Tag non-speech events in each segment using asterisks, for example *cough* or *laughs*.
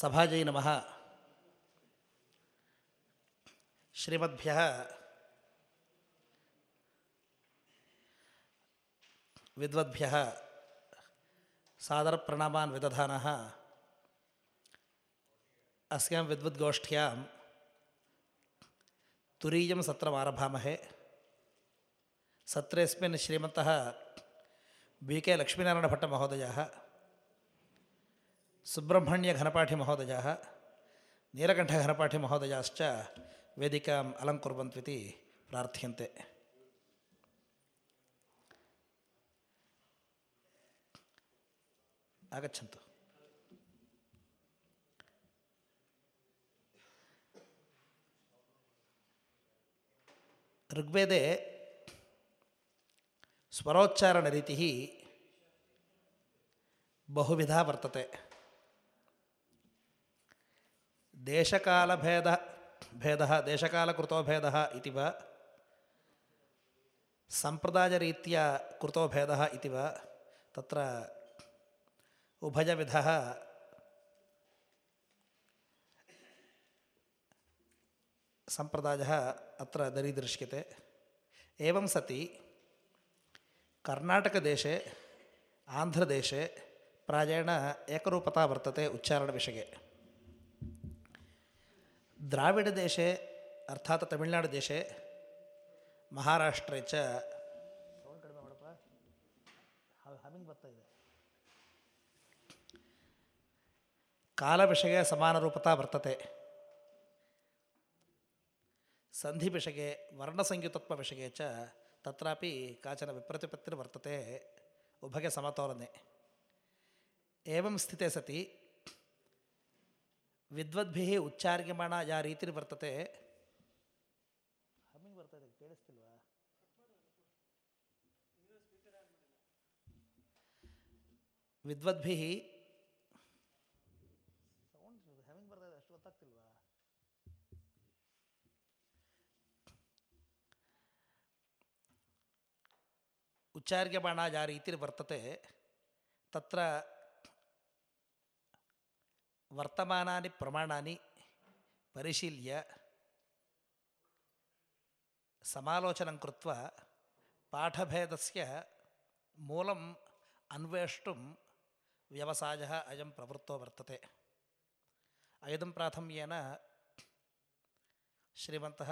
सभाजै नमः। श्रीमद्भ्यः विद्वद्भ्यः सादरप्रणामान् विदधानः। अस्यां विद्वद्गोष्ठ्यां तुरीयं सत्रमारभामहे सत्रेऽस्मिन् श्रीमन्तः बी के लक्ष्मीनारायणभट्टमहोदयः। सुब्रह्मण्यघनपाठिमहोदयः नीलकण्ठघनपाठिमहोदयाश्च वेदिकाम् अलङ्कुर्वन्त्विति प्रार्थ्यन्ते। आगच्छन्तु। ऋग्वेदे स्वरोच्चारणरीतिः बहुविधा वर्तते। ದೇಶಕಾಲಭೇದ, ಭೇದ ದೇಶಕಾಲಕೃತೋ ಭೇದ ಇತಿ ಸಂಪ್ರದಾಯ ರೀತಿಯ ಕೃತೋ ಭೇದ ಇತಿ ವ ತತ್ರ ಉಭಯವಿಧ ಸಂಪ್ರದಾಯ ಅತ್ರ ದರಿದೃಶ್ಯತೆ. ಏವಂ ಸತಿ ಕರ್ನಾಟಕ ಕರ್ನಾಟಕದೇಶೆ ಆಂಧ್ರದೇಶೆ ಪ್ರಾಯಣ ಏಕರೂಪತಾ ವರ್ತತೆ ಉಚ್ಚಾರಣವಿಷಯೇ द्राविडदेशे अर्थात् तमिळ्नाडुदेशे महाराष्ट्रे च ಹಮಿಂಗ್ ಬರ್ತಾ ಇದೆ ಕಾಲವಿಷಯ ಸಮಾನರೂಪತಾ ವರ್ತತೆ सन्धिविषये वर्णसंयुतत्वविषये च तत्रापि काचन विप्रतिपत्तिर्वर्तते उभयसमतोलने एवं ವಿದ್ವದ್ಭಿಹಿ ಉಚ್ಚಾರಿಗೆ ಮಾಡ ಯಾವ ರೀತಿಲಿ ಬರ್ತತೆ ಹಮ್ಮಿಂಗ್ ಬರ್ತದೆ ಕೇಳಿಸ್ತಿಲ್ವಾ ವಿದ್ವದ್ಭಿ ಸೌಂಡ್ ಹೆಮ್ಮಿಂಗ್ ಬರ್ತದೆ ಅಷ್ಟು ಗೊತ್ತಾಗ್ತಿಲ್ವಾ ಉಚ್ಚಾರಿಗೆ ಬಾಣ ಯಾವ ರೀತಿಲಿ ಬರ್ತತೆ ತತ್ರ వర్తమానాన్ని ప్రమాణాన్ని పరిశీల్య సమాలోచనం కృత్వ పాఠభేదస్య మూలం అన్వేష్టం వ్యవసాయ అయం ప్రవృత్తో వర్తతే. అయదం ప్రాథమ్యేన శ్రీమంత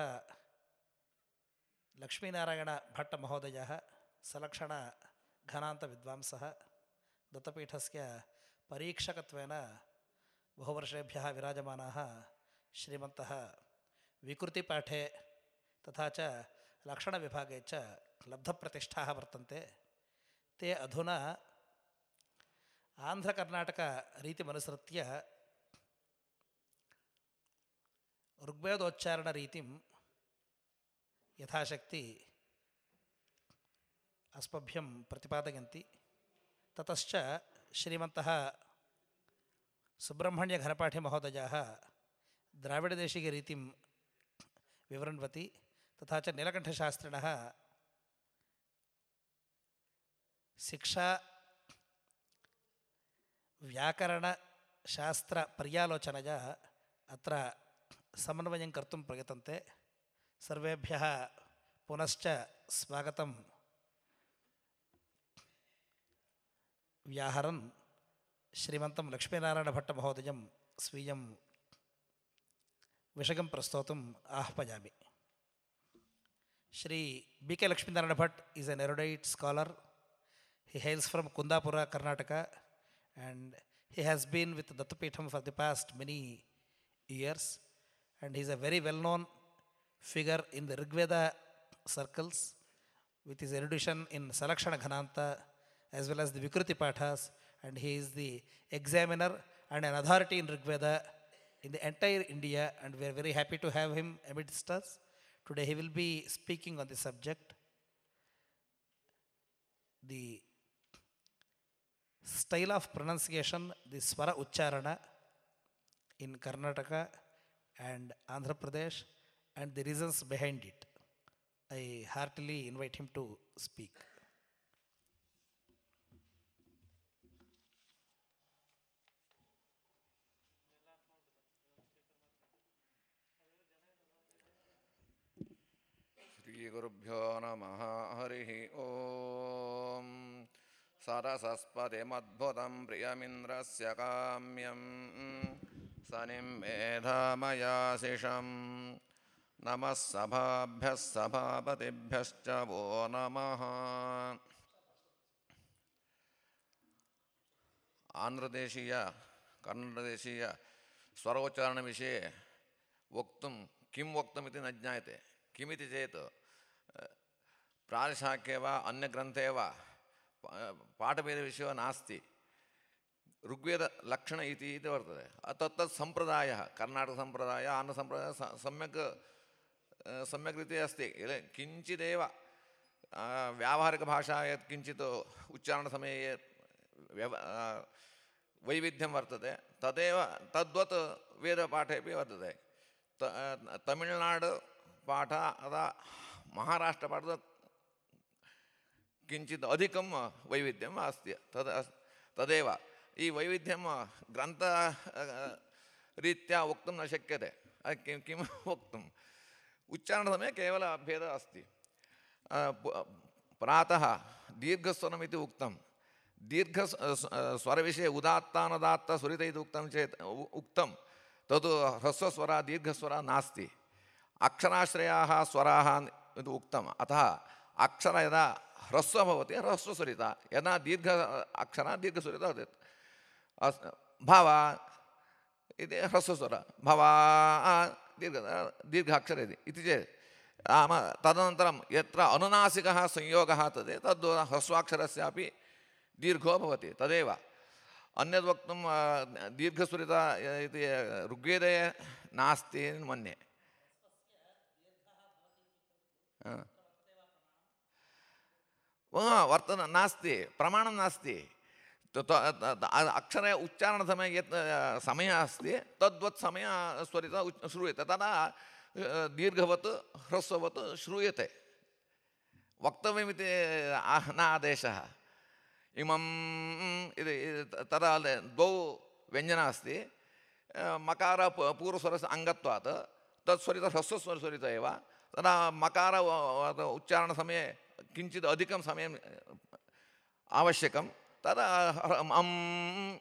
లక్ష్మీనారాయణ భట్ట మహోదయ సలక్షణ ఘనాంత విద్వాంస దత్తపీఠస్ పరీక్షకత్వేన बहुवर्षेभ्यः विराजमानाः श्रीमन्तः विकृतिपाठे तथा च लक्षणविभागे च लब्धप्रतिष्ठाः वर्तन्ते। ते अधुना आन्ध्रकर्नाटकरीतिमनुसृत्य ऋग्वेदोच्चारणरीतिं यथाशक्ति अस्मभ्यं प्रतिपादयन्ति। ततश्च श्रीमन्तः सुब्रह्मण्यघनपाठिमहोदयाः द्राविडदेशीयरीतिं विवृण्वति तथा च नीलकण्ठशास्त्रिणः शिक्षा व्याकरणशास्त्रपर्यालोचनया अत्र समन्वयं कर्तुं प्रयतन्ते। सर्वेभ्यः पुनश्च स्वागतं। व्याहरन् श्रीमंत लक्ष्मीनारायण भट्ट महोदय स्वीय विषक प्रस्तौत आह्वजा Shri B K Lakshminarayana Bhat is an erudite scholar he hails from Kundapur Karnataka and he has been with Dattapeetham for the past many years and he is a very well known figure in the Rigveda circles with his erudition in Salakshana Ghananta as well as the Vikriti pathas And he is the examiner and an authority in Rigveda in the entire India. And we are very happy to have him amidst us. Today he will be speaking on the subject. The style of pronunciation, the Swara Ucharana in Karnataka and Andhra Pradesh and the reasons behind it. I heartily invite him to speak. श्रीगुरुभ्यो नमः। हरिः ॐ सरसस्पतिमद्भुतं प्रियमिन्द्रस्य काम्यं सनिं मेधामयाशिषं नमः सभाभ्यः सभापतिभ्यश्च वो नमः। आन्ध्रदेशीय कन्नडदेशीय स्वरोच्चारणविषये वक्तुं किं वक्तुमिति न ज्ञायते। किमिति चेत् प्रातिशाख्ये वा अन्यग्रन्थे वा पा- पाठभेदविषयो नास्ति ऋग्वेदलक्षण इति इति वर्तते तत्तत् सम्प्रदायः कर्णाटकसम्प्रदायः आन्ध्रसम्प्रदायः स- सम्यक् अ, सम्यक् रीत्या अस्ति इले- किञ्चिदेव अ, व्यावहारिकभाषा यत् किञ्चित् उच्चारणसमये यत् व्यव अ, वैविध्यं वर्तते तदेव तद्वत् वेदपाठेपि वर्तते त तमिळ्नाडुपाठ अथवा महाराष्ट्रपाठ किञ्चित् अधिकं ವೈವಿಧ್ಯಮ अस्ति तद् तदेव ಈ ವೈವಿಧ್ಯಮ ಗ್ರಂಥ ರೀತ್ಯ ವಕ್ತು ನ ಶಕ್ಯತೆ. ಕಿಂ ಕಿಂ ಉಚ್ಚಾರಣ ಸಮಯ ಕೇವಲ ಭೇದ ಅಸ್ತಿ ಪ್ರಾತಃ ದೀರ್ಘಸ್ವರಮಿತಿ ಉಕ್ತಂ. ದೀರ್ಘ ಸ್ವರ ವಿಷಯ ಉದಾತ್ತಾನದಾತ್ತ ಸುರಿತ ಇದು ಉಕ್ತಂ ಚೇತ್ ಉಕ್ತಂ. ತದು ಹ್ರಸ್ವಸ್ವರ, ದೀರ್ಘಸ್ವರ ನಾಸ್ತಿ. ಅಕ್ಷರಾಶ್ರಯ ಸ್ವರಾ ಇದು ಉಕ್ತಂ ಅತಃ ಅಕ್ಷರ ಯದಾ उक्तम् अतः अक्षर यदा ह्रस्व भवति ह्रस्वस्वरित यदा दीर्घ अक्षर दीर्घस्वरित भवति अस् भव इति ह्रस्वस्वर भवा दीर्घ दीर्घ अक्षर इति इति चेत् नाम तदनन्तरं यत्र अनुनासिकः संयोगः तद् तद् ह्रस्वाक्षरस्यापि दीर्घो भवति तदेव अन्यद् वक्तुं अ, दीर्घस्वरित इति ऋग्वेदे नास्ति मन्ये हा. हा, वर्तन नास्ति प्रमाणं नास्ति त- त- त- अक्षरे उच्चारणसमये यत् अ, समयः अस्ति तद्वत् समयः स्वरित उच्- श्रूयते तदा अ, दीर्घवत् ह्रस्ववत् श्रूयते वक्तव्यमिति आ- न आदेशः इमम् इति इति तदा द्वौ व्यञ्जना अस्ति अ, मकार प- पूर्वस्वरस्य अङ्गत्वात् तत् स्वरित ह्रस्वस्वर स्वरित एव तदा मकार व- व- उच्चारणसमये किञ्चित् अधिकं समयम् आवश्यकं, तदा अम्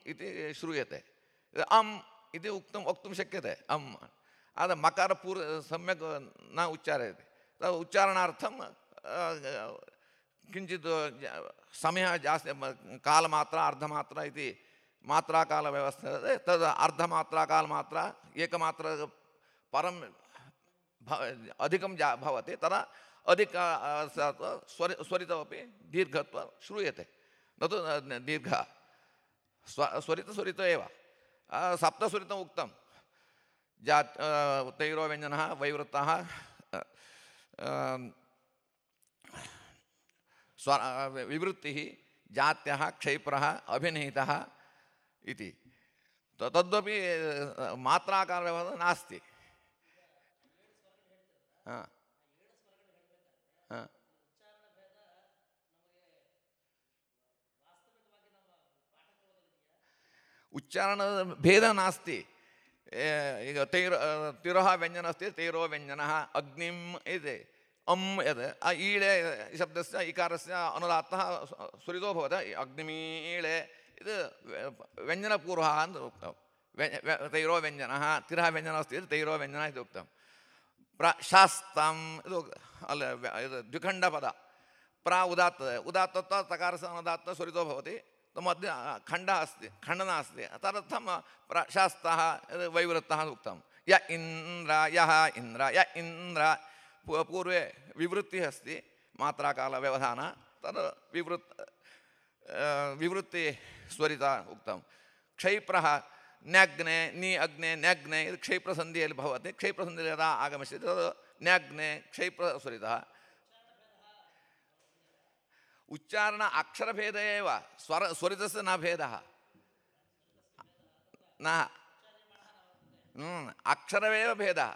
इति श्रूयते अम् इति उक्तं, वक्तुं शक्यते, अम् आद मकारपूर्व सम्यक् न उच्चार्यते तद् उच्चारणार्थं किञ्चित् समयः जास्ति कालमात्रा, अर्धमात्रा इति मात्राकालव्यवस्था। तद् अर्धमात्रा, कालमात्रा, एकमात्रा परं अधिकं जा, भवति, तदा अधिक अ, स- स्वरितमपि श्रूयते। न तु दीर्घ। स्व स्वरितस्वरित एव। अ, सप्तस्वरितम् उक्तं जा तैरो वैवृत्तः अ, स्वर विवृत्तिः जात्यः क्षैप्रः अभिनिहितः इति। तद्वपि अ, नास्ति। ಉಚ್ಚಾರಣದ ಭೇದ ನಾಸ್ತಿ. ಈಗ ತೈರ ತಿರೋಹ ವ್ಯಂಜನ ಅಸ್ತಿ, ತೈರೋ ವ್ಯಂಜನ ಅಗ್ನಿಂ ಇದೆ. ಅಂ ಯದ್ ಆ ಈಳೆ ಶಬ್ದಸ್ಯ ಇಕಾರಸ್ಯ ಅನುದಾತ್ತಃ ಸುರಿದೋ ಭವತ ಅಗ್ನಿಮೀ ಈಳೆ ಇದು ವ್ಯಂಜನಪೂರ್ವ ಅಂತ ಉಕ್ತಂ ತೈರೋ ವ್ಯಂಜನ, ತಿರಹ ವ್ಯಂಜನ ಅಸ್ತಿ ತೈರೋ ವ್ಯಂಜನ ಇದು ಉಕ್ತಂ ಪ್ರ, ಶಾಸ್ತಂ, ಇದು ಅಲ್ಲ ಇದು ದ್ವಿಖಂಡ ಪದ. ಪ್ರ, ಉದಾತ್ತ ಉದಾತ್ತ ತಕಾರಸ ಅನುದಾತ್ತ ಸುರಿದೋ ಭವತಿ. तन्मध्ये खण्डः अस्ति खण्डनः अस्ति तदर्थं शास्तः वैवृत्तः उक्तं य इन्द्र यः इन्द्र य इन्द्र पूर्वे विवृत्तिः अस्ति मात्राकालव्यवधान तद् विवृत् विवृत्तिस्वरिता उक्तं क्षैप्रः न्याग्ने नि अग्ने न्यग्ने यदि क्षैप्रसन्धिः भवति क्षैप्रसन्धिः यदा आगमिष्यति तद् न्याग्ने क्षैप्रस्वरितः उच्चारण अक्षरभेद एव स्वर स्वरितस्य न भेदः। न। अक्षरमेव भेदः।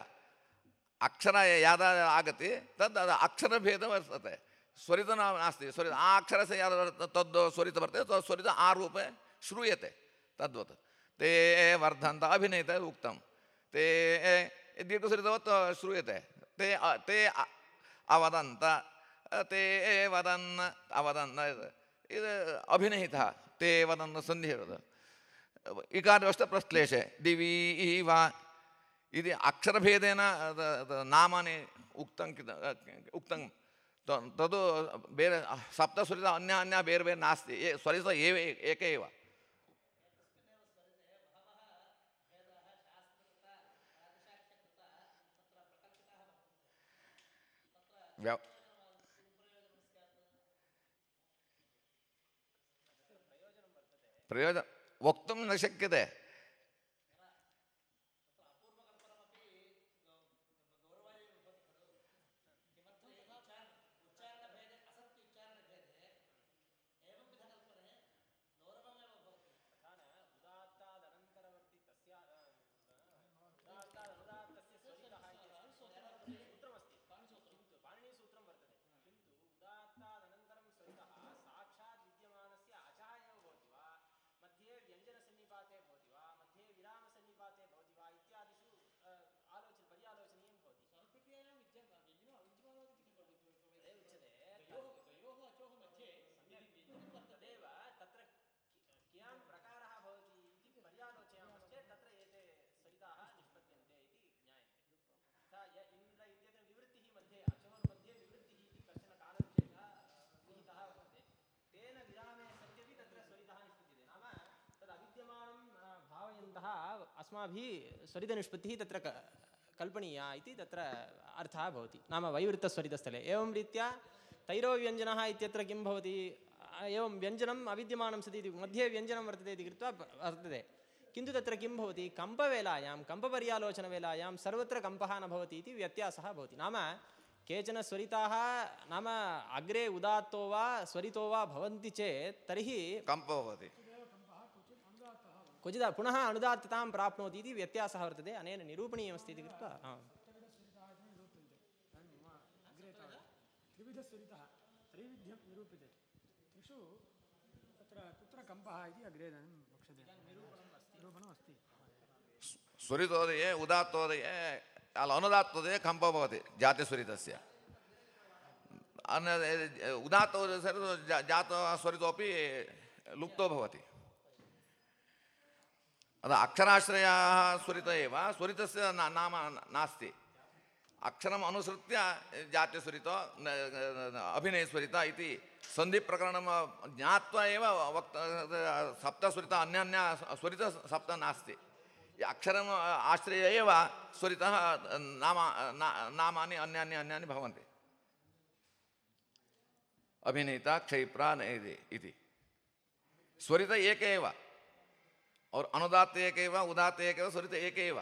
अक्षर यदा आगति तद् अक्षरभेदः वर्तते। स्वरितं नास्ति स्वरित आ अक्षरस्य यद् तद् स्वरितं वर्तते तद् स्वरितम् आरूपे श्रूयते तद्वत्। ते वर्धन्त अभिनेत उक्तं ते दीर्घस्वरितवत् श्रूयते। ते ते अवदन्त ते वदन् अवदन् इद अभिनहितः ते वदन् सन्धिः इकारव्यवस्थप्रश्लेषे दिवि वा इति अक्षरभेदेन नामानि उक्तं उक्तं तद् बेरे सप्तस्वरित अन्य अन्य बेरे बेरे नास्ति ये स्वरित एव एक एव व्यव പ്രയോജനം വക്തും ന ശക്യത്തെ अस्माभिः स्वरितनिष्पत्तिः तत्र क कल्पनीया इति तत्र अर्थः भवति नाम वैवृत्तस्वरितस्थले एवं रीत्या तैरव्यञ्जनः इत्यत्र किं भवति एवं व्यञ्जनम् अविद्यमानं सति इति मध्ये व्यञ्जनं वर्तते इति कृत्वा वर्तते किन्तु तत्र किं भवति कम्पवेलायां कम्पपर्यालोचनवेलायां सर्वत्र कम्पः न भवति इति व्यत्यासः भवति नाम केचन स्वरिताः नाम अग्रे उदात्तो वा स्वरितो वा भवन्ति चेत् तर्हि कम्पो भवति क्वचिद पुनः अनुदात्ततां प्राप्नोति इति व्यत्यासः वर्तते अनेन निरूपणीयमस्ति इति कृत्वा स्वरितोदये उदात्तोदये अनुदात्तोदये कम्पो भवति जातिस्वरितस्य। अन उदात्तोदये जातस्वरितोपि लुप्तो भवति। अतः अक्षराश्रयाः स्वरित एव स्वरितस्य नाम नास्ति अक्षरम् अनुसृत्य जात्यस्वरित अभिनयस्वरित इति सन्धिप्रकरणं ज्ञात्वा एव वक्त सप्तस्वरित अन्यान्य स्वरितसप्त नास्ति अक्षरम् आश्रय एव स्वरितः नाम ना, नामानि अन्यानि अन्यानि भवन्ति अभिनेता क्षयिप्रा नयति इति स्वरित एक एव और अनुदात्त एक एव उदात्त एक एव स्वरित एक एव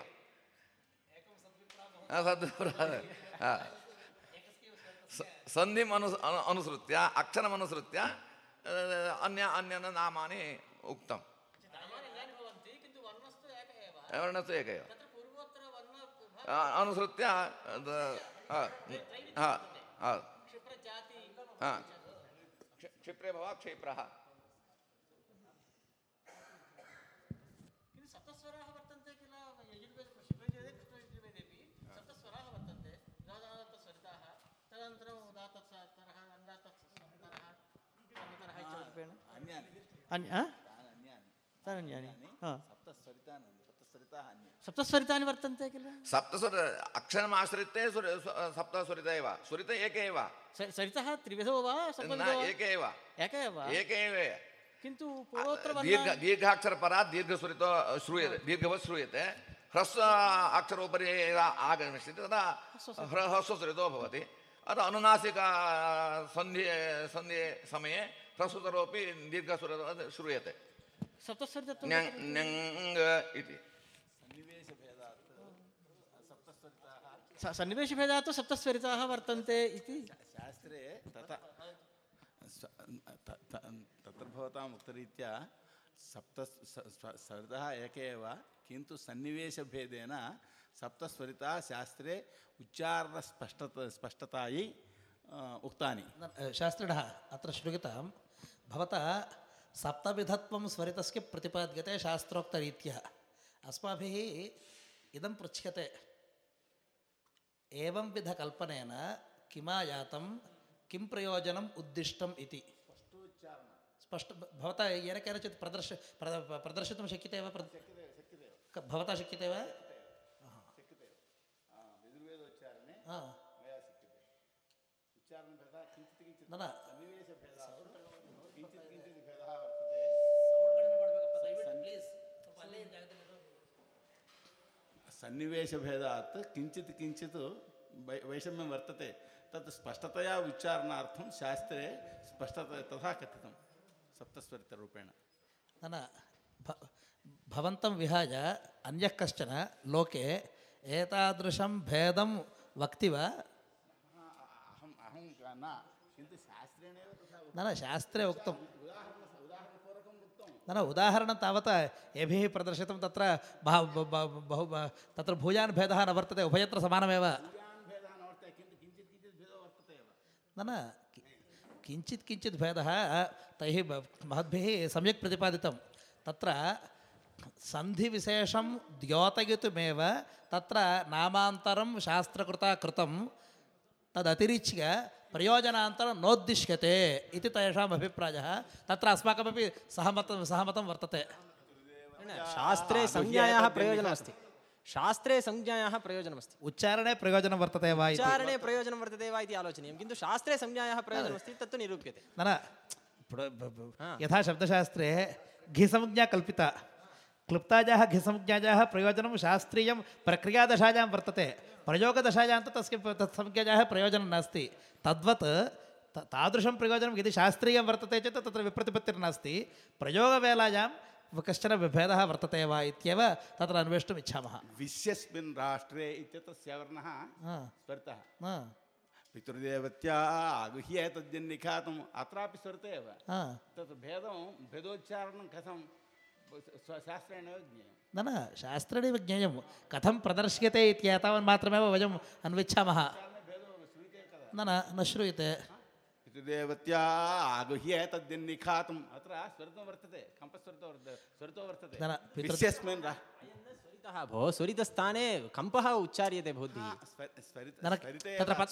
सद्विप्रा सन्धिम् अनु अनु- अनुसृत्य अन्य अन्यानि नामानि उक्तम्। वर्णस्तु एक अनुसृत्य हा, हा, हा, हा. क्षि- क्षिप्रे भव क्षिप्रः किन्तु सप्तस्वराः वर्तन्ते किल यजुर्वेदे ऋग्वेदे कृष्णयजुर्वेदेपि सप्तस्वराः वर्तन्ते उदादातस्वरिताः तदनन्तरम् उदात्तस्वरः अन्दात्तस्वरः सन्तरः इत्यादिरूपेण अन्य आ? तदन्यानि हा. सप्तस्वरितानि वर्तन्ते किल सप्तस्वर अक्षरम् आश्रित्य सप्तस्वरित एव स्वरित एक एव सरितः त्रिविधो वा न सप्तविधो वा? एक एव एक एव एक एव किन्तु पूर्वोत्तर दीर्घ दीर्घाक्षरपरात् दीर्घस्वरितो श्रूयते दीर्घवत् श्रूयते ह्रस्व अक्षरोपरि यदा आगमिष्यति तदा ह्र ह्रस्वस्वरितो भवति अतः अनुनासिक सन्धि सन्धि समये ह्रस्वतरोपि दीर्घस्वरितो श्रूयते सप्तस्वरितत्वं न्यङ् न्यङ् इति स- सन्निवेशभेदात् तु सप्तस्वरिताः वर्तन्ते इति शास्त्रे तथा स- त- त- तत्र भवताम् उक्तरीत्या सप्त स- स्व- स्वरितः एक एव किन्तु सन्निवेशभेदेन सप्तस्वरिताः शास्त्रे उच्चारणस्पष्टत स्पष्टतायै अ, उक्तानि न- शास्त्रिणः अत्र श्रूयतां भवता सप्तविधत्वं स्वरितस्य प्रतिपाद्यते शास्त्रोक्तरीत्या अस्माभिः इदं पृच्छ्यते एवं विधकल्पनेन किमायातं किं प्रयोजनम् उद्दिष्टम् इति स्पष्ट भवता येन केनचित् प्रदर्श प्रद- प्रदर्शितुं शक्यते वा भवता शक्यते वा हा न न सन्निवेशभेदात् किञ्चित् किञ्चित् वै वैषम्यं वर्तते तत् स्पष्टतया उच्चारणार्थं शास्त्रे स्पष्टतया तथा कथितं सप्तस्वरितरूपेण न न भ- भवन्तं विहाय अन्यः कश्चन लोके एतादृशं भेदं वक्ति वा अहम् अहं न किन्तु शास्त्रेणेव तथा न न शास्त्रे उक्तं न न उदाहरणं तावत् एभिः प्रदर्शितं तत्र बह- तत्र भूयान् भेदः न वर्तते, उभयत्र समानमेव। न न किञ्चित् किञ्चित् भेदः तैः महद्भिः सम्यक् प्रतिपादितं। तत्र सन्धिविशेषं द्योतयितुमेव तत्र नामान्तरं शास्त्रकृता कृतं, तदतिरिच्य ಪ್ರಯೋಜನ ಅಂತ ನೋದ್ದಿಶ್ಯತೆ ಇತಿ ತೇಷಾಂ ಅಭಿಪ್ರಾಯ. ತತ್ರ ಅಸ್ಮಾಕಮಿ ಸಹಮತ ಸಹಮತಂ ವರ್ತತೆ. ಶಾಸ್ತ್ರೇ ಸಂಜ್ಞಾ ಪ್ರಯೋಜನ ಅಸ್ತಿ ಶಾಸ್ತ್ರೇ ಸಂಜ್ಞಾ ಪ್ರಯೋಜನ ಅಸ್ತಿ ಉಚ್ಚಾರಣೆ ಪ್ರಯೋಜನ ವರ್ತತೆ ವಾ ಉಚ್ಚಾರಣೆ ಪ್ರಯೋಜನ ವರ್ತತೆ ವಾ ಇತಿ ಆಲೋಚನೆಯಂ ಕಿಂತು ಶಾಸ್ತ್ರೇ ಸಂಜ್ಞಾ ಪ್ರಯೋಜನ ಅಸ್ತಿ ತತ್ತು ನಿರೂಪ್ಯತೆ. ನನ ಯಥಾ ಶಬ್ದಶಾಸ್ತ್ರೇ ಘಿ ಸಂಜ್ಞಾ ಕಲ್ಪಿತ. क्लुप्तायाः घिसंज्ञायाः प्रयोजनं शास्त्रीयं प्रक्रियादशायां वर्तते। प्रयोगदशायां तु तस्य तत्संज्ञायाः प्रयोजनं नास्ति। तद्वत् तादृशं प्रयोजनं यदि शास्त्रीयं वर्तते चेत् तत्र विप्रतिपत्तिर्नास्ति। प्रयोगवेलायां कश्चन भेदः वर्तते वा इत्येव तत्र अन्वेष्टुम् इच्छामः। विश्यस्मिन् राष्ट्रे इत्यत्र स्वरितः। पितृदेवत्या आगुह्य तद्यन्निखातम् अत्रापि स्वरिते एव। हा। भेदं भेदोच्चारणं कथं न न शास्त्रेणैव ज्ञेयं कथं प्रदर्श्यते इत्येतावन्मात्रमेव वयम् अन्विच्छामः न न न श्रूयते पितृदेवत्या आगुह्य तद्यन्निखातम् अत्र स्वरितो वर्तते कम्पस्वरितो वर्तते स्वरितो वर्तते न, न, पितृ- विश्यस्मिन् रा- स्वरितः भो स्वरितस्थाने कम्पः उच्चार्यते भवद्भिः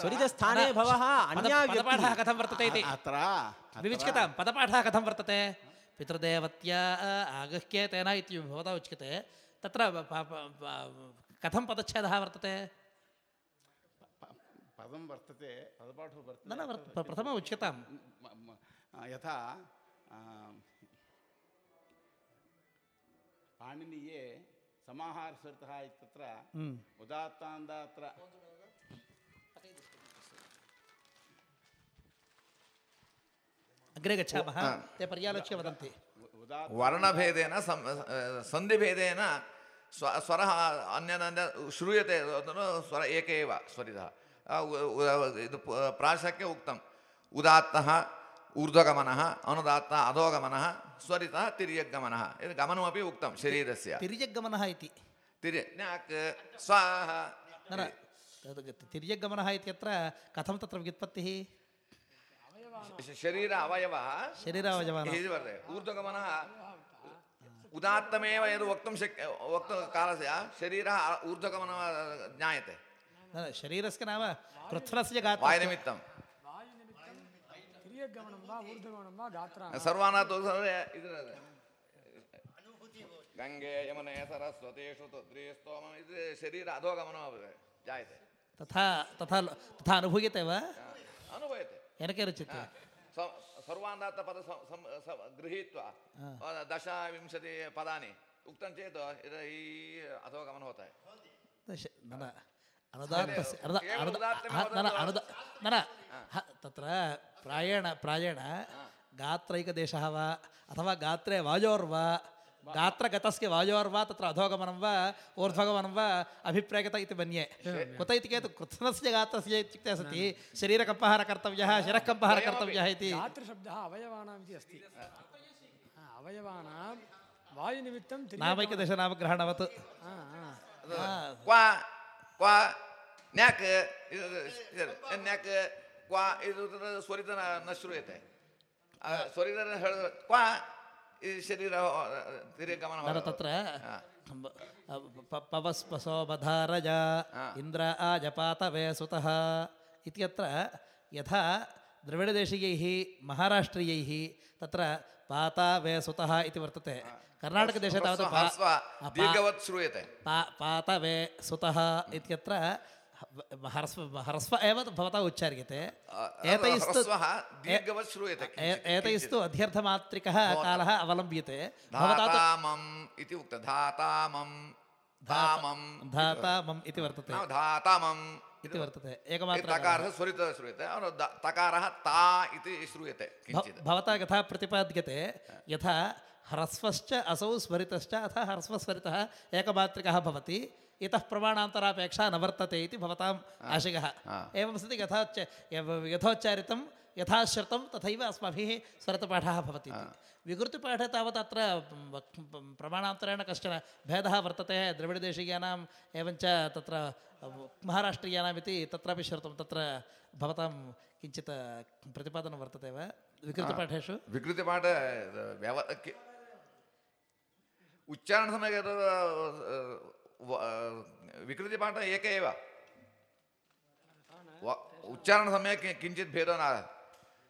स्वरितस्थाने भवः अन्या पदपाठः कथं वर्तते इति अत्र अत्र- विविच्यतां पदपाठः कथं वर्तते पितृदेवत्या आगह्ये तेन इति भवता उच्यते तत्र प- प- प- कथं पदच्छेदः वर्तते प- पदं वर्तते पदपाठो वर्तते न न वर्त- प- प्रथमम् उच्यतां म- म- आ, यथा आ, पाणिनीये समाहारस्वरितः इत्यत्र उदात्तान्दात्र अग्रे गच्छामः। ते पर्यालोच्य वदन्ति। वर्णभेदेन सन्धिभेदेन स्व स्वरः अन्यदन्य श्रूयते स्वर एक एव स्वरितः। प्राशक्य उक्तम् उदात्तः ऊर्ध्वगमनः अनुदात्तः अधोगमनः स्वरितः तिर्यग्गमनः। इति गमनमपि उक्तं शरीरस्य। तिर्यग्गमनः इति। तिर्य न्याक् स्वाः न न तिर्यग्गमनः इत्यत्र कथं तत्र व्युत्पत्तिः? शरीर अवयवः इति वर्तते ऊर्ध्वगमनः उदात्तमेव यद् वक्तुं शक्य वक्तुं कालस्य शरीरः ऊर्ध्वगमनः ज्ञायते शरीरस्य नाम कृत्स्नस्य गात्रस्य वायुनिमित्तं तिर्यगमनं वा ऊर्ध्वगमनं वा गात्रा सर्वानां तु सर्वे इति गङ्गे यमुने सरस्वतीषु तुद्रीस्तोम इति शरीर ಎನಕೆ ರಚಿತ? ಸರ್ವಾಂಧಾತ ಪದ ಗೃಹೀತ್ವ. ದಶ ವಿಂಶತಿ ಪದಾನಿ. ಉಕ್ತಂ ಚೇತ್ ಈ ಅಥವಾ ಗಮನ ಹೋತಾಯ. ನನ್ನ ಅನುದಾನ ತತ್ರ ಪ್ರಾಯಣ ಪ್ರಾಯಣ ಗಾತ್ರೈಕದೇಶಃ ವಾ ಅಥವಾ ಗಾತ್ರೆ ವಾಜೋರ್ವಾ गात्र गतस्य वायोर्वा तत्र अधोगमनं वा ऊर्ध्वगमनं वा इति मन्ये कुत इति चेत् कृत्स्नस्य गात्रस्य इत्युक्ते सति शरीरकम्पहारः कर्तव्यः शिरःकम्पहारः कर्तव्यः इति गात्रशब्दः अवयवानाम् इति अस्ति अवयवानां वायुनिमित्तं क्वा क्वा न्याक् न्याक् क्वा न श्रूयते क्वा ಶ್ರೂಯತೆ ಆ, ಸ್ವರಿತ ನ ಹೇಳ- ಕ್ವಾ ಈ ಶರೀರ ತಿರ್ಗಮನ न न तत्र प- पवस्पसो बधारज इन्द्र आजपातवे सुतः इत्यत्र यथा द्रविडदेशीयैः महाराष्ट्रीयैः तत्र पाता वे सुतः इति वर्तते कर्णाटकदेशे तावत् पा- ह्रस्व पा- दीर्घवत् श्रूयते पा पात वे सुतः इत्यत्र ह- ह्रस्व ह्रस्व एव भवता उच्चार्यते एतैस्तु दीर्घवत् श्रूयते एतैस्तु अध्यर्थमात्रिकः कालः अवलम्ब्यते भवता धातामम् इति उक्तं धातामं धामं धातामम् इति वर्तते धातामम् इति वर्तते एकमात्र तकारः स्वरितः श्रूयते तकारः ता इति श्रूयते भवता यथा प्रतिपाद्यते यथा ह्रस्वश्च असौ स्वरितश्च अथ ह्रस्वस्वरितः एकमात्रिकः भवति इतः प्रमाणान्तरापेक्षा न वर्तते इति भवताम् आशयः। एवं सति यथोच्च यथोच्चारितं यथा श्रुतं तथैव अस्माभिः स्वरतपाठः भवति। विकृतिपाठे तावत् अत्र प्रमाणान्तरेण कश्चन भेदः वर्तते द्रविडदेशीयानाम् एवञ्च तत्र महाराष्ट्रीयानाम् इति तत्रापि श्रुतं तत्र भवतां किञ्चित् प्रतिपादनं वर्तते वा विकृतिपाठेषु? विकृतिपाठ उच्चारणसमये विकृतिपाठ एक एव व- उच्चारणसमये कि- किञ्चित् भेदो न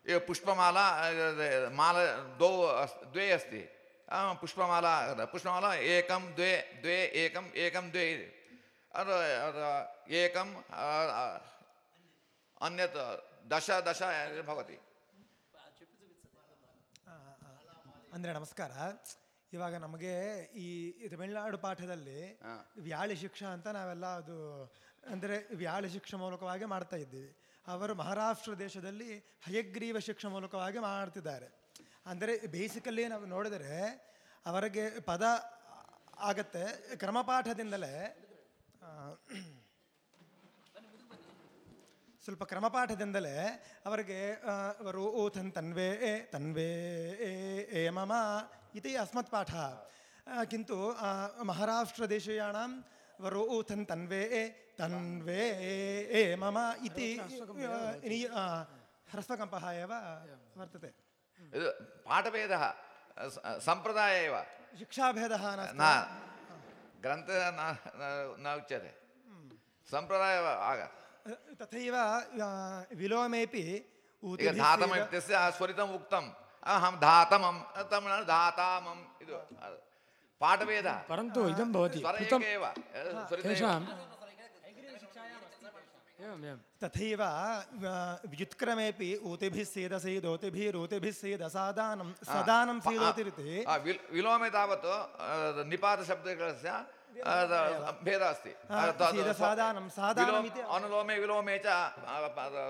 एव पुष्पमाला अ, माला द्वौ अस्- द्वे अस्ति अ, पुष्पमाला पुष्पमाला एकं द्वे द्वे एकम् एकं द्वे अर अर एकं अ, अ, अन्यत् दश दश भवति ಅಂದರೆ ನಮಸ್ಕಾರ ಇವಾಗ ನಮಗೆ ಈ ತಮಿಳ್ನಾಡು ಪಾಠದಲ್ಲಿ ವ್ಯಾಳಿ ಶಿಕ್ಷಾ ಅಂತ ನಾವೆಲ್ಲ ಅದು ಅಂದರೆ ವ್ಯಾಳಿ ಶಿಕ್ಷ ಮೂಲಕವಾಗಿ ಮಾಡ್ತಾ ಇದ್ದೀವಿ. ಅವರು ಮಹಾರಾಷ್ಟ್ರ ದೇಶದಲ್ಲಿ ಹಯಗ್ರೀವ ಶಿಕ್ಷ ಮೂಲಕವಾಗಿ ಮಾಡ್ತಿದ್ದಾರೆ. ಅಂದರೆ ಬೇಸಿಕಲ್ಲಿ ನಾವು ನೋಡಿದರೆ ಅವರಿಗೆ ಪದ ಆಗತ್ತೆ ಕ್ರಮಪಾಠದಿಂದಲೇ ಸ್ವಲ್ಪ ಕ್ರಮಪಾಠದಿಂದಲೇ ಅವರಿಗೆ ಅವರು ಓ ತನ್ ತನ್ವೇ ಏ ತನ್ವೇ ಏ ಏ ಮಮ इति अस्मत्पाठः किन्तु महाराष्ट्रदेशीयाणां वरोथन् तन्वे ए तन्वे ए मम इति ह्रस्वकम्पः एव वर्तते। पाठभेदः सम्प्रदाय एव। शिक्षाभेदः न ग्रन्थः न उच्यते। सम्प्रदाय आग। तथैव विलोमेपि धातुमित्यस्य स्वरितम् उक्तं अहं धातमं तमिळ्नाडु धातामम् इति पाठभेदः। परन्तु इदं भवति एव तेषां तथैव व्युत्क्रमेपि ऊतिभिः सदानं विलोमे तावत् निपातशब्दस्य भेदः अस्ति। अनुलोमे विलोमे च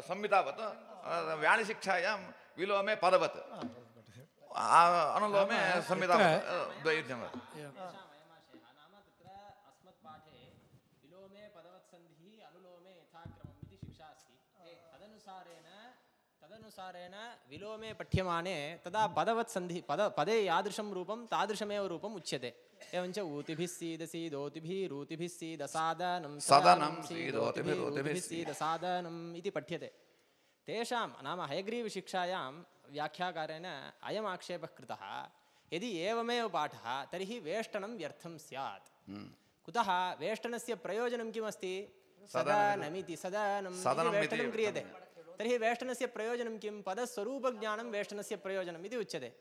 संहितावत् व्याणिशिक्षायां विलोमे पदवत्। अनुलोमे अस्ति तदनुसारेण तदनुसारेण विलोमे पठ्यमाने तदा पदवत्सन्धिः पद पदे यादृशं रूपं तादृशमेव रूपम् उच्यते एवञ्च ऊतिभिः सीदसीदोतिभिः रूतिभिः सीदसादनं सदनं सीदोतिभिः सीदोतिभिः, रूतिभिः सीदसादनम् इति पठ्यते तेषां नाम हयग्रीवशिक्षायां व्याख्याकारेण अयम् आक्षेपः कृतः। यदि एवमेव पाठः तर्हि वेष्टनं व्यर्थं स्यात्। कुतः वेष्टनस्य प्रयोजनं किमस्ति? सदानमिति सदानं वेष्टनं क्रियते तर्हि वेष्टनस्य प्रयोजनं किं? पदस्वरूपज्ञानं वेष्टनस्य प्रयोजनम् इति उच्यते।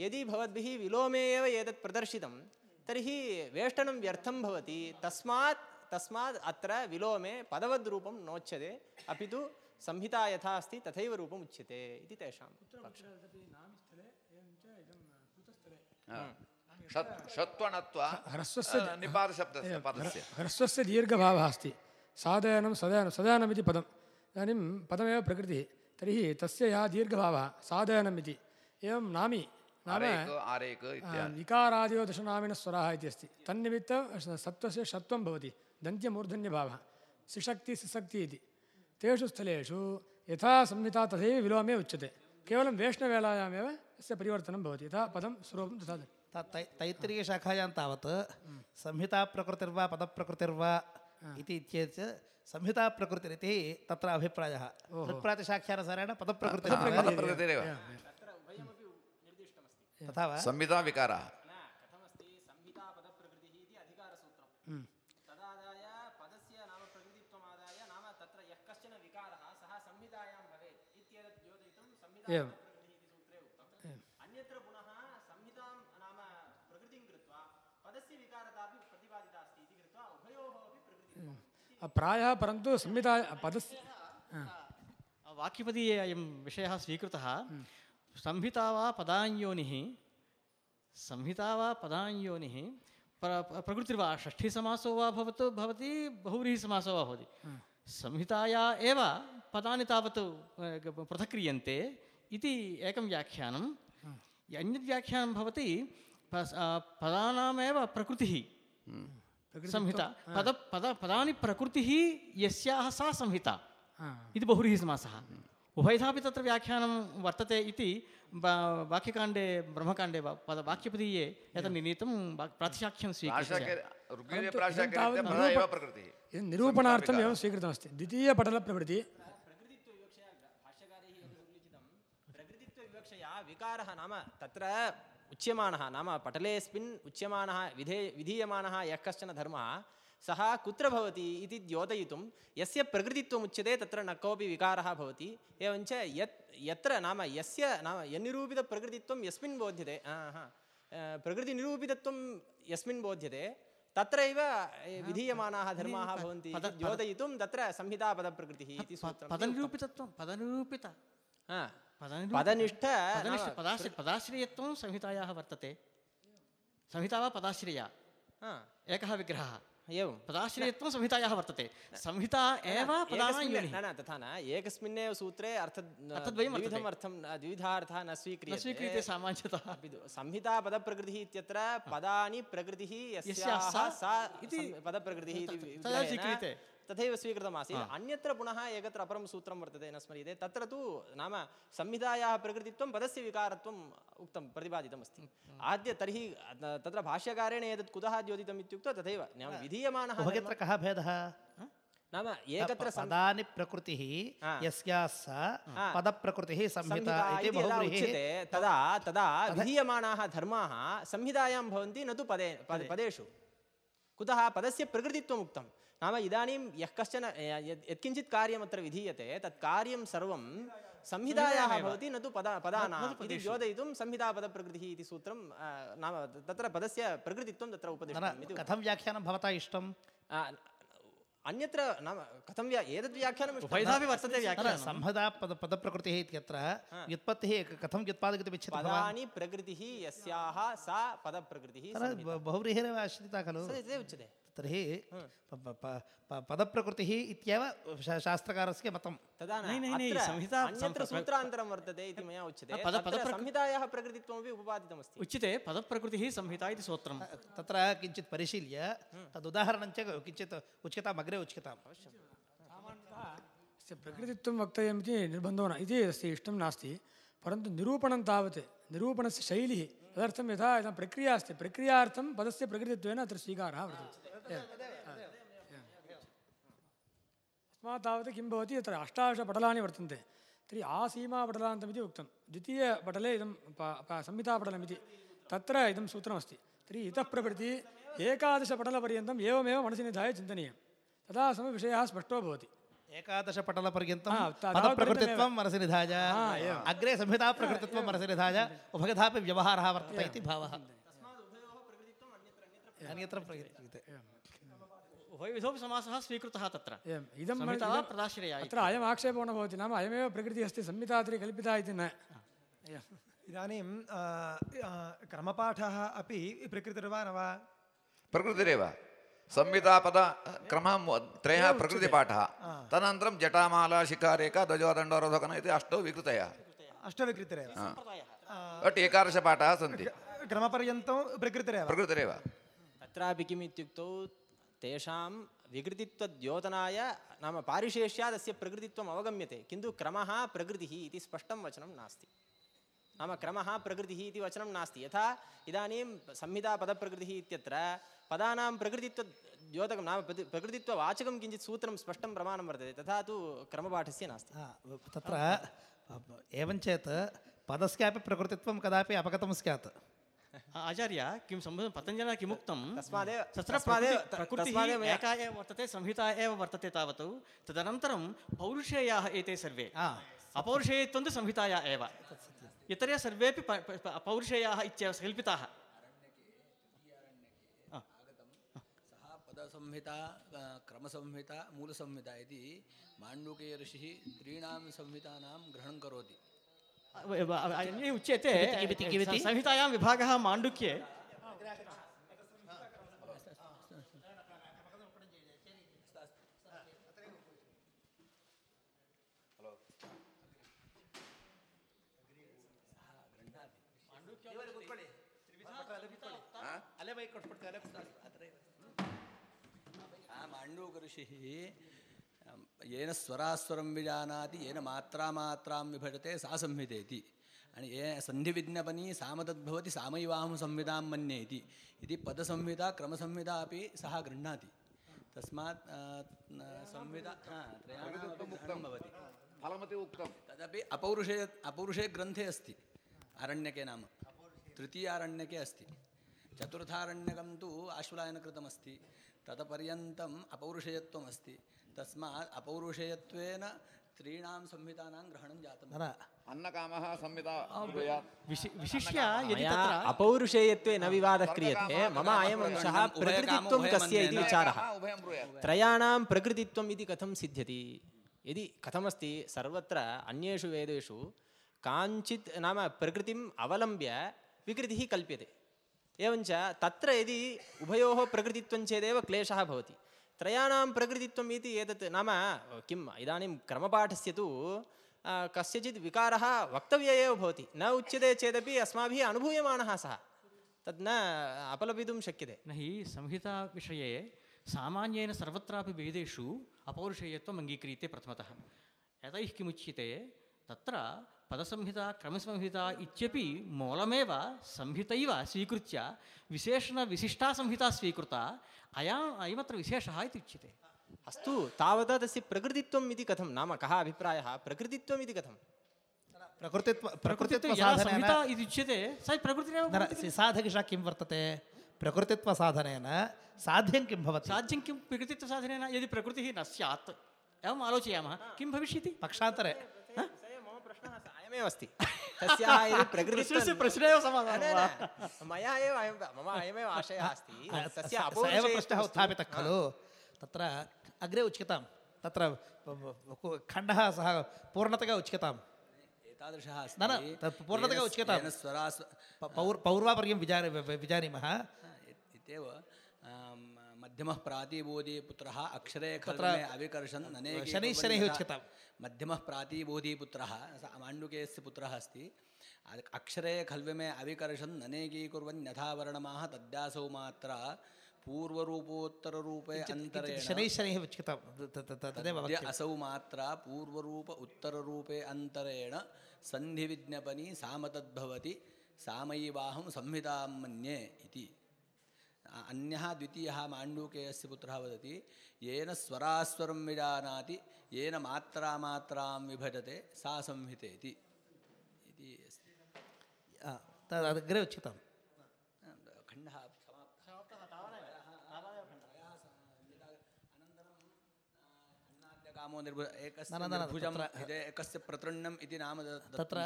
यदि भवद्भिः विलोमे एव एतत् प्रदर्शितं तर्हि वेष्टनं व्यर्थं भवति। तस्मात् तस्मात् अत्र विलोमे पदवद्रूपं नोच्यते। अपि तु संहिता यथा अस्ति तथैव रूपम् उच्यते इति तेषां षत्वणत्वा ह्रस्वस्य दीर्घभावः अस्ति। साधयनं सदयनं सदयनमिति पदम्। इदानीं पदमेव प्रकृतिः। तर्हि तस्य यः दीर्घभावः साधयनम् इति एवं नामी नाम स्वराः इति अस्ति। तन्निमित्तं सत्त्वस्य षत्वं भवति। दन्त्यमूर्धन्यभावः। सिषक्ति सिसक्ति इति। तेषु स्थलेषु यथा संहिता तथैव विलोमे उच्यते। केवलं वेष्णवेलायामेव तस्य परिवर्तनं भवति। यथा पदं स्वरूपं तथा तैत्तिरीयशाखायां तावत् संहिताप्रकृतिर्वा पदप्रकृतिर्वा इति इत्येतत् संहिताप्रकृतिरिति तत्र अभिप्रायः। तत्प्रातिशाख्यानुसारेण पदप्रकृतिः तथा वा? संहिता विकारः कथमस्ति संहिता पदप्रकृतिः इति अधिकारसूत्रं तदादाय पदस्य नाम प्रकृतित्वमादाय नाम तत्र यः कश्चन विकारः सः संहिता एवं अन्यत्र पुनः संहितां नाम प्रकृतिं कृत्वा पदस्य विकारतापि प्रतिपादिता अस्ति इति कृत्वा उभयोः अपि प्रकृतित्वं प्रायः परन्तु संहिता पदस्य वाक्यपदीये अयं विषयः स्वीकृतः। संहिता वा पदाञ्योनिः संहिता वा पदाञ्योनिः प्र प्र- प्रकृतिर्वा षष्ठीसमासो वा भवतु भवति बहुव्रीहिसमासो वा भवति। संहिताया एव पदानि तावत् पृथक् क्रियन्ते इति एकं व्याख्यानं। अन्यद् व्याख्यानं भवति पदानामेव प्रकृतिः। संहिता। पद पद पदानि प्रकृतिः यस्याः सा संहिता। इति बहुव्रीहि समासः। उभयथापि तत्र व्याख्यानं वर्तते इति वाक्यकाण्डे ब्रह्मकाण्डे वा पद वाक्यपदीये यत् निर्णीतं प्रातिशाख्यं स्वीकृत्य। निरूपणार्थम् एवं स्वीकृतमस्ति। द्वितीयपटलप्रभृति प्रकृतित्वविवक्षया विकारः नाम तत्र उच्यमानः नाम पटलेऽस्मिन् उच्यमानः विधे विधीयमानः यः कश्चन धर्मः सः कुत्र भवति इति द्योतयितुं यस्य प्रकृतित्वमुच्यते तत्र न कोऽपि विकारः भवति एवञ्च यत् यत्र नाम यस्य नाम यन्निरूपितप्रकृतित्वं यस्मिन् बोध्यते आ, हा, अ, प्रकृतिनिरूपितत्वं यस्मिन् बोध्यते तत्रैव ए, विधीयमानाः धर्माः भवन्ति इति द्योतयितुं तत्र संहितापदप्रकृतिः इति सूत्रं पदनिरूपितत्वं पदनिरूपित हा. पदनिरूपित पदनिष्ठ पदनिष्ठ पदाश्रय पदाश्रयत्वं संहितायाः वर्तते। संहिता वा पदाश्रया? एकः विग्रहः। एवं। पदाश्रयत्वं संहितायाः वर्तते। संहिता एव न न तथा न। एकस्मिन्नेव सूत्रे अर्थ। द्विविधम् अर्थं द्विविधार्थः न न स्वीक्रियते। स्वीक्रियते सामान्यतः। संहितापदप्रकृतिः इत्यत्र पदानि प्रकृतिः यस्याः सा इति पदप्रकृतिः इति स्वीक्रियते। तथैव स्वीकृतमासीत्। अन्यत्र पुनः एकत्र अपरं सूत्रं वर्तते न स्मर्यते तत्र तु नाम संहितायाः प्रकृतित्वं पदस्य विकारत्वम् उक्तं प्रतिपादितमस्ति। आद्य तर्हि तत्र भाष्यकारेण एतत् कुतः द्योतितम् इत्युक्तौ तथैव विधीयमानः कः भेदः? नाम एकत्र पदानि प्रकृतिः. यस्याः सा पदप्रकृतिः संहिता इति उच्यते तदा तदा विधीयमानाः धर्माः संहितायां भवन्ति न तु पदे पदेषु। कुतः? पदस्य प्रकृतित्वम् उक्तं नाम इदानीं यः कश्चन यत् यत्किञ्चित् कार्यमत्र विधीयते तत् कार्यं सर्वं संहितायाः भवति न तु पद पदानाम् इति द्योतयितुं संहितापदप्रकृतिः इति सूत्रं नाम तत्र पदस्य प्रकृतित्वं तत्र उपदिष्टम् इति कथं व्याख्यानं भवता इष्टम्? अन्यत्र नाम कथं व्या एतद् व्याख्यानं उभयथापि वर्तते व्याख्यानं। संहदा पद पदप्रकृतिः इत्यत्र व्युत्पत्तिः कथं व्युत्पादयितुमिच्छति भवान्? पदानि प्रकृतिः यस्याः सा पदप्रकृतिः बहुव्रीहिरेव आश्रिता खलु? उच्यते। तर्हि पदप्रकृतिः इत्येव शास्त्रकारस्य मतं। तदा अन्यत्र सूत्रान्तरं वर्तते इति मया उच्यते। पद- तत्र पदप्रकृ- संहितायाः प्रकृतित्वमपि उपपादितमस्ति। उच्यते पदप्रकृतिः संहिता इति सूत्रं तत्र किञ्चित् परिशील्य तदुदाहरणं च किञ्चित् उच्यताम् अग्रे उच्यताम्। तस्य प्रकृतित्वं वक्तव्यम् इति निर्बन्धो न इति अस्ति इष्टं नास्ति। परन्तु निरूपणं तावत् निरूपणस्य शैलिः तदर्थं यथा इदं प्रक्रिया अस्ति प्रक्रियार्थं पदस्य प्रकृतित्वेन अत्र स्वीकारः वर्तते अस्मात् तावत् किं भवति तत्र अष्टादशपटलानि वर्तन्ते तर्हि आसीमापटलान्तमिति उक्तं द्वितीयपटले इदं प- प- संहितापटलमिति तत्र इदं सूत्रमस्ति तर्हि इतः प्रभृति एकादशपटलपर्यन्तम् एवमेव मनसि निधाय चिन्तनीयं तदा समविषयः स्पष्टो भवति एकादशपटलपर्यन्तं हा, ता- पदप्रकृतित्वं मनसि निधाय अग्रे संहिता प्रकृतित्वं मनसि निधाय उभयथापि व्यवहारः वर्तते इति भावः अन्यत्र प्रयुज्यते उभयविधोपि समासः स्वीकृतः तत्र एवम् इदं संहिता वा इदं- प्रदाश्रया इति अत्र अयम् आक्षेपो न भवति नाम अयमेव प्रकृतिः अस्ति संहिता तर्हि कल्पिता इति न इदानीं आ, आ, क्रमपाठः अपि प्रकृतिर्वा न वा प्रकृतिरेव ಸಂಹಿತಾಪದ ಕ್ರಮ ತ್ರಯ ಪ್ರಕೃತಿಪಾಠ ತದನಂತರಂ ಜಟಾಮಾಲಾ ಶಿಖಾರೇಖಾ ಧ್ವಜೋದಂಡೋರೋಧಕನ ಇದು ಅಷ್ಟೋ ವಿಕೃತಯ. ಅಷ್ಟೋ ವಿಕೃತರೇವ ಒಟ್ಟು ಏಕಾದಶ ಪಾಠ ಸಂತಿ ಕ್ರಮಪರ್ಯಂತಂ ಪ್ರಕೃತಿರೇವ ಪ್ರಕೃತಿರೇವ ತತ್ರಾಪಿ ಕಿಮ್ ಇತ್ಯುಕ್ತೌ ತೇಷಾಂ ವಿಕೃತಿತ್ವದ್ಯೋತನಾಯ ನಾಮ ಪಾರಿಶೇಷ್ಯಾದಸ್ಯ ಪ್ರಕೃತಿತ್ವಂ ಅವಗಮ್ಯತೆ ಕಿಂತು ಕ್ರಮಃ ಪ್ರಕೃತಿಃ ಇತಿ ಸ್ಪಷ್ಟಂ ವಚನಂ ನಾಸ್ತಿ. नाम क्रमः प्रकृतिः इति वचनं नास्ति यथा इदानीं संहितापदप्रकृतिः इत्यत्र पदानां प्रकृतित्वद्योतकं नाम प्रति- प्रकृतित्ववाचकं किञ्चित् सूत्रं स्पष्टं प्रमाणं वर्तते तथा तु क्रमपाठस्य नास्ति हा, तत्र एवं चेत् पदस्यापि प्रकृतित्वं कदापि अपगतं स्यात् आचार्य किं सम्बन्धं पतञ्जलिना किमुक्तं तस्मादेव तत्र तस्मादेव प्रकृति- प्रकृतिः तस्मादेव मया- एका एव वर्तते संहिता एव वर्तते तावत् तदनन्तरं पौरुषेयाः एते सर्वे हा, अपौरुषेयत्वं तु संहिताया एव इतरे सर्वे पौरषया कल संहिता क्रम संहिता मूल संहिता पदसंहिता क्रमसंहिता मूलसंहिता इति माण्डूके ऋषिः त्रीणां संहितानां ग्रहणं करोति। अन्ये उच्यते? संहितायां विभागः माण्डुक्ये। ऋषिः येन स्वरास्वरं विजानाति येन मात्रामात्रां विभजते सा संहितेति आणि ये सन्धिविज्ञपनी सामतद्भवती सामयिवाहं संहितां मन्येति। इति पदसंहिता क्रमसंहिता अपि सः गृह्णाति। तस्मात् संहिता भवति। उक्तं तदपि अपौरुषे अपौरुषे ग्रन्थे अस्ति आरण्यके नाम। तृतीयारण्यके अस्ति। चतुर्थारण्यकं तु आश्वलायनकृतमस्ति। ತದಪರ್ಯಂತಂ ಅಪೌರುಷೇಯತ್ವಂ ಅಸ್ತಿ ತಸ್ಮಾತ್ ಅಪೌರುಷೇಯತ್ವೇನ ಸ್ತ್ರೀಣಾಂ ಸಂಹಿತಾನಾಂ ಗ್ರಹಣಂ ಜಾತಂ. ಅನ್ನಕಾಮಃ ಸಂಹಿತ ವಿಶಿಷ್ಯ ಯದಿ ತತ್ರ? ಅಪೌರುಷೇಯತ್ವೇನ ವಿವಾದಃ ಕ್ರಿಯತೆ ಮಮ ಅಯಂ ಅಂಶಃ ಪ್ರಕೃತಿತ್ವಂ ಕಸ್ಯ ಇತಿ ವಿಚಾರಃ. ತ್ರಯಾಣಾಂ ಪ್ರಕೃತಿತ್ವಂ ಇತಿ ಕಥಂ ಸಿದ್ಧ್ಯತಿ. ಯದಿ ಕಥಮಸ್ತಿ ಸರ್ವತ್ರ ಅನ್ಯೇಷು ವೇದೇಷು ಕಾಂಚಿತ್ ನಾಮ ಪ್ರಕೃತಿಂ ಅವಲಂಬ್ಯ ವಿಕೃತಿ ಕಲ್ಪ್ಯತೆ. एवञ्च तत्र यदि उभयोः प्रकृतित्वं चेदेव क्लेशः भवति त्रयाणां प्रकृतित्वम् इति एतत् नाम किम् इदानीं क्रमपाठस्य तु आ, कस्यचित् विकारः वक्तव्य एव भवति न उच्यते चेदपि अस्माभिः अनुभूयमानः सः तद् न अपलपितुं शक्यते न हि संहिताविषये सामान्येन सर्वत्रापि वेदेषु अपौरुषेयत्वम् अङ्गीक्रियते प्रथमतः यतैः किमुच्यते तत्र पदसंहिता క్రమసంహిత ఇత్యపి మూలమేవ సంహితైవ స్వీకృత్య విశేషణ విశిష్టా సంహిత స్వీకృత అయా అయమత్ర విశేష ఇది ఉచ్యతే అస్తు తావదా తస్య ప్రకృతిత్వం ఇది కథం నామ కः అభిప్రాయः ప్రకృతిత్వం ఇది కథం प्रकृतित्व प्रकृतित्वसाधनेन उच्यते। स प्रकृतिरेव साधकिषा किं वर्तते? प्रकृतित्वसाधनेन साध्यं किं भवति? साध्यं किं? प्रकृतित्वसाधनेन यदि प्रकृतिः न स्यात् एवम् आलोचयामः। किं भविष्यति? पक्षान्तरे प्रश्नः स- अयमेव अस्ति तस्याः यदि प्रकृतित्वं प्रश्ने एव न, समाधानं न? न, मया एव अयं मम अयमेव आशयः अस्ति तस्य एव प्रश्नः उत्थापितः खलु तत्र अग्रे उच्यतां तत्र खण्डः सः पूर्णतया उच्यताम् एतादृशः न, न, अस्ति तत् पूर्णतया प- पौर् पौर्वापर्यं विचार विजानीमः इत्येव मध्यमः प्रातिबोधि पुत्रः अक्षरे खल्मे अविकर्षन् शनैः शनैः उच्यताम्। मध्यमः प्रातिबोधि पुत्रः स माण्डुकेयस्य पुत्रः अस्ति अक्षरे खल्विमे अविकर्षन् यथा वर्णमाः तद्यासौ मात्रा पूर्वरूपोत्तररूपे अन्तरेण शनैः शनैः उच्यतां तदेव। असौ मात्रा पूर्वरूप उत्तररूपे अन्तरेण सन्धिविज्ञपनी सामतद्भवति सामैवाहं संहितां मन्ये इति అన్య ద్వితీయ మాండూకేయస్ పుత్ర వదతి. ఏన స్వరాస్వరం విజానాతి ఏన మాత్రామాత్రాం విభజతే సా సంహితేతి. ఇది అగ్రే ఉచ్యతాం कामो एकस्य निर्भुजं तत्र- एकस्य प्रतृण्णम् इति नाम तत्र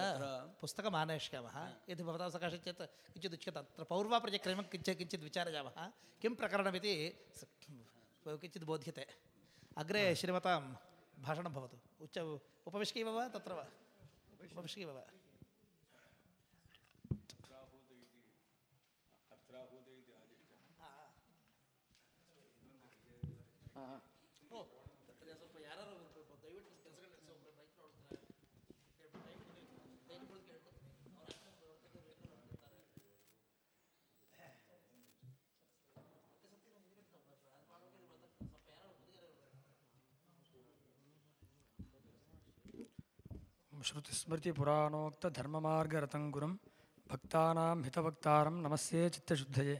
पुस्तकम् आनयिष्यामः यदि भवता सकाशे चेत् किञ्चित् उच्यते तत्र पौर्वाप्रजक्रमं किञ्चित् किञ्चित् विचारयामः। किं प्रकरणमिति किञ्चित् बोध्यते। अग्रे श्रीमतां भाषणं भवतु। उच्च उपविष्कीव वा तत्र वा? उपविष्कीव वा? श्रुतिस्मृतिपुराणोक्तधर्ममार्गरतं गुरुं भक्तानां हितवक्तारं नमस्ये चित्तशुद्धये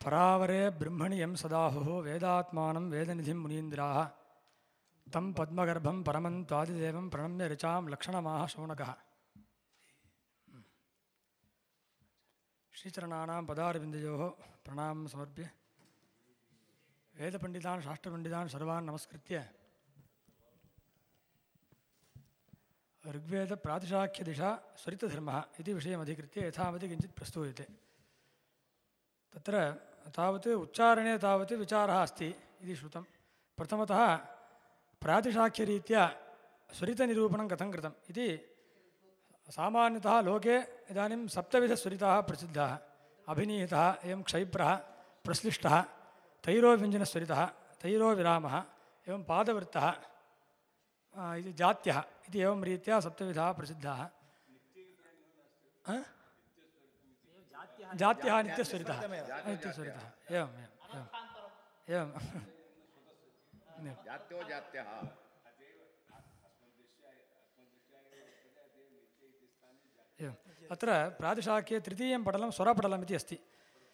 परावरे ब्रह्मणि यं सदाहुः वेदात्मानं वेदनिधिं मुनीन्द्राः तं पद्मगर्भं परमं त्वादिदेवं प्रणम्य ऋचां लक्षणमाह शौनकः श्रीचरणानां पदारविन्दयोः प्रणामं समर्प्य वेदपण्डितान् शास्त्रपण्डितान् सर्वान् नमस्कृत्य ऋग्वेदप्रातिशाख्यदिशा स्वरितधर्मः इति विषयमधिकृत्य यथामति किञ्चित् प्रस्तूयते तत्र तावत् उच्चारणे तावत् विचारः अस्ति इति श्रुतं प्रथमतः प्रातिशाख्यरीत्या स्वरितनिरूपणं कथं कृतम् इति सामान्यतः लोके इदानीं सप्तविधस्वरिताः प्रसिद्धाः अभिनीतः एवं क्षैप्रः प्रश्लिष्टः तैरोव्यञ्जनस्वरितः तैरोविरामः एवं पादवृत्तः आ, इति जात्यः इति एवं रीत्या सप्तविधाः प्रसिद्धाः? जात्यः नित्यस्वरितः। नित्यस्वरितः। एवम् एवम् एवम्। एवं एवम्। अत्र प्रातिशाख्ये तृतीयं पटलं स्वरपटलम् इति अस्ति।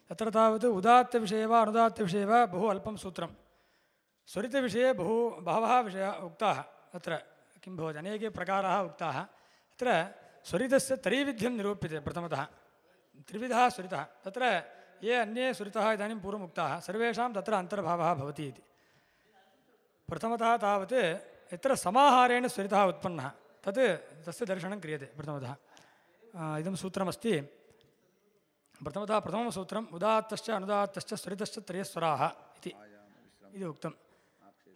तत्र तावत् उदात्तविषये वा अनुदात्तविषये वा बहु अल्पं सूत्रं स्वरितविषये बहु बहवः विषयाः उक्ताः। अत्र किं भवति? अनेके प्रकाराः उक्ताः। अत्र स्वरितस्य त्रैविध्यं निरूप्यते प्रथमतः। त्रिविधः स्वरितः। तत्र ये अन्ये स्वरितः इदानीं पूर्वम् उक्ताः सर्वेषां तत्र अन्तर्भावः भवति इति। प्रथमतः तावत् यत्र समाहारेण स्वरितः उत्पन्नः तत् तस्य दर्शनं क्रियते प्रथमतः। इदं सूत्रमस्ति। प्रथमतः प्रथमं सूत्रम् उदात्तश्च अनुदात्तश्च स्वरितश्च त्रयस्वराः इति। इति उक्तम्।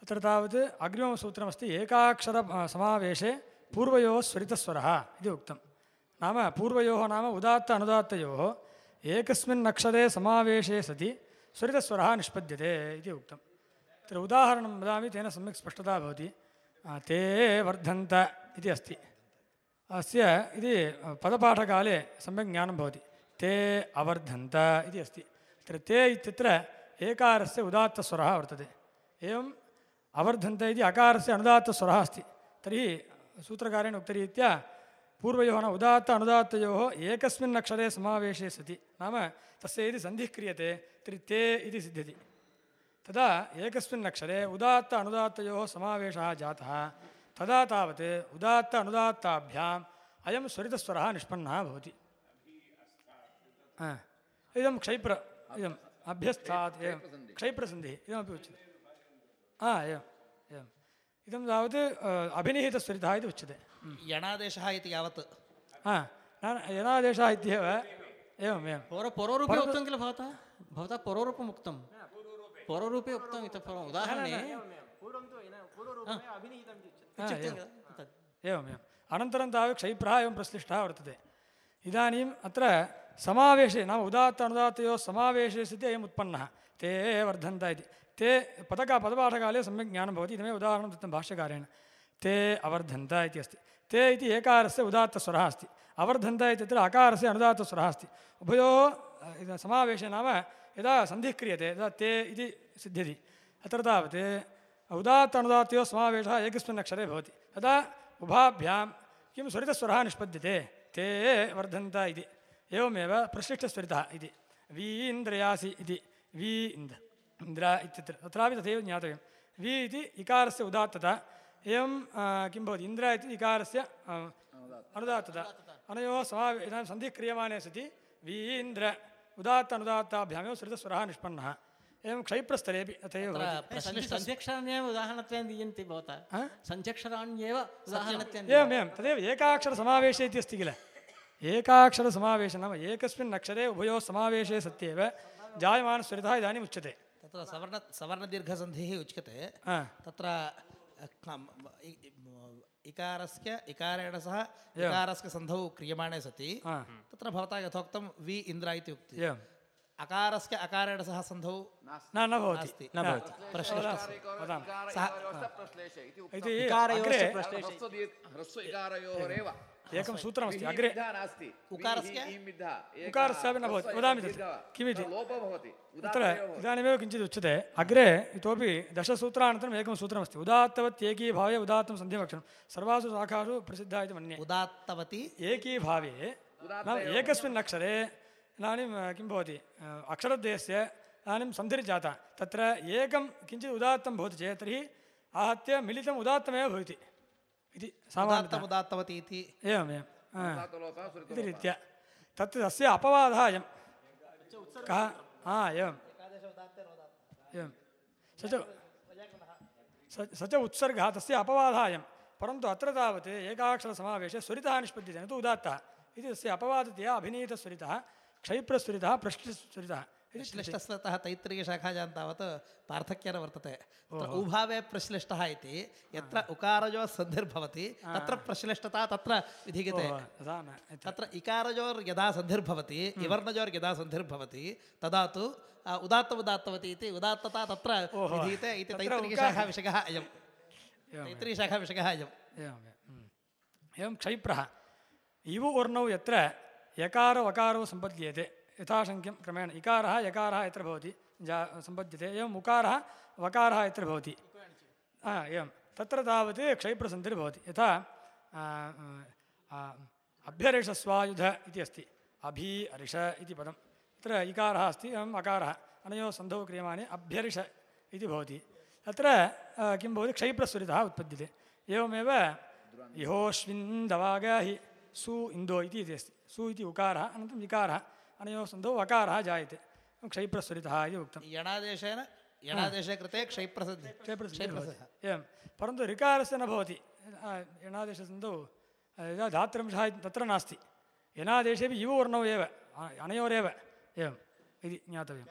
अत्र तावत् अग्रिमं सूत्रमस्ति एकाक्षर आ, समावेशे पूर्वयोः स्वरितस्वरः इति उक्तं नाम पूर्वयोः नाम उदात्त अनुदात्तयोः एकस्मिन् अक्षरे समावेशे सति स्वरितस्वरः निष्पद्यते इति उक्तम् अत्र उदाहरणं वदामि तेन सम्यक् स्पष्टता भवति आ, ते वर्धन्त इति अस्ति अस्य इति पदपाठकाले सम्यक् ज्ञानं भवति ते अवर्धन्त इति अस्ति तत्र ते इत्यत्र एकारस्य उदात्तस्वरः वर्तते एवम् अवर्धन्त इति अकारस्य अनुदात्तस्वरः अस्ति तर्हि सूत्रकारेण उक्तरीत्या पूर्वयोः न उदात्त अनुदात्तयोः एकस्मिन् अक्षरे समावेशे सति नाम तस्य यदि सन्धिः क्रियते तर्हि ते इति सिद्ध्यति तदा एकस्मिन् अक्षरे उदात्त अनुदात्तयोः समावेशः जातः तदा तावत् उदात्त अनुदात्ताभ्याम् अयं स्वरितस्वरः निष्पन्नः भवति हा। इदं क्षैप्र इदम् अभ्यस्तात् एवं क्षैप्रसन्धिः इदमपि उच्यते हा एवम् एवम् इदं तावत् अ, अभिनिहितस्वरितः इति उच्यते यणादेशः इति यावत् हा न- यनादेशः इत्येव एवम् एवं पौर पौररूपे उक्तं किल भवता भवता पौररूपम् उक्तं पौररूपे उक्तम् इतः पूर्वम् उदाहरणे पूर्वं तु येन पूर्वरूपमेव अभिनीतम् इति उच्यते हा, उच्यते एवं। किल? तत् एवम् एवम् अनन्तरं तावत् क्षैप्रः एवं प्रश्लिष्टः वर्तते इदानीम् अत्र समावेशे नाम उदात्त अनुदात्तयोः समावेशे सति अयम् उत्पन्नः ते वर्धन्त इति ते पदका पदपाठकाले सम्यक् ज्ञानं भवति इदमेव उदाहरणं दत्तं भाष्यकारेण ते अवर्धन्त इति अस्ति ते इति एकारस्य उदात्तस्वरः अस्ति अवर्धन्त इत्यत्र अकारस्य अनुदात्तस्वरः अस्ति उभयोः अ, इद समावेशे नाम यदा सन्धिः क्रियते तदा ते इति सिद्ध्यति अत्र तावत् उदात्त अनुदात्तयोः समावेशः एकस्मिन् अक्षरे भवति तदा उभाभ्यां किं स्वरितस्वरः निष्पद्यते ते वर्धन्त इति एवमेव प्रशिष्टस्वरितः इति वीन्द्रयासि इति वी इन्द्र इन्द्र इत्यत्र तत्रापि तथैव ज्ञातव्यं वी इति इकारस्य उदात्तता एवं आ, किं भवति इन्द्र इति इकारस्य आ, अनुदात्तता अनयोः समावे इदानीं सन्धिः क्रियमाणे सति वीन्द्र उदात्त अनुदात्ताभ्यामेव स्वरितस्वरः निष्पन्नः एवं क्षैप्रस्थलेपि तथैव भवति सन्धि- सन्ध्यक्षराण्येव उदाहरणत्वेन दीयन्ते भवता हा? सन्ध्यक्षराण्येव उदाहरणत्वेन एवम् एवं तदेव एकाक्षरसमावेशे इति अस्ति किल एकाक्षरसमावेशः नाम एकस्मिन् अक्षरे उभयोः समावेशे सत्येव जायमानस्वरितः इदानीम् उच्यते तत्र सवर्ण सवर्णदीर्घसन्धिः उच्यते हा। तत्र इकारस्य इकारेण सह इकारस्य सन्धौ क्रियमाणे सति तत्र भवता यथोक्तं वि इन्द्र इति उक्ति। अकारस्य अकारेण सह सन्धौ न न भवति न भवति। प्रश्नस्य एकं सूत्रमस्ति अग्रे नास्ति उकारस्य? उकारस्यापि न भवति वदामि तत्र किमिति तत्र इदानीमेव किञ्चित् उच्यते अग्रे इतोपि दशसूत्रानन्तरम् एकं सूत्रमस्ति उदात्तवत् एकीभावे उदात्तं सन्धिवक्षणं सर्वासु शाखासु प्रसिद्धा इति मन्ये उदात्तवती एकीभावे नाम एकस्मिन् अक्षरे इदानीं किं भवति अक्षरद्वयस्य इदानीं सन्धिर्जाता तत्र एकं किञ्चित् उदात्तं भवति चेत् तर्हि आहत्य मिलितम् उदात्तमेव भवति इति सामान्यतः उदात्तम् उदात्तवती इति एवमेवं हा। उदात्तलोपः सुरितलोपः। इति रीत्या तत् तस्य अपवादः अयं कः हा एवम् एवं स च स स च उत्सर्गः तस्य अपवादः अयं परन्तु अत्र तावत् एकाक्षरसमावेशे स्वरितः निष्पद्यते न तु उदात्तः इति तस्य अपवादतया अभिनीतस्वरितः क्षैप्रस्वरितः प्रश्नस्वरितः इति श्लिष्टस्ततः तैत्तिरीयशाखायां तावत् पार्थक्येन वर्तते तत्र उभावे प्रश्लिष्टः इति यत्र उकारजो सन्धिर्भवति तत्र प्रश्लिष्टता तत्र विधीयते ओहो, तथा न इति। तत्र इकारजोर् यदा सन्धिर्भवति इवर्णजोर् यदा सन्धिर्भवति तदा तु आ, उदात्त उदात्तवती इति उदात्तता तत्र ओहो, विधीयते इति तत्र तैत्तिरीयशाखाविषयः अयं एवं तैत्तिरीयशाखाविषयः अयम् एवम् एवम्। एवं क्षैप्रः इवु वर्णौ यत्र यकार वकारौ सम्पद्येते यथाशङ्क्यं क्रमेण। इकारः, यकारः यत्र भवति। जा, सम्पद्यते। एवम् उकारः, वकारः यत्र भवति। हा, एवं। तत्र तावत् क्षैप्रसन्धिर्भवति यथा अभ्यरिषस्वायुध इति अस्ति। अभि, अरिष इति पदं। तत्र इकारः अस्ति एवम् अकारः। अनयोः सन्धौ क्रियमाणे अभ्यरिष इति भवति। तत्र किं भवति? क्षैप्रस्वरितः उत्पद्यते। एवमेव इहोऽश्विन्दवागाहि सु इन्दो इति अस्ति। सु इति उकारः, अनन्तरम् इकारः। अनयोः सन्धौ वकारः जायते क्षैप्रस्वरितः इति उक्तम् यणादेशेन यणादेशे कृते क्षैप्रसन्धि क्षैप्रसन्धिः भवति एवं परन्तु ऋकारस्य न भवति आ, यणादेशसन्धौ आ, यदा धात्रंशः इति तत्र नास्ति यणादेशेपि युव वर्णौ एव आ, अनयोरेव एवम् इति ज्ञातव्यं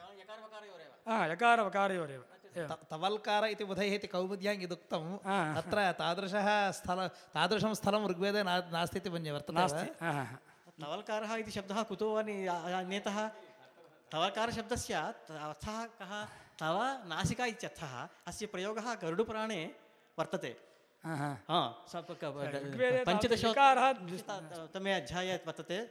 हा यकारवकारयोरेव एवं त- तवल्कार इति बुधैः इति कौमुद्यां यदुक्तं आ, तत्र तादृशः स्थल तादृशं स्थलं ऋग्वेदे ना नास्ति इति मन्ये वर्तते वा? नास्ति हा, हा, हा। तवल्कारः इति शब्दः कुतो वा नि- आ- नेतः? तवल्कारशब्दस्य त- अर्थः कः? तव नासिका इत्यर्थः अस्य प्रयोगः गरुडपुराणे वर्तते। हा, हा। हा स- प- क- ऋग्वेदे तावत् पञ्चदश विकारः तमे अध्याये वर्तते।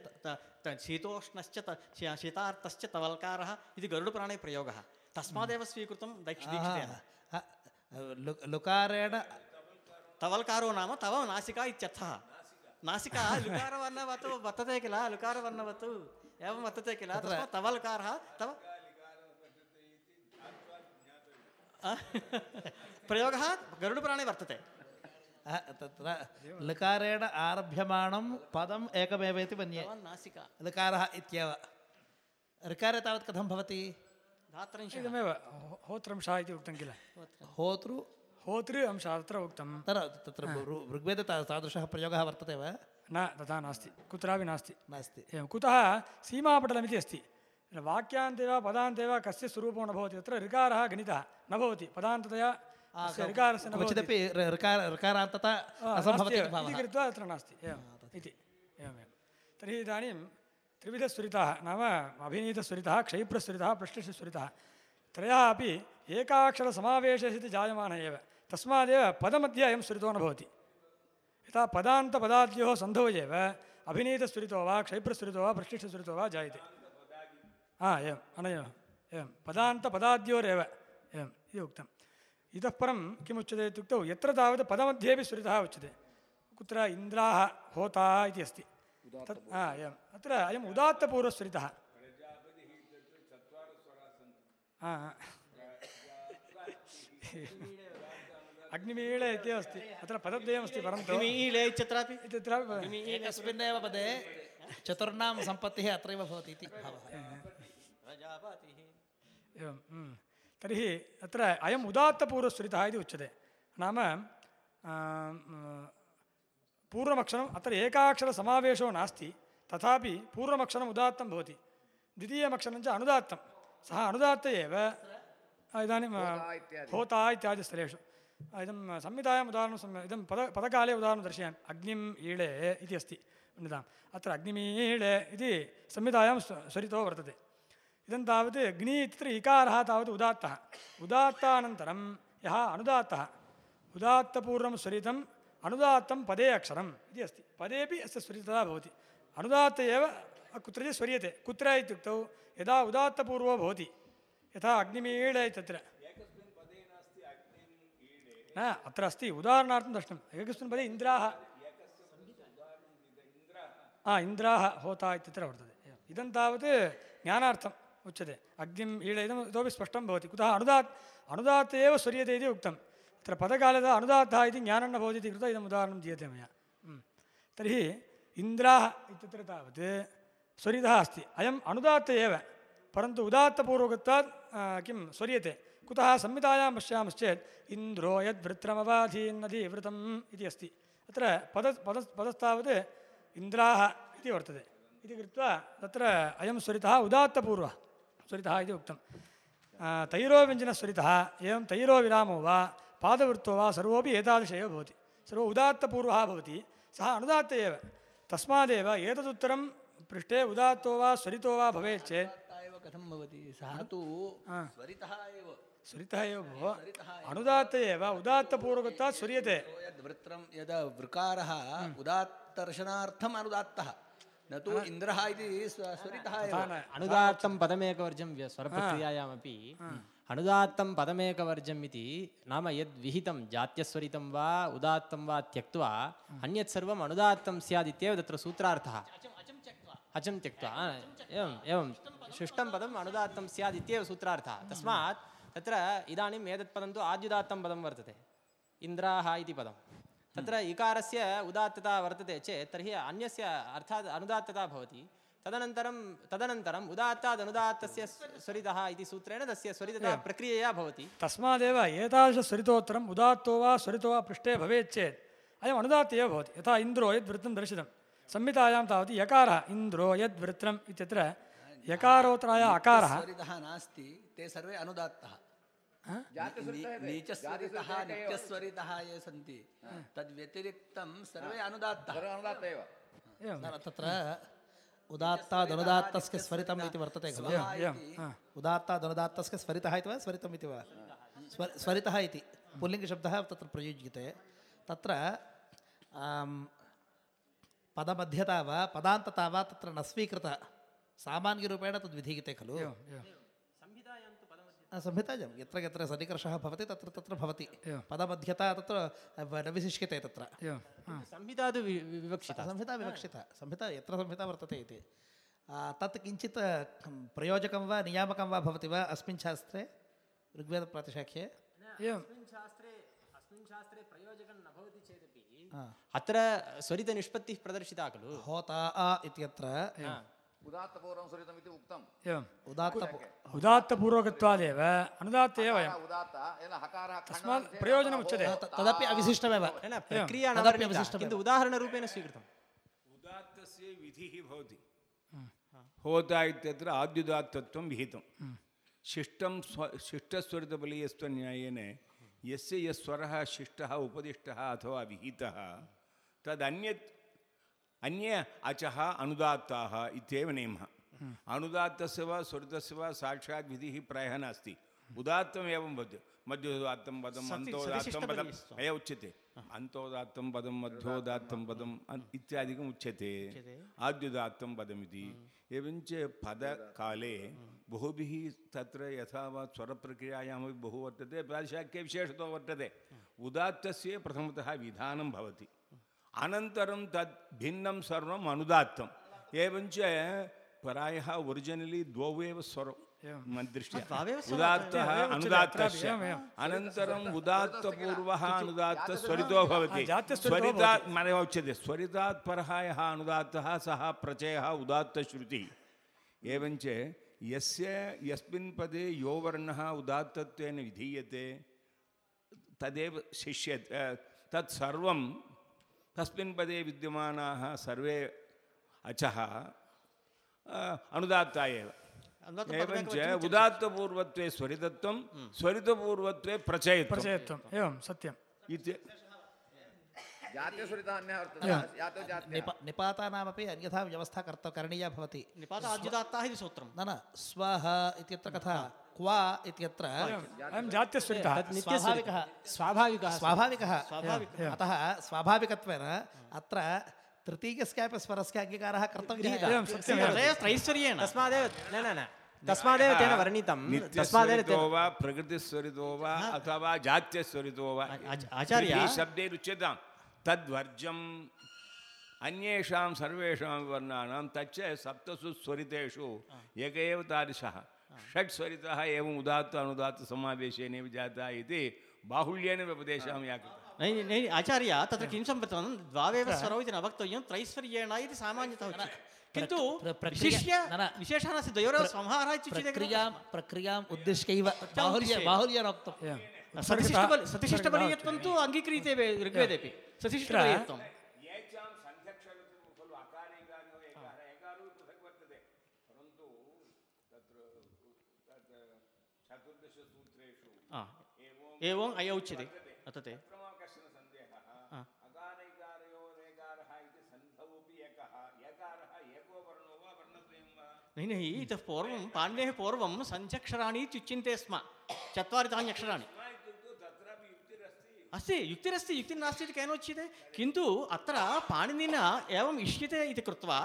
शीतोष्णश्च शी- शीतार्थश्च तवल्कारः इति गरुडपुराणे प्रयोगः। तस्मादेव स्वीकृतं हा, लुकारेण तवल्कारो नाम तव नासिका इत्यर्थः। नासिका लुकारवर्णवत् वर्तते किल लुकारवर्णवत् एवं वर्तते किल तस्मात् तवल्कारः तव आ? प्रयोगः गरुडपुराणे वर्तते तत्र लकारेण आरभ्यमाणं पदम् एकमेव इति मन्ये नासिका लकारः इत्येव ऋकारे तावत् कथं भवति धात्रंशः इदमेव हो- होत्रंशः इति उक्तं किल होतृ होतृ अंशः तत्र उक्तं तत्र तत्र ऋग्वेदे तादृशः प्रयोगः वर्तते वा? न तथा नास्ति। कुत्रापि नास्ति। नास्ति। एवं कुतः सीमापटलमिति अस्ति। वाक्यान्ते वा पदान्ते वा कस्य स्वरूपो न भवति तत्र ऋकारः गणितः न भवति। पदान्ततया ऋकारस्य क्वचिदपि ऋकार ऋकारान्तता असम्भवति इति कृत्वा अत्र नास्ति। एवम् इति। एवमेवं। तर्हि इदानीं त्रिविधस्वरिताः नाम अभिनीतस्वरितः क्षैप्रस्वरितः प्रश्लिष्टस्वरितः त्रयः अपि एकाक्षरसमावेशे इति जायमानः एव। ತಸ್ಮಾದೇವ ಪದಮಧ್ಯ ಅಯಂ ಸ್ಫುರಿತೋ ನ ಭವತಿ ಯಥಾ ಪದಾಂತಪದಾದ್ಯೋ ಸಂಧೋಯೇವ ಅಭಿನೀತಸ್ಫುರಿತೋ ವಾ ಕ್ಷೈಪ್ರಸ್ಫುರಿತೋ ವಾ ಪ್ರತಿಷ್ಠಸ್ಫುರಿತೋ ವಾ ಜಾಯಿತೆ ಹಾಂ ಏಂ ಅನಯ ಏಂ ಪದಾಂತಪದಾದ್ಯೋರೇವ ಏಂ ಇದು ಉಕ್ತಂ ಇತಃ ಪರಂ ಕಿಮುಚ್ಯತೆ ಇತ್ಯುಕ್ತौ ಯತ್ರ ತಾವತ್ ಪದಮಧ್ಯೇಪಿ ಸ್ಫುರಿತಃ ಉಚ್ಯತೆ ಕುತ್ರ ಇಂದ್ರಾಹ ಹೋತಾ ಇತಿ ಅಸ್ತಿ ತತ್ ಹಾಂ ಏಂ ಅತ್ರ ಅಯಂ ಉದಾತ್ತಪೂರ್ವಸ್ಫುರಿತಃ ಹಾಂ ಹಾಂ अग्निमीळे इति अस्ति अत्र पदद्वयमस्ति परन्तु ईळे इत्यत्रापि इत्यत्रापि पद- एकस्मिन्नेव पदे चतुर्णां सम्पत्तिः अत्रैव भवति इति भावः एवं हम्म. तर्हि अत्र अयम् उदात्तपूर्वस्वरितः इति उच्यते नाम आम्, पूर्वमक्षरम् अत्र एकाक्षरसमावेशो नास्ति तथापि पूर्वमक्षरम् उदात्तं भवति द्वितीयमक्षरं च अनुदात्तं सः अनुदात्त एव आ, इदानीं आ, होता इत्यादिस्थलेषु आ, इदं संहितायाम् उदाहरणं सम् इदं पद पदकाले उदाहरणं दर्शयामि अग्निम् ईळे इति अस्ति उन्नताम् अत्र अग्निमीळे इति संहितायां स्व- स्वरितो वर्तते इदं तावत् ग्नि इत्यत्र इकारः तावत् उदात्तः उदात्तानन्तरं यः अनुदात्तः उदात्तपूर्वं स्वरितम् अनुदात्तं पदे अक्षरम् इति अस्ति पदेपि अस्य स्वरितता भवति अनुदात्त एव कुत्रचित् स्वरीयते कुत्र इत्युक्तौ यदा उदात्तपूर्वो भवति यथा अग्निमीळ इत्यत्र न अत्र अस्ति उदाहरणार्थं द्रष्टुम् एकस्मिन् पदे इन्द्राः हा इन्द्राः होता इत्यत्र वर्तते एवम्। इदं तावत् ज्ञानार्थम् उच्यते अग्निम् ईळ इदम् इतोपि स्पष्टं भवति कुतः अनुदात् अनुदात्त एव स्वर्यते इति उक्तं तत्र पदकाले अनुदात्तः इति ज्ञानं न भवति इति कृत्वा इदम् उदाहरणं दीयते मया हम्म। तर्हि इन्द्राः इत्यत्र तावत् स्वरितः अस्ति अयम् अनुदात्त एव परन्तु उदात्तपूर्वकत्वात् आ, किं स्वर्यते कुतः संहितायां पश्यामश्चेत् इन्द्रो यद्वृत्रमवाधीन्नधिवृतम् इति अस्ति तत्र पद पद पदस्तावत् इन्द्राः इति वर्तते इति कृत्वा तत्र अयं स्वरितः उदात्तपूर्वः स्वरितः इति उक्तं आ, तैरोव्यञ्जनस्वरितः एवं तैरो विरामो वा पादवृत्तो वा सर्वोपि एतादृश एव भवति सर्वो उदात्तपूर्वः भवति सः अनुदात्त एव तस्मादेव एतदुत्तरं पृष्ठे उदात्तो वा स्वरितो वा भवेत् चेत् उदात्तः एव कथं भवति सः तु स्वरितः एव ಸುರಿತಾಯ ಅನುದಾತ್ತಯೇವ ಉದಾತ್ತ ಪೂರ್ವಕತ್ವ ಸುರಿಯತೆ. ವೃತ್ರಂ ಯದ ವೃಕಾರ ಉದಾತ್ತರ್ಶನಾರ್ಥಂ ಅನುದಾತ್ತ. ನತು ಇಂದ್ರಃ ಇತಿ ಸ್ವರಿತಃ ಅನುದಾತ್ತಂ ಪದಮೇಕವರ್ಜಂ ಸ್ವರಪಕ್ರಿಯಾಯಾಮಪಿ. ಅನುದಾತ್ತಂ ಪದಮೇಕವರ್ಜಂ ಇತಿ ನಾಮ ಯದ್ ವಿಹಿತಂ ಜಾತ್ಯಸ್ವರಿತಂ ವಾ ಉದಾತ್ತಂ ವಾ ತ್ಯಕ್ತ್ವಾ. ಅನ್ಯತ್ ಸರ್ವಂ ಅನುದಾತ್ತಂ ಸ್ಯಾದ್ ಇತ್ಯೇವ ತತ್ರ ಸೂತ್ರಾರ್ಥಃ. ಅಚಂ ತ್ಯಕ್ತ್ವಾ. ಏವಂ ಏವಂ. ಶಿಷ್ಟಂ ಪದಂ ಅನುದಾತ್ತಂ ಸ್ಯಾದ್ ಇತ್ಯೇವ ಸೂತ್ರಾರ್ಥಃ ತಸ್ಮಾತ್ शिष्टं पदम् अनुदात्तं स्यात् इत्येव सूत्रार्थः तस्मात् तत्र इदानीम् एतत् पदं तु आद्युदात्तं पदं वर्तते इन्द्राः इति पदं तत्र इकारस्य उदात्तता वर्तते चेत् तर्हि अन्यस्य अर्थात् अनुदात्तता भवति तदनन्तरं तदनन्तरम् उदात्तात् अनुदात्तस्य स्व- स्वरितः इति सूत्रेण तस्य स्वरितता प्रक्रियया भवति तस्मादेव एतादृशस्वरितोत्तरम् उदात्तो वा स्वरितो वा पृष्ठे भवेत् चेत् अयम् अनुदात्त एव भवति यथा इन्द्रो यद्वृत्तं दर्शितं संहितायां तावत् यकारः इन्द्रो यद्वृत्रम् इत्यत्र यकारोत्तराय अकारः स्वरितः नास्ति ते सर्वे अनुदात्तः नी- नीचस्वरितः नित्यस्वरितः ये सन्ति तद्व्यतिरिक्तं सर्वे अनुदात्तः अनुदात्त एव एवं न, न, तत्र उदात्तादनुदात्तस्य स्वरितम् इति वर्तते खलु एवं हा। उदात्तादनुदात्तस्य स्वरितः इति वा स्वरितम् इति वा स्व स्वरितः इति पुल्लिङ्गशब्दः तत्र प्रयुज्यते तत्र आम्, पदमध्यता वा पदान्तता वा तत्र न स्वीकृता सामान्यरूपेण तद् विधीयते खलु आ, संहितायां यत्र यत्र सन्निकर्षः भवति तत्र तत्र भवति। पदमध्यता तत्र न विशिष्यते तत्र। संहिता तु विवक्षिता। संहिता विवक्षिता। संहिता यत्र संहिता वर्तते इति। तत् किञ्चित् प्रयोजकं वा नियामकं वा भवति वा अस्मिन् शास्त्रे ऋग्वेदप्रातिशाख्ये? शास्त्रे अस्मिन् शास्त्रे प्रयोजकं न भवति चेदपि अत्र स्वरितनिष्पत्तिः प्रदर्शिता खलु। होता आ इत्यत्र उदात्तपूर्वं उक्तम् उदात्त उदात्तपूर्वकत्वादेव अनुदात्त एव अयम् उदात्त येन हकारः तस्मात् प्रयोजनम् उच्यते तदपि अविशिष्टमेव। न न प्रक्रिया तदपि वर्णिता, किन्तु उदाहरणरूपेण स्वीकृतम्। उदात्तस्य विधिः भवति। होता इत्यत्र आद्युदात्तत्वं विहितं शिष्टं स्व शिष्टस्वरितबलीयस्त्वन्यायेन यस्य यः स्वरः शिष्टः उपदिष्टः अथवा विहितः तदन्यत् अन्ये अचः अनुदात्ताः इत्येव नियमः। अनुदात्तस्य वा स्वरितस्य वा साक्षात् विधिः प्रायः नास्ति। उदात्तम् एवं भवति मध्योदात्तं पदम् अन्तोदात्तं पदम् एव उच्यते। अन्तोदात्तं पदं मध्योदात्तं पदम् इत्यादिकम् उच्यते। आद्युदात्तं पदमिति। एवञ्च पदकाले बहुभिः तत्र यथा वा स्वरप्रक्रियायामपि बहु वर्तते प्रातिशाख्ये विशेषतो वर्तते। उदात्तस्य प्रथमतः विधानं भवति। అనంతరం తద్ భిన్నం సర్వం అనుదాత్తం ఏవంచ ప్రాయ ఒరిజినలీ ద్వౌవేవ స్వరం దృష్ట్యా ఉదాత్త అనుదాత్త అనంతరం ఉదాత్తపూర్వ అనుదాత్త స్వరితో భవతి స్వరితాత్ మన వచ్చేది స్వరితాత్ పరహాయ అనుదాత్త సహ ప్రచయ ఉదాత్త శృతి ఏవంచ ఎస్య ఎస్మిన్ పదే యో వర్ణ ఉదాత్తత్వేన విధీయతే తదేవ శిష్య తత్సర్వం तस्मिन् पदे विद्यमानाः सर्वे अचः अनुदात्ता एव एवञ्च उदात्तपूर्वत्वे स्वरितत्वं स्वरितपूर्वत्वे प्रचयत्वम्। प्रचयत्वम्। एवं सत्यम्। इति निपातानामपि अन्यथा व्यवस्था कर्त करणीया भवति। निपात आद्युदात्ताः इति सूत्रं न न स्वः इत्यत्र कथा। क्वा इत्यत्र अयं जात्यस्वरितः स्वाभाविकः स्वाभाविकः स्वाभाविकः अतः स्वाभाविकत्वेन अत्र तृतीयस्यापि स्वरस्य अङ्गीकारः कर्तव्यः त्रैश्वर्येण तस्मादेव न न न. तस्मादेव तेन वर्णितं. तस्मादेव वा प्रकृतिस्वरितो वा अथवा जात्यस्वरितो वा? आचार्य शब्दैरुच्यतां तद्वर्जम् अन्येषां सर्वेषां वर्णानां तच्च सप्तसु स्वरितेषु एक एव तादृशः। षट् स्वरितः एवम् उदात्त अनुदात्त समावेशेनैव जाता इति बाहुल्येन व्यपदेशामि या कृता नै नै आचार्य तत्र किं सम्पृक्तं द्वावेव स्वरौ इति न वक्तव्यं त्रैश्वर्येण इति सामान्यतः उच्यते। किन्तु विशिष्य। विशेषः नास्ति द्वयोरेव संहारः इत्युच्यते? प्रक्रियाँ प्रक्रियाम् उद्दिश्यैव बाहुल्य एव। बाहुल्येनोक्तम्। सतिशिष्टबल सतिशिष्टबलीयत्वं तु अङ्गीक्रियते ऋग्वेदेपि। सतिशिष्टबलीयत्वं। वा वर्णद्वयं वा नहि नहि इतः पूर्वं पाणिनेः पूर्वं सञ्चक्षराणि इत्युच्यन्ते स्म चत्वारि तानि अक्षराणि इत्युक्तौ तत्रापि युक्तिरस्ति अस्ति युक्तिरस्ति युक्तिर्नास्ति इति केनोच्यते किन्तु अत्र पाणिनिना एवम् इष्यते इति कृत्वा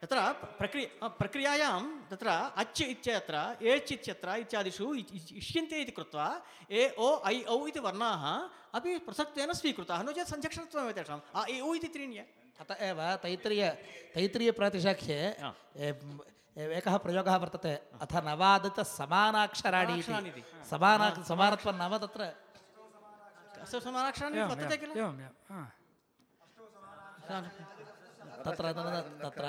तत्र प्रक्रिया प्रक्रियायां तत्र अच् इत्यत्र एच् इत्यत्र इत्यादिषु इष्यन्ते इति कृत्वा ए ओ ऐ औ इति वर्णाः अपि पृथक्त्वेन स्वीकृताः। नो चेत् सञ्चक्षरत्वमेव तेषाम्। अ ए इति त्रीणि अत एव तैत्रीय तैत्रीयप्रातिशाख्ये एकः प्रयोगः वर्तते। अथ नवादितसमानाक्षराणि इति। समानाक्षराणि इति। समाना समानत्वं नाम तत्र। समानाक्षराणि वर्तते किल? एवं तत्र तत्र तत्र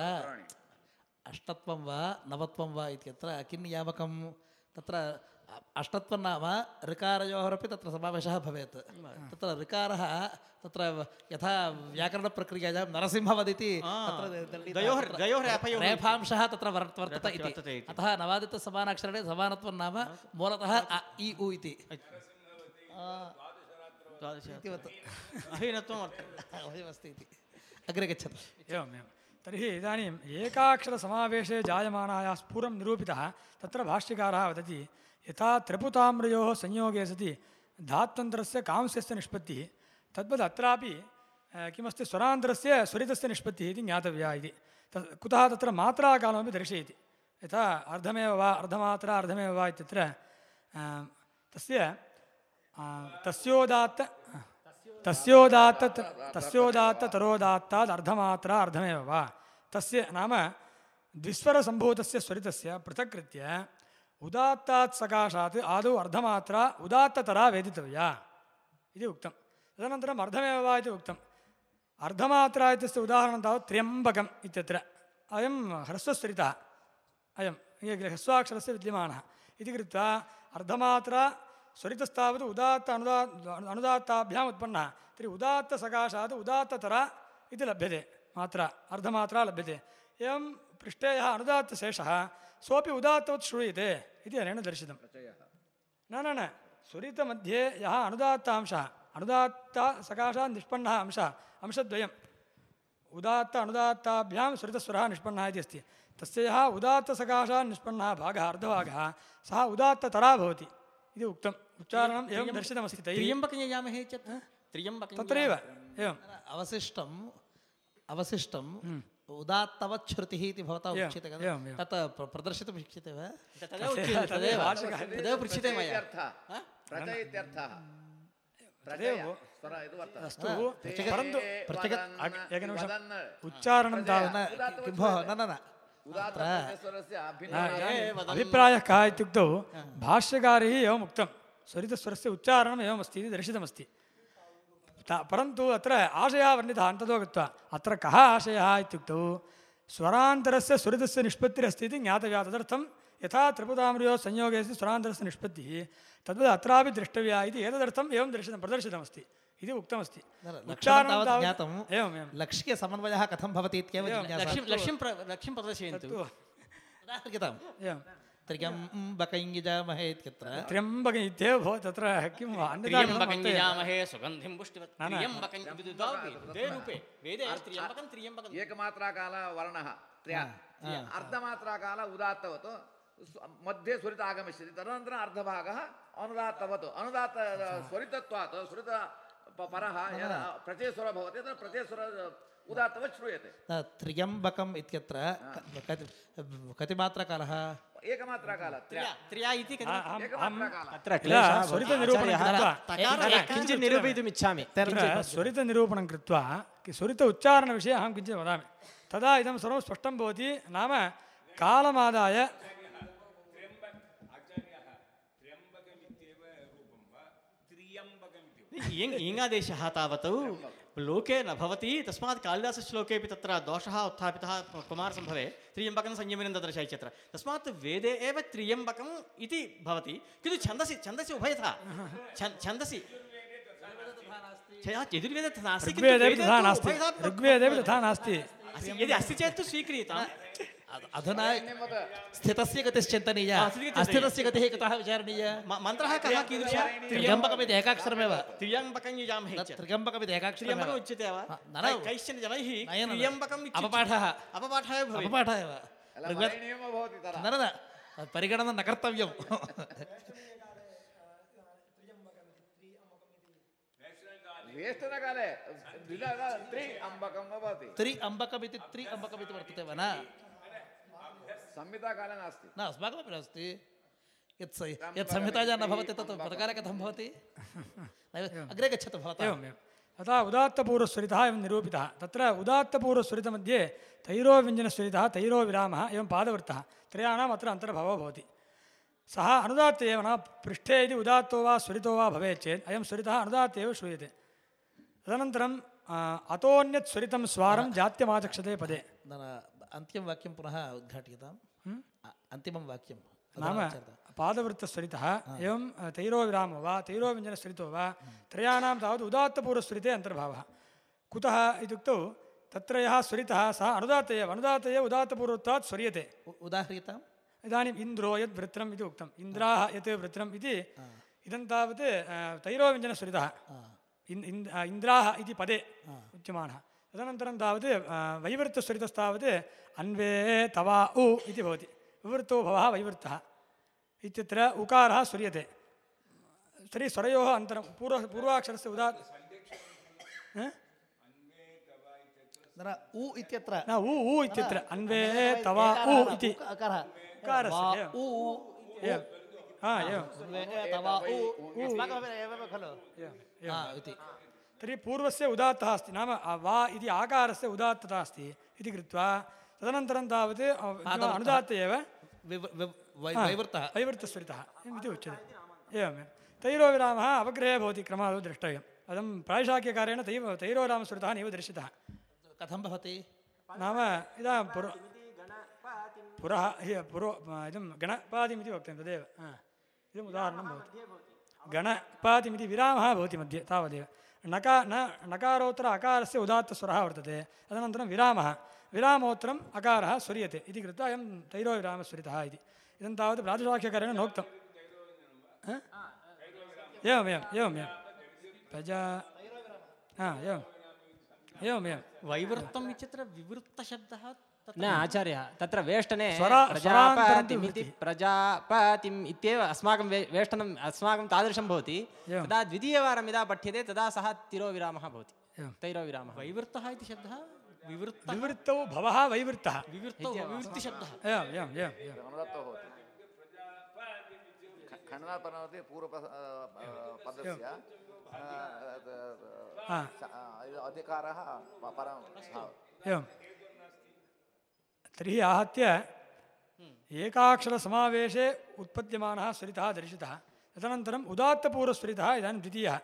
अष्टत्वं वा नवत्वं वा इत्यत्र किं नियामकं तत्र अष्टत्वं नाम ऋकारयोरपि तत्र समावेशः भवेत्। तत्र ऋकारः तत्र यथा व्याकरणप्रक्रियायां नरसिंहवदिति रेफांशः तत्र वर्त- वर्तते इति। अतः नवादितसमानाक्षरे समानत्वं नाम मूलतः अ इ उ इति। द्वादश इति। *laughs* अग्रे गच्छतु एवम् एवं तर्हि इदानीम् एकाक्षरसमावेशे जायमानायाः स्फुरं निरूपितः तत्र भाष्यकारः वदति यथा त्रिपुताम्रयोः संयोगे सति धात्वन्तरस्य कांस्यस्य निष्पत्तिः अ, किमस्ति स्वरान्तरस्य स्वरितस्य निष्पत्तिः इति ज्ञातव्या इति। तत् कुतः तत्र मात्राकालमपि दर्शयति। यथा अर्धमेव वा अर्धमात्रा अर्धमेव वा इत्यत्र तस्य तस्योदात्त तस्योदात्त तस्योदात्त तरोदात्ताद् अर्धमात्रा अर्धमेव वा तस्य नाम द्विस्वरसम्भूतस्य स्वरितस्य पृथक्कृत्य उदात्तात् सकाशात् आदौ अर्धमात्रा उदात्ततरा वेदितव्या इति उक्तं तदनन्तरम् अर्धमेव वा इति उक्तम् अर्धमात्रा इत्यस्य उदाहरणं तावत् त्र्यम्बकम् इत्यत्र अयं ह्रस्वस्वरितः अयं ह्रस्वाक्षरस्य विद्यमानः इति कृत्वा अर्धमात्रा ಸ್ವರಿತಸ್ತಾವದು ಉದಾತ್ತ ಅನುದಾ ಅನುದಾತ್ತಾಭ್ಯಾಮ್ ಉತ್ಪನ್ನ. ತ್ರಿ ಉದಾತ್ತ ಸಕಾಶಾದ ಉದಾತ್ತತರ ಇದು ಲಭ್ಯತೆ. ಮಾತ್ರ, ಅರ್ಧ ಮಾತ್ರ ಲಭ್ಯತೆ. ಎಂ ಪೃಷ್ಟೇಯ ಅನುದಾತ್ತ ಶೇಷ. ಸೋಪಿ ಉದಾತ್ತವತ್ ಶೂಯತೆ ಇದು ಅನೇಣ ದರ್ಶಿತಂ? ನ ನ ಸ್ವರಿತ ಮಧ್ಯೆ ಯಹ ಅನುದಾತ್ತ ಅಂಶ. ಅನುದಾತ್ತ ಸಕಾಶ ನಿಷ್ಪನ್ನ ಅಂಶ. ಅಂಶದ್ವಯಂ. ಉದಾತ್ತ ಅನುದಾತ್ತಾಭ್ಯಾಂ ಸುರಿತಸ್ವರ ನಿಷ್ಪನ್ನ ಇದೆ ಅಸ್ತಿ. ತಸ ಉದಾತ್ತ ಸಕಾಶ ನಿಷ್ಪನ್ನ ಭಾಗ ಅರ್ಧಭಾಗ. ಸಹ ಉದಾತ್ತತರಾ ಭವತಿ. इति उक्तम् उच्चारणम् एवं दर्शितमस्ति त्र्यम्बकं यजामहे चेत् त्र्यम्बकं तत्रैव एवं अवशिष्टम् अवशिष्टं उदात्तवत् श्रुतिः इति भवता उच्यते खलु। तत् प्र- प्रदर्शितुं शक्यते वा? तदेव पृच्छ्यते मया। उच्चारणं तावत् न न। न न उदात्तप्रत्ययस्वरस्य ए, अभिन्नः वदन्- अभिप्रायः कः इत्युक्तौ भाष्यकारैः एवम् उक्तं स्वरितस्वरस्य उच्चारणम् एवमस्ति इति दर्शितमस्ति ता- परन्तु अत्र आशयः वर्णितः अन्ततो गत्वा अत्र कः आशयः इत्युक्तौ स्वरान्तरस्य स्वरितस्य निष्पत्तिरस्ति इति ज्ञातव्या तदर्थं यथा त्रिपुताम्रयोः संयोगे अस्ति स्वरान्तरस्य निष्पत्तिः तद्वत् अत्रापि द्रष्टव्या इति एतदर्थम् एवं दर्शितं प्रदर्शितमस्ति इति उक्तमस्ति। ज्ञातम्। एवम् एवं लक्ष्यसमन्वयः कथं भवति इत्येव लक्ष्यं लक्ष्यं प्र लक्ष्यं प्रदर्शयन्तु। इत्यत्र। त्र्यम्बक इत्येव तत्र किं अन्यथा कथं त्र्यम्बकं वक्तव्यं? यजामहे सुगन्धिं पुष्टिवत्। न, न. त्र्यम्बकं इति द्वावपि द्वे रूपे। वेदे त्र्यम्बकं त्र्यम्बकं। एकमात्राकाल अर्धमात्राकाल उदात्तवत्। मध्ये स्वरित आगमिष्यति। तदनन्तरम् अर्धभागः अनुदात्तवत्। अनुदात्त स्वरितत्वात्। स्वरित परः यदा प्रत्ययस्वरः भवति तद् प्रत्ययस्वर उदात्तवत् श्रूयते न, त्र्यम्बकम् इत्यत्र क- कति कति मात्रकालः एकमात्राकाल त्र्या त्र्या त्र्या इति कथं अहम्- अहं एकमात्राकाल तत्र क्लेशः भवति। स्वरितनिरूपणं आचार्यः कृत्वा तकारः किञ्चित् निरूपयितुमिच्छामि तत्र स्वरितनिरूपणं कृत्वा कि- स्वरित उच्चारणविषये अहं किञ्चित् वदामि तदा इदं सर्वं स्पष्टं भवति नाम कालमादाय त्र्यम्बक आचार्यः त्र्यम्बकमित्येव रूपं वा त्र्यम्बकमिति तावत् लोके न भवति तस्मात् कालिदासश्लोकेपि तत्र दोषः उत्थापितः कुमारसम्भवे त्र्यम्बकं संयमिनं ददर्श इत्यत्र तस्मात् वेदे एव त्र्यम्बकम् इति भवति किन्तु छन्दसि छन्दसि उभयथा छन्दसि यजुर्वेदे तथा नास्ति ऋग्वेदे वेदे तथा नास्ति उभयथा ऋग्वेदे तथा नास्ति यदि अस्ति चेत् तु स्वीक्रियताम् अधुना स्थितस्य गतिश्चिन्तनीया अस्थितस्य गतिः कुतः विचारणीया? मन्त्रः कः कीदृशः त्र्यम्बकमिति एकाक्षरमेव। त्र्यम्बकं त्र्यम्बकमिति उच्यते वा? न कैश्चन जनैः त्र्यम्बकम् अपपाठः। अपपाठः एव अपपाठः एव। न न परिगणना न त्रि त्रि अम्बकमिति वर्तते वा न? संहिताकाले नास्ति न अस्माकमपि नास्ति यत् स- यत् संहिताया न भवति तत् प्रकारे कथं भवति नैव अग्रे गच्छतु भवतः एवमेवं तथा उदात्तपूर्वस्वरितः एवं निरूपितः तत्र उदात्तपूर्वस्वरितमध्ये तैरोव्यञ्जनस्वरितः तैरोविरामः एवं पादवृत्तः त्रयाणाम् अत्र अन्तर्भावो भवति सः अनुदात्त एव न पृष्ठे यदि उदात्तो वा स्वरितो वा भवेत् चेत् अयं स्वरितः अनुदात्त एव श्रूयते तदनन्तरं आ, अतोऽन्यत् स्वरितं स्वारं जात्यमाचक्षते पदे न न अन्त्यं वाक्यं पुनः उद्घाट्यताम् अ- अन्तिमं वाक्यं नाम पादवृत्तस्वरितः एवं अ, तैरोविरामो वा तैरोव्यञ्जनस्वरितो वा त्रयाणां तावत् उदात्तपूर्वस्वरिते अन्तर्भावः कुतः इत्युक्तौ तत्र यः स्वरितः सः अनुदात्त एव अनुदात्त एव उदात्तपूर्वत्वात् स्वरियते उ- उदाह्रियताम् इदानीम् इन्द्रो यद् वृत्रम् इति उक्तम् इन्द्राः यत् वृत्रम् इति इदं तावत् अ, तैरोव्यञ्जनस्वरितः इन् इन् अ, इन्द्राः इति पदे उच्यमानः तदनन्तरं तावत् अ, वैवृत्तस्वरितस्तावत् अन्वे तवा उ इति भवति विवृतो भवः वैवृत्तः इत्यत्र उकारः स्वर्यते तर्हि स्वरयोः अन्तरं पूर्व पूर्वाक्षरस्य उदा ह? न न उ इत्यत्र न उ उ इत्यत्र अन्वे तवा उ इति अकारः उकारस्य वा एवम्। उ उ एवं हा एवं अन्वे तवा उ अस्माकमपि एवमेव खलु हा इति तर्हि पूर्वस्य उदात्तः अस्ति नाम अ, वा इति आकारस्य उदात्तता अस्ति इति कृत्वा तदनन्तरं तावत् अ, पादवृत्तः। अनुदात्त एव विव- विव- वै- हा, वैवृत्तः वैवृत्तस्वरितः इति उच्यते एवमेव तैरोविरामः अवग्रहे भवति क्रमादौ द्रष्टव्यम् अदं प्रायशाख्यकारेण तैव तैरोरामस्वरितः नैव दर्शितः कथं भवति नाम इदा पुर पुरः हि पुरो इदं गणपादिमिति वक्तव्यं तदेव हा. इदम् उदाहरणं भवति गणपादिमिति विरामः भवति मध्ये तावदेव नका न नकारोत्तर अकारस्य उदात्तस्वरः वर्तते तदनन्तरं विरामः विरामोत्तरम् अकारः स्वर्यते इति कृत्वा अयं तैरो विरामस्वरितः इति इदं तावत् प्रातिशाख्यकारेण नोक्तं हा? एवमेवम् एवमेवं प्रजा हा एवम् एवमेवं वैवृत्तम् इत्यत्र विवृत्तशब्दः तत्र न आचार्यः तत्र वेष्टने प्रजापतिमिति। प्रजापतिम् इत्येव अस्माकं वे वेष्टनम् अस्माकं तादृशं भवति। तदा द्वितीयवारं यदा पठ्यते तदा सः तिरोविरामः भवति। तैरोविरामः। वैवृत्तः इति शब्दः? विवृत्तः? विवृत्तौ भवः वैवृत्तः। विवृत्तौ विवृत्तिशब्दः। एवम्। तर्हि आहत्य एकाक्षरसमावेशे उत्पद्यमानः स्वरितः दर्शितः तदनन्तरम् उदात्तपूर्वस्वरितः इदानीं द्वितीयः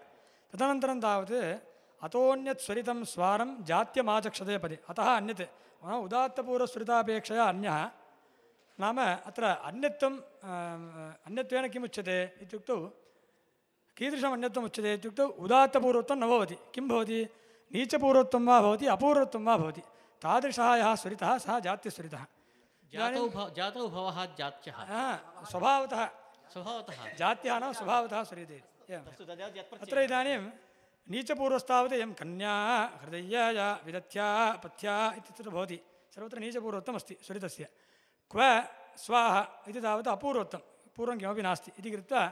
तदनन्तरं तावत् अतोऽन्यत् स्वरितं स्वारं जात्यमाचक्षते पदे अतः अन्यत् नाम उदात्तपूर्वस्वरितापेक्षया अन्यः नाम अत्र अन्यत्वम् अन्यत्वेन किम् उच्यते इत्युक्तौ कीदृशम् अन्यत्वम् उच्यते इत्युक्तौ उदात्तपूर्वत्वं न भवति किं भवति नीचपूर्वत्वं वा भवति अपूर्वत्वं वा भवति तादृशः यः स्वरितः सः जात्यस्वरितः जातौ भव जातौ भवः जात्यः हा, स्वभावतः स्वभावतः जात्यः न स्वभावतः स्वरिते एवम्। अस्तु तद्यावत् यत्प्रत्ययः। अत्र इदानीं नीचपूर्वस्तावत् एवं कन्या हृदय्याय विदथ्या पथ्या इत्यत्र भवति सर्वत्र नीचपूर्वत्वम् अस्ति स्वरितस्य क्व स्वाहा इति तावत् अपूर्वत्वं पूर्वं किमपि नास्ति इति कृत्वा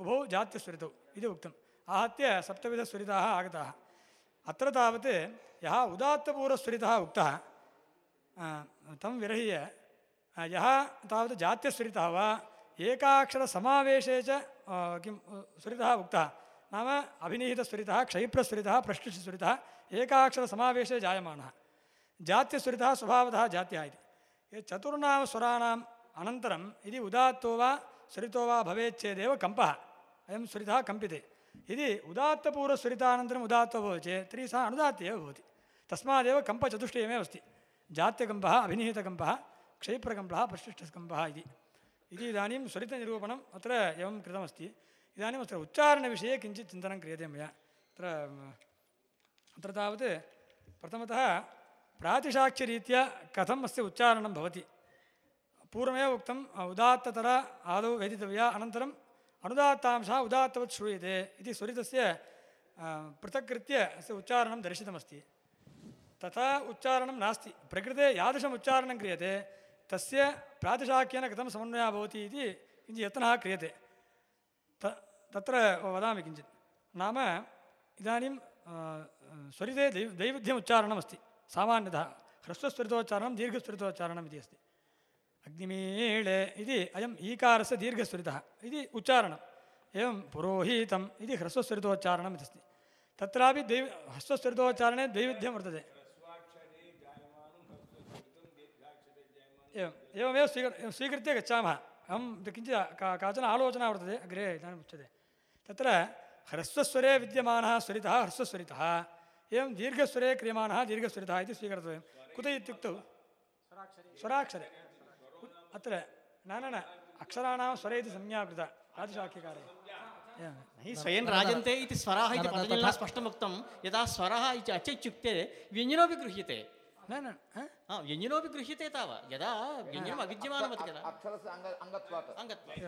उभौ जात्यस्वरितौ इति उक्तम् आहत्य सप्तविधस्वरिताः आगताः ಅತ್ರ ತಾವತ್ ಯಹ ಉದಾತ್ತಪೂರ್ವಸ್ಫುರಿತ ಉಕ್ತಃ ತಂ ವಿರಹ್ಯ ಯಹ ತಾವತ್ ಜಾತ್ಯಸ್ಫುರಿತ ವಾ ಏಕಾಕ್ಷರಸಮಾವೇಶೇ ಚ ಕಿಂ ಸ್ವರಿತಃ ಉಕ್ತಃ, ನಾಮ ಕ್ಷೈಪ್ರಸ್ಫುರಿತ ಪ್ರಶ್ನಿಸ್ಫುರಿತ ಏಕಾಕ್ಷರ ಏಕಾಕ್ಷರಸಮಾವೇಶೇ ಜಾಯಮಾನಃ ಜಾತ್ಯಸ್ಫುರಿತ ಸ್ವಭಾವತಃ ಜಾತ್ಯ ಇತಿ. ಚತುರ್ನಾಮ ಸ್ವರಾಣಾಂ ಅನಂತರಂ ಇದು ಉದಾತ್ತೋ ವಾ ಸ್ಫುರಿತೋ ವಾ ಭವೇಚ್ಛೇದೇವ ಕಂಪಃ, ಅಯಂ ಸ್ಫುರಿತ ಕಂಪಿತೆ. भवेत् चेदेव कम्पः अयं स्वरितः कम्प्यते यदि उदात्तपूर्वस्वरितानन्तरम् उदात्तो भवति चेत् तर्हि सः अनुदात्त एव भवति तस्मादेव कम्पचतुष्टयमेव अस्ति जात्यकम्पः अभिनिहितकम्पः क्षैप्रकम्पः परिशिष्टकम्पः इति इति इदानीं स्वरितनिरूपणम् अत्र एवं कृतमस्ति इदानीम् अत्र उच्चारणविषये किञ्चित् चिन्तनं क्रियते मया अत्र अत्र तावत् प्रथमतः प्रातिशाख्यरीत्या कथम् अस्य उच्चारणं भवति पूर्वमेव उक्तम् उदात्ततर आदौ वेदितव्या अनन्तरम् ಅನುದಾತ್ತಾಂಶ ಉದಾತ್ತವತ್ ಶೂಯತೆ ಇದು ಸ್ವರಿತಸ್ಯ ಪೃಥಕ್ಕೃತ್ಯ ಉಚ್ಚಾರಣ ಉಚ್ಚಾರಣಂ ದರ್ಶಿತಮಸ್ತಿ. ತಥಾ ಉಚ್ಚಾರಣ ನಾಸ್ತಿ. ಪ್ರಕೃತೆ ಯಾದೃಶಂ ಉಚ್ಚಾರಣಂ ಕ್ರಿಯತೆ, ತಸ್ಯ ಪ್ರಾತಿಶಾಖ್ಯೇನ ಕಥಂ ಸಮನ್ವಯ ಭವತಿ ಇದು ಕಿಂಚಿತ್ ಯತ್ನಃ ಕ್ರಿಯತೆ. ತ, ತತ್ರ ವದಾಮಿ ಕಿಂಚಿತ್. ನಾಮ ಇದಾನಿಂ ಸ್ವರಿತೆ ದೈವ ದೈವಿಧ್ಯಮ್ ಉಚ್ಚಾರಣಮಸ್ತಿ. ಸಾಮಾನ್ಯತಃ ಹ್ರಸ್ವಸ್ವರಿತೋಚ್ಚಾರಣಂ ದೀರ್ಘಸ್ವರಿತೋಚ್ಚಾರಣಂ ಇತಿ ಅಸ್ತಿ. इति अस्ति अग्निमीळे इति अयम् ईकारस्य दीर्घस्वरितः इति उच्चारणम् एवं पुरोहितम् इति ह्रस्वस्वरितोच्चारणम् इति अस्ति तत्रापि दैव ह्रस्वस्वरितोच्चारणे दैविध्यं वर्तते एवम् एवमेव स्वीकृ स्वीकृत्य गच्छामः अहं किञ्चित् का काचन आलोचना वर्तते अग्रे इदानीम् उच्यते तत्र ह्रस्वस्वरे विद्यमानः स्वरितः ह्रस्वस्वरितः एवं दीर्घस्वरे क्रियमाणः दीर्घस्वरितः इति स्वीकर्तव्यं कुत इत्युक्तौ स्वराक्षरे अत्र न न न अक्षराणां स्वरे इति संज्ञा कृता प्रातिशाख्यकारे एवं हि स्वयं राजन्ते इति स्वराः इति पतञ्जलिना स्पष्टमुक्तं यदा स्वरः इति अच इत्युक्ते व्यञ्जनोपि गृह्यते न न हा? हा व्यञ्जनोपि गृह्यते तावत् यदा व्यञ्जनम् अविद्यमानमस्ति किल अक्षरस्य अङ्ग अङ्गत्वात् अङ्गत्वात्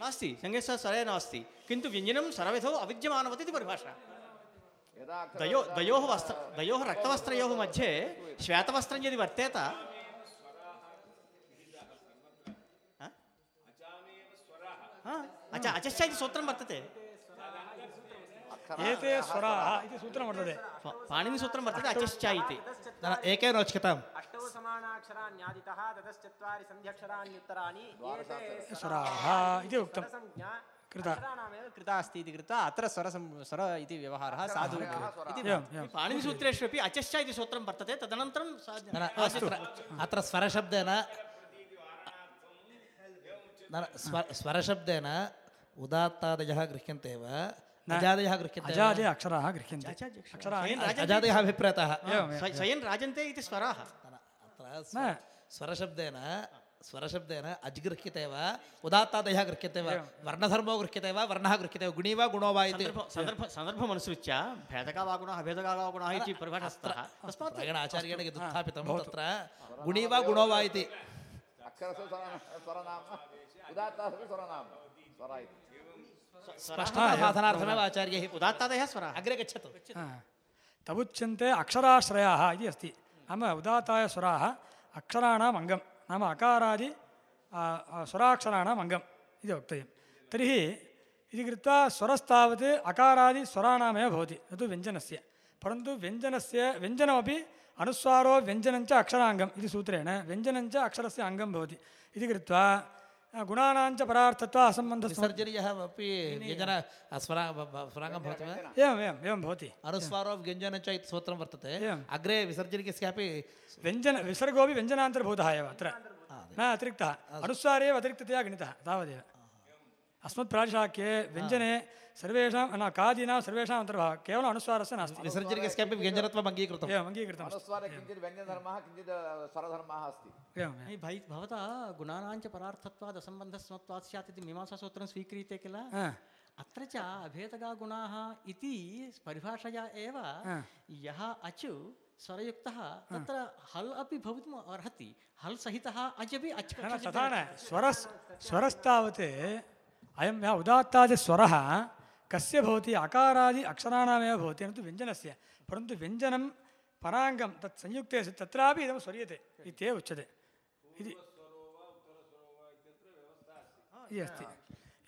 नास्ति सङ्गीतस्य स्वरे नास्ति किन्तु व्यञ्जनं सर्वविधौ अविद्यमानवत् इति परिभाषा यदा अक्षर द्वयो द्वयोः वस्त्र द्वयोः रक्तवस्त्रयोः मध्ये श्वेतवस्त्रं यदि वर्तेत हा, अच अचश्च इति सूत्रं वर्तते एते स्वराः इति सूत्रं वर्तते पाणिनिसूत्रं वर्तते अचश्च इति। न, न, एकेन उच्यताम् अष्टौ समानाक्षराण्यादितः ततश्चत्वारि सन्ध्यक्षराण्युत्तराणि एते स्वराः इति उक्तं। स्वरसंज्ञा कृता। कृता अस्ति इति कृत्वा अत्र स्वरसं स्वर इति व्यवहारः साधु इति एवम् एवं। पाणिनिसूत्रेष्वपि अचश्च इति सूत्रं वर्तते तदनन्तरं न, न, अत्र स्वरशब्देन न, न, स्व स्वरशब्देन उदात्तादयः गृह्यन्ते वा अजादयः गृह्यन्ते? अक्षराः अजादयः अभिप्रेतः स्वयं राजन्ते इति स्वराः अत्र स्वरशब्देन स्वरशब्देन अज्गृह्यते वा उदात्तादयः गृह्यते वा वर्णधर्मो गृह्यते वा वर्णः गृह्यते वा गुणी वा गुणो वा इति सन्दर्भ सन्दर्भ सन्दर्भमनुसृत्य भेदका वा गुणः अभेदका वा गुणः इति परिभाषस्तः तस्मात् आचार्येण यद् उत्थापितं तत्र गुणी वा गुणो वा इति अक्षरस्य स्वरनाम स्वरनाम उदात्तास्य स्वरनाम स्वर इति स्पष्टसाधनार्थमेव आचार्यैः उदात्तादयः स्वराः अग्रे गच्छतु हा। तमुच्यन्ते अक्षराश्रयाः इति अस्ति नाम उदात्ताय स्वराः अक्षराणाम् अङ्गं नाम अकारादि आ, आ, स्वराक्षराणाम् अङ्गम् इति वक्तव्यं तर्हि इति कृत्वा स्वरस्तावत् अकारादि स्वराणामेव भवति न तु व्यञ्जनस्य परन्तु व्यञ्जनस्य व्यञ्जनमपि अनुस्वारो व्यञ्जनञ्च अक्षराङ्गम् इति सूत्रेण व्यञ्जनञ्च अक्षरस्य अङ्गं भवति इति कृत्वा आ, गुणानाञ्च परार्थत्व असम्बन्ध विसर्जनीयः अपि व्यञ्जन स्वरा स्वराङ्गं भवति वा? एवम् एवम् एवं भवति। अनुस्वारो व्यञ्जन च इति सूत्रं वर्तते। अग्रे विसर्जनिकस्यापि व्यञ्जन विसर्गोपि व्यञ्जनान्तर्भूतः एव अत्र। न अतिरिक्तः। अनुस्वारे एव अतिरिक्ततया गणितः तावदेव। अस्मत्प्राशाख्ये व्यञ्जने सर्वेषां न कादीनां सर्वेषाम् अन्तर्भावः केवलम् अनुस्वारस्य नास्ति। व्यञ्जनत्वम् अङ्गीकृतम् एवम् अङ्गीकृतम् अनुस्वारे किञ्चित् व्यञ्जनधर्मः किञ्चित् स्वरधर्मः अस्ति। अयि भै भवता गुणानाञ्च परार्थत्वात् असम्बन्धस्मत्वात् स्यात् इति मीमांसासूत्रं स्वीक्रियते किल? अत्र च अभेदगा गुणाः इति परिभाषया एव यः अचु स्वरयुक्तः तत्र हल् अपि भवितुम् अर्हति। हल् सहितः अच् अपि अच् न न, तथा न। स्वरस् स्वरस्तावत् अयं यः उदात्तादिस्वरः कस्य भवति अकारादि अक्षराणामेव भवति न तु व्यञ्जनस्य परन्तु व्यञ्जनं पराङ्गं तत् संयुक्ते सति तत्रापि इदं स्वर्यते इत्येव उच्यते इति इति अस्ति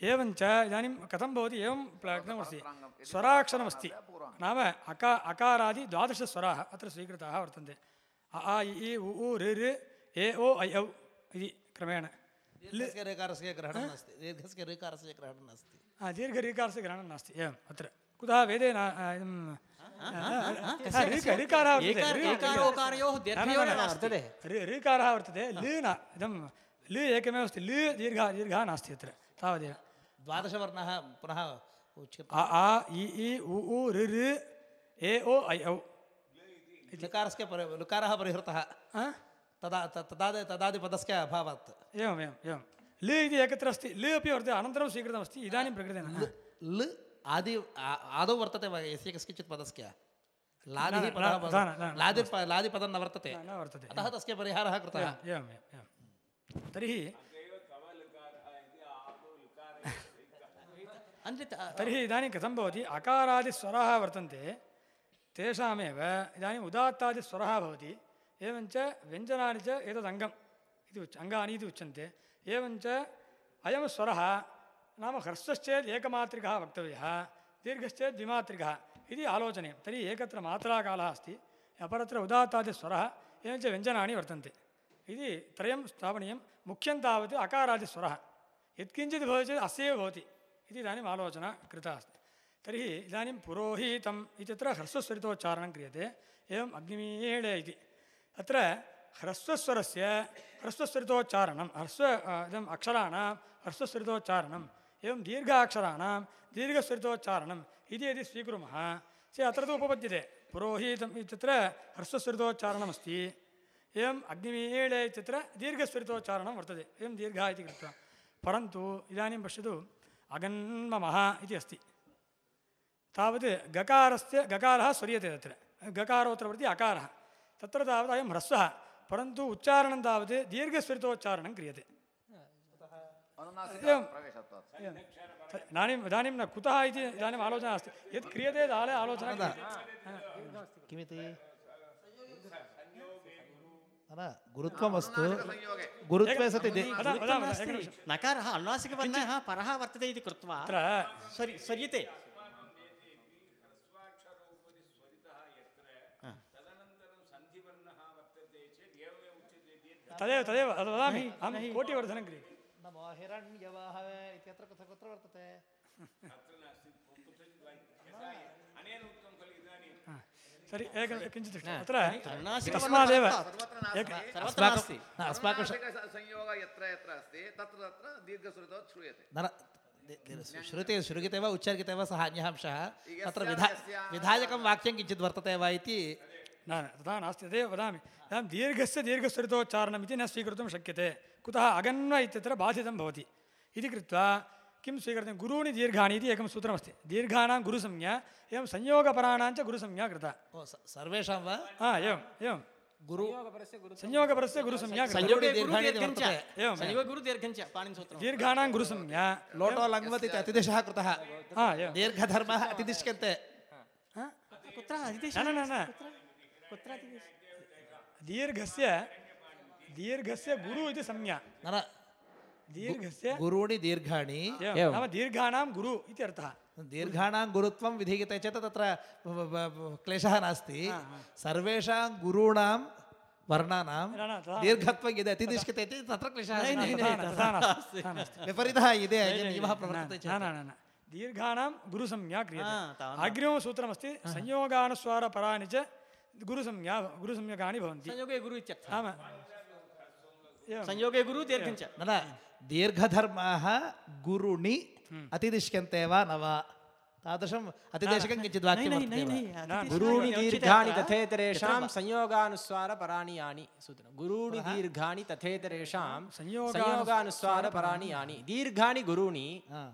एवञ्च इदानीं कथं भवति एवं प्लग्नमस्ति स्वराक्षरमस्ति नाम अका अकारादि द्वादशस्वराः अत्र स्वीकृताः वर्तन्ते अ आ इ ई उ उ ऋ ऋ ए ओ ऐ औ इति क्रमेण दीर्घस्य ऋकारस्य ग्रहणं नास्ति दीर्घस्य ऋकारस्य ग्रहणं नास्ति आ, दीर्घऋकारस्य ग्रहणं नास्ति एवम् अत्र कुतः वेदे न हा, ऋकारः वर्तते एकारोकारयोः न, इदं लृ एकमेव अस्ति लृ दीर्घः दीर्घः नास्ति अत्र तावदेव द्वादशवर्णः पुनः आ आ इ इ उ उ ऋ ऋ ए ओ ऐ औ लकारस्य परि लकारः परिहृतः? तदा त- तदादि तदादिपदस्य अभावात् एवम् एवम् एवं లు ఇది एकत्र अस्ति లు अपि वर्तते अनन्तरं स्वीकृतमस्ति इदानीं प्रकृतेन లు आदि आदौ वर्तते यस्य कस्यचित् पदस्य लादिः पदः लादि लादिपदं न वर्तते न वर्तते अतः तस्य परिहारः कृतः एवम् एवं तर्हि तर्हि इदानीं कथं भवति अकारादिस्वराः वर्तन्ते तेषामेव इदानीम् उदात्तादिस्वरः भवति एवञ्च व्यञ्जनानि च एतदङ्गम् इति उच् अङ्गानि इति उच्यन्ते ఏమంచ అయం స్వర నామ హ్రస్వశ్చేద్ ఏకమాత్రిక వక్తవ్య దీర్ఘశ్చేద్ ద్విమాత్రిక ఇది ఆలోచనే తర్హి ఏకత్ర మాత్రాకాల అస్తి అపరత్ర ఉదాత్తాది స్వర ఏమంచ వ్యంజనాన్ని వర్తంతి ఇది త్రయం స్థాపనీయం ముఖ్యం తావత్ అకారాది స్వర యత్కించిత్ భవతి చేత్ అస్యవ భవతి ఇది ఇదానీం ఆలోచన కృత అస్తి తర్హి ఇదానీం పురోహితం ఇత్యత్ర హ్రస్వస్వరితోచ్చారణం క్రియతే ఏం అగ్నిమీడే ఇది అత్ర ह्रस्वस्वरितोच्चारणं ह्रस्व अ, इदम् अक्षराणां ह्रस्वस्वरितोच्चारणम् एवं दीर्घाक्षराणां दीर्घस्वरितोच्चारणम् इति यदि स्वीकुर्मः चेत् अत्र तु उपपद्यते पुरोहितम् इत्यत्र ह्रस्वस्वरितोच्चारणमस्ति एवम् अग्निमीळे इत्यत्र दीर्घस्वरितोच्चारणं वर्तते एवं दीर्घः इति कृत्वा परन्तु इदानीं पश्यतु अगन्ममः इति अस्ति तावत् गकारस्य गकारः स्वर्यते तत्र गकारोत्र प्रति अकारः तत्र तावत् अयं ह्रस्वः परन्तु उच्चारणं तावत् दीर्घस्वरितोच्चारणं क्रियते एवं एवं। त- इदानीम् इदानीं न कुतः इति इदानीम् आलोचना अस्ति यत् क्रियते ताले आलोचना क्रियते। किमिति न गुरुत्वमस्तु गुरुत्वे सति दे- वदा- वदामि, वदामि, एकनिमिषं। नकारः अनुनासिकवर्णः परः वर्तते इति कृत्वा अत्र स्वरि स्वर्यते तदेव तदेव तद् वदामि अहं कोटिवर्धनं क्रियते नमो हिरण्यवाह इत्यत्र कुत्र कुत्र वर्तते? सरि एकं किञ्चित् अत्र तस्मादेव अस्माकं संयोगः यत्र यत्र अस्ति तत्र तत्र दीर्घस्वरितो श्रूयते। श्रुते श्रुगिते वा उच्चार्यते वा सः अन्यः अंशः तत्र विधा विधायकं वाक्यं किञ्चित् वर्तते वा इति न न तथा नास्ति तदेव वदामि। इदानीं दीर्घस्य दीर्घस्वरितोच्चारणम् इति न स्वीकर्तुं शक्यते। कुतः अगन्व इत्यत्र बाधितं भवति। इति कृत्वा किं स्वीकृतं गुरूणि दीर्घाणि इति एकं सूत्रमस्ति। दीर्घाणां गुरुसंज्ञा एवं संयोगपराणां च गुरुसंज्ञा कृता। ओ सर्वेषां वा? हा एवं एवं गुरु संयोगपरस्य गुरुसंज्ञा। दीर्घाणि गुरुसंज्ञा लोटो लङ्वत् इति अतिदिशः कृतः। हा एवं दीर्घधर्मः अतिदिश्यन्ते कुत्र न न न न दीर्घस्य दीर्घस्य गुरु इति संज्ञा न न दीर्घस्य गुरूणि दीर्घाणि एवं नाम दीर्घाणां गुरु इति अर्थः दीर्घाणां गुरुत्वं विधीयते चेत् तत्र ब- ब- ब- क्लेशः नास्ति सर्वेषां गुरूणां वर्णानां न, न, तथा- दीर्घत्वं यदि अतिदिश्यते चेत् तत्र क्लेशः तथा नास्ति। न, तथा नास्ति, तथा नास्ति। विपरीतः यदि अयं न, नियमः न, प्रवर्तते न चेत् न न दीर्घाणां गुरुसंज्ञा क्रियते हा, तावत्। अग्रिमं सूत्रमस्ति संयोगानुस्वारपराणि च गुरुसंज्ञा गुरुसंज्ञकानि भवन्ति। संयोगे गुरु इत्यर्थः। आम्। संयोगे गुरु दीर्घञ्च। न न दीर्घधर्माः गुरुणि अतिदिश्यन्ते वा न वा? तादृशम् अतिदेशकं किञ्चित् वाक्यं वर्तते वा? गुरूणि दीर्घाणि तथेतरेषां संयोगानुस्वारपराणि यानि सूत्रं गुरूणि दीर्घाणि तथेतरेषां संयोगानुस्वार- संयोगानुस्वारपराणि यानि दीर्घाणि गुरूणि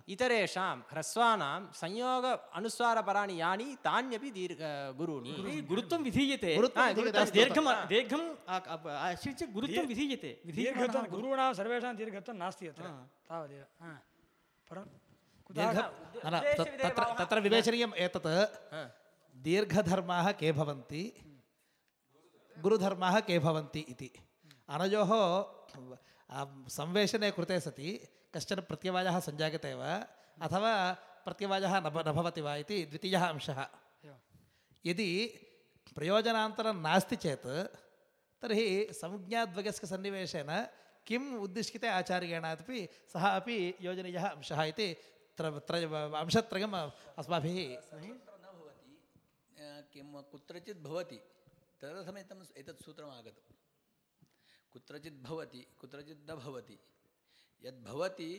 इतरेषां ह्रस्वानां संयोग अनुस्वारपराणि यानि तान्यपि दीर्घ गुरूणि गुरुत्वं विधीयते गुरुत्वं हा, विधीयते, गुरुत्वं अस्तु। दीर्घम् दीर्घम् आ- आ- आश्रित्य गुरुत्वं विधीयते दीर्घत्वं गुरूणां सर्वेषां दीर्घत्वं नास्ति अत्र तावदेव हा. परं कुतः दीर्घ न न त- तत्र तत्र विवेचनीयम् एतत्। दीर्घधर्माः के भवन्ति गुरुधर्माः के भवन्ति इति। अनयोः आ, संवेशने कृते सति कश्चन प्रत्यवायः सञ्जायते वा अथवा प्रत्यवायः न न भवति वा इति द्वितीयः अंशः। यदि प्रयोजनान्तरं नास्ति चेत् तर्हि संज्ञाद्वयस्य सन्निवेशेन किम् उद्दिश्यते आचार्येण अपि सः अपि योजनीयः अंशः इति अंशत्रयम् अस्माभिः न भवति किं कुत्रचित् भवति तदर्थमेतम् एतत् सूत्रम् आगतं। कुत्रचित् भवति कुत्रचित् न भवति यद्भवति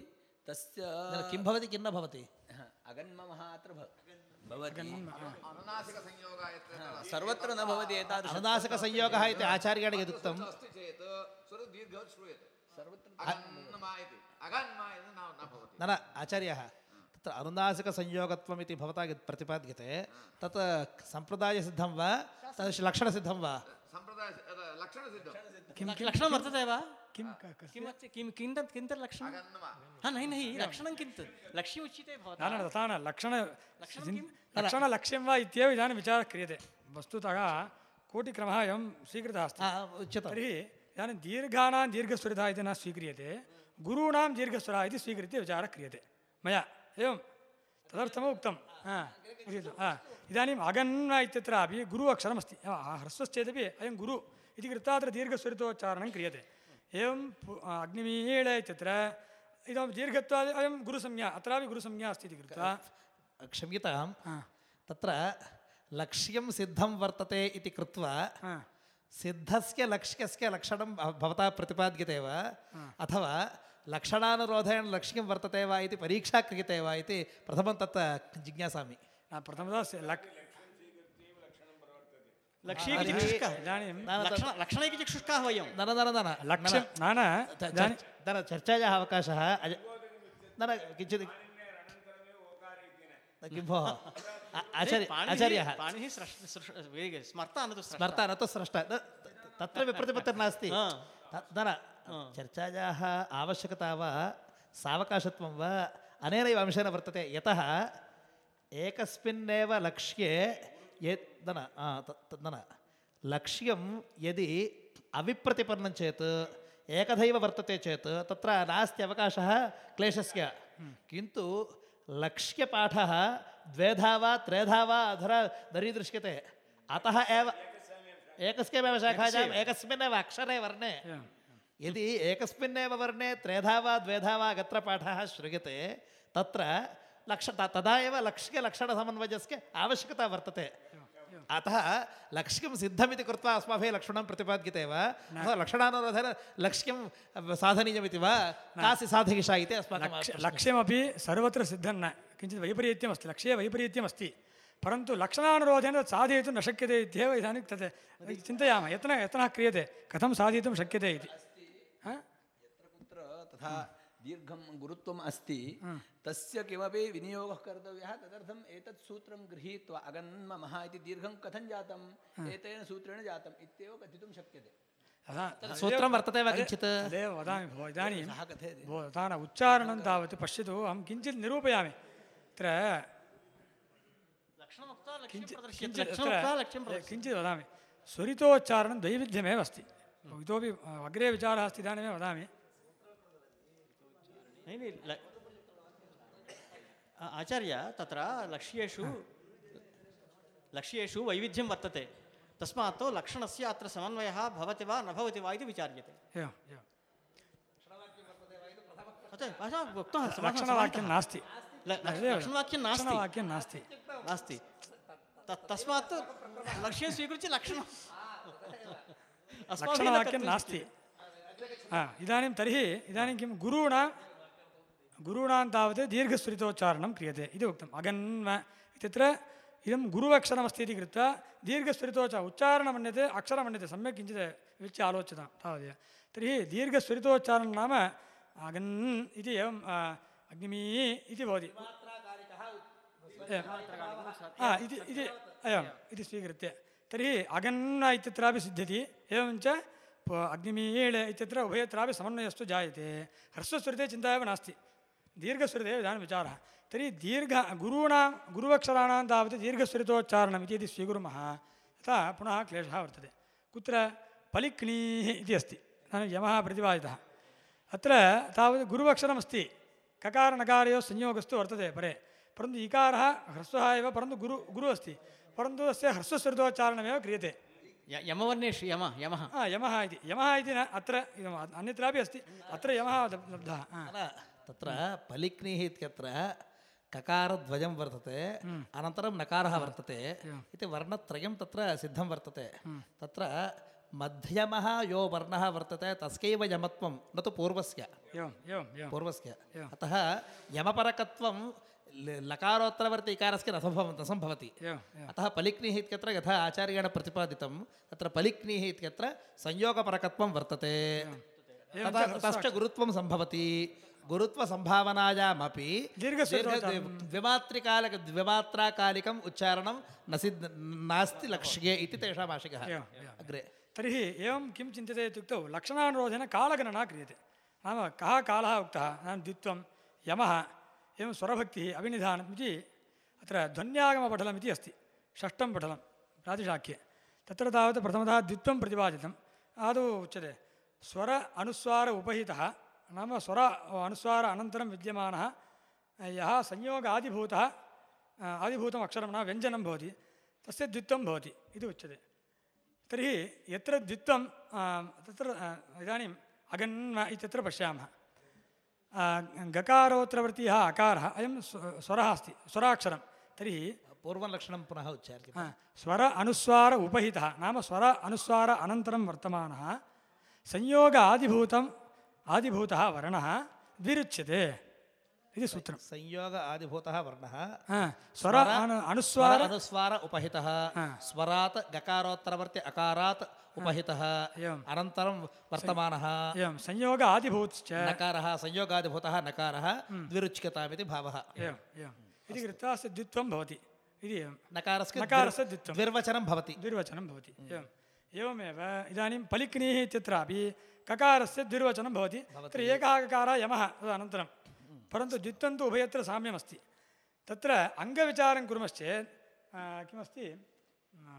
तस्य किं भवति किं न भवति? अगन्ममः अत्र भवति। सर्वत्र न भवति एतादृश। अनुनासिकसंयोगः इति आचार्येण यदुक्तं सर्वत्र न न आचार्यः तत्र अनुनासिकसंयोगत्वम् इति भवता यत् प्रतिपाद्यते तत् सम्प्रदायसिद्धं वा तद् लक्षणसिद्धं वा? लक्- लक्षणं वर्तते वा? किं क- क- किं किं तत् किं तत् लक्षणं? अगन्मा हा नहि नहि लक्षणं किं तत् लक्ष्यम् उच्यते न भवता न तथा न लक्षण किं? लक्षणलक्ष्यं वा इत्येव इदानीं विचारः क्रियते। वस्तुतः कोटिक्रमः एवं स्वीकृतः अस्ति। हा, उच्यताम्। तर्हि इदानीं दीर्घानां दीर्घस्वरितः इति न स्वीक्रियते गुरूणां दीर्घस्वरः इति स्वीकृत्य विचारः क्रियते। मया। एवं तदर्थम् उक्तं हा। हा इदानीम् अगन्न इत्यत्रापि गुरु अक्षरमस्ति। ह्रस्वश्चेदपि अयं गुरु इति कृत्वा अत्र दीर्घस्वरितोच्चारणं क्रियते। एवं अग्निमीळ इत्यत्र इदं दीर्घत्वात् अयं गुरुसंज्ञा अत्रापि गुरुसंज्ञा अस्ति इति कृत्वा। क्षम्यतां तत्र लक्ष्यं सिद्धं वर्तते इति कृत्वा हा। सिद्धस्य लक्ष्यस्य लक्षणं भवता प्रतिपाद्यते वा? अथवा लक्षणानुरोधेन लक्ष्यं वर्तते वा इति परीक्षा क्रियते वा इति प्रथमं तत् जिज्ञासामि न, प्रथमतः स- लक् लक्षणैकचक्षुष्काः वयं न न न न न त- चर्चायाः अवकाशः न न किञ्चित् किं भोः आचार्यः स्मर्ता न तु स्रष्टा। स्मर्ता न तु स्रष्टा तत्र विप्रतिपत्तिर्नास्ति न न चर्चायाः आवश्यकता वा सावकाशत्वं वा अनेनैव अंशेन वर्तते। यतः एकस्मिन्नेव लक्ष्ये यत् न न लक्ष्यं यदि अविप्रतिपन्नं चेत् एकथैव वर्तते चेत् तत्र नास्ति अवकाशः क्लेशस्य। किन्तु लक्ष्यपाठः द्वेधा वा त्रेधा वा अधरा दरीदृश्यते। अतः एव एकस्यैव। शाखायाम् एकस्मिन्नेव अक्षरे वर्णे। यदि एकस्मिन्नेव वर्णे त्रेधा वा द्वेधा वा गत्र पाठः श्रूयते तत्र लक्ष तदा एव लक्ष्यलक्षणसमन्वयस्य आवश्यकता वर्तते। अतः लक्ष्यं सिद्धमिति कृत्वा अस्माभिः लक्षणं प्रतिपाद्यते वा? अथवा लक्षणानुरोधेन लक्ष्यं साधनीयमिति वा? कासि साधयिषा इति अस्माकं लक्ष्य। लक्ष्यमपि सर्वत्र सिद्धं न। किञ्चित् वैपरीत्यमस्ति लक्ष्ये वैपरीत्यमस्ति। परन्तु लक्षणानुरोधेन तत् साधयितुं न शक्यते इत्येव इदानीं तत् चिन्तयामः यत्नः यत्नः क्रियते कथं साधयितुं शक्यते इति। तथा दीर्घं गुरुत्वम् अस्ति तस्य किमपि विनियोगः कर्तव्यः तदर्थम् एतत् सूत्रं गृहीत्वा अगन्ममः इति दीर्घं कथं जातम्? एतेन सूत्रेण जातम् इत्येव कथितुं शक्यते। सूत्रं वर्तते वा किञ्चित्? तदेव वदामि भो इदानीं भो तथा न उच्चारणं तावत् पश्यतु अहं किञ्चित् निरूपयामि। अत्र किञ्चित् वदामि। स्वरितोच्चारणं दैविध्यमेव अस्ति। इतोपि अग्रे विचारः अस्ति इदानीमेव वदामि। नहीं नहीं ल- आचार्य तत्र लक्ष्येषु लक्ष्येषु वैविध्यं वर्तते। तस्मात् लक्षणस्य अत्र समन्वयः भवति वा न भवति वा इति विचार्यते। उक्तः लक्षणवाक्यं। नास्ति। लक्षणवाक्यं नास्ति। लक्षणवाक्यं नास्ति। नास्ति। तस्मात् लक्ष्यं स्वीकृत्य न लक्षणवाक्यं नास्ति। इदानीं तर्हि इदानीं किं गुरूणां गुरूणां तावत् दीर्घस्वरितोच्चारणं क्रियते इति उक्तम् अगन्म इत्यत्र इदं गुरुवक्षरमस्ति इति कृत्वा दीर्घस्वरितोच्च उच्चारणं मन्यते अक्षरं मन्यते सम्यक् किञ्चित् विच्य आलोच्यतां तावदेव तर्हि दीर्घस्वरितोच्चारणं नाम अगन् इति एवं आ, अग्निमी इति भवति एवं। हा इति इति एवम् इति स्वीकृत्य तर्हि अगन्न इत्यत्रापि सिद्ध्यति एवञ्च प- अग्निमीळे इत्यत्र उभयत्रापि समन्वयस्तु जायते ह्रस्वस्वरिते चिन्ता एव नास्ति दीर्घस्वरिते एव इदानीं विचारः तर्हि दीर्घ गुरूणां गुरुवक्षराणां तावत् दीर्घस्वरितोच्चारणम् इति यदि स्वीकुर्मः तथा पुनः क्लेशः वर्तते कुत्र पलिक्णीः इति अस्ति इदानीं यमः प्रतिपादितः अत्र तावत् गुरुवक्षरमस्ति ककारनकारयोः संयोगस्तु वर्तते परे परन्तु इकारः ह्रस्वः एव परन्तु गुरु गुरु अस्ति परन्तु तस्य ह्रस्वस्वरितोच्चारणमेव क्रियते य- यमवर्णेषु यम यमः हा यमः इति यमः इति न अत्र इदम् अन्यत्रापि अस्ति अत्र यमः लब्- लब्धः हा। न, तत्र पलिक्निः इत्यत्र ककारद्वयं वर्तते अनन्तरं नकारः वर्तते इति वर्णत्रयं तत्र सिद्धं वर्तते। तत्र मध्यमः यो वर्णः वर्तते तस्यैव यमत्वं न तु पूर्वस्य। पूर्वस्य। अतः यमपरकत्वं लकारोत्तरवर्ति इकारस्य न सम्भव न सम्भवति। अतः पलिक्निः इत्यत्र यथा आचार्येण प्रतिपादितं तत्र पलिक्निः इत्यत्र संयोगपरकत्वं वर्तते। एवं तथा तश्च गुरुत्वं सम्भवति। ಗುರುತ್ವ ಸಂಭಾವನಾಯಾಮಪಿ ದೀರ್ಘ ದ್ವಿಮಾತ್ರಿಕಾಲಕ ದ್ವಿಮಾತ್ರಾಕಾಲಿಕಂ ಉಚ್ಚಾರಣಂ ನಸಿದ್ ನಾಸ್ತಿ ಲಕ್ಷ್ಯೆ ಇತಿ ತೇಷಾಂ ಆಶಿಕಃ ಅಗ್ರೆ ತರ್ಹಿ ಏವಂ ಕಿಂ ಚಿಂತತೆ ಇತ್ಯುಕ್ತೌ ಲಕ್ಷಣಾನುರೋಧೇನ ಕಾಲಗಣನ ಕ್ರಿಯತೆ ನಾಮ ಕಹ ಕಾಲಃ ಉಕ್ತಃ ನಾನು ದ್ವಿತ್ವಂ ಯಮಃ ಏವಂ ಸ್ವರಭಕ್ತಿ ಅಭಿನಿಧಾನಮಿತಿ ಅತ್ರ ಧ್ವನ್ಯಾಗಮಪಟಲಮಿತಿ ಅಸ್ತಿ ಷಷ್ಠಂ ಪಟಲಂ ಪ್ರಾತಿಶಾಖ್ಯೆ ತತ್ರ ತಾವತ್ ಪ್ರಥಮತಃ ದ್ವಿತ್ವಂ ಪ್ರತಿಪಾದಿತಂ ಆದೌ ಉಚ್ಯತೆ ಸ್ವರ ಅನುಸ್ವಾರ ಉಪಹಿತಃ ನಮ್ಮ ಸ್ವರ ಅನುಸ್ವಾರ ಅನಂತರಂ ವಿದ್ಯಮಾನ ಯಹ ಸಂಯೋಗ ಆದಿಭೂತ ಆದಿಭೂತ ಅಕ್ಷರಂ ನ ವ್ಯಂಜನಂ ಭವತಿ ತಸ ದ್ವಿತ್ವಂ ಭವತಿ ಇದು ಉಚ್ಯತೆ ತರ್ಹಿ ಯತ್ರ ದ್ವಿತ್ವಂ ತತ್ರ ಇದಾನಿಂ ಅಗನ್ಮ ಇತ್ಯತ್ರ ಪಶ್ಯಾಮ ಗಕಾರೋತ್ರವರ್ತಿ ಅಕಾರ ಅಯಂ ಸ್ವರ ಅಸ್ತಿ ಸ್ವರಾಕ್ಷರಂ ತರ್ಹಿ ಪೂರ್ವಲಕ್ಷಣಂ ಪುನಃ ಉಚ್ಚಾರ್ಯತೆ ಸ್ವರ ಅನುಸ್ವಾರ ಉಪಹಿತ ನಾಮ ಸ್ವರ ಅನುಸ್ವಾರ ಅನಂತರಂ ವರ್ತಮಾನ ಸಂಯೋಗ ಆದಿಭೂತಂ आदिभूतः वर्णः द्विरुच्यते इति सूत्रं संयोग आदिभूतः वर्णः। स्वर अनुस्वार अनुस्वार उपहितः। स्वरात् गकारोत्तरवर्ति अकारात् उपहितः। अनन्तरं वर्तमानः। एवं संयोग आदिभूतश्च। नकारः संयोगादिभूतः नकारः द्विरुच्यतामिति भावः। इति कृत्वा द्वित्वं भवति। इति नकारस्य नकारस्य द्वित्वं द्विर्वचनं भवति। द्विर्वचनं भवति। एवम्। एवमेव इदानीं पलिक्नीः इत्यत्रापि ककारस्य द्विर्वचनं भवति तत्र एकः ककारः यमः तदनन्तरं परन्तु द्वित्वं तु उभयत्र साम्यमस्ति तत्र अङ्गविचारं कुर्मश्चेत् आ, किमस्ति आ,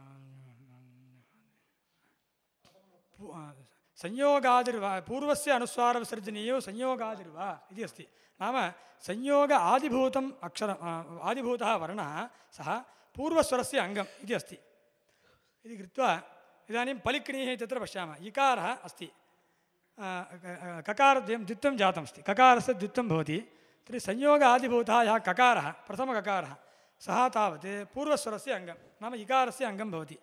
पू- आ, संयोगादिर्वा पूर्वस्य अनुस्वारविसर्जनीयो संयोगादिर्वा इति अस्ति नाम संयोग आदिभूतम् अक्षरम् आ, आदिभूतः वर्णः सः पूर्वस्वरस्य अङ्गम् इति अस्ति इति कृत्वा इदानीं पलिक्णीः इत्यत्र पश्यामः इकारः अस्ति आ, क- ककारद्वयं द्वित्वं जातमस्ति ककारस्य द्वित्वं भवति तर्हि संयोग आदिभूतः यः ककारः प्रथमककारः सः तावत् पूर्वस्वरस्य अङ्गं नाम इकारस्य अङ्गं भवति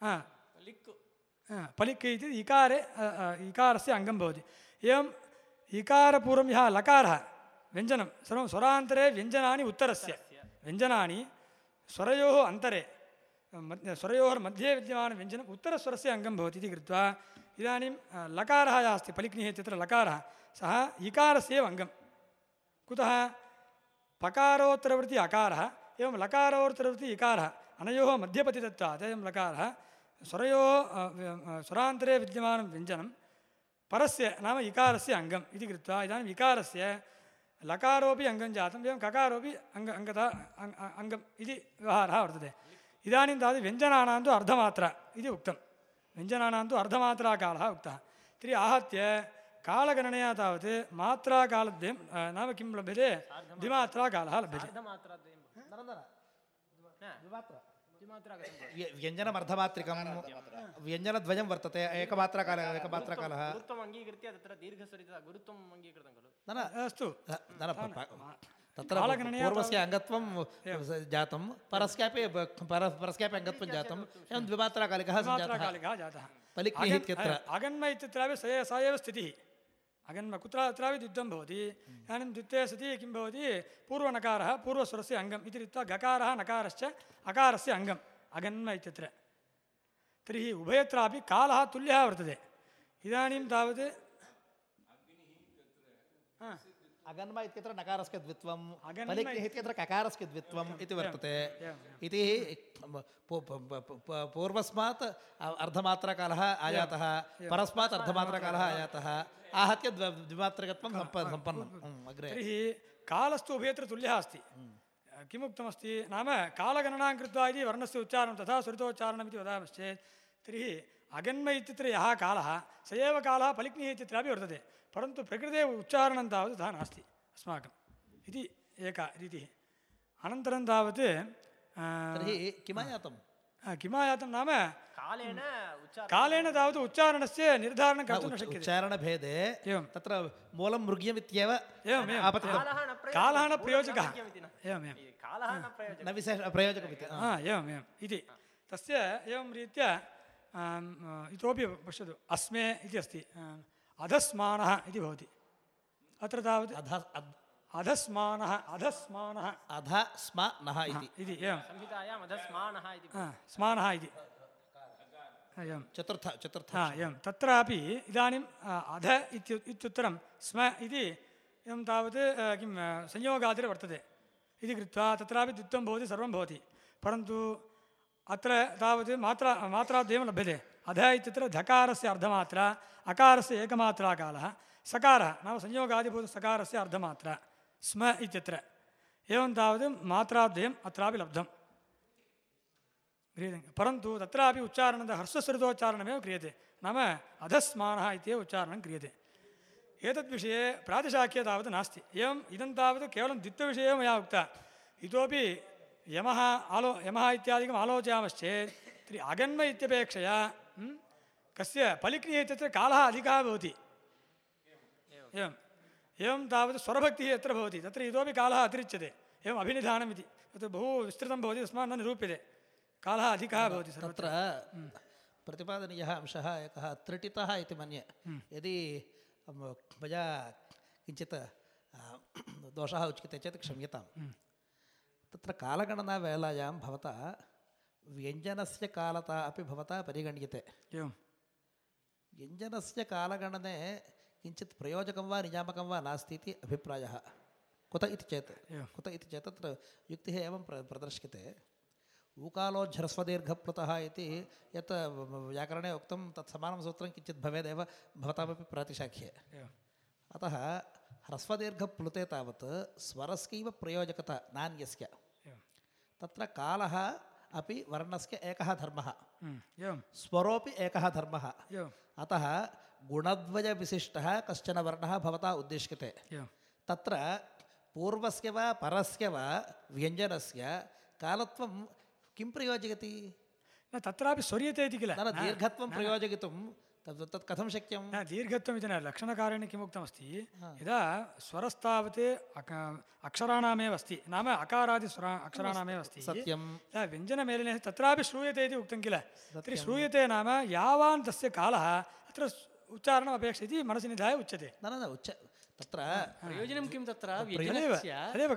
हा हा, पलिक् इति इकारे अ, अ, इकारस्य अङ्गं भवति एवम् इकारपूर्वं यः लकारः व्यञ्जनं सर्वं स्वरान्तरे व्यञ्जनानि उत्तरस्य व्यञ्जनानि स्वरयोः अन्तरे मध्य स्वरयोर्मध्ये विद्यमानं व्यञ्जनम् उत्तरस्वरस्य अङ्गं भवति इति कृत्वा इदानीं अ, लकारः यः अस्ति पलिक्निः इत्यत्र लकारः सः इकारस्य एव अङ्गं कुतः पकारोत्तरवृत्ति अकारः एवं लकारोत्तरवृत्ति इकारः अनयोः मध्यपतितत्वात् अयं लकारः स्वरयोः अ, व्य- अ, स्वरान्तरे विद्यमानं व्यञ्जनं परस्य नाम इकारस्य अङ्गम् इति कृत्वा इदानीम् इकारस्य लकारोपि अङ्गं जातम् एवं ककारोपि अङ्ग अङ्गतः अङ्- अ- अङ्गम् इति व्यवहारः वर्तते इदानीं तावत् व्यञ्जनानां तु अर्धमात्रा इति उक्तं व्यञ्जनानां तु अर्धमात्राकालः उक्तः तर्हि आहत्य कालगणनया तावत् मात्राकालद्वयं अ, नाम किं लभ्यते द्विमात्राकालः लभ्यते व्य- व्यञ्जनमर्धमात्रिकं व्यञ्जनद्वयं वर्तते एकमात्राकालः एकमात्राकालः गुरुत्वम् अङ्गीकृत्य तत्र दीर्घस्वरितः गुरुत्वम् अङ्गीकृतं खलु न न अस्तु न न प- प- तत्र कालगणनया पूर्वस्य अङ्गत्वं जातं परस्यापि ब- पर परस्यापि अङ्गत्वं जातम् एवं द्विमात्राकालिकः जातः द्विमात्राकालिकः जातः पलिक्निः अगन्- इत्यत्र अगन्म इत्यत्रापि स सा एव स्थितिः अगन्म कुत्र अत्रापि द्वित्वं भवति इदानीं द्वित्वे सति किं भवति पूर्वनकारः पूर्वस्वरस्य अङ्गम् इति रीत्या गकारः नकारश्च अकारस्य अङ्गम् अगन्म इत्यत्र तर्हि उभयत्रापि कालः तुल्यः वर्तते इदानीं तावत् हा, अगन्म इत्यत्र नकारस्य द्वित्वं अगन्म पलिक्निः इत्यत्र ककारस्य द्वित्वम् इति वर्तते इति पूर्वस्मात् अर्धमात्राकालः आयातः परस्मात् अर्धमात्राकालः आयातः आहत्य द्विमात्रकत्वं सम्पन्नम् अग्रे तर्हि कालस्तु उभयत्र तुल्यः अस्ति किमुक्तमस्ति नाम कालगणनां कृत्वा इति वर्णस्य उच्चारणं तथा स्वरितोच्चारणम् इति वदामश्चेत् तर्हि अगन्म इत्यत्र यः कालः स एव कालः पलिक्निः इत्यत्रापि वर्तते परन्तु प्रकृते उच्चारणं तावत् तथा नास्ति अस्माकम् इति एका रीतिः अनन्तरं तावत् आ, तर्हि किमायातम् आ, किमायातं नाम कालेन उच्चारणं कालेन तावत् उच्चारणस्य निर्धारणं कर्तुं न उच्- शक्यते उच्चारणभेदे एवं तत्र मूलं मृग्यमित्येव एवम् एवम् आपतितं कालः न प्रयोजकः कालः न प्रयोजकः मूलकालज्ञमिति न। एवम् एवम् कालः न प्रयोजकः न विशेष प्रयोजकमिति हा एवम् एवम् इति तस्य एवं रीत्या आम्, इतोपि पश्यतु अस्मे इति अस्ति आम्, अधस्मानः इति भवति अत्र तावत् अध अध- अधस्मानः अधस्मानः अध स्म नः इति इति एवं संहितायाम् अधस्मानः इति हा, स्मानः इति हा, एवं चतुर्थ चतुर्थ हा एवं तत्रापि इदानीम् आ, अध इत्यु इत्युत्तरं स्म इति एवं तावत् आ, किं आ, संयोगादिर्वर्तते इति कृत्वा तत्रापि द्वित्वं भवति सर्वं भवति परन्तु अत्र तावत् मात्रा मात्राद्वयं लभ्यते अध इत्यत्र धकारस्य अर्धमात्रा अकारस्य एकमात्राकालः सकारः नाम संयोगादिभूतसकारस्य अर्धमात्रा स्म इत्यत्र एवं तावत् मात्राद्वयम् अत्रापि लब्धम् क्रियते परन्तु तत्रापि उच्चारणं हर्षस्वरितोच्चारणमेव क्रियते नाम अधस्मानः इत्येव उच्चारणं क्रियते एतद्विषये प्रातिशाख्ये तावत् नास्ति एवम् इदं तावत् केवलं द्वित्वविषये एव मया उक्ता इतोपि यमः आलो यमः इत्यादिकम् आलोचयामश्चेत् तर्हि अगन्म इत्यपेक्षया ं, कस्य पलिक्रियः इत्यत्र कालः अधिकः भवति एवम् एवं तावत् स्वरभक्तिः यत्र भवति तत्र इतोपि कालः अतिरिच्यते एवम् अभिनिधानम् इति तत् बहु विस्तृतं भवति तस्मात् न निरूप्यते कालः अधिकः भवति सर्वत्र तत्र प्रतिपादनीयः अंशः एकः त्रिटितः इति मन्ये यदि म- मया किञ्चित् आ, दोषः उच्यते चेत् क्षम्यताम् तत्र कालगणनावेलायां भवता व्यञ्जनस्य कालता अपि भवता परिगण्यते। एवं। व्यञ्जनस्य कालगणने किञ्चित् प्रयोजकं वा नियामकं वा नास्ति इति अभिप्रायः। कुत इति चेत् कुत इति चेत् तत्र युक्तिः एवं प्र प्रदर्श्यते। ऊकालोज्झ्रस्वदीर्घप्लुतः इति यत् व्याकरणे उक्तं तत् समानं सूत्रं किञ्चित् भवेदेव भवतामपि प्रातिशाख्ये। अतः ह्रस्वदीर्घप्लुते तावत् स्वरस्यैव प्रयोजकता नान्यस्य। तत्र कालः अपि वर्णस्य एकः धर्मः। एवं। स्वरोपि एकः धर्मः। अतः गुणद्वयविशिष्टः कश्चन वर्णः भवता उद्दिश्यते। तत्र पूर्वस्य वा परस्य वा व्यञ्जनस्य कालत्वं किं प्रयोजयति? न तत्रापि स्वर्यते इति किल? दीर्घत्वं प्रयोजयितुं तत् तत् कथं शक्यं न दीर्घत्वम् इति न लक्षणकारेण किम् उक्तमस्ति यदा स्वरस्तावत् अक अक्षराणामेव अस्ति नाम अकारादिस्वरा अक्षराणामेव अस्ति सत्यं यदा व्यञ्जनमेलने तत्रापि श्रूयते इति उक्तं किल तर्हि श्रूयते नाम यावान् तस्य कालः अत्र उच्चारणम् अपेक्षते इति मनसि निधाय उच्यते न न न उच्च तत्र प्रयोजनं किं तत्र तदेव व्यञ्जनस्य तदेव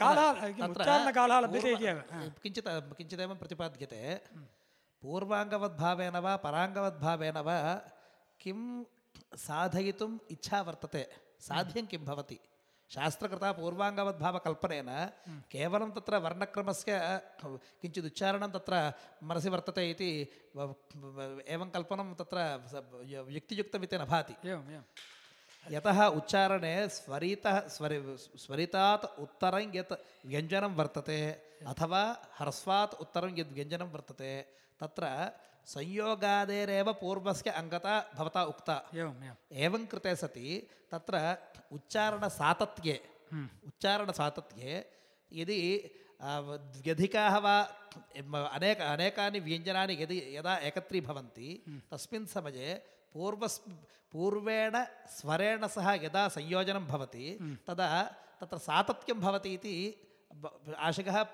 कालः किम् तत्र उच्चारणकालः लभ्यते इति एव पूर्व- किञ्चित् किञ्चिदेवं प्रतिपाद्यते पूर्वाङ्गवद्भावेन वा पराङ्गवद्भावेन वा किं साधयितुम् इच्छा वर्तते? साध्यं किं भवति? शास्त्रकृता पूर्वाङ्गवद्भावकल्पनेन केवलं तत्र वर्णक्रमस्य किञ्चित् उच्चारणं तत्र मनसि वर्तते इति एवं कल्पनं तत्र युक्तियुक्तमिति न भाति। यतः उच्चारणे स्वरितः स्वरि स्वरितात् उत्तरं यत् व्यञ्जनं वर्तते अथवा ह्रस्वात् उत्तरं यद् व्यञ्जनं वर्तते ತತ್ರ ಸಂಯೋಗಾದೇರೇವ ಪೂರ್ವಸ್ಯ ಅಂಗತ ಭವತಾ ಉಕ್ತ. ಏವಂ ಕೃತೆ ಸತಿ ತತ್ರ ಉಚ್ಚಾರಣ ಸಾತತ್ಗೆ ಉಚ್ಚಾರಣ ಸಾತತ್ಗೆ ಯದಿ ವ್ಯಧಿಕಾः वा ಅನೇಕ ಅನೇಕಾನಿ ವ್ಯಂಜನಾನಿ ಯದಿ ಯದಾ ಏಕತ್ರೀಭವಂತಿ ತಸ್ಮಿನ್ ಸಮಯೇ ಪೂರ್ವಸ್ ಪೂರ್ವೇಣ ಸ್ವರೇಣ ಸಹ ಯದಾ ಸಂಯೋಜನಂ ಭವತಿ ತದಾ ತತ್ರ ಸಾತತ್ಯಂ ಭವತಿ ಇತಿ ब-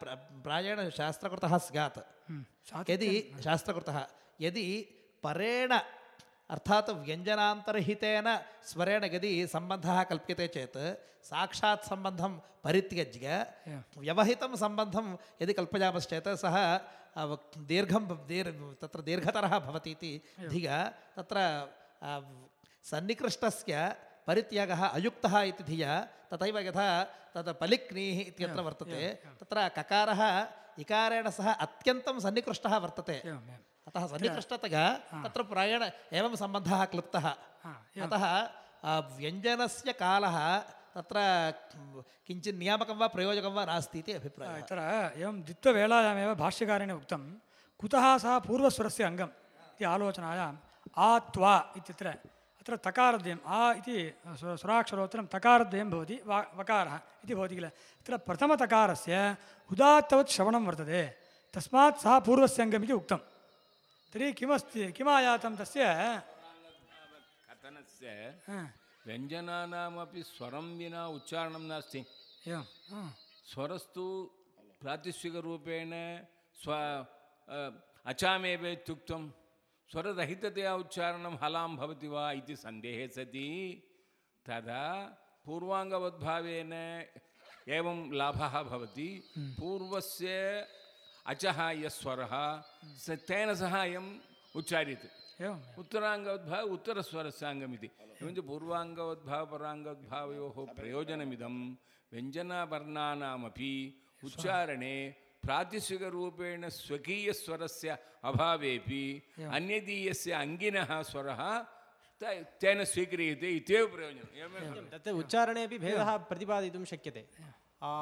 प्र- प्रायेण शास्त्रकृतः स्यात्। यदि शास्त्रकृतः यदि परेण अर्थात् व्यञ्जनान्तर्हितेन स्वरेण यदि सम्बन्धः कल्प्यते चेत् साक्षात् सम्बन्धं परित्यज्य व्यवहितं सम्बन्धं यदि कल्पयामश्चेत् सः दीर्घं दीर् तत्र दीर्घतरः भवति इति धिया तत्र सन्निकृष्टस्य ಪರಿತ್ಯಾಗ ಅಯುಕ್ತ ಇತಿ ಧಿಯ ತಥೈವ ಯಥಾ ತತ್ ಪಲಿಕ್ನೀ ಇತ್ಯತ್ರ ವರ್ತತೆ. ತತ್ರ ಕಕಾರ ಇಕಾರೇಣ ಸಹ ಅತ್ಯಂತ ಸನ್ನಿಕೃಷ್ಟ ವರ್ತತೆ. ಅತಃ ಸನ್ನಿಕೃಷ್ಟತಗ ತತ್ರ ಪ್ರಾಯಣ ಏವಂ ಸಂಬಂಧ ಕ್ಲುಪ್ತ. ಅತಃ ವ್ಯಂಜನಸ್ಯ ಕಾಲ ತತ್ರ ಕಿಂಚಿತ್ ನಿಯಾಮಕಂ ವಾ ಪ್ರಯೋಜಕಂ ವಾ ನಾಸ್ತಿ ಇತಿ ಅಭಿಪ್ರಾಯ. ಅತ್ರ ಏವಂ ದ್ವಿತ್ವವೇಳಾಯಾಮೇವ ಭಾಷ್ಯಕಾರೇಣ ಉಕ್ತಂ. ಕುತಃ ಸಹ ಪೂರ್ವಸ್ವರಸ್ಯ ಅಂಗಂ. ಇತಿ ಆಲೋಚನಾಯ ಆ ತ್ವಾ ಇತ್ಯತ್ರ अत्र तकारद्वयम् आ इति स्व- स्वराक्षरोत्तरं तकारद्वयं भवति वा वकारः इति भवति किल अत्र प्रथमतकारस्य उदात्तवत् श्रवणं वर्तते तस्मात् सः पूर्वस्य अङ्गम् इति उक्तं तर्हि किमस्ति किमायातं तस्य कथनस्य हा, व्यञ्जनानामपि स्वरं विना उच्चारणं नास्ति एवं हा, स्वरस्तु प्रातिष्ठिकरूपेण स्व अ, अचामेव इत्युक्तं स्वररहिततया उच्चारणं हलां भवति वा इति सन्देहे सति तदा पूर्वाङ्गवद्भावेन एवं लाभः भवति पूर्वस्य अचः यः स्वरः स तेन सह अयम् उच्चार्यते एवम् उत्तराङ्गोद्भाव उत्तरस्वरस्य अङ्गमिति एवञ्च पूर्वाङ्गोद्भाव पराङ्गोद्भावयोः प्रयोजनमिदं व्यञ्जनवर्णानामपि उच्चारणे प्रातिशिकरूपेण स्वकीयस्वरस्य अभावेपि अन्यदीयस्य अङ्गिनः स्वरः त- तेन स्वीक्रियते इत्येव प्रयोजनम् एवमेव तत् उच्चारणेपि भेदः प्रतिपादितुं शक्यते आ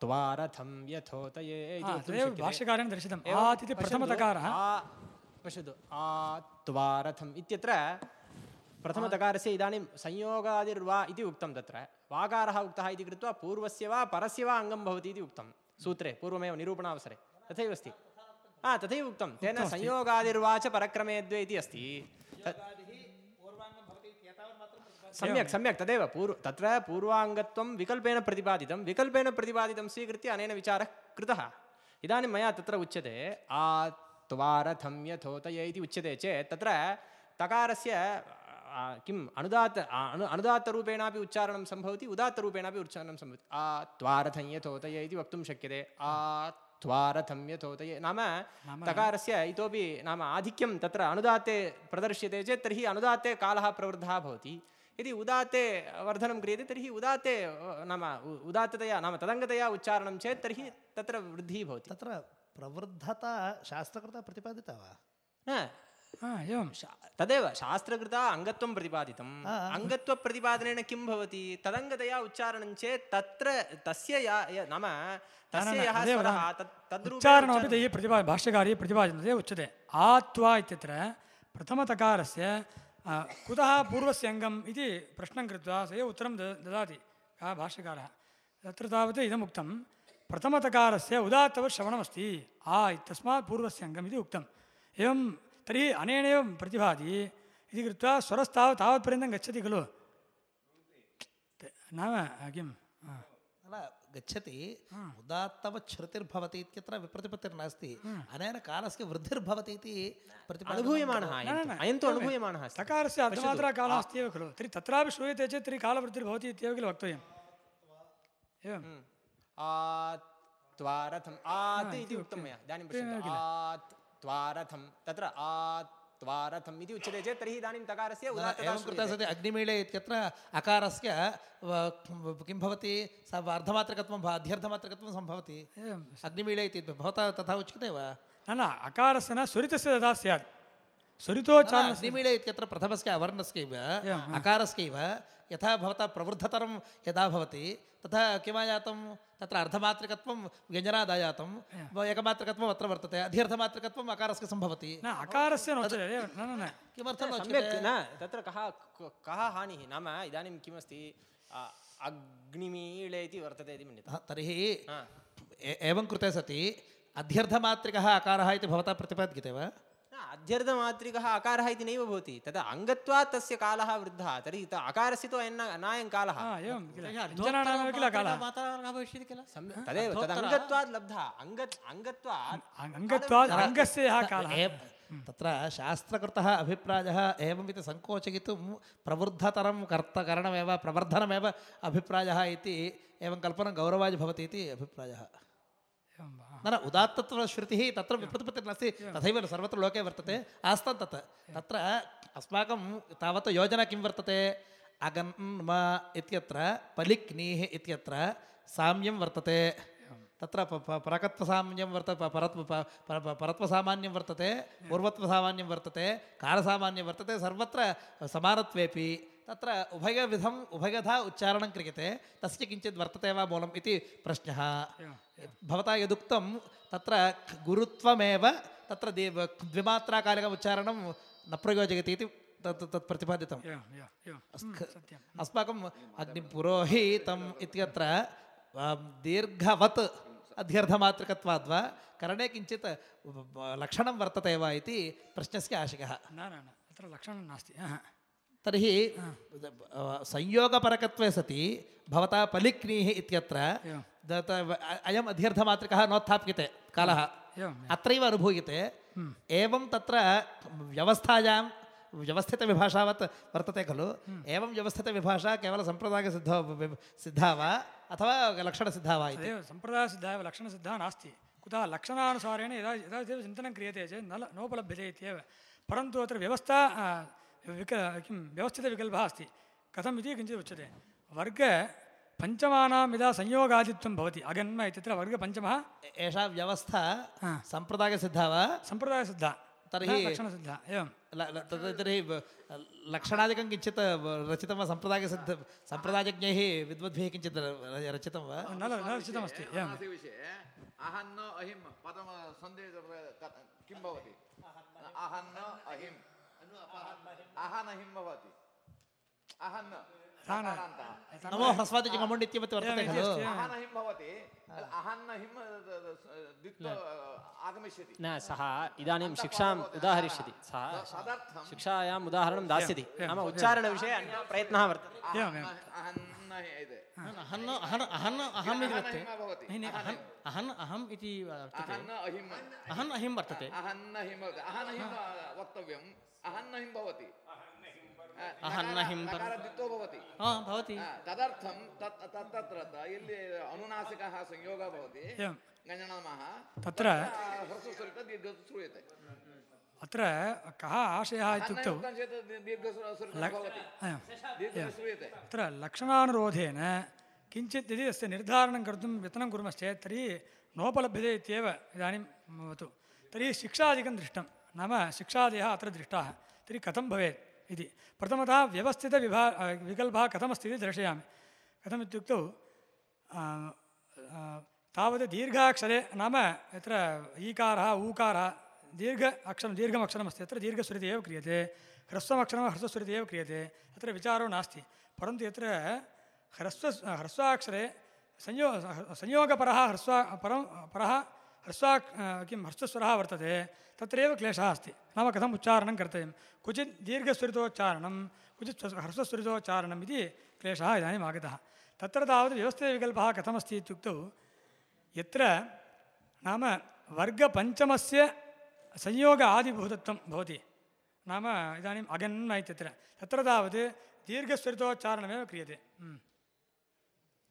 त्वारथं यथोतये इति हा, वक्तुं तदेव शक्यते। भाष्यकारेण दर्शितम् एवं आत् इति पश्यन्तु, प्रथमतकारः आ पश्यतु आ त्वारथम् इत्यत्र प्रथमतकारस्य इदानीं संयोगादिर्वा इति उक्तं तत्र वाकारः उक्तः इति कृत्वा पूर्वस्य वा परस्य वा अङ्गं भवति इति उक्तं सूत्रे पूर्वमेव निरूपणावसरे तथैव अस्ति हा तथैव उक्तं तेन संयोगादिर्वा च परक्रमे द्वे इति अस्ति त- सम्यक् सम्यक् तदेव पूर्व तत्र पूर्वाङ्गत्वं विकल्पेन प्रतिपादितं विकल्पेन प्रतिपादितं स्वीकृत्य अनेन विचारः कृतः इदानीं मया तत्र उच्यते आ त्वारथं यथोतय इति उच्यते चेत् तत्र तकारस्य आ, किम् अनुदात्त आ, अनु अनुदात्तरूपेणापि उच्चारणं सम्भवति उदात्तरूपेणापि उच्चारणं सम्भवति। आ त्वारथं यथोतय इति वक्तुं शक्यते। आ त्वारथं यथोतय नाम तकारस्य इतोपि नाम आधिक्यं तत्र अनुदात्ते प्रदर्श्यते चेत् तर्हि अनुदात्ते कालः प्रवृद्धः भवति। यदि उदात्ते वर्धनं क्रियते तर्हि उदात्ते अ, नाम उदात्ततया नाम तदङ्गतया उच्चारणं चेत् तर्हि तत्र वृद्धिः भवति। तत्र प्रवृद्धता शास्त्रकृता प्रतिपादिता वा? न, एवं शा- तदेव शास्त्रकृता अङ्गत्वं प्रतिपादितम् अङ्गत्वप्रतिपादनेन किं भवति तदङ्गतया उच्चारणं चेत् तत्र तस्य या या- नाम तस्य यः तदेव स्वरः न। तत् तद्रूपेण उच्चारणमपि उच्चारणं- तैः प्रतिपा भाष्यकार्ये प्रतिपाद्यते उच्यते आत्वा इत्यत्र प्रथमतकारस्य आ, कुतः पूर्वस्य अङ्गम् इति प्रश्नं कृत्वा स एव उत्तरं द ददाति कः भाष्यकारः तत्र तावत् इदम् उक्तं प्रथमतकारस्य उदात्तवत् श्रवणमस्ति आ इत्यस्मात् पूर्वस्य अङ्गम् इति उक्तम् एवं तर्हि अनेनैव प्रतिभाति इति कृत्वा स्वरस्तावत् तावत्पर्यन्तं गच्छति खलु ते- नाम किं हा. न गच्छति उदात्तवच्छ्रुतिर्भवति इत्यत्र विप्रतिपत्तिर्नास्ति अनेन कालस्य वृद्धिर्भवति इति प्रतिपादनं अनुभूयमानः न, अयं न, तु- अयं तु अनुभूयमानः अस्ति तकारस्य अर्धमात्रा कालः अस्ति एव खलु तर्हि तत्रापि श्रूयते चेत् तर्हि कालवृद्धिर्भवति इत्येव किल वक्तव्यम् एवं आत् त्वारथम् आत् इति उक्तं मया इदानीं पश्यन्तु आत् त्वारथं तत्र आ त्वारथम् इति उच्यते चेत् तर्हि इदानीं तकारस्य एवं कृता सति अग्निमीळे इत्यत्र अकारस्य किं भवति? स अर्धमात्रकत्वं अध्यर्थमात्रकत्वं सम्भवति। अग्निमीळे इति भवता तथा उच्यते वा? न न अकारस्य न सुरितस्य तथा स्यात्। न, स्वरितोच्चारणस्य अग्निमीळे इत्यत्र प्रथमस्य अवर्णस्यैव एवम्, अकारस्यैव यथा भवता प्रवृद्धतरं यदा भवति तथा किमायातं तत्र अर्धमात्रकत्वं व्यञ्जनादायातं एकमात्रकत्वम् अत्र वर्तते अध्यर्थमात्रकत्वम् अकारस्य सम्भवति। न अकारस्य किमर्थं न, तत्र कः कः हानिः? नाम इदानीं किमस्ति? अग्निमीळे इति वर्तते इति मन्यते। तर्हि एवं कृते सति अध्यर्थमात्रिकः अकारः इति भवता प्रतिपाद्यते वा? न, अध्यर्थमात्रिकः अकारः इति नैव भवति। तदा अङ्गत्वात् तस्य कालः वृद्धः। तर्हि अकारस्य तु न- कालः। एवं किल? व्यञ्जनानामेव किल कालः? मातरः भविष्यति किल? तदेव तदङ्गत्वात् लब्धः। अङ्गत् अङ्गत्वात् अङ्गत्वात् अङ्गस्य यः कालः। तत्र शास्त्रकृतः अभिप्रायः एवमिति सङ्कोचयितुं प्रवृद्धतरं कर्त करणमेव प्रवर्धनमेव अभिप्रायः इति एवं कल्पना गौरवाय भवति इति अभिप्रायः। एवं वा? न न उदात्तत्वश्रुतिः तत्र विप्रतिपत्तिर्नास्ति तथैव न सर्वत्र लोके वर्तते आस्तां तत् तत्र अस्माकं तावत् योजना किं वर्तते? अगन्म इत्यत्र पलिक्नीः इत्यत्र साम्यं वर्तते। तत्र प- प- वर्तते परत्व परत्वसामान्यं वर्तते पूर्वत्वसामान्यं वर्तते कालसामान्यं वर्तते सर्वत्र समानत्वेपि तत्र उभयविधम् उभयधा उच्चारणं क्रियते तस्य किञ्चित् वर्तते वा मूलम् इति प्रश्नः। भवता यदुक्तं तत्र गुरुत्वमेव तत्र दे- द्विमात्राकालिक उच्चारणं न प्रयोजयति इति तत् तत् प्रतिपादितम्। सत्यं अस्माकम् अग्निपुरोहितम् इत्यत्र दीर्घवत् अध्यर्थमात्रकत्वाद्वा करणे किञ्चित् लक्षणं वर्तते वा इति प्रश्नस्य आशयः न न न अत्र लक्षणं नास्ति। तर्हि अ, संयोगपरकत्वे सति भवता पलिक्नीः इत्यत्र अयम् अध्यर्थमात्रिकः नोत्थाप्यते कालः। अत्रैव अनुभूयते। एवं तत्र व्यवस्थायां व्यवस्थितविभाषावत् वर्तते खलु। एवं व्यवस्थितविभाषा केवलं सम्प्रदायसिद्धा सिद्धा वा अथवा लक्षणसिद्धा वा इति सम्प्रदायसिद्धः लक्षणसिद्धः नास्ति। कुतः लक्षणानुसारेण यदा यदा चिन्तनं क्रियते चेत् न नोपलभ्यते इत्येव। परन्तु अत्र व्यवस्था विक किं व्यवस्थितविकल्पः अस्ति कथम् इति किञ्चित् उच्यते वर्ग पञ्चमानां यदा संयोगादित्वं भवति अगन्म इत्यत्र वर्गपञ्चमः एषा व्यवस्था हा. सम्प्रदायसिद्धा वा सम्प्रदायसिद्धा तर्हि- न लक्षणसिद्धा एवं ल- ल- तद् तर्हि ब- लक्षणादिकं किञ्चित् ब- रचितं वा सम्प्रदायसिद्ध सम्प्रदायज्ञैः विद्वद्भिः किञ्चित् र- रचितं वा न ल- न रचितमस्ति एवं समासे विषये अहन्न अहिं पदम सन्देह किं भवति अहन्न अहिं अहन अहिं भवति अहन्न अहन। सकारान्तः। नमो ह्रस्वादिजगमण् इत्यवत् वर्तते खलु अहन अहिं भवति अहन्न अहिं द्वित्व आगमिष्यति न सः इदानीं शिक्षाम् उदाहरिष्यति सः तदर्थं शिक्षायाम् उदाहरणं दास्यति नाम उच्चारणविषये अन्यः प्रयत्नः वर्तते एवम् इति अहन् अहन् अहन् अहम् इति वर्तते नहीं, अहन् अहन् अहम् इति वर्तते अहन् अहिं वर्तते अहन्न हिं भवति अहन हिं वक्तव्यम् अहन्न हिं भवति अहन्न हिं पर- भवति हा भवति तदर्थं तत् तत् तत्र यल्लि अनुनासिकः संयोगः भवति एवं तत्र ह्रस्वस्वरित दीर्घ श्रूयते अत्र कः आशयः इत्युक्तौ अन्नयुक्तं चेत् दीर्घस्वरित लक्- भवति एवं। दीर्घः श्रूयते अत्र लक्षणानुरोधेन किञ्चित् यदि अस्य निर्धारणं कर्तुं यत्नं कुर्मश्चेत् तर्हि नोपलभ्यते इत्येव इदानीं भवतु तर्हि शिक्षादिकं दृष्टं नाम शिक्षादयः अत्र दृष्टाः तर्हि कथं भवेत् इति प्रथमतः व्यवस्थितविभा विकल्पः कथमस्ति इति दर्शयामि कथम् इत्युक्तौ आ, आ, तावत् दीर्घाक्षरे नाम यत्र ईकारः ऊकारः दीर्घ अक्षरं, दीर्घमक्षरमस्ति, अत्र दीर्घस्वरिते एव क्रियते, ह्रस्वमक्षरं, ह्रस्वस्वरिते एव क्रियते, अत्र विचारो नास्ति, परन्तु यत्र ह्रस्व, ह्रस्वाक्षरे संयो संयोगपरः ह्रस्वा, परं, परः ह्रस्वा किं, ह्रस्वस्वरः वर्तते, तत्रैव क्लेशः अस्ति, नाम कथम् उच्चारणं कर्तव्यं, क्वचित् दीर्घस्वरितोच्चारणं, क्वचित् स्व- ह्रस्वस्वरितोच्चारणम् इति क्लेशः इदानीम् आगतः, तत्र तावत् व्यवस्थितविकल्पः कथमस्ति इत्युक्तौ, यत्र नाम वर्गपञ्चमस्य संयोग आदिभूतत्वं भवति नाम इदानीम् अगन्म इत्यत्र तत्र तावत् दीर्घस्वरितोच्चारणमेव क्रियते हम्म।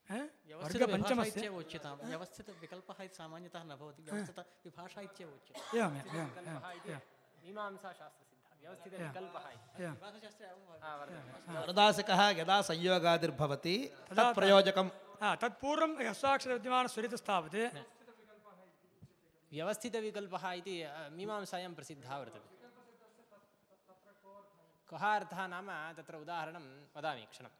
ह? व्यवस्थितविभाषा वर्गपञ्चमस्य इत्येव उच्यतां व्यवस्थितविकल्पः इति सामान्यतः न भवति व्यवस्थितविभाषा इत्येव उच्यते एवम् एवम् एवम् विकल्पः इति मीमांसाशास्त्रसिद्धः व्यवस्थितविकल्पः इति एवम् विभाषाशास्त्रे एवं भवति। हा, वर्तते अनुदासिकः यदा संयोगादिर्भवति तत् प्रयोजकं हा तत्पूर्वं ह्रस्वाक्षरविद्यमानस्वरितस्तावत् व्यवस्थितविकल्पः इति मीमांसायां प्रसिद्धः वर्तते। कः अर्थः नाम तत्र उदाहरणं वदामि क्षणं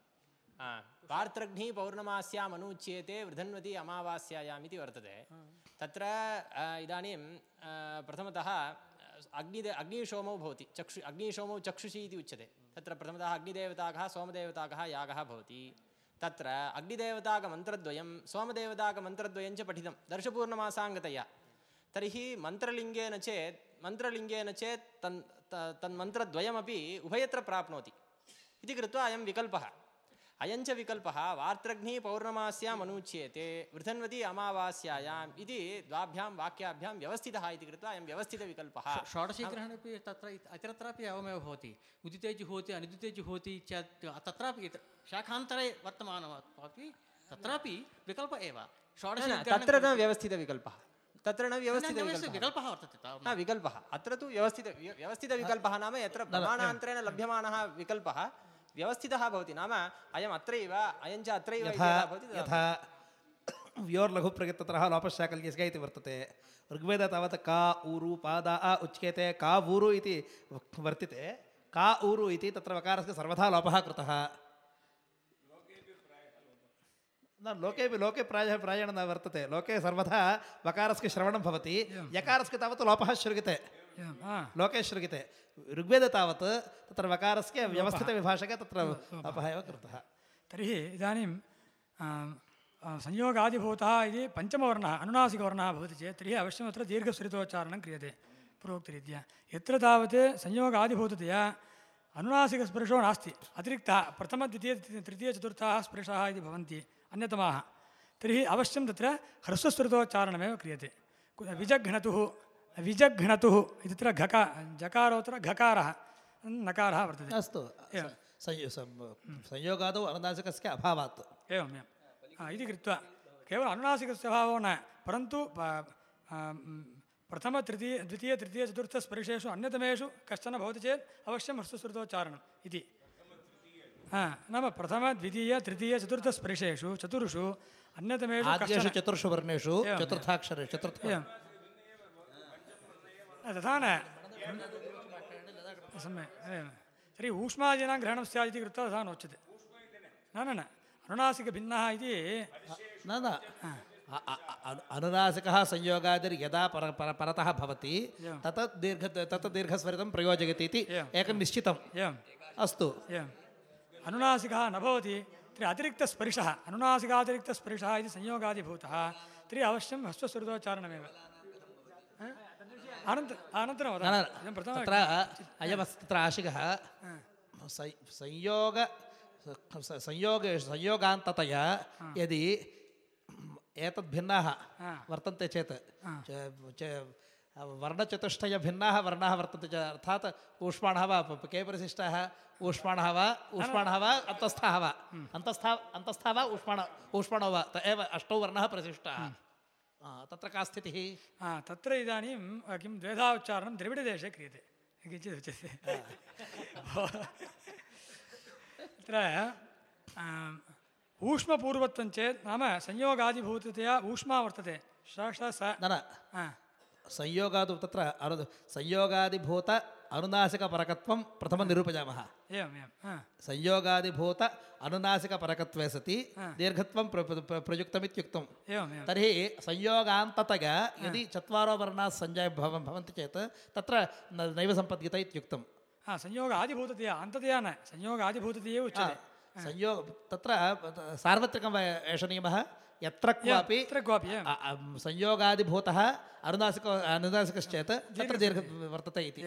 आ, वार्त्रघ्नी पौर्णमास्याम् अनुच्येते वृधन्वती अमावास्यायाम् इति वर्तते। तत्र इदानीं प्रथमतः अग्निदे अग्निशोमौ भवति चक्षु अग्निशोमौ चक्षुषी इति उच्यते। तत्र प्रथमतः अग्निदेवताकः सोमदेवताकः यागः भवति। तत्र अग्निदेवताकमन्त्रद्वयं सोमदेवताकमन्त्रद्वयं च पठितं। दर्शपूर्णमासाङ्गतया तर्हि मन्त्रलिङ्गेन चेत् मन्त्रलिङ्गेन चेत् तन् तन्मन्त्रद्वयमपि उभयत्र प्राप्नोति। इति कृत्वा अयं विकल्पः। अयञ्च विकल्पः वार्त्रघ्नी पौर्णमास्याम् अनुच्येते वृथन्वती अमावास्यायाम् इति द्वाभ्यां वाक्याभ्यां व्यवस्थितः इति कृत्वा अयं व्यवस्थितविकल्पः। षोडशीग्रहणेपि तत्र इत- इतरत्रापि एवमेव भवति। उदिते जुहोति अनुदिते जुहोति तत्रापि शाखान्तरे वर्तमानमपि तत्रापि विकल्प एव। न, तत्र न व्यवस्थितविकल्पः। तत्र न व्यवस्थितविकल्पः विकल्पः वर्तते विकल्पः। अत्र तु व्यवस्थित व्य- व्यवस्थितविकल्पः नाम यत्र प्रमाणान्तरेण लभ्यमानः विकल्पः व्यवस्थितः भवति। नाम अयम् अत्रैव अयञ्च अत्रैव इति यथा तदा लोपशाकल्यस्य इति वर्तते। ऋग्वेदे तावत् का ऊरु पादा आ उच्यते का ऊरु इति वर्तिते। का ऊरु इति तत्र वकारस्य सर्वथा लोपः कृतः। न लोकेपि लोके प्रायः प्रायेण न वर्तते। लोके सर्वथा वकारस्य श्रवणं भवति। यकारस्य तावत् लोपः श्रूयते हा। लोके श्रूयते ऋग्वेदे तावत् तत्र वकारस्य व्यवस्थितविभाषके तत्र लोपः एव कृतः। तर्हि इदानीं संयोगादिभूतः इति पञ्चमवर्णः अनुनासिकवर्णः भवति चेत् तर्हि अवश्यम् अत्र दीर्घस्वरितोच्चारणं क्रियते पूर्वोक्तरीत्या यत्र तावत् संयोगादिभूततया अनुनासिकस्पर्शो नास्ति। अतिरिक्तः प्रथमद्वितीय तृतीयचतुर्थाः स्पर्शाः इति भवन्ति। अन्यतमाः तर्हि अवश्यं तत्र ह्रस्वस्वरितोच्चारणमेव क्रियते कु- विजघ्नतुः विजघ्नतुः इत्यत्र घका जकारोत्तर घकारः नकारः वर्तते अस्तु एवं। संयो- सं- संयोगादौ अनुनासिकस्य अभावात् एवम् एवं हा, इति कृत्वा केवलम् अनुनासिकस्य भावो न परन्तु प- आ, म्, प्रथम तृतीय द्वितीय तृतीय चतुर्थस्पर्शेषु अन्यतमेषु कश्चन भवति चेत् अवश्यं ह्रस्वश्रुतोच्चारणम् इति हा नाम प्रथम द्वितीय तृतीय चतुर्थस्पर्शेषु चतुर्षु अन्यतमेषु आद्येषु चतुर्षु वर्णेषु। चतुर्थाक्षरे चतुर्थ तथा न सम्यक् तर्हि ऊष्मादीनां ग्रहणं स्यात् इति कृत्वा तथा नोच्यते न न न अनुनासिकभिन्नः इति न न अनुनासिकः संयोगादिर्यदा पर पर परतः भवति तत् दीर्घ तत् दीर्घस्वरितं प्रयोजयति इति एकं निश्चितम् अस्तु अनुनासिकः न भवति तर्हि अतिरिक्तस्पर्शः अनुनासिकातिरिक्तस्पर्शः इति संयोगादिभूतः तर्हि अवश्यं ह्रस्वस्वरितोच्चारणमेव हा? अनन्तरं वदामि। प्रथम तत्र अयमस्ति तत्र आशिकः। संयोग स- संयोगान्ततया यदि एतद्भिन्नाः. वर्तन्ते चेत् च- वर्णचतुष्टयभिन्नाः वर्णाः वर्तन्ते च। अर्थात् ऊष्माणः वा प- के परिशिष्टाः ऊष्माणः वा ऊष्माणः वा अन्तस्थाः वा। अन्तस्था अन्तस्था वा ऊष्माण ऊष्माणो वा। त एव अष्टौ वर्णाः परिशिष्टाः आ, तत्र का स्थितिः? हा तत्र इदानीं किं द्वेधा उच्चारणं द्रविडदेशे क्रियते। किञ्चित् उच्यते। तत्र ऊष्मपूर्वत्वं चेत् नाम संयोगादिभूततया ऊष्मा वर्तते। श स न संयोगादौ तत्र अनु संयोगादिभूत अनुनासिकपरकत्वं प्रथमं निरूपयामः। संयोगादिभूत अनुनासिकपरकत्वे सति दीर्घत्वं प्र प्र- प्र- प्रयुक्तमित्युक्तं तर्हि संयोगान्ततया यदि चत्वारो वर्णाः सञ्जय भव भवन्ति चेत् तत्र नैव सम्पद्यते इत्युक्तं हा संयोगादिभूततया अन्ततया न संयोगादिभूततया उच्यते। संयोग तत्र सार्वत्रिकं एष नियमः यत्र क्वापि संयोगादिभूतः अनुनासिक अनुनासिकश्चेत् तत्र दीर्घ वर्तते इति।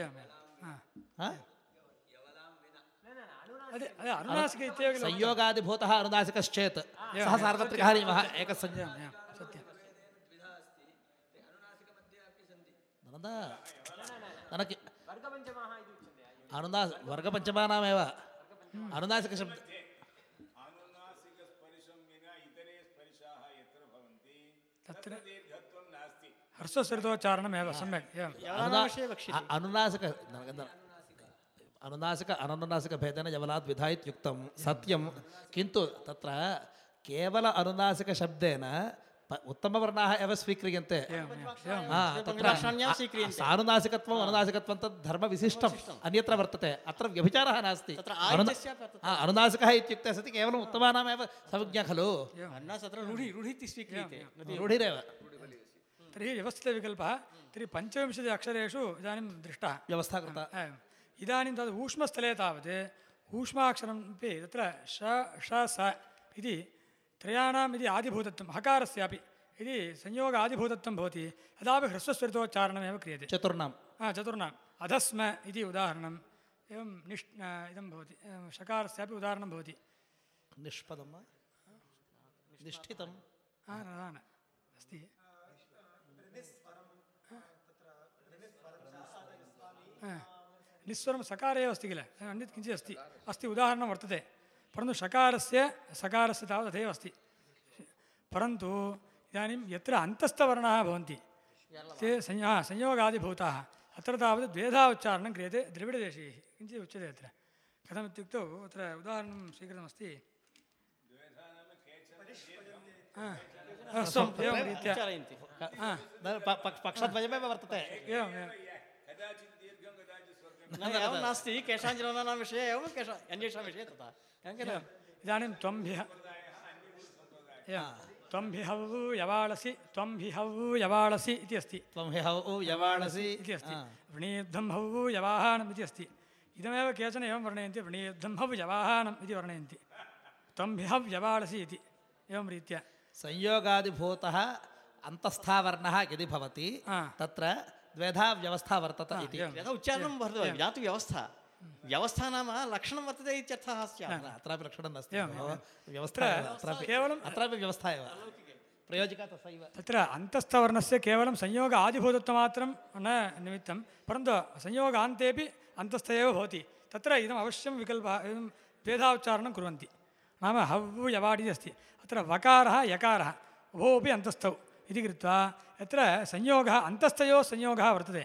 संयोगादिभूतः अनुनासिकश्चेत् सः सार्वत्रिकः नियमः एकसंज्ञा। सत्यं। वर्गपञ्चमानामेव। hmm. अनुनासिकशब्दः तत्र हर्षसरितोच्चारणमेव सम्यक् अनुनासिक अनुनासिक अननुनासिकभेदेन विधा इत्युक्तं सत्यं। किन्तु तत्र केवल अनुनासिकशब्देन प- उत्तमवर्णाः एव स्वीक्रियन्ते हा, तत्र पङ्क्तिलक्षण्यां स्वीक्रियन्ते। सानुनासिकत्वम् अनुनासिकत्वं तद् धर्मविशिष्टम् अन्यत्र वर्तते अत्र व्यभिचारः नास्ति तत्र अनुना- आयुधस्यापि वर्तते। हा, अनुनासिकः इत्युक्ते सति केवलम् उत्तमानामेव संज्ञा खलु अन्ना तत्र रूढि रूढिति स्वीक्रियते रूढिरेव तर्हि व्यवस्थितविकल्पः तर्हि पञ्चविंशति अक्षरेषु इदानीं दृष्टः व्यवस्था कृता एवम् इदानीं तद् ऊष्मस्थले तावत् ऊष्माक्षरम् अपि तत्र श ष स इति त्रयाणाम् इति आदिभूतत्वं हकारस्यापि यदि संयोग आदिभूतत्वं भवति तदापि ह्रस्वस्वरितोच्चारणमेव क्रियते चतुर्णां हा चतुर्णाम् अधस्म इति उदाहरणम् एवं निष् अ, इदं भवति एवं शकारस्यापि उदाहरणं भवति निष्पदं वा निष्ठितं हा न न, न अस्ति हा, निस्वरं सकारे एव अस्ति किल अन्यत् किञ्चित् अस्ति अस्ति उदाहरणं वर्तते परन्तु शकारस्य सकारस्य तावत् तथैव अस्ति परन्तु इदानीं यत्र अन्तस्थवर्णाः भवन्ति ते संयो हा, संयोगादिभूताः अत्र तावत् द्वेधा उच्चारणं क्रियते द्रविडदेशीयैः किञ्चित् उच्यते अत्र कथमित्युक्तौ अत्र उदाहरणं स्वीकृतमस्ति हा, हा, स्वम् एवं रीत्या उच्चारयन्ति हा, न- प- प- पक्षद्वयमेव वर्तते एवम् एवं न एवं नास्ति केषाञ्चनानां विषये एवं केषा अन्येषां विषये तथा एवं किल? इदानीं त्वम्भिः त्वम्भिहवु यवाळसि त्वम्भिहवु यवाळसि इति अस्ति त्वं हि यवाणसि इति अस्ति हवु यवाहानम् इति अस्ति इदमेव केचन एवं वर्णयन्ति वृणीयुद्धं हवु यवाहानम् इति वर्णयन्ति त्वम्भिहव् यवाळसि इति एवं रीत्या संयोगादिभूतः अन्तस्थावर्णः यदि भवति तत्र द्वेधा व्यवस्था वर्तते इति उच्चारणं वर्तते व्यवस्था व्यवस्था नाम लक्षणं वर्तते इत्यर्थः स्यात् न, अत्रापि लक्षणं नास्ति एवम्, भो। एवम्। व्यवस्था एव, अत्रापि केवलम् अत्रापि व्यवस्था एव प्रयोजिका तथैव तत्र अन्तस्थवर्णस्य केवलं संयोग आदिभूतत्वमात्रं न निमित्तं परन्तु संयोगान्तेपि अन्तस्थ एव भवति तत्र इदम् अवश्यं विकल्पः एवं भेदाउच्चारणं कुर्वन्ति नाम हव् यवाड् इति अस्ति अत्र वकारः यकारः उभोपि अन्तस्थौ इति कृत्वा यत्र संयोगः अन्तस्थयोः संयोगः वर्तते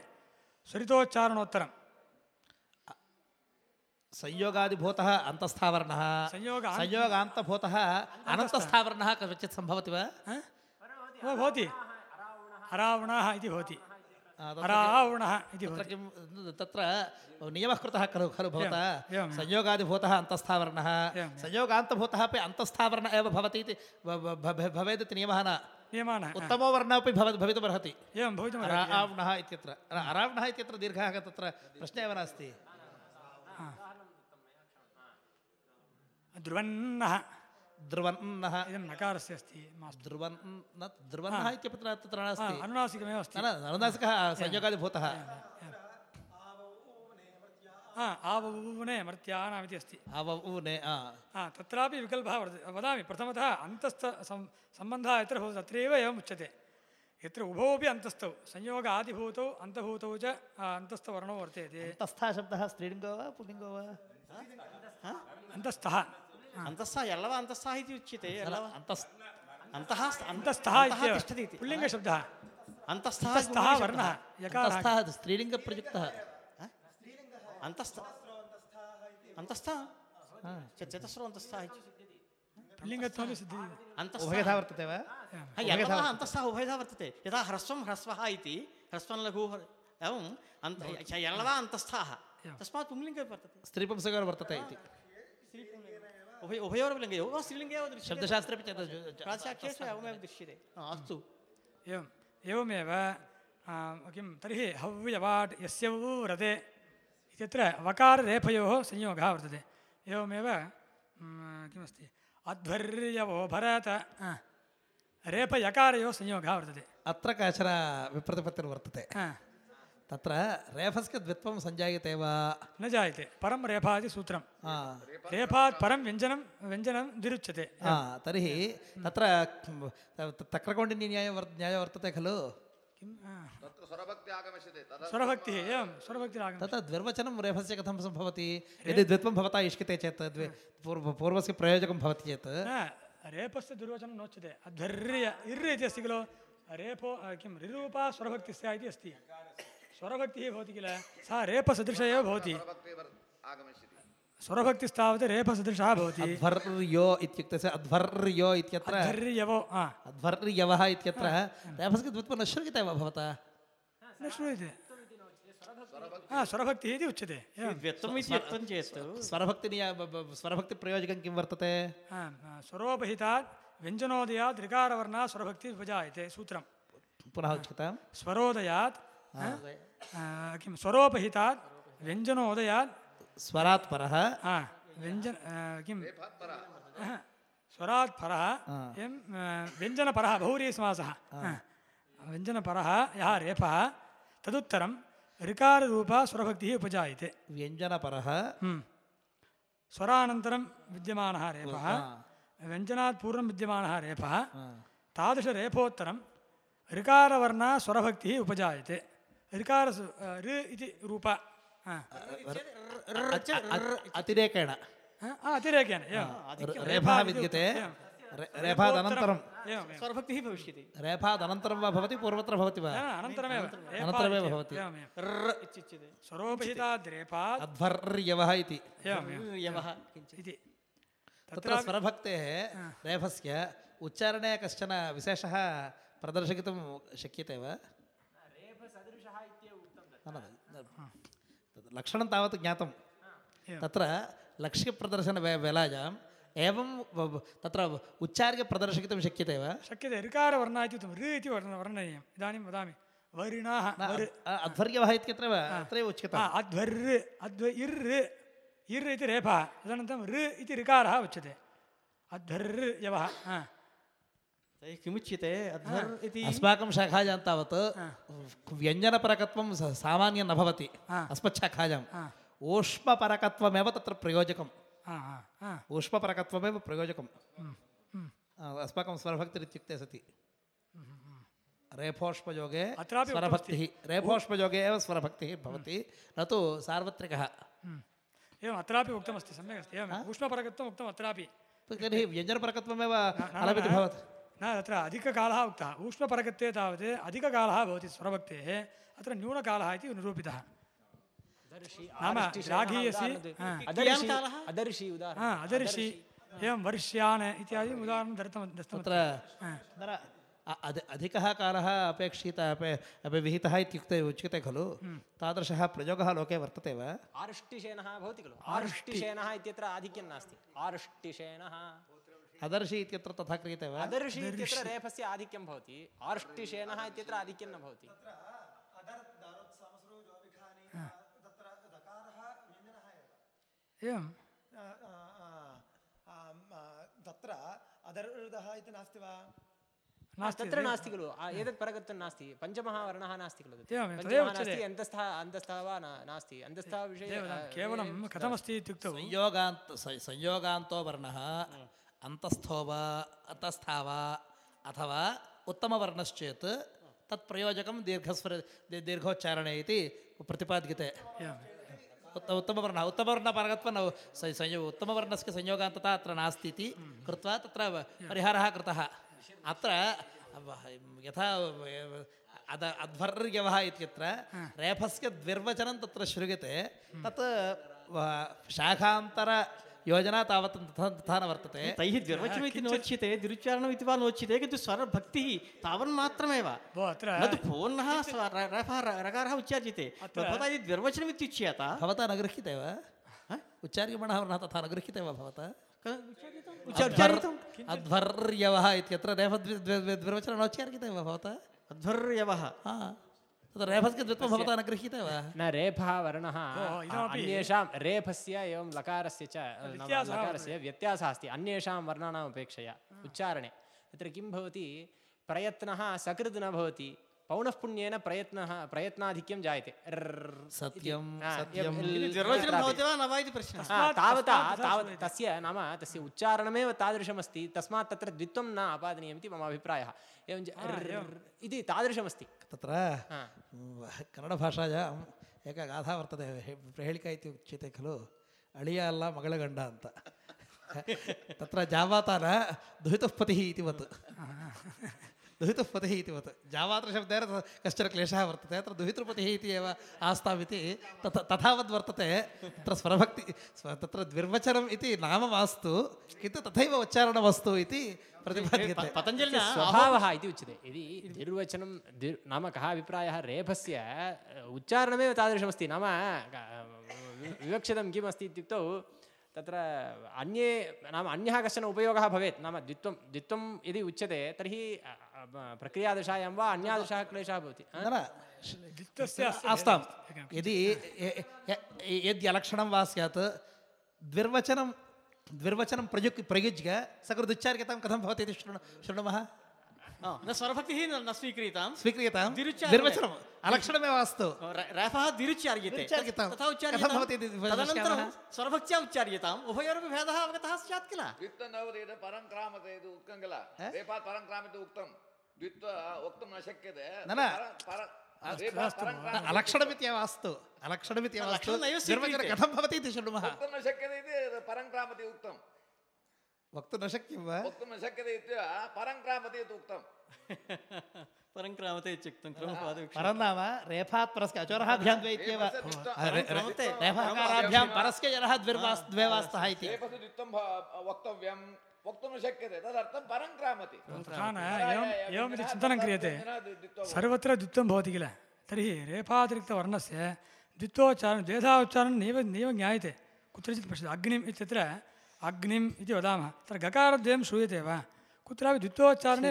स्वरितोच्चारणोत्तरं संयोगादिभूतः अन्तस्थावर्णः। संयोग- संयोगान्तभूतः अनन्तस्थावर्णः कदाचित् सम्भवति वा? भवति। अरावणः इति भवति। आ, इति किं तत्र नियमः कृतः खलु खलु भवता। संयोगादिभूतः अन्तस्थावर्णः। संयोगान्तभूतः अपि अन्तस्थावर्ण एव भवति इति भ- भ- भ- भवेत् इति नियमः न? उत्तमो वर्णः अपि भव भवितुमर्हति। एवं एवं। अरावणः इत्यत्र अरावणः इत्यत्र दीर्घः तत्र प्रश्नः एव नास्ति। ध्रुवन्नः ध्रुवन्नः इदं नकारस्य अस्ति मास्तु ध्रुवन् ध्रुवन्नः इत्यत्र तत्र नास्ति अनुनासिकमेव अस्ति न न अनुनासिकः संयोगादिभूतः आवुने मर्त्यानाम् इति अस्ति आवने तत्रापि विकल्पः वर्तते वदामि प्रथमतः अन्तस्थ सम्बन्धः यत्र भवति तत्रैव एवम् उच्यते यत्र उभौ अपि अन्तस्थौ संयोग आदिभूतौ अन्तभूतौ च अन्तस्थवर्णौ वर्तेते तस्थः शब्दः स्त्रीलिङ्गो वा पुल्लिङ्गो वा अन्तस्थः अन्तस्थः यल्लव अन्तस्थः इति उच्यते यल्लव अन्तस् अन्तः अन्तस्थः अन्तः इत्येव तिष्ठति इति पुल्लिङ्गशब्दः अन्तस्थः अन्तस्थः गुणशब्दः। वर्णः यकारः अन्तस्थः स्त्रीलिङ्गप्रयुक्तः अन्तस्थ अन्तस्थ च- चतस्रो अन्तस्थः इति पुल्लिङ्गत्वमपि सिद्धिः अन्तस्थः उभयथा वर्तते वा हा, यल्लवः अन्तस्थः उभयथा वर्तते यथा ह्रस्वं ह्रस्वः इति ह्रस्वं लघु एवम् अन्त च- यल्लवः अन्तस्थाः तस्मात् पुंलिङ्गे वर्तते स्त्रीपुंसकः वर्तते इति उभय उभयोरपि लिङ्गे एव स्त्रीलिङ्गे एव दृश्यते शब्दशास्त्रेपि चेत् एवमेव दृश्यते अस्तु एवम् एवमेव किं तर्हि हव्यवाट् यस्य वु रते इत्यत्र वकाररेफयोः संयोगः वर्तते एवमेव किमस्ति अध्वर्यवो भरत रेफयकारयोः संयोगः वर्तते अत्र काचन विप्रतिपत्तिर्वर्तते तत्र रेफस्य द्वित्वं सञ्जायते वा? न जायते। परं रेफादि सूत्रं। रेफात् परं व्यञ्जनं व्यञ्जनं द्विरुच्यते तर्हि तत्र तक्रकोण्डिन्यायः वर् न्यायः वर्तते खलु? किं? तत्र स्वरभक्ति आगमिष्यति। तदा स्वरभक्तिः एवं स्वरभक्तिरागम् तत्र द्विर्वचनं रेफस्य कथं सम्भवति? यदि द्वित्वं भवता इष्यते चेत् द्वि पूर्व पूर्वस्य प्रयोजकं भवति चेत्। न रेपस्य दुर्वचनं नोच्यते। अध्वर्य इर् इति अस्ति खलु। रेपो अ, किं? रिरूपा स्वरभक्तिस्य इति अस्ति। स्वरभक्तिः भवति किल? सा रेपसदृश एव भवति स्वरभक्तिस्तावत् रेपसदृशः भवति। अध्वर्यो इत्युक्ते स अध्वर्यो इत्यत्र। अध्वर्यवो अध्वर्यवः इत्यत्र। रेफस्य द्वित्वं न श्रूयते वा भवता? न श्रूयते। हा स्वरभक्तिः इति उच्यते। व्यक्तम् इति व्यक्तं चेत्। स्वरभक्तिनिया ब- स्वरभक्तिप्रयोजकं किं वर्तते? स्वरोपहितात् व्यञ्जनोदयात् ऋकारवर्णात् स्वरभक्तिः उपजायते सूत्रं पुनः उच्यतां स्वरोदयात् किं स्वरोपहितात् व्यञ्जनोदयात् स्वरात् परः हा व्यञ्जन आ, किं अह, स्वरात् परः एवं आ, व्यञ्जनपरः बहुव्रीहिसमासः हा. व्यञ्जनपरः यः रेफः तदुत्तरं ऋकाररूपा स्वरभक्तिः उपजायते व्यञ्जनपरः हम्म. स्वरानन्तरं विद्यमानः रेफः व्यञ्जनात् पूर्वं विद्यमानः रेफः तादृशरेफोत्तरं ऋकारवर्णा स्वरभक्तिः उपजायते ऋकार ऋ इति रूप हा. अतिरेकेण हा, अतिरेकेन एवं रेफः विद्यते रेफादनन्तरं स्वरभक्तिः भविष्यति रेफादनन्तरं वा भवति पूर्वत्र भवति वा न, न, अनन्तरमेव अनन्तरमेव भवति। एवम् एवं र् इत्युच्यते स्वरोपहिताद् रेफात् अध्वर्यवः इति एवम् एवं यवः इति तत्र स्वरभक्तेः रेफस्य उच्चारणे कश्चन विशेषः प्रदर्शयितुं शक्यते वा न, न, न, तत् लक्षणं तावत् ज्ञातं तत्र लक्ष्यप्रदर्शनवेलायाम् एवं व- व- तत्र उच्चार्य प्रदर्शयितुं शक्यते वा शक्यते ऋकारवर्णः इति उक्तं ऋ इति वर्ण वर्णनीयम् इदानीं वदामि वर्णाः न, वर् अ- अध्वर्यवः इत्यत्र अत्रैव हा, उच्यते अध्वर् अध्व इर् इर् इति रेफः तदनन्तरं ऋ इति ऋकारः उच्यते अध्वर् यवः हा. तैः किमुच्यते? अध्वर् अस्माकं शाखायां तावत् व्यञ्जनपरकत्वं सामान्यं न भवति. अस्मच्छाखायां हा. ऊष्मपरकत्वमेव तत्र प्रयोजकम्। ऊष्मपरकत्वमेव प्रयोजकम्। अस्माकं स्वरभक्तिरित्युक्ते सति। रेफोष्मयोगे स्वरभक्तिः रेफोष्मयोगे एव स्वरभक्तिः भवति। न तु सार्वत्रिकः। एवम् अत्रापि उक्तमस्ति सम्यक् अस्ति एवम् उष्णपरकत्वम् उक्तम् अत्रापि। तर्हि व्यञ्जनपरकत्वमेव भवति न तत्र अधिककालः उक्तः। उष्णपरकत्वे तावत् अधिककालः भवति स्वरभक्तेः अत्र न्यूनकालः इति निरूपितः। नाम राघीयसि अदर्शि अदर्शि हा। अदर्शि एवं वर्ष्यान् इत्यादि उदाहरणं दत्तं दत्तं तत्र तत्र अधिकः कालः अपेक्षितः अपे अपि विहितः इत्युक्ते उच्यते खलु। तादृशः प्रयोगः लोके वर्तते वा? आरुष्टिशेनः भवति खलु। आरुष्टिशेनः इत्यत्र आधिक्यं नास्ति। आरुष्टिशेनः अदर्शि इत्यत्र तथा क्रियते वा? अदर्शि इत्यत्र रेफस्य आधिक्यं भवति। आरुष्टिशेनः इत्यत्र आधिक्यं न भवति। एवं। तत्र अदर्दः इति नास्ति वा? तत्र नास्ति खलु। एतत् परगत्वं नास्ति। पञ्चमः वर्णः नास्ति खलु। नास्ति अन्तस्थः अन्तस्थः वा नास्ति। अन्तस्थः विषये केवलं कथमस्ति इत्युक्तौ? संयोगान्त संयोगान्तो वर्णः अन्तस्थो वा अतस्था वा अथवा उत्तमवर्णश्चेत् तत् प्रयोजकं दीर्घस्वर दीर्घोच्चारणे इति प्रतिपाद्यते। उत्तमवर्णः उत्तमवर्णपरगत्वं संयो उत्तमवर्णस्य संयोगान्तता अत्र नास्ति इति कृत्वा तत्र परिहारः कृतः। अत्र यथा अद अध्वर्यवः इत्यत्र रेफस्य द्विर्वचनं तत्र श्रूयते। तत् व- शाखान्तरयोजना तावत् तथा तथा न वर्तते। तैः द्विर्वचनम् इति नोच्यते द्विरुच्चारणम् इति वा नोच्यते किन्तु स्वरभक्तिः तावन्मात्रमेव भो अत्र न तु पूर्णः रकारः उच्चार्यते। भवता यदि द्विर्वचनम् इत्युच्येत भवता न गृह्यते वा? उच्चार्यमाणः वर्णः तथा न गृह्यते वा भवता? अध्वर्यवः इत्यत्र रेफ द्विर्वचनं नोच्चार्यते वा भवता? अध्वर्यवः। हा। रेफस्य द्वित्वं भवता न गृह्यते वा? न रेफः वर्णः अन्येषां रेफस्य एवं लकारस्य च लकारस्य व्यत्यासः अस्ति अन्येषां वर्णानाम् अपेक्षया उच्चारणे। तत्र किं भवति प्रयत्नः सकृद् न भवति ಪೌನಃ ಪುಣ್ಯೇನ ಪ್ರಯತ್ನ ಪ್ರಯತ್ನಾಧಿಕ್ಯಂ ಜಾಯತೆ. ಸತ್ಯಂ ತಾವತಾ ತಾವತ್ ತಸ್ಯ ನಾಮ ತಸ್ಯ ಉಚ್ಚಾರಣಮೇವ ತಾದೃಶಮಸ್ತಿ ತಸ್ಮಾತ್ ತತ್ರ ದ್ವಿತ್ವಂ ನ ಆಪಾದನೀಯಂ ಇತಿ ಮಮ ಅಭಿಪ್ರಾಯಃ एवं इति तादृशमस्ति तत्र कन्नडभाषायाम् एका गाथा वर्तते प्रहेळिका इति उच्यते खलु अळिया अल्ल मगळगण्ड ಅಂತ. तत्र जावातान दुहितः पतिः इतिवत् दुहितुः पतिः इतिवत् जावात्रशब्देन त- कश्चन क्लेशः वर्तते अत्र दुहितृपतिः इति एव आस्ताम् इति तथा तथावद् वर्तते। तत्र स्वरभक्ति स्व तत्र द्विर्वचनम् इति नाम मास्तु किन्तु तथैव उच्चारणमस्तु इति प्रतिपाद्यते। पतञ्जलिना स्वभावः इति उच्यते। यदि निर्वचनं नाम कः अभिप्रायः? रेफस्य उच्चारणमेव तादृशमस्ति। नाम विवक्षितं किम् अस्ति इत्युक्तौ तत्र अन्ये नाम अन्यः कश्चन उपयोगः भवेत्। नाम द्वित्वं द्वित्वं यदि उच्यते तर्हि प्रक्रियादशायां वा अन्यादशः क्लेशः भवति आस्तां यदि य- य- यद्यलक्षणं वा स्यात् द्विर्वचनं द्विर्वचनं प्रयुक् प्रयुज्य सकृदुच्चार्यतां कथं भवति इति शृणु शृणुमः न स्वरभक्तिः न स्वीक्रियतां स्वीक्रियतां। द्विर्वचनम् अलक्षणमेव अस्तु रेफः द्विरुच्चार्यतां। तथा उच्चार्यतां भवति तदनन्तरं स्वरभक्त्या उच्चार्यताम् उभयोरपि भेदः अवगतः स्यात् किल यद् परं क्रामते इति उक्तं किल रेफात् परं क्रामते उक्तं द्वित्व वक्तुं न शक्यते न, अलक्षणमित्येव अस्तु अलक्षणमित्येव अस्तु। कथं भवति इति शृणुमः वक्तुं न शक्यते इति परं क्रामति उक्तं वक्तुं न शक्यं वा वक्तुं न शक्यते इत्येव परं क्रामति इति उक्तं परङ्क्रामते इत्युक्तं परं नाम रेफात् अचोरहाभ्यां द्वे इत्येव रेफाकाराभ्यां परस्य जनः द्विर्वास् द्वे वास्तः इति वक्तव्यं वक्तुं न शक्यते तदर्थं परं क्रामति तथा न एवम् एवमिति चिन्तनं क्रियते द्वित्वं सर्वत्र द्वित्वं भवति किल तर्हि रेफातिरिक्तवर्णस्य द्वित्वोच्चारणं द्वेधा उच्चारणं नैव नैव ज्ञायते कुत्रचित् पश्यतु अग्निम् इत्यत्र अग्निम् इति वदामः तत्र गकारद्वयं श्रूयते वा कुत्रापि द्वित्वोच्चारणे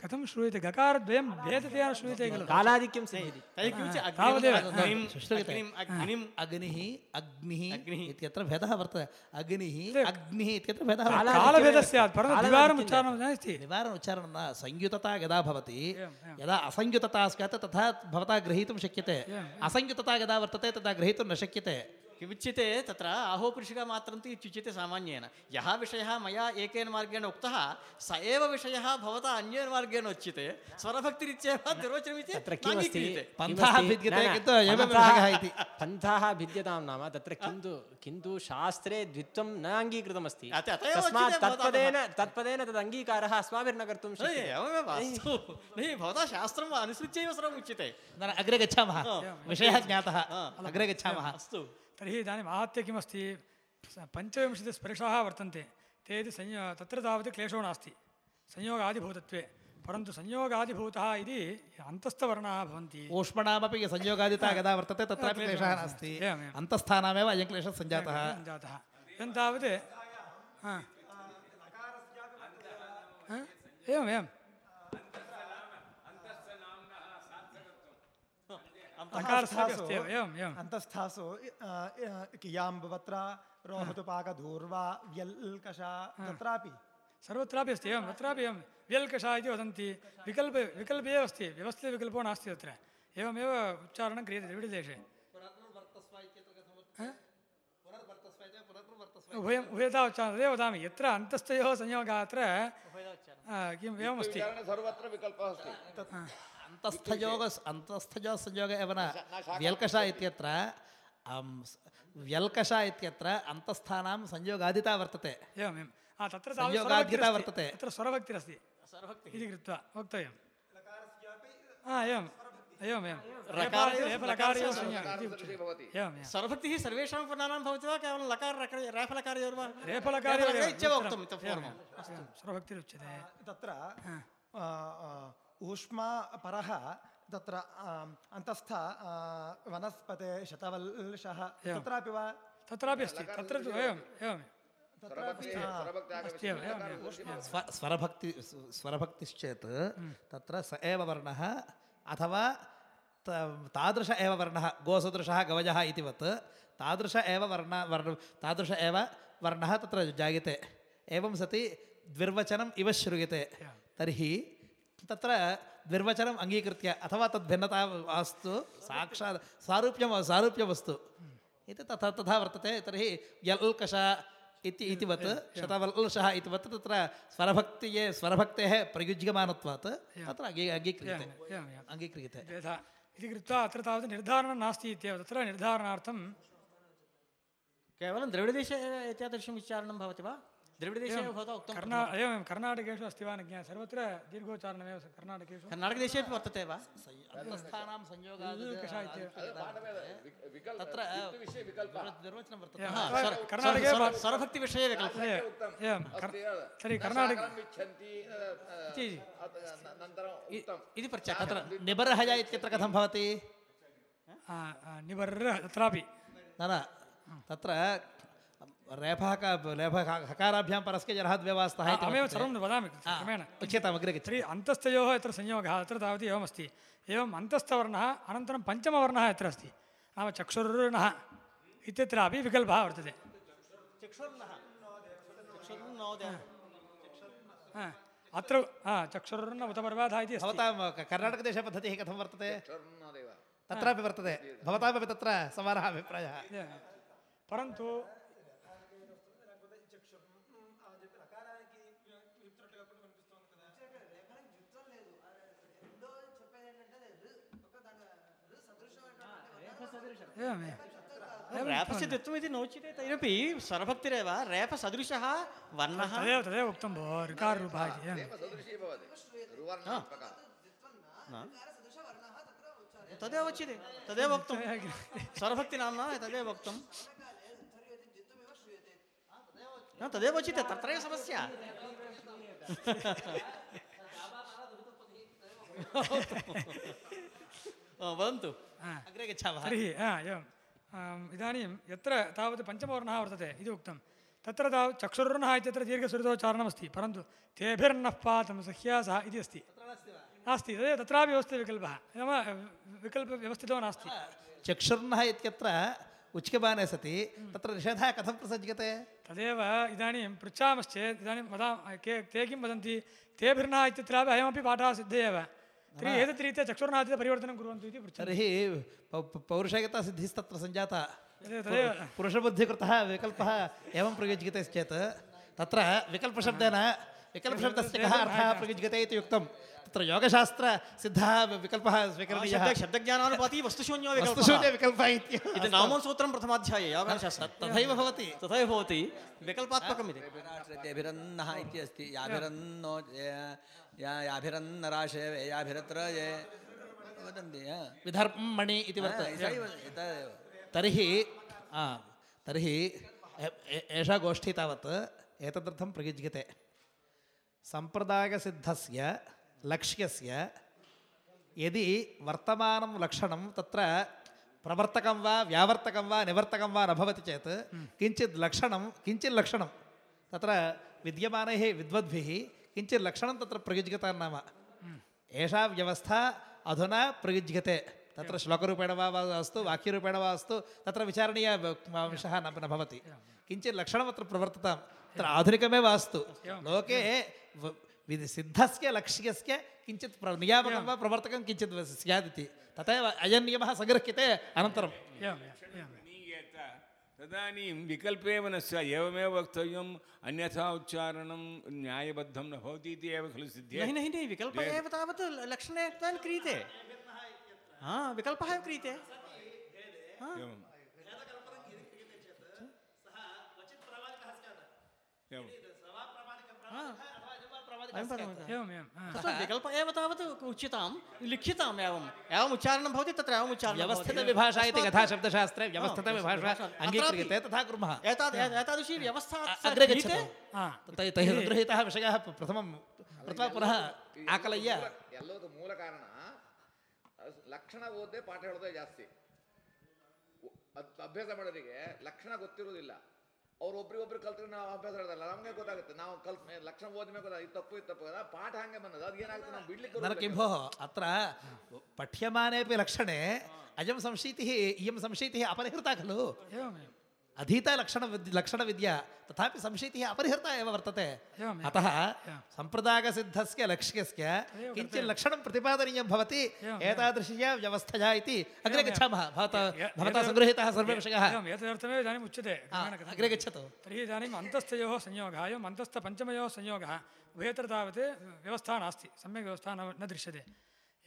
कथं श्रूयते गकारद्वयं भेदतया श्रूयते खलु कालाधिक्यं सिद्ध्यति तैः किमुच्य तावदेव। अग्निम् श्रूयते। अग्निम् अग्निम् अग्निः अग्निः अग्निः। इत्यत्र भेदः वर्तते अग्निः अग्निः इत्यत्र भेदः वर्तते कालाधिक्यमेव- कालभेदः स्यात् परन्तु कालाधिक्यं द्विवारम् जायते। उच्चारणं नास्ति निवारण उच्चारणं न संयुतता यदा भवति एवम्, एवम्। यदा असंयुतता स्यात् तथा भवता ग्रहीतुं शक्यते असंयुतता यदा वर्तते तदा ग्रहीतुं न शक्यते किमुच्यते तत्र आहोपुरुषिकमात्रं तु इत्युच्यते सामान्येन। यः विषयः मया एकेन मार्गेण उक्तः स एव विषयः भवता अन्येन मार्गेण उच्यते। स्वरभक्तिरित्येव निर्वचनमिति तत्र किमस्ति। पन्थाः भिद्यते किन्तु इति। पन्थाः भिद्यतां नाम तत्र किन्तु किन्तु शास्त्रे द्वित्वं न अङ्गीकृतमस्ति। तस्मात् तत्पदेन तत्पदेन तद् अङ्गीकारः अस्माभिर्न कर्तुं शक्यते। एवमेव भवता शास्त्रम् अनुसृत्यैव सर्वम् उच्यते। अग्रे गच्छामः। विषयः ज्ञातः। अग्रे गच्छामः। अस्तु। तर्हि इदानीम् आहत्य किमस्ति स- पञ्चविंशतिस्पर्शाः वर्तन्ते ते यदि संयो तत्र तावत् क्लेशो नास्ति संयोगादिभूतत्वे परन्तु संयोगादिभूतः इति अन्तस्थवर्णाः भवन्ति ऊष्मणामपि संयोगादिता यदा वर्तते तत्रापि क्लेशः क्लेशः नास्ति। नास्ति एवमेवम्। अन्तस्थानामेव अयं क्लेशः सञ्जातः जातः इदं तावत् हा हा? एवम् एवम् अकारस्थासो अन्तस्थासो कियाम्बवत्रा रोहतुपाकधूर्वा व्यल्कषा तत्रापि। सर्वत्रापि अस्ति एवं तत्रापि एवं। व्यल्कषा इति वदन्ति विकल्प एव अस्ति व्यवस्थितविकल्पो नास्ति तत्र। एवमेव उच्चारणं क्रियते द्रविडदेशे उभयम् उभयता उच्चारणं तदेव वदामि यत्र अन्तस्थयोः संयोगः अत्र किम् एवमस्ति। सर्वत्र विकल्पः अस्ति। संयोग एव न व्यल्कष इत्यत्र अं, व्यल्कष इत्यत्र अन्तस्थानां संयोगादिता वर्तते एवमेवं तत्र स्वरभक्तिरस्ति वर्तते। तत्र स्वरभक्तिरस्ति इति कृत्वा वक्तव्यं एवम् रेफलकारयोः स्वरभक्तिः सर्वेषां वर्णानां भवति वा केवलं लकार रकार रेफलकारयोर्वा रेफलकारे रेफलकारे इत्येव उक्तम् इतः तत्र आ, आ, ऊष्मा परः तत्र अन्तस्थ वनस्पते शतवल्षः तत्रापि वा? तत्रापि अस्ति तत्र तु एवम् एवम्। स्वरभक्ति स्वरभक्तिश्चेत् तत्र स एव वर्णः अथवा तादृश एव वर्णः गोसदृशः गवजः इतिवत् तादृश एव वर्ण वर्ण तादृश एव वर्णः तत्र जायते। एवं सति द्विर्वचनम् इव श्रूयते। तर्हि तत्र द्विर्वचनम् अङ्गीकृत्य अथवा तद्भिन्नता अस्तु साक्षात् सारूप्यं सारूप्यमस्तु। इति तथा तथा वर्तते। तर्हि यल्कष इति इतिवत् शतवल्षः इतिवत् तत्र स्वरभक्तिये स्वरभक्तेः प्रयुज्यमानत्वात् तत्र अङ्गी अङ्गीक्रियते। अङ्गीक्रियते। इति कृत्वा अत्र तावत् निर्धारणं नास्ति इत्येव। तत्र निर्धारणार्थं केवलं द्रविडदेशे एतादृशम् उच्चारणं भवति वा? द्रविडदेशे भवता उक्तं कर्णा एवं कर्णाटकेषु अस्ति वा न ज्ञातं सर्वत्र दीर्घोच्चारणमेव कर्णाटकेषु। कर्णाटकदेशेपि वर्तते वा? अन्तस्थानां संयोगात् हा, स्वरभक्तिविषये विकल्पः। एवं। तर्हि कर्णाटक इति पृच्छा तत्र निबर्हय इत्यत्र कथं भवति? आ, आ, तत्रापि। न न तत्र रेफः क- लेफः हकाराभ्यां परस्य जरः द्व्यवास्तः इति अहमेव। सर्वं वदामि क्रमेण उच्यताम् अग्रे गच्छ तर्हि अन्तस्थयोः यत्र संयोगः तत्र तावत् एवमस्ति एवम् अन्तस्थवर्णः अनन्तरं पञ्चमवर्णः यत्र अस्ति नाम चक्षुर्णः इत्यत्रापि विकल्पः वर्तते अत्र चक्षुर्न उत पर्वाधः इति भवतां क- कथं वर्तते तत्रापि वर्तते भवतामपि तत्र समानः अभिप्रायः परन्तु रेपस्य द्वित्वमिति नोच्यते तैरपि स्वरभक्तिरेव रेपसदृशः वर्णः तदेव तदेव उक्तं भो ऋकाररूपः इति एवं। सदृशी रुवर्णात्मकः तदेव उच्यते तदेव उक्तं स्वरभक्तिनाम्ना तदेव उक्तं न तदेव उच्यते तत्रैव समस्या वदन्तु। अग्रे गच्छामः। तर्हि हा एवम्। इदानीं यत्र तावत् पञ्चमवर्णः वर्तते इति उक्तं। तत्र तावत् चक्षुर्वर्णः इत्यत्र दीर्घस्वरितोच्चारणमस्ति परन्तु तेभिर्नः पातं सह्यासः इति अस्ति। नास्ति तदेव तत्रापि व्यवस्थितविकल्पः नाम विकल्पव्यवस्थितो नास्ति। चक्षुर्णः इत्यत्र उच्यमाने सति तत्र निषेधः कथं प्रसज्यते? तदेव इदानीं पृच्छामश्चेत् इदानीं वदाम के ते किं वदन्ति? तेभिर्नः इत्यत्रापि अयमपि पाठः सिद्धे एव। तर्हि एतद्रीत्या चक्षुर्नः परिवर्तनं कुर्वन्तु इति पृच्छन्ति। तर्हि पौ- पौ- सिद्धिस्तत्र सञ्जाता पुरुषबुद्धिकृतः विकल्पः एवं प्रयुज्यते चेत् तत्र विकल्पशब्देन विकल्पशब्दस्य कः अर्थः प्रयुज्यते इति उक्तं। तत्र योगशास्त्रसिद्धः विकल्पः स्वीकरणीयः। शब्द शब्दज्ञानानुपाती वस्तुशून्यो विकल्पः। वस्तुशून्यविकल्पः इति। इति नवमं प्रथमाध्याये यावनशास्त्रं। तथैव भवति। तथैव भवति। विकल्पात्मकम् इति इति अस्ति याभिरन्नो या- या- याभिरन्नराशे याभिरत्र ये वदन्ति हा। विधर्मं मणि इति वर्तते एतदेव तर्हि आ, तर्हि एषा गोष्ठी तावत् एतदर्थं प्रयुज्यते। सम्प्रदायसिद्धस्य लक्ष्यस्य यदि वर्तमानं लक्षणं तत्र प्रवर्तकं वा व्यावर्तकं वा निवर्तकं वा न भवति चेत् किञ्चित् लक्षणं किञ्चित् लक्षणं तत्र विद्यमानैः विद्वद्भिः किञ्चित् लक्षणं तत्र प्रयुज्यतां नाम। एषा व्यवस्था अधुना प्रयुज्यते। तत्र श्लोकरूपेण वा वा अस्तु वाक्यरूपेण वा अस्तु तत्र विचारणीय अंशः न न भवति। किञ्चित् लक्षणम् अत्र प्रवर्ततां तत्र आधुनिकमेव अस्तु। लोके सिद्धस्य लक्ष्यस्य किञ्चित् प्र नियामकं वा प्रवर्तकं किञ्चित् स्यादिति। तथैव अयं नियमः सङ्गृह्यते अनन्तरं एवम् एवम् एवम् नीयेत तदानीं विकल्पेव न स्यात् एवमेव वक्तव्यम् अन्यथा उच्चारणं न्यायबद्धं न भवति इति एव खलु सिद्ध्यति नहि नहि नहि विकल्पः एव तावत् ल- लक्षणे क्रियते। हा विकल्पः एव क्रियते। एवम्। अयं पदमतः। एवम् एवं हा। तस्मात् विकल्प एव तावत् उच्यतां लिखिताम् एवम् एवम् उच्चारणं भवति तत्र एवम् उच्चारणं भवति। व्यवस्थितविभाषा इति तस्मात् यथा शब्दशास्त्रे व्यवस्थितविभाषा अत्रापि अङ्गीक्रियते तथा कुर्मः एताद् एतादृशी व्यवस्था अग्रे क्रियते? गच्छतु हा. तैः तैः सङ्गृहीताः विषयाः प्रथमं कृत्वा पुनः आकलय्य ಎಲ್ಲದಕ್ಕೂ ಮೂಲ ಕಾರಣ ಅಹ್, ಲಕ್ಷಣ ಓದದೆ ಪಾಠ ಹೇಳೋದೇ ಜಾಸ್ತಿ ಒ- ಅದ್ ಅಭ್ಯಾಸ ಮಾಡೋರಿಗೆ ಲಕ್ಷಣ ಗೊತ್ತಿರೋದಿಲ್ಲ ಅವ್ರು ಒಬ್ರಿಗೊಬ್ರು ಕಲ್ತ್ರೆ ನಾವು ಅಭ್ಯಾಸ ಇರೋದಲ್ಲ ನಮಗೆ ಗೊತ್ತಾಗುತ್ತೆ? ನಾವು ಕಲ್ತ್ ಲಕ್ಷಣ ಓದ್ಮೇಲೆ ಗೊತ್ತಾಗ ಇದು ತಪ್ಪು ಇದು ತಪ್ಪು ಅದ ಪಾಠ ಹಂಗೆ ಬಂದದ ಅದೇನಾಗುತ್ತೆ ನಾವು ಬಿಡ್ಲಿಕ್ಕೆ ನನಗೆ ಭೋ ಅತ್ರ ಪಠ್ಯಮಾನೇಪಿ ಲಕ್ಷಣೆ ಅಜಂ ಸಂಶೀತಿ ಇಯಂ ಸಂಶೀತಿ ಅಪರಿಹೃತ ಖಲು. अपरिहृता खलु एवमेवम् अधीता लक्षणविद् लक्षणविद्या तथापि संशीतिः अपरिहृता एव वर्तते। अतः। सम्प्रदायसिद्धस्य लक्ष्यस्य किञ्चित् लक्षणं प्रतिपादनीयं भवति एतादृशया व्यवस्थया इति अग्रे गच्छामः। भवता भवता एतद्- सर्वे विषयाः। एतदर्थमेव इदानीम् उच्यते हा, अग्रे गच्छतु। तर्हि इदानीम् अन्तस्थयोः संयोगः एवम् अन्तस्थपञ्चमयोः संयोगः उभयत्र तावत् व्यवस्था नास्ति सम्यक् व्यवस्था न न दृश्यते।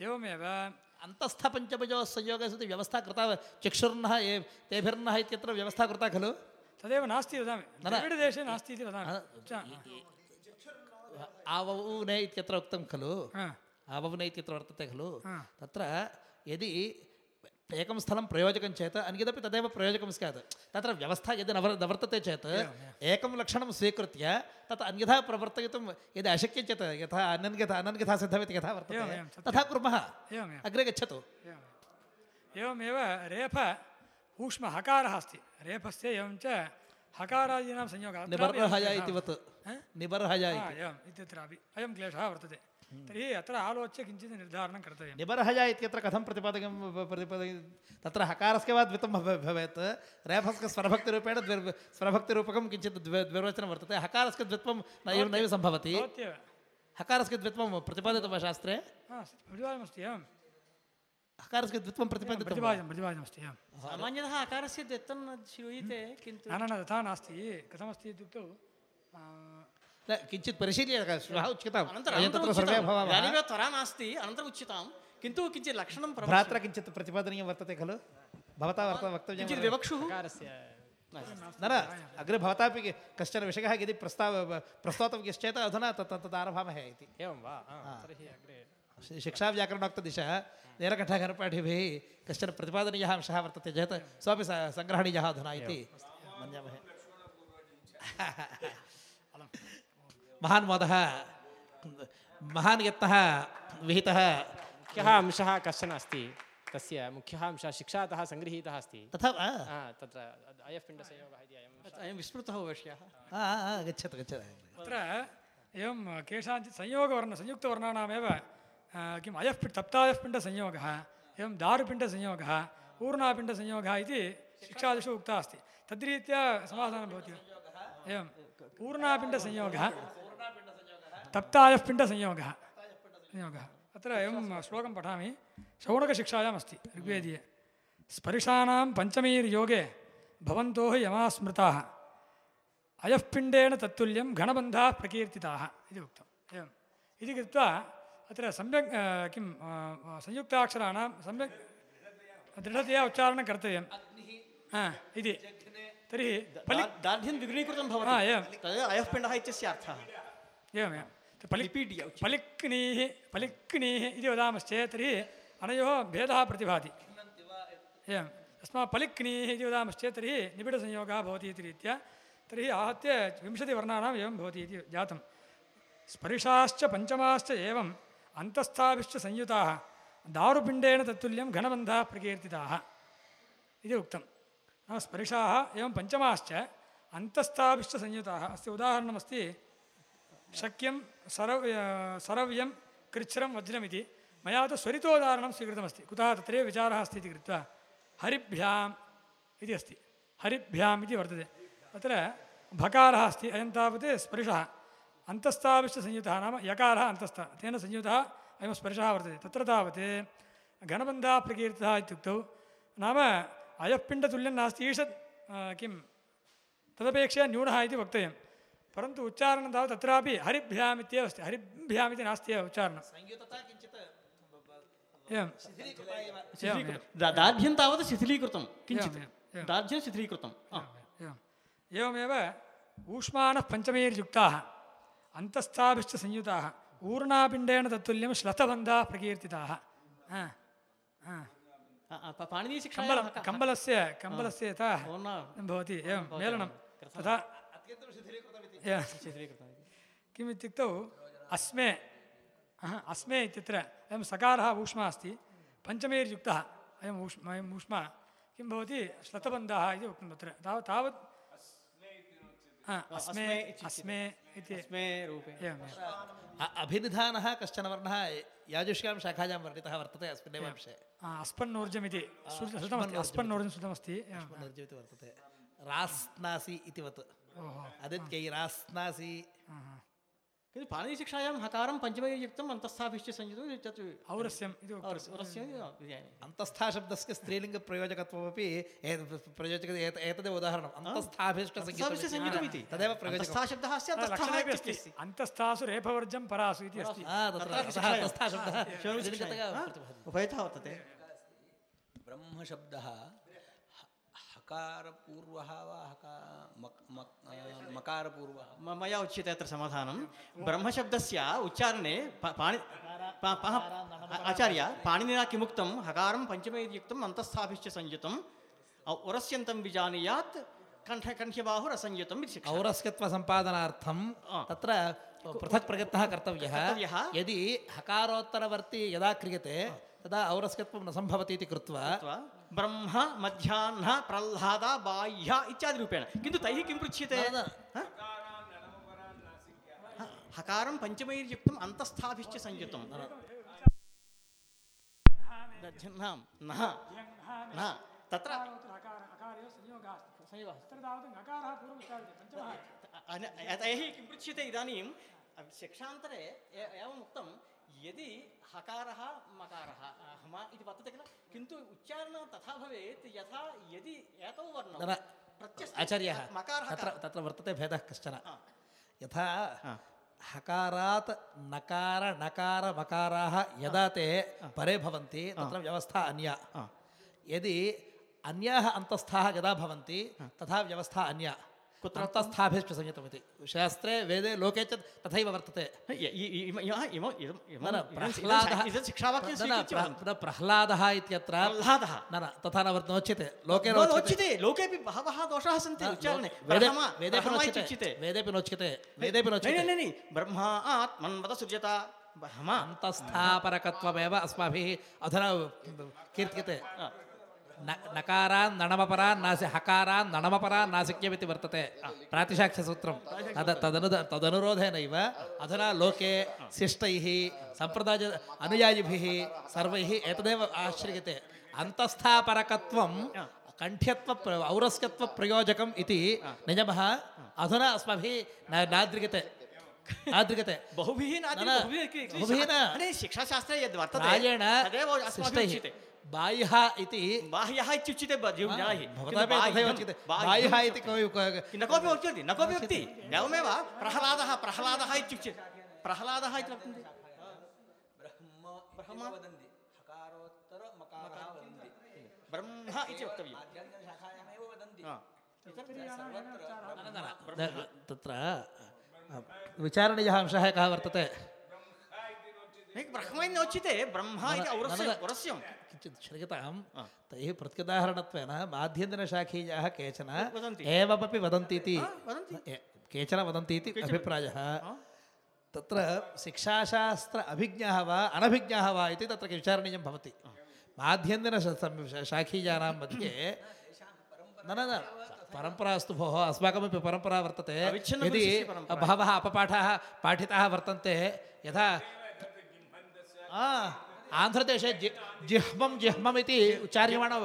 एवमेव అంతస్థపంచభుజో సంయోగస్తి వ్యవస్థా కృత చక్షుర్ణ ఏ తేభిర్ణ ఇత్యత్ర వ్యవస్థ కృత ఖలు? తదేవ నాస్తి వదామి. దేశే నాస్తి ఇది వదామి. ఆవౌనే ఇత్యత్ర ఉక్తం ఖలు? ఆవౌనే ఇత్యత్ర వర్తతే ఖలు? తత్ర యది एकं स्थलं प्रयोजकं चेत् अन्यदपि तदेव प्रयोजकं स्यात्। तत्र व्यवस्था यदि न न वर्तते चेत् एकं लक्षणं स्वीकृत्य तत् अन्यथा प्रवर्तयितुं यदि अशक्यं चेत् यथा अनन्यथा अनन्यथा सिद्धमिति यथा वर्तते तथा कुर्मः। अग्रे गच्छतु। एवम्। एवमेव रेफ ऊष्म हकारः अस्ति। रेफस्य एवं च हकारादीनां संयोगः। निबर्हय एवं इति क्लेशः निबर्हय इति। इत्यत्रापि। अयं क्लेशः वर्तते। तर्हि अत्र आलोच्य किञ्चित् निर्धारणं कर्तव्यम् निबर्हय इत्यत्र कथं प्रतिपादकं प्रतिपादकं तत्र हकारस्य वा द्वितं भवेत्। रेफस्य स्वरभक्तिरूपेण द्विर् स्वरभक्तिरूपकं किञ्चित् द्वे द्विर्वचनं वर्तते। हकारस्य द्वित्वं नैव नैव सम्भवति। हकारस्य द्वित्वं प्रतिपादितं वा शास्त्रे? हा प्रतिपादनमस्ति एवं हकारस्य द्वित्वं प्रतिपादितं वा? प्रतिपादनं प्रतिपादनमस्ति एवं सामान्यतः आकारस्य द्वत्तं न श्रूयते किन्तु न न तथा नास्ति। कथमस्ति इत्युक्तौ? आ, न किञ्चित् परिशील्य श्वः उच्यताम्। अनन्तरं वयं तत्र सर्वे भवामः इदानीमेव त्वरा नास्ति अनन्तरम् उच्यतां किन्तु किञ्चित् लक्षणं प्रभवति। भ्रात्रा किञ्चित् प्रतिपादनीयं वर्तते खलु? भवता वर्त वक्तव्यं किञ्चित् वर्तते। विवक्षुः? न न अग्रे भवतापि कश्चन विषयः यदि प्रस्ताव प्रस्तोतव्यश्चेत् अधुना तत् आरभामहे इति। एवं वा? हा, तर्हि अग्रे शिक्षाव्याकरणोक्तदिशः नीलकण्ठघनपाठिभिः कश्चन प्रतिपादनीयः अंशः वर्तते चेत् सोऽपि स- सङ्ग्रहणीयः अधुना इति। मन्यामहे। *laughs* महान् मोदः महान् यत्नः विहितः। मुख्यः अंशः कश्चन अस्ति? तस्य मुख्यः अंशः शिक्षातः सङ्गृहीतः अस्ति? तथा वा? हा, तत्र अयः पिण्डसंयोगः इति अयं अयं विस्मृतः आ, गच्छतु गच्छतु। तत्र एवं केषाञ्चित् संयोगवर्ण संयुक्तवर्णानामेव किम् अयः पिण्ड तप्तायः पिण्डसंयोगः एवं दारुपिण्डसंयोगः पूर्णापिण्डसंयोगः इति शिक्षादिषु उक्ता अस्ति। तद्रीत्या समाधानं भवति। एवं पूर्णापिण्डसंयोगः तप्तायः पिण्डसंयोगः संयोगः अत्र एवं श्लोकं पठामि शौनकशिक्षायाम् अस्ति ऋग्वेदीये स्पर्शानां पञ्चमीर्योगे भवन्तो हि यमाः स्मृताः अयः पिण्डेन तत्तुल्यं घनबन्धाः प्रकीर्तिताः इति उक्तम् एवम् इति कृत्वा अत्र सम्यक् अ, किं अ, अ, संयुक्ताक्षराणां सम्यक् दृढतया उच्चारणं कर्तव्यं हा इति तर्हि फलि दा- दार्ढ्यं द्विगुणीकृतं हा भवति एवं तद् अयः पिण्डः इत्यस्य अर्थः एवमेवं फलि फलिक्नीः फलिक्नीः इति वदामश्चेत् तर्हि अनयोः भेदः प्रतिभाति एवं तस्मात् फलिक्नीः इति वदामश्चेत् तर्हि निबिडसंयोगः भवति इति रीत्या तर्हि आहत्य विंशतिवर्णानाम् एवं भवति इति जातं स्पर्शाश्च पञ्चमाश्च एवम् अन्तस्थाभिश्च संयुताः दारुपिण्डेन तत्तुल्यं घनबन्धाः प्रकीर्तिताः इति उक्तं नाम स्पर्शाः एवं पञ्चमाश्च अन्तस्थाभिश्च संयुताः अस्य उदाहरणमस्ति शक्यं सरव सरव्यं कृच्छ्रं वज्रमिति मया तु स्वरितोदाहरणं स्वीकृतमस्ति कुतः तत्रैव विचारः अस्ति इति कृत्वा हरिभ्याम् इति अस्ति हरिभ्याम् इति वर्तते तत्र भकारः अस्ति अयं तावत् स्पर्शः अन्तस्थाभिश्च संयुतः नाम यकारः अन्तस्थः तेन संयुतः अयं स्पर्शः वर्तते तत्र तावत् घनबन्धः प्रकीर्तितः इत्युक्तौ नाम अयःपिण्डतुल्यं नास्ति ईषत् आ, किं तदपेक्षया न्यूनः इति वक्तव्यं परन्तु उच्चारणं तावत् तत्रापि हरिभ्याम् इत्येव अस्ति हरिभ्याम् इति नास्ति एव उच्चारणं संयुतता किञ्चित् एवं शिथिलीकृता एव एवम् एवं दा- दार्ढ्यं तावत् शिथिलीकृतं किञ्चित् एवम्, एवम्। दार्ढ्यं शिथिलीकृतं हा। एवम् एवमेव ऊष्माणः पञ्चमैर्युक्ताः अन्तस्थाभिश्च संयुताः ऊर्णापिण्डेन तत्तुल्यं श्लथबन्धाः प्रकीर्तिताः हा, हा। आ, आ, प- पाणिनीयशिक्षायां कम्बल हक- कम्बलस्य कम्बलस्य यथा ओर्ना भवति एवं मेलनं तथा एवं। शिथिलीकृतम् इति। *laughs* किम् इत्युक्तौ अस्मे अह, अस्मे इत्यत्र अयं सकारः ऊष्मा अस्ति पञ्चमैर्युक्तः अयम् ऊष्मा अयम् ऊष्मा किं भवति श्लतबन्धः इति उक्तं तत्र तावत् तावत्? अस्मे अस्मे इति अस्मे रूपे एवमेव अभिनिधानः कश्चन वर्णः याजुष्यां शाखायां वर्णितः वर्तते अस्मिन्नेव अंशे हा, अस्पन्नूर्जमिति अस्पन्नूर्जं श्रुतमस्ति वर्तते। रास्नासि इतिवत् ओहो अदित्यै रास्नासि। किन्तु पाणिनीयशिक्षायां हकारं पञ्चमैर्युक्तम् अन्तस्थाभिश्च संयुतं तत् औरस्यम् इति उक्तं। औरस्य- औरस्य विज्ञाने। अन्तस्थाशब्दस्य स्त्रीलिङ्गप्रयोजकत्वमपि एत- प्रयोजक एत- एतदेव उदाहरणम्। अन्तस्थाभिष्ट अन्तस्थाभिश्च संयुतम् इति। तदेव प्रयोजकम्। अन्तस्थाशब्दः अस्य हा, अन्तस्थः लक्षणेपि अस्ति। इत्यस्ति अन्तस्थासु रेफवर्जं परासु इति अस्ति। हा, तत्र अतः अन्तस्थाशब्दः स्त्रीलिङ्गतया प्रतिभाति उभयतः वर्तते ब्रह्मशब्दः ह- हकारपूर्वः वा हका मक मक- अ, मकारपूर्वः। मया उच्यते अत्र समाधानं। ब्रह्मशब्दस्य उच्चारणे आचार्य पाणिनिना किमुक्तं हकारं पञ्चमैर्युक्तम् अन्तस्थाभिश्च संयुतम्। उरस्यन्तं विजानीयात् कण्ठ कण्ठ्यबाहुरसंयुतम् इति शिक्षा। औरस्यत्वसम्पादनार्थं. तत्र पृथक् प्रयत्नः कर्तव्यः। कर्तव्यः। यदि हकारोत्तरवर्ति यदा क्रियते तदा औरस्यत्वं न सम्भवति इति कृत्वा कृत्वा ब्रह्म मध्याह्न प्रह्लाद बाह्य इत्यादि रूपेण किन्तु तैः किं पृच्छ्यते न, न, ह? ह, हकारं पञ्चमैर्युक्तम् अन्तस्थाभिश्च संयुतं दध्यन्नां नः न तत्र संयोगः तत्र तावत् नकारः पूर्वम् उच्चार्यते पञ्चमः अन- तैः किं पृच्छ्यते इदानीं शिक्षान्तरे ए- एवम् उक्तं यदि हकारः मकारः हम इति वर्तते किल? किन्तु उच्चारणं तथा भवेत् यथा यदि एतौ वर्णौ आचार्यः मकारः तत्र तत्र वर्तते भेदः कश्चन। यथा हा. हकारात् नकार नकार मकाराः यदा ते परे भवन्ति तत्र व्यवस्था अन्या। यदि अन्याः अन्तस्थाः यदा भवन्ति तथा व्यवस्था अन्या। कुत्र अन्तस्थाभिश्च संयुतमिति शास्त्रे वेदे लोके च तथैव वर्तते। प्रह्लादः इत्यत्र प्रह्लादः। न न तथा न लोके नोच्यते। लोकेपि बहवः दोषाः सन्ति उच्चारणे। वेदेपि वेदेपि नोच्यते। वेदेपि नोच्यते। ब्रह्मा आत्मन्वद सृजत ब्रह्म। अन्तस्थापरकत्वमेव अस्माभिः अधुना कीर्त्यते नकारान् नणमपरान् नासि हकारान् नणमपरान् नासिक्यमिति वर्तते प्रातिशाख्यसूत्रं तद तदनु तदनुरोधेनैव अधुना लोके शिष्टैः सम्प्रदाय अनुयायिभिः सर्वैः एतदेव आश्रियते अन्तस्थापरकत्वं कण्ठ्यत्व औरस्यत्वप्रयोजकम् इति नियमः अधुना अस्माभिः नाद्रियते नाद्रियते बहुभिः न, बहुभिः न। शिक्षाशास्त्रे यद् वर्तते प्रायेण तदेव अस्माभिः शिष्टैः उच्यते बाह्यः इति बाह्यः इत्युच्यते ब- जीव जनाः भवतापि तथैव उच्यते। बाह्यः इति कोऽपि न कोऽपि उच्यते न कोऽपि वक्ति एवमेव प्रह्लादः प्रह्लादः इत्युच्यते। प्रह्लादः इति वक्तुं ब्रह्म ब्रह्म वदन्ति। हकारोत्तर मकारः वदन्ति। ब्रह्म इति वक्तव्यम्। आध्यात्मिकशाखायामेव वदन्ति। हा। सर्वत्र न- तत्र विचारणीयः अंशः कः वर्तते? उच्यते ब्रह्म इति औरस्य किञ्चित् तैः प्रत्युदाहरणत्वेन माध्यन्तनशाखीयाः केचन। एवमपि वदन्ति। इति केचन वदन्ति इति अभिप्रायः। तत्र शिक्षाशास्त्र अभिज्ञः वा अनभिज्ञः वा इति तत्र विचारणीयं भवति। माध्यन्तनशाखीयानां मध्ये न न न परम्परास्तु भोः अस्माकमपि परम्परा वर्तते। यदि। बहवः अपपाठाः पाठिताः वर्तन्ते यथा आन्ध्रदेशे जि जिह्मं जिह्मम् इति उच्चार्यमाणो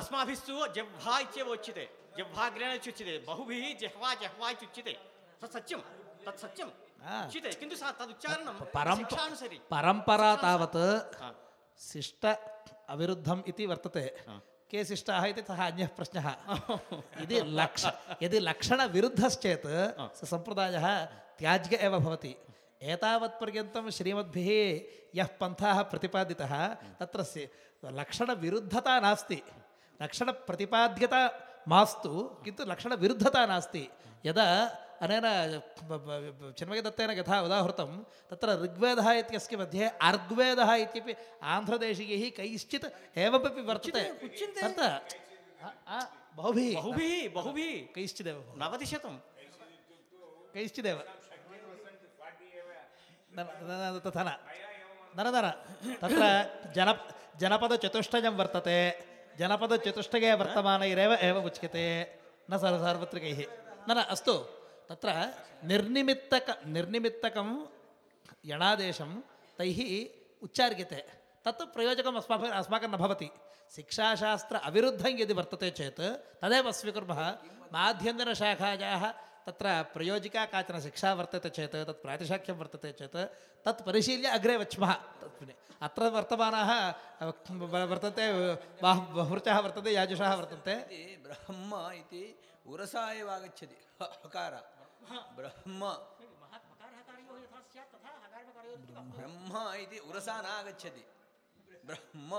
अस्माभिस्तु जह्वा इत्येव उच्यते जह्वाग्रेण इत्युच्यते बहुभिः जह्वा जह्वा इत्युच्यते। तत् सत्यं तत् सत्यं। उच्यते किन्तु सा तदुच्चारणं परम्प शिक्षानुसरि। परम्परा तावत् शिष्ट अविरुद्धम् इति वर्तते। के शिष्टाः इति सः अन्यः प्रश्नः। *laughs* यदि लक्ष यदि लक्षणविरुद्धश्चेत् स सम्प्रदायः त्याज्य एव भवति। एतावत्पर्यन्तं श्रीमद्भिः यः पन्थाः प्रतिपादितः तत्र लक्षणविरुद्धता नास्ति। लक्षणप्रतिपाद्यता मास्तु किन्तु लक्षणविरुद्धता नास्ति। यदा अनेन चिन्मयदत्तेन यथा उदाहृतं तत्र ऋग्वेदः इत्यस्य मध्ये अर्ग्वेदः इत्यपि आन्ध्रदेशीयैः कैश्चित् एवमपि वर्तते। उच्यन्ते। तत् आ- आ, बहुभिः बहुभिः बहुभिः। कैश्चिदेव भवति। नवतिशतं कैश्चिदेव। तथा न न न न तत्र जन जनपदचतुष्टयं वर्तते जनपदचतुष्टये वर्तमानैरेव एव उच्यते न सर्व सार्वत्रिकैः न न अस्तु तत्र निर्निमित्तक निर्निमित्तकं यणादेशं तैः उच्चार्यते तत् प्रयोजकम् अस्माभिः अस्माकं न भवति शिक्षाशास्त्र अविरुद्धं यदि वर्तते चेत् तदेव स्वीकुर्मः माध्यन्तनशाखायाः तत्र प्रयोजिका काचन शिक्षा वर्तते चेत्, तत् प्रातिशाख्यं वर्तते चेत्, तत् परिशील्य अग्रे वच्मः। तस्मिन् अत्र वर्तमानाः वर्तन्ते, बाह् बहुवृचः वर्तन्ते, याजुषाः वर्तन्ते। ब्रह्म इति उरसा एव आगच्छति। हकार। ब्रह्म। ब्रह्म इति उरसा न आगच्छति ब्रह्म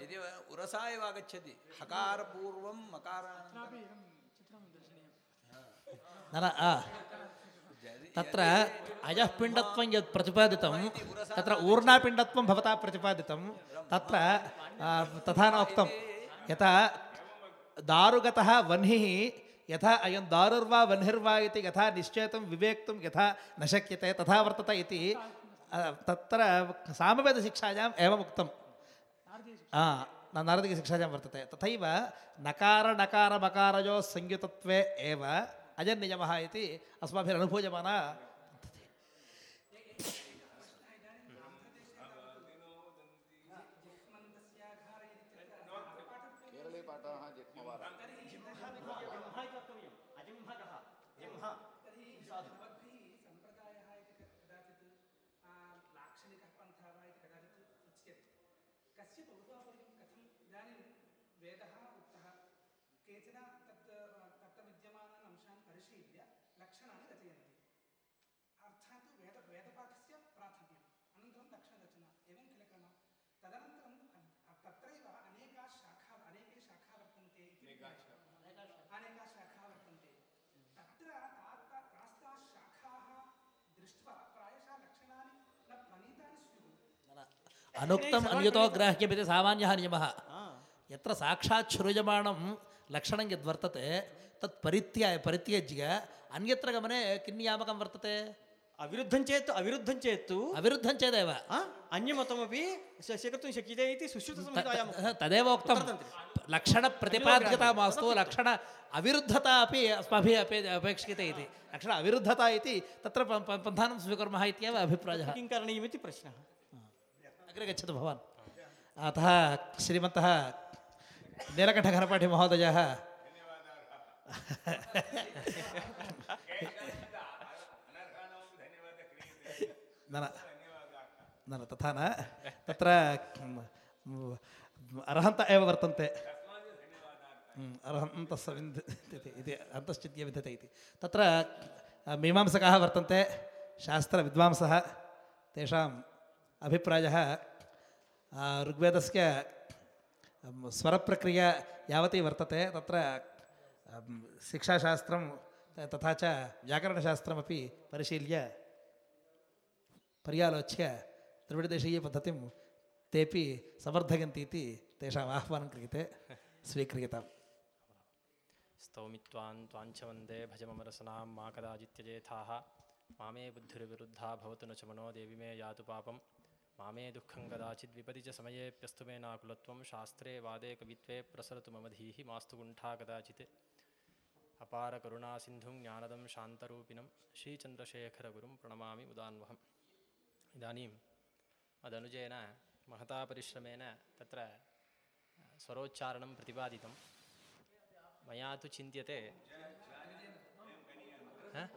इति उरसा एव आगच्छति। हकारपूर्वं मकारानन्तरं तत्र अयः पिण्डत्वं यत् प्रतिपादितं तत्र ऊर्णापिण्डत्वं भवता प्रतिपादितं तत्र तथा न उक्तं यथा दारुगतः वह्निः यथा अयं दारुर्वा वह्निर्वा इति यथा निश्चेतुं विवेक्तुं यथा न शक्यते तथा वर्तते इति तत्र सामवेदशिक्षायाम् एवम् उक्तं नारदिकशिक्षायां वर्तते तथैव नकार नकार मकारयोः संयुतत्वे एव अयं नियमः इति अस्माभिः अनुभूयमाना अनुक्तम् अन्यतो ग्राह्यमिति सामान्यः नियमः। यत्र साक्षात् श्रूयमाणं लक्षणं यद्वर्तते तत् परित्याय परित्यज्य अन्यत्र गमने किं नियामकं वर्तते? अविरुद्धं चेत् अविरुद्धं चेत्। अविरुद्धं चेदेव। अन्यमतमपि स्वीकर्तुं शक्यते इति सुश्रुतसंहितायाम् तदेव उक्तं। लक्षणप्रतिपाद्यता मास्तु लक्षण अविरुद्धता अपि अस्माभिः अपे अपेक्ष्यते इति। लक्षण अविरुद्धता इति तत्र पन्थानं स्वीकुर्मः इत्येव अभिप्रायः। किं करणीयमिति प्रश्नः? अग्रे गच्छतु भवान्। अतः श्रीमन्तः नीलकण्ठघनपाठिमहोदयः। न न तथा न। तत्र अर्हन्त एव वर्तन्ते। हम्म, अर्हन्तस्य इति अन्तश्चित्य विद्यते इति। तत्र, मीमांसकाः वर्तन्ते, शास्त्रविद्वांसः, तेषां अभिप्रायः आ, ऋग्वेदस्य स्वरप्रक्रिया यावती वर्तते तत्र शिक्षाशास्त्रं तथा च व्याकरणशास्त्रमपि परिशील्य पर्यालोच्य द्रविडदेशीयपद्धतिं तेपि समर्थयन्ति इति तेषाम् आह्वानं क्रियते स्वीक्रियताम्। स्तौमि त्वां त्वाञ्च वंदे भज मम रसनां मा कदाचित्यजेथाः मामे बुद्धिर्विरुद्धा भवतु न च मनो देवि मे यातु पापं मामे दुःखं कदाचिद् विपदि च समयेऽप्यस्तु मे नाकुलत्वं शास्त्रे वादे कवित्वे प्रसरतु मम धीः मास्तु कुण्ठा कदाचित् अपारकरुणासिन्धुं ज्ञानदं शान्तरूपिणं श्रीचन्द्रशेखरगुरुं प्रणमामि उदान्वहम् इदानीं मदनुजेन महता परिश्रमेण तत्र स्वरोच्चारणं प्रतिपादितं मया तु चिन्त्यते ह?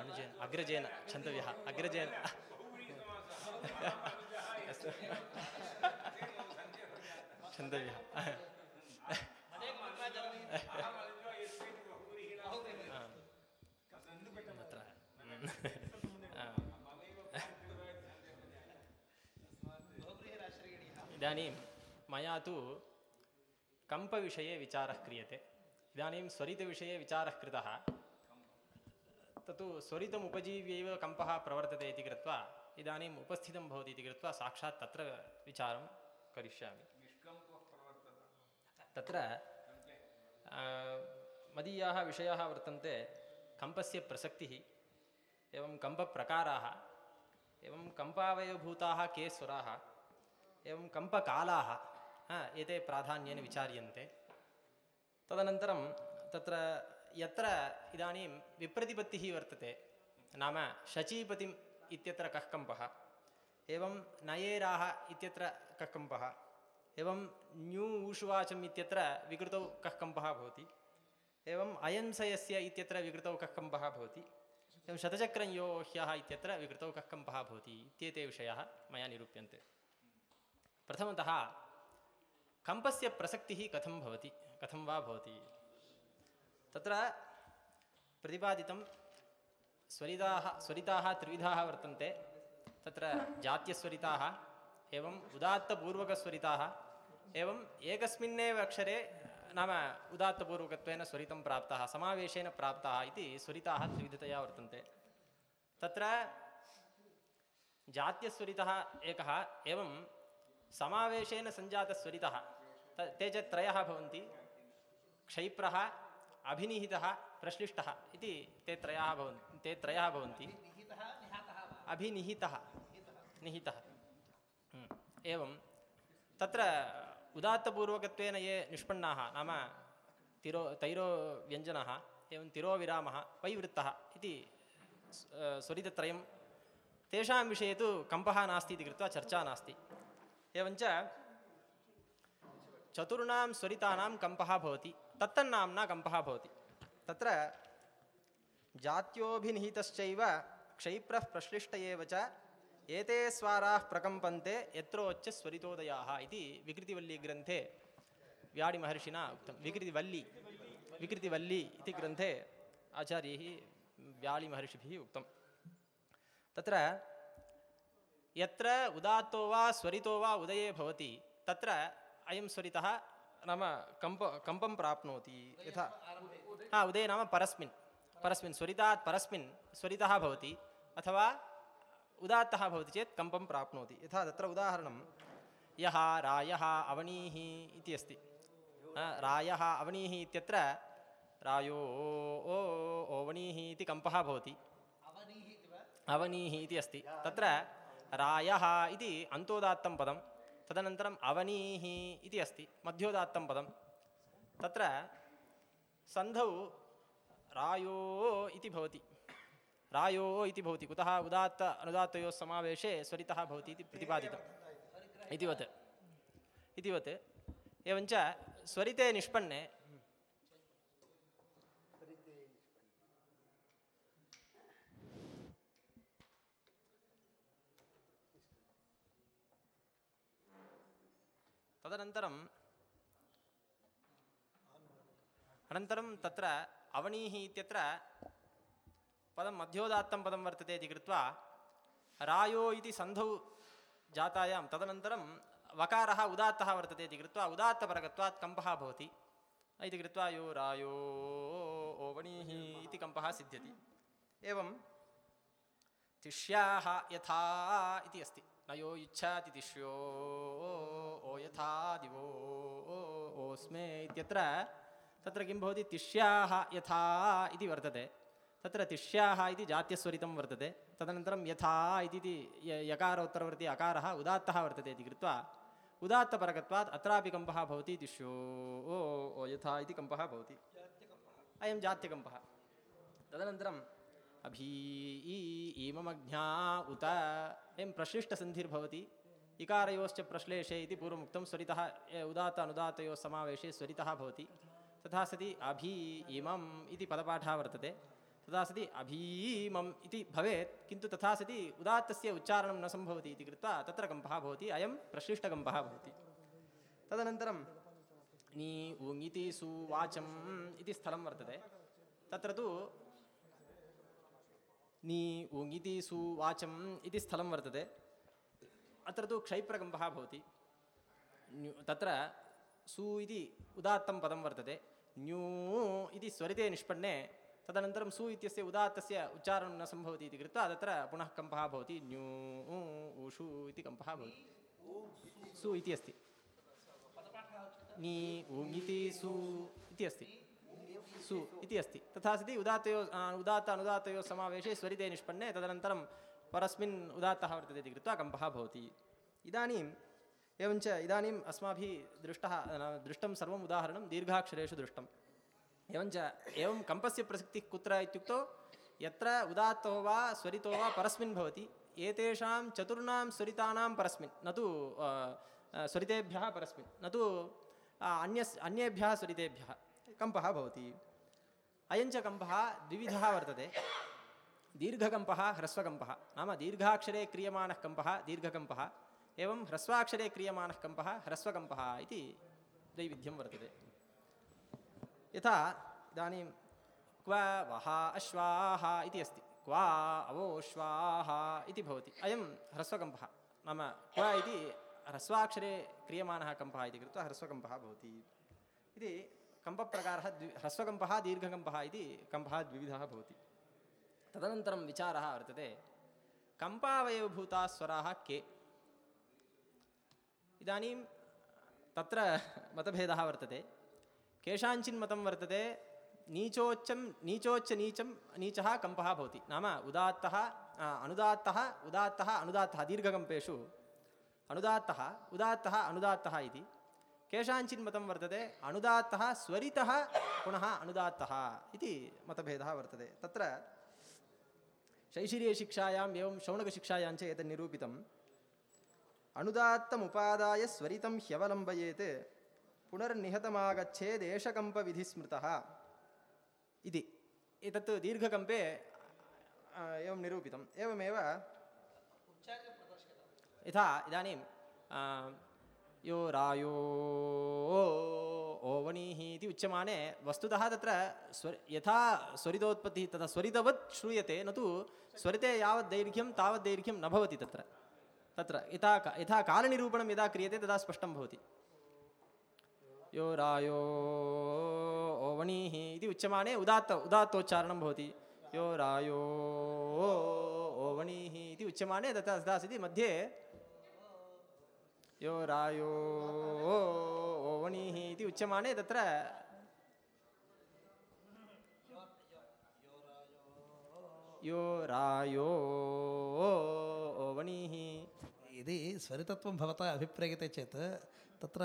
अनुजेन अग्रजेन क्षन्तव्यः अग्रजेन तत्र इदानीं मया तु कम्पविषये विचारः क्रियते। इदानीं स्वरितविषये विचारः कृतः। तत्तु स्वरितम् उपजीव्यैव कम्पः प्रवर्तते इति कृत्वा इदानीम् उपस्थितं भवति इति कृत्वा साक्षात् तत्र विचारं करिष्यामि। तत्र मदीयाः विषयाः वर्तन्ते कम्पस्य प्रसक्तिः, एवं कम्पप्रकाराः, एवं कम्पावयभूताः के स्वराः, एवं कम्पकालाः एते प्राधान्येन विचार्यन्ते। तदनन्तरं तत्र यत्र इदानीं विप्रतिपत्तिः वर्तते, नाम शचीपतिम् इत्यत्र कः कम्पः एवं नयेराः इत्यत्र कः कम्पः एवं न्यू ऊषुवाचम् इत्यत्र विकृतौ कः कम्पः भवति। एवम् अयंसयस्य इत्यत्र विकृतौ कः कम्पः भवति। एवं शतचक्रं यो ह्यः इत्यत्र विकृतौ कः कम्पः भवति। इत्येते विषयाः मया निरूप्यन्ते। प्रथमतः, कम्पस्य प्रसक्तिः कथं भवति? कथं वा भवति? तत्र प्रतिपादितं स्वरिताः स्वरिताः त्रिविधाः वर्तन्ते। तत्र जात्यस्वरिताः एवम् उदात्तपूर्वकस्वरिताः एवम् एकस्मिन्नेव अक्षरे नाम उदात्तपूर्वकत्वेन स्वरितं प्राप्ताः समावेशेन प्राप्ताः इति स्वरिताः त्रिविधतया वर्तन्ते। तत्र जात्यस्वरितः एकः एवं समावेशेन सञ्जातस्वरितः त- च त्रयः भवन्ति। क्षैप्रः अभिनिहितः प्रश्लिष्टः इति ते त्रयाः भवन्ति ते त्रयः भवन्ति। अभिनिहितः। निहितः। हम्म, एवं। तत्र उदात्तपूर्वकत्वेन ये निष्पन्नाः नाम तिरो तैरो व्यञ्जनः एवं तिरोविरामः वैवृत्तः इति स्वरितत्रयं। तेषां विषये तु कम्पः नास्ति इति कृत्वा चर्चा नास्ति। एवञ्च चतुर्णां स्वरितानां कम्पः भवति। तत्तन्नाम्ना कम्पः भवति। तत्र जात्योभिनिहितश्चैव क्षैप्रः प्रश्लिष्ट एव च एते स्वाराः प्रकम्पन्ते यत्रोच्च स्वरितोदयाः इति विकृतिवल्लीग्रन्थे व्याडिमहर्षिणा उक्तं। विकृतिवल्ली। विकृतिवल्ली इति ग्रन्थे आचार्यैः व्याळिमहर्षिभिः उक्तं। तत्र यत्र उदात्तो वा स्वरितो वा उदये भवति, तत्र अयं स्वरितः नाम कम्प कम्पं प्राप्नोति। यथा हा उदये नाम परस्मिन्। परस्मिन् स्वरितात् परस्मिन् स्वरितः भवति अथवा उदात्तः भवति चेत् कम्पं प्राप्नोति। यथा तत्र उदाहरणं यः रायः अवनीः इति अस्ति। रायः अवनीः इत्यत्र रायो ओ ओवणीः इति कम्पः भवति। अवनीः इति अस्ति। तत्र रायः इति अन्तोदात्तं पदं तदनन्तरम् अवनीः इति अस्ति मध्योदात्तं पदं। तत्र सन्धौ रायो इति भवति। रायो इति भवति। कुतः उदात्त अनुदात्तयोः समावेशे स्वरितः भवति इति प्रतिपादितम् इतिवत् इतिवत् एवञ्च स्वरिते निष्पन्ने। तदनन्तरम् अनन्तरं तत्र अवणीः इत्यत्र पदं मध्योदात्तं पदं वर्तते इति कृत्वा रायो इति सन्धौ जातायां। तदनन्तरं वकारः उदात्तः वर्तते इति कृत्वा उदात्तपरकत्वात् कम्पः भवति। इति कृत्वा यो रायो ओवणीः इति कम्पः सिद्ध्यति। एवं तिष्याः यथा इति अस्ति। न यो इच्छाति तिष्यो ओ यथा दिवो ओस्मे इत्यत्र तत्र किं भवति तिष्याः यथा इति वर्तते। तत्र तिष्याः इति जात्यस्वरितं वर्तते। तदनन्तरं यथा इति यकारोत्तरवर्ती अकारः उदात्तः वर्तते इति कृत्वा उदात्तपरकत्वात् अत्रापि कम्पः भवति तिष्यो। ओ ओ, यथा इति कम्पः भवति। अयं जात्यकम्पः। तदनन्तरम् अभी ईममज्ञा उत, एवं प्रश्लिष्टसन्धिर्भवति इकारयोश्च प्रश्लेषे इति पूर्वमुक्तं स्वरितः उदात्त अनुदातयोः समावेशे स्वरितः भवति। तथा सति अभी इमम् इति पदपाठः वर्तते तथा सति अभीमम् इति भवेत् किन्तु तथा सति उदात्तस्य उच्चारणं न सम्भवति इति कृत्वा तत्र कम्पः भवति अयं प्रश्लिष्टकम्पः भवति तदनन्तरं नी ऊङिति सुवाचम् इति स्थलं वर्तते तत्र तु नी ऊङिति सुवाचम् इति स्थलं वर्तते अत्र तु क्षैप्रकम्पः भवति न्यु तत्र सु इति उदात्तं पदं वर्तते न्यू इति स्वरिते निष्पन्ने, तदनन्तरं सु इत्यस्य उदात्तस्य उच्चारणं न सम्भवति इति कृत्वा तत्र पुनः कम्पः भवति, न्यू ऊषु इति कम्पः भवति। सु इति अस्ति। नी ऊङिति सु इति अस्ति। सु इति अस्ति। तथा सति उदात्तयो उदात्त अनुदात्तयोः समावेशे स्वरिते निष्पन्ने, तदनन्तरं परस्मिन् उदात्तः वर्तते इति कृत्वा कम्पः भवति। इदानीम् एवञ्च इदानीम् अस्माभिः दृष्टः न, दृष्टं सर्वम् उदाहरणं दीर्घाक्षरेषु दृष्टम् एवञ्च एवं कम्पस्य प्रसक्तिः कुत्र इत्युक्तौ यत्र उदात्तो वा स्वरितो वा परस्मिन् भवति एतेषां चतुर्णां स्वरितानां परस्मिन् न तु आ, आ, स्वरितेभ्यः परस्मिन् न तु आ, अन्यस् अन्येभ्यः स्वरितेभ्यः कम्पः भवति अयञ्च कम्पः द्विविधः वर्तते दीर्घकम्पः ह्रस्वकम्पः नाम दीर्घाक्षरे क्रियमाणः कम्पः दीर्घकम्पः एवं ह्रस्वाक्षरे क्रियमाणः कम्पः, ह्रस्वकम्पः इति दैविध्यं वर्तते। यथा इदानीं क्व वः अश्वाः इति अस्ति। क्वा अवोश्वाः इति भवति। अयं ह्रस्वकम्पः। नाम क्व इति ह्रस्वाक्षरे क्रियमाणः कम्पः इति कृत्वा ह्रस्वकम्पः भवति। इति कम्पप्रकारः द्वि, ह्रस्वकम्पः, दीर्घकम्पः इति कम्पः द्विविधः भवति। तदनन्तरं विचारः वर्तते। कम्पावयवभूताः स्वराः के? इदानीं तत्र मतभेदः वर्तते केषाञ्चिन् मतं वर्तते नीचोच्चं नीचोच्च नीचं नीचः कम्पः भवति नाम उदात्तः आ, अनुदात्तः उदात्तः अनुदात्तः दीर्घकम्पेषु अनुदात्तः उदात्तः अनुदात्तः इति केषाञ्चिन् मतं वर्तते अनुदात्तः स्वरितः पुनः अनुदात्तः इति मतभेदः वर्तते तत्र शैशिर्यशिक्षायाम् एवं शौनकशिक्षायां च एतत् निरूपितम् अनुदात्तमुपादाय स्वरितं ह्यवलम्बयेत् पुनर्निहतमागच्छेदेशकम्पविधिस्मृतः इति एतत् दीर्घकम्पे आ, एवं निरूपितम् एवमेव यथा इदानीं आ, यो रायो ओवणीः इति उच्यमाने वस्तुतः तत्र स्वर यथा स्वरितोत्पत्तिः तथा स्वरितवत् श्रूयते न तु स्वरिते यावत् दैर्घ्यं तावत् दैर्घ्यं न भवति तत्र तत्र यथा यथा कालनिरूपणं यदा क्रियते तदा स्पष्टं भवति। यो रायो ओवणीः इति उच्यमाने उदात्त, उदात्तोच्चारणं भवति। यो रायो ओवणीः इति उच्यमाने तथा तथा सति मध्ये यो रायो ओवणीः इति उच्यमाने तत्र यो रायो ओवणीः यदि स्वरितत्वं भवता अभिप्रेयते चेत् तत्र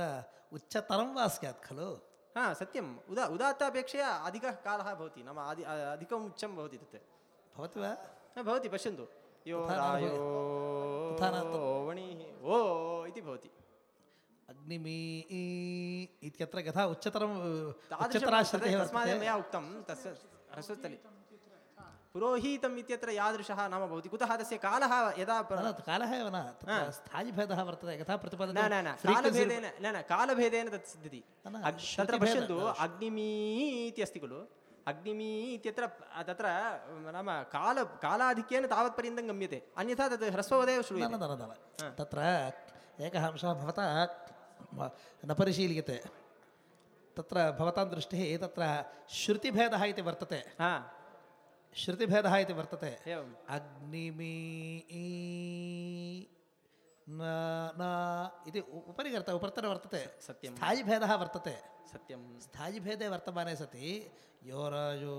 उच्चतरं वा स्यात् खलु? हा सत्यम् उदा उदात्तापेक्षया अधिकः कालः भवति। नाम अधि अधिकम् उच्चं भवति तत्। भवति वा? भवति पश्यन्तु। यो ओ इति भवति। अग्निमी इत्यत्र यथा उच्चतरं तादृशं श्रुतिः तस्मात् मया उक्तं। तस्य ह्रस्वस्थले। पुरोहितम् इत्यत्र यादृशः नाम भवति कुतः तस्य कालः यदा प्र- न, कालः एव न तत्र स्थायिभेदः वर्तते यथा न प्रतिपादितं न न frequency- कालभेदेन न न कालभेदेन तत् सिद्ध्यति न, न, अग्- तत्र श्रुतिभेद- पश्यन्तु अग्निमी इति अस्ति खलु अग्निमी इत्यत्र अ, तत्र अ, नाम काल कालाधिक्येन तावत्पर्यन्तं गम्यते अन्यथा तत् ह्रस्ववदेव न न श्रूयते न न न तत्र एकः अंशः भवता म- न परिशील्यते तत्र भवतां दृष्टिः तत्र श्रुतिभेदः इति वर्तते हा श्रुतिभेदः इति वर्तते एवम् अग्निमी न न इति उ- उपरि कर्त उपरितन वर्तते सत्यं। स्थायिभेदः वर्तते सत्यं स्थायिभेदे वर्तमाने सति योराजो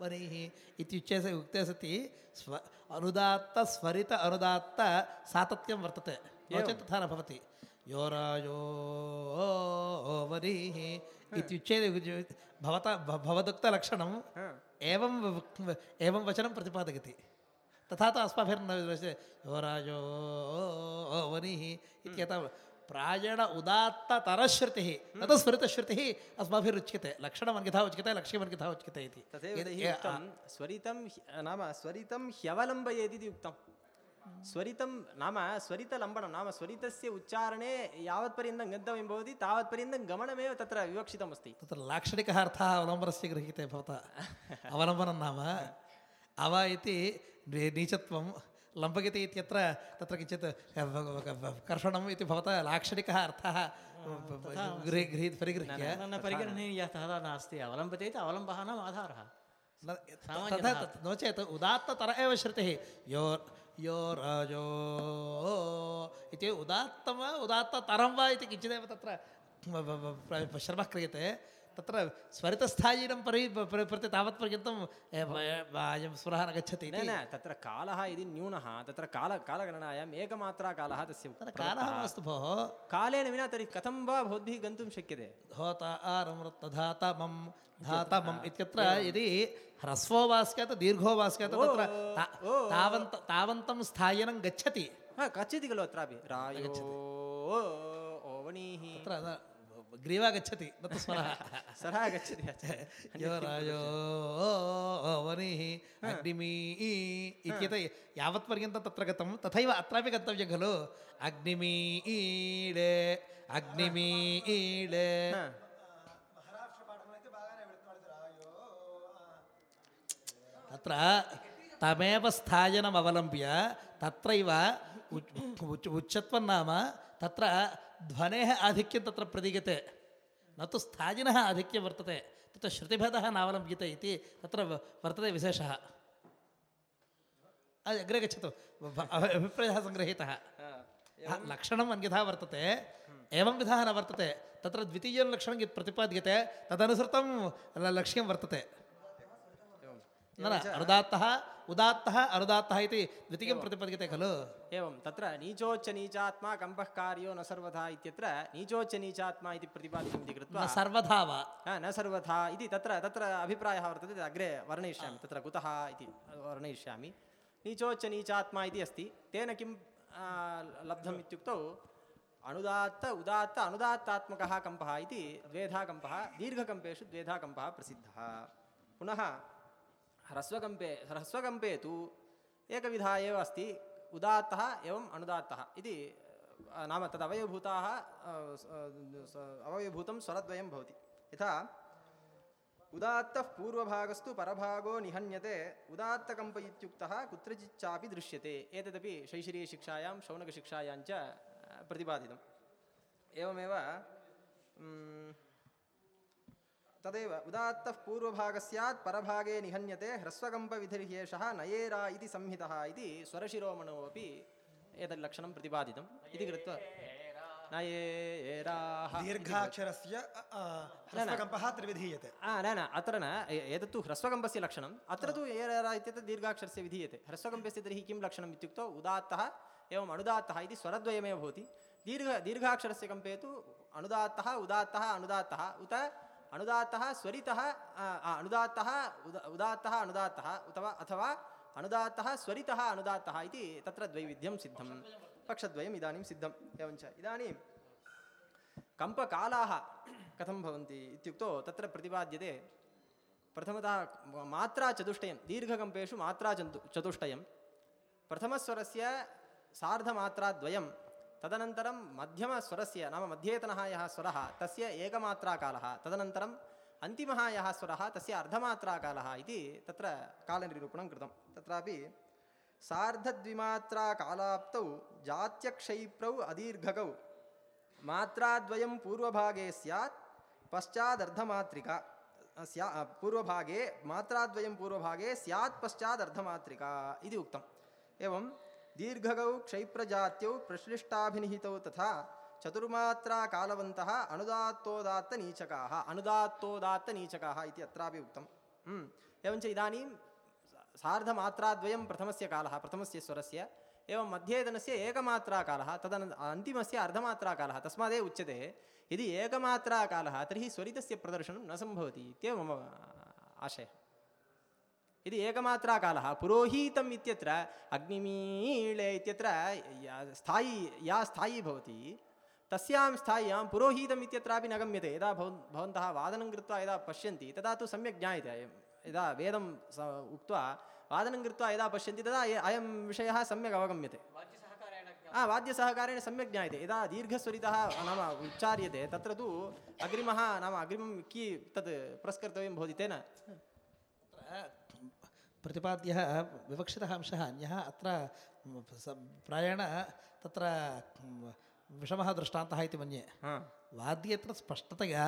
वरिः इत्युच्ये स- उक्ते सति स्व अनुदात्त स्वरित अनुदात्त सातत्यं वर्तते नो चेत् तथा न भवति योराजो वरिः इत्युच्यते भवता भ- भवदुक्तलक्षणं एवं एवं वचनं प्रतिपादयति। तथा तु अस्माभिर्न योराजो वनिः इत्यतः प्रायेण उदात्ततरश्रुतिः तत् स्मृतश्रुतिः अस्माभिरुच्यते। लक्षणम् अन्यथा उच्यते लक्ष्यम् अन्यथा उच्यते इति। तथैव यद्- तैः ये- स्वरितं ह्य- नाम स्वरितं ह्यवलम्बयेत् इति उक्तं स्वरितं नाम स्वरितलम्बनं नाम स्वरितस्य उच्चारणे यावत्पर्यन्तं गन्तव्यं भवति तावत्पर्यन्तं गमनमेव तत्र विवक्षितमस्ति तत्र लाक्षणिकः अर्थः अवलम्बनस्य गृहीते भवता अवलम्बनं नाम अव इति नी- नीचत्वं लम्बगति इत्यत्र तत्र किञ्चित् कर्षणम् इति भवता लाक्षणिकः अर्थः गृही गृहीत परिगृह्य न न परिगणनीयः तथा नास्ति अवलम्बते इति अवलम्बः नाम आधारः न- सामान्यतः। तथा तत् नो चेत् उदात्ततर एव श्रुतिः यो यो राजो इति उदात्तं वा उदात्ततरं वा इति किञ्चिदेव तत्र ब- ब- ब- प्र- श्रमः क्रियते तत्र स्वरितस्थायीनं परि प्र- प्रति तावत्पर्यन्तं ए, ब- ए, ब- अयं स्वरः न गच्छति न इति न तत्र कालः यदि न्यूनः तत्र काल कालगणनायाम् एकमात्रा कालः तस्य तत्र कालः प्रदत्तः। मास्तु भोः कालेन विना तर्हि कथं वा भवद्भिः गन्तुं शक्यते होता आरमृतधातमं धातमम् इत्यत्र यदि ह्रस्वो वा स्यात् दीर्घो वा स्यात् तत्र ता- तावन्त तावन्तं स्थायनं गच्छति हा गच्छति खलु अत्रापि रायो ओवणीः तत्र न- ग्रीवा गच्छति न तु स्वरः *laughs* सरः गच्छति यो राजो वनिः अग्निमी इत्येत। यावत्पर्यन्तं तत्र गतं तथैव अत्रापि गन्तव्यं खलु। अग्निमी ईडे अग्निमी ईडे तत्र तमेव स्थायनम् अवलम्ब्य तत्रैव उच् उच्चत्वं नाम तत्र ध्वनेः आधिक्यं तत्र प्रदीयते न तु स्थायिनः आधिक्यं वर्तते तत्र श्रुतिभेदः नावलम्ब्यते इति तत्र वर्तते विशेषः। अग्रे गच्छतु। अभिप्रायः सङ्गृहीतः। लक्षणम् अन्यथा वर्तते एवं विधः न वर्तते तत्र द्वितीयं लक्षणं यत् प्रतिपाद्यते तदनुसृतं लक्ष्यं वर्तते। न न अनुदात्तः उदात्तः अनुदात्तः इति द्वितीयं प्रतिपद्यते खलु एवं तत्र नीचोच्च नीचात्मा कम्पः कार्यो न सर्वथा इत्यत्र नीचोच्च नीचात्मा इति प्रतिपादितम् इति कृत्वा न सर्वथा वा हा, न सर्वथा इति तत्र तत्र अभिप्रायः वर्तते तद् अग्रे वर्णयिष्यामि तत्र कुतः इति वर्णयिष्यामि नीचोच्च नीचात्मा इति अस्ति तेन किं आ, लब्धम् इत्युक्तौ अनुदात्त उदात्त अनुदात्तात्मकः कम्पः इति द्वेधा कम्पः दीर्घकम्पेषु द्वेधा कम्पः प्रसिद्धः पुनः ह्रस्वकम्पे ह्रस्वकम्पे तु एकविधा एव अस्ति उदात्तः एवम् अनुदात्तः इति नाम तदवयभूताः अवयभूतं स्वरद्वयं भवति। यथा उदात्तः पूर्वभागस्तु परभागो निहन्यते उदात्तकम्प इत्युक्तः कुत्रचिच्चापि दृश्यते एतदपि शैशिरीशिक्षायां शौनकशिक्षायां च अ, प्रतिपादितम्। एवमेव म्, तदेव उदात्तः पूर्वभागः स्यात् परभागे निहन्यते ह्रस्वकम्पविधिर्ह्येषः नयेरा इति संहितः इति स्वरशिरोमणौ अपि एतत् लक्षणं प्रतिपादितम् इति कृत्वा नयेराः इति दीर्घाक्षरस्य अ, अ, ह्रस्वकम्पः त्रिविधीयते आ, न न अत्र न ए- एतत्तु ह्रस्वकम्पस्य लक्षणम् अत्र तु एरा इत्येतत् दीर्घाक्षरस्य विधीयते ह्रस्वकम्पस्य तर्हि किं लक्षणम् इत्युक्तौ उदात्तः एवम् अनुदात्तः इति स्वरद्वयमेव भवति दीर्घ दीर्घाक्षरस्य कम्पे तु अनुदात्तः उदात्तः अनुदात्तः उत अनुदात्तः स्वरितः आ, आ, अनुदात्तः उद उदात्तः अनुदात्तः अथवा अथवा अनुदात्तः स्वरितः अनुदात्तः इति तत्र द्वैविध्यं सिद्धं पक्षद्वयम् इदानीं सिद्धम् एवञ्च इदानीं कम्पकालाः कथं भवन्ति इत्युक्तौ तत्र प्रतिपाद्यते प्रथमतः मात्रा चतुष्टयं दीर्घकम्पेषु मात्रा चतु चतुष्टयं प्रथमस्वरस्य सार्धमात्राद्वयं तदनन्तरं मध्यमस्वरस्य नाम मध्येतनः यः स्वरः तस्य एकमात्राकालः तदनन्तरम् अन्तिमः यः स्वरः तस्य अर्धमात्राकालः इति तत्र कालनिरूपणं कृतं तत्रापि सार्धद्विमात्राकालाप्तौ जात्यक्षैप्रौ अदीर्घकौ मात्राद्वयं पूर्वभागे स्यात् पश्चादर्धमात्रिका स्या पूर्वभागे मात्राद्वयं पूर्वभागे स्यात् पश्चादर्धमात्रिका इति उक्तम् एवं दीर्घगौ क्षैप्रजात्यौ प्रश्लिष्टाभिनिहितौ तथा चतुर्मात्राकालवन्तः अनुदात्तोदात्तनीचकाः अनुदात्तोदात्तनीचकाः इति अत्रापि उक्तम् हम्म। एवञ्च इदानीं सार्धमात्राद्वयं प्रथमस्य कालः प्रथमस्य स्वरस्य एवं मध्येतनस्य एकमात्राकालः तदन अन्तिमस्य अर्धमात्राकालः तस्मादेव उच्यते यदि एकमात्राकालः तर्हि स्वरितस्य प्रदर्शनं न सम्भवति इत्येव मम आशयः यदि एकमात्राकालः पुरोहितम् इत्यत्र अग्निमीळे इत्यत्र या- स्थायी या स्थायी भवति। तस्यां स्थाय्यां पुरोहितम् इत्यत्रापि न गम्यते। यदा भवन् भवन्तः वादनं कृत्वा यदा पश्यन्ति तदा तु सम्यक् ज्ञायते। यदा वेदं स उक्त्वा वादनं कृत्वा यदा पश्यन्ति तदा अयं विषयः सम्यक् अवगम्यते। हा वाद्यसहकारेण सम्यक् ज्ञायते। यदा दीर्घस्वरितः नाम उच्चार्यते तत्र तु अग्रिमः नाम अग्रिमं की तत् पुरस्कर्तव्यं भवति तेन। प्रतिपाद्यः विवक्षितः अंशः अन्यः अत्र म, स- प्रायेण तत्र म, विषमः दृष्टान्तः इति मन्ये हा वाद्यत्र स्पष्टतया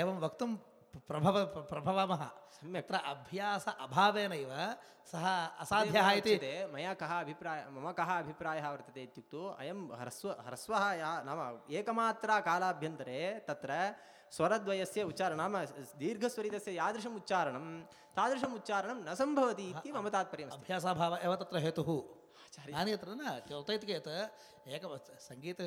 एवं वक्तुं प्रभव प्रभवामः। सम्यक्। अत्र अभ्यास अभावेनैव सः असाध्यः इति मया कः अभिप्रायः मम कः अभिप्रायः वर्तते इत्युक्तौ अयं ह्रस्व ह्रस्वः यः नाम एकमात्रा कालाभ्यन्तरे तत्र स्वरद्वयस्य उच्चारणं नाम दीर्घस्वरितस्य यादृशम् उच्चारणं तादृशम् उच्चारणं न सम्भवति इति मम तात्पर्यम् अभ्यासाभावः एव तत्र हेतुः। नानि अत्र न कुतः चेत् एक सङ्गीत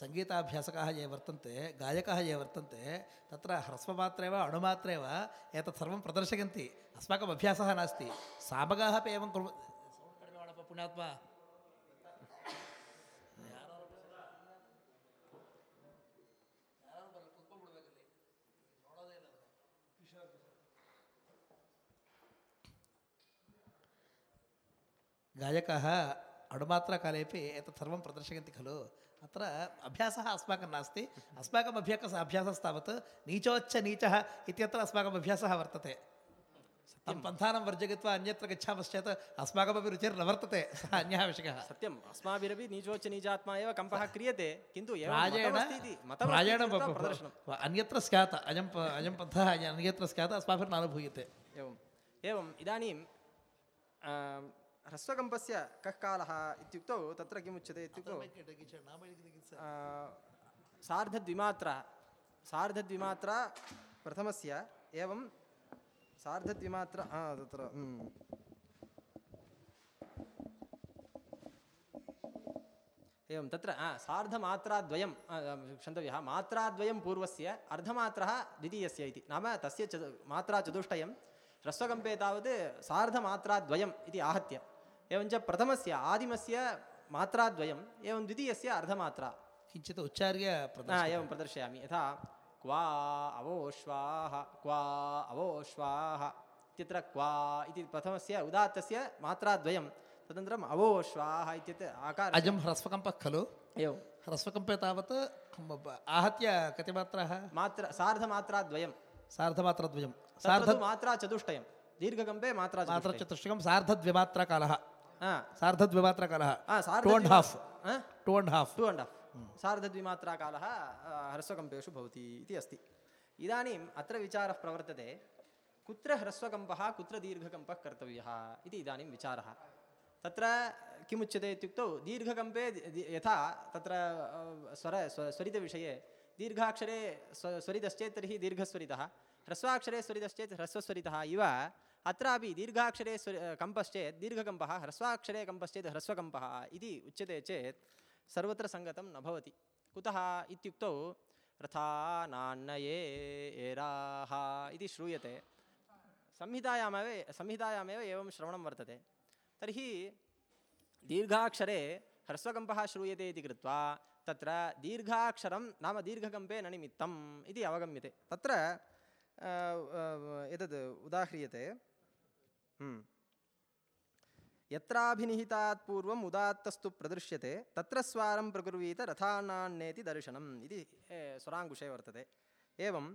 सङ्गीताभ्यासकाः ये वर्तन्ते गायकाः ये वर्तन्ते तत्र ह्रस्वमात्रे वा अणुमात्रे वा एतत् सर्वं प्रदर्शयन्ति। अस्माकम् अभ्यासः नास्ति। सामगाः अपि एवं कुर्व पुण्यात्मा गायकाः अणुमात्राकालेपि एतत् सर्वं प्रदर्शयन्ति खलु। अत्र अभ्यासः अस्माकं नास्ति। अस्माकम् अभ्यासः अभ्यासस्तावत् नीचोच्च नीचः इत्यत्र अस्माकम् अभ्यासः वर्तते। तं पन्थानं वर्जयित्वा अन्यत्र गच्छामश्चेत् अस्माकमपि रुचिर्न वर्तते सः अन्यः विषयः। सत्यम्। अस्माभिरपि नीचोच्च नीचात्मा एव कम्पः क्रियते किन्तु प्रायेण अन्यत्र स्यात् अयं अयं पन्थः अन्यत्र स्यात् अस्माभिर्नानुभूयते। एवम्। एवम्। इदानीं आम्, ह्रस्वकम्पस्य कः कालः इत्युक्तौ तत्र किमुच्यते इत्युक्तौ आ, सार्धद्विमात्रा सार्धद्विमात्रा प्रथमस्य एवं सार्धद्विमात्रा आ, तत्र हम्म। एवं तत्र सार्धमात्राद्वयं क्षन्तव्यः मात्राद्वयं पूर्वस्य अर्धमात्रः द्वितीयस्य इति नाम तस्य चतु मात्रा चतुष्टयं ह्रस्वकम्पे तावत् सार्धमात्राद्वयम् इति आहत्य एवञ्च प्रथमस्य आदिमस्य मात्राद्वयम् एवं द्वितीयस्य अर्धमात्रा। किञ्चित् उच्चार्य एवं प्रदर्शयामि। यथा क्वा अवोश्वाः क्वा अवोश्वाः इत्यत्र क्वा इति प्रथमस्य उदात्तस्य मात्राद्वयं तदनन्तरम् अवोश्वाः इत्यत्र आकार। अजं ह्रस्वकम्पः खलु? एवं। ह्रस्वकम्पे तावत् आहत्य कति मात्राः मात्र सार्धमात्राद्वयं सार्धमात्रद्वयं सार्ध मात्रा चतुष्टयं दीर्घकम्पे मात्रा चतुष्टयं मात्रचतुष्टयं सार्धद्विमात्राकालः। सार्धद्विमात्राकालः हा, टु अण्ड् हाफ् हा? Two and half two and half सार्धद्विमात्राकालः आ, ह्रस्वकम्पेषु भवति इति अस्ति इदानीम् अत्र विचारः प्रवर्तते कुत्र ह्रस्वकम्पः कुत्र दीर्घकम्पः कर्तव्यः इति इदानीं विचारः तत्र किमुच्यते इत्युक्तौ दीर्घकम्पे दि- दि- यथा तत्र आ, स्वर स्व- स्वरितविषये दीर्घाक्षरे स्व स्वरितश्चेत् तर्हि दीर्घस्वरितः ह्रस्वाक्षरे स्वरितश्चेत् ह्रस्वस्वरितः इव अत्रापि दीर्घाक्षरे स्वरि कम्पश्चेत् दीर्घकम्पः ह्रस्वाक्षरे कम्पश्चेत् ह्रस्वकम्पः इति उच्यते चेत् सर्वत्र सङ्गतं न भवति कुतः इत्युक्तौ रथा नान्नये एराः इति श्रूयते संहितायामेव संहितायामेव एवं श्रवणं वर्तते तर्हि दीर्घाक्षरे ह्रस्वकम्पः श्रूयते इति कृत्वा तत्र दीर्घाक्षरं नाम दीर्घकम्पे न निमित्तम् इति अवगम्यते तत्र अ, अ, एतद् उदाह्रियते हम्म। यत्राभिनिहितात् पूर्वम् उदात्तस्तु प्रदृश्यते तत्र स्वारं प्रकुर्वीत रथानान्नेति दर्शनम् इति स्वराङ्कुशे वर्तते। एवं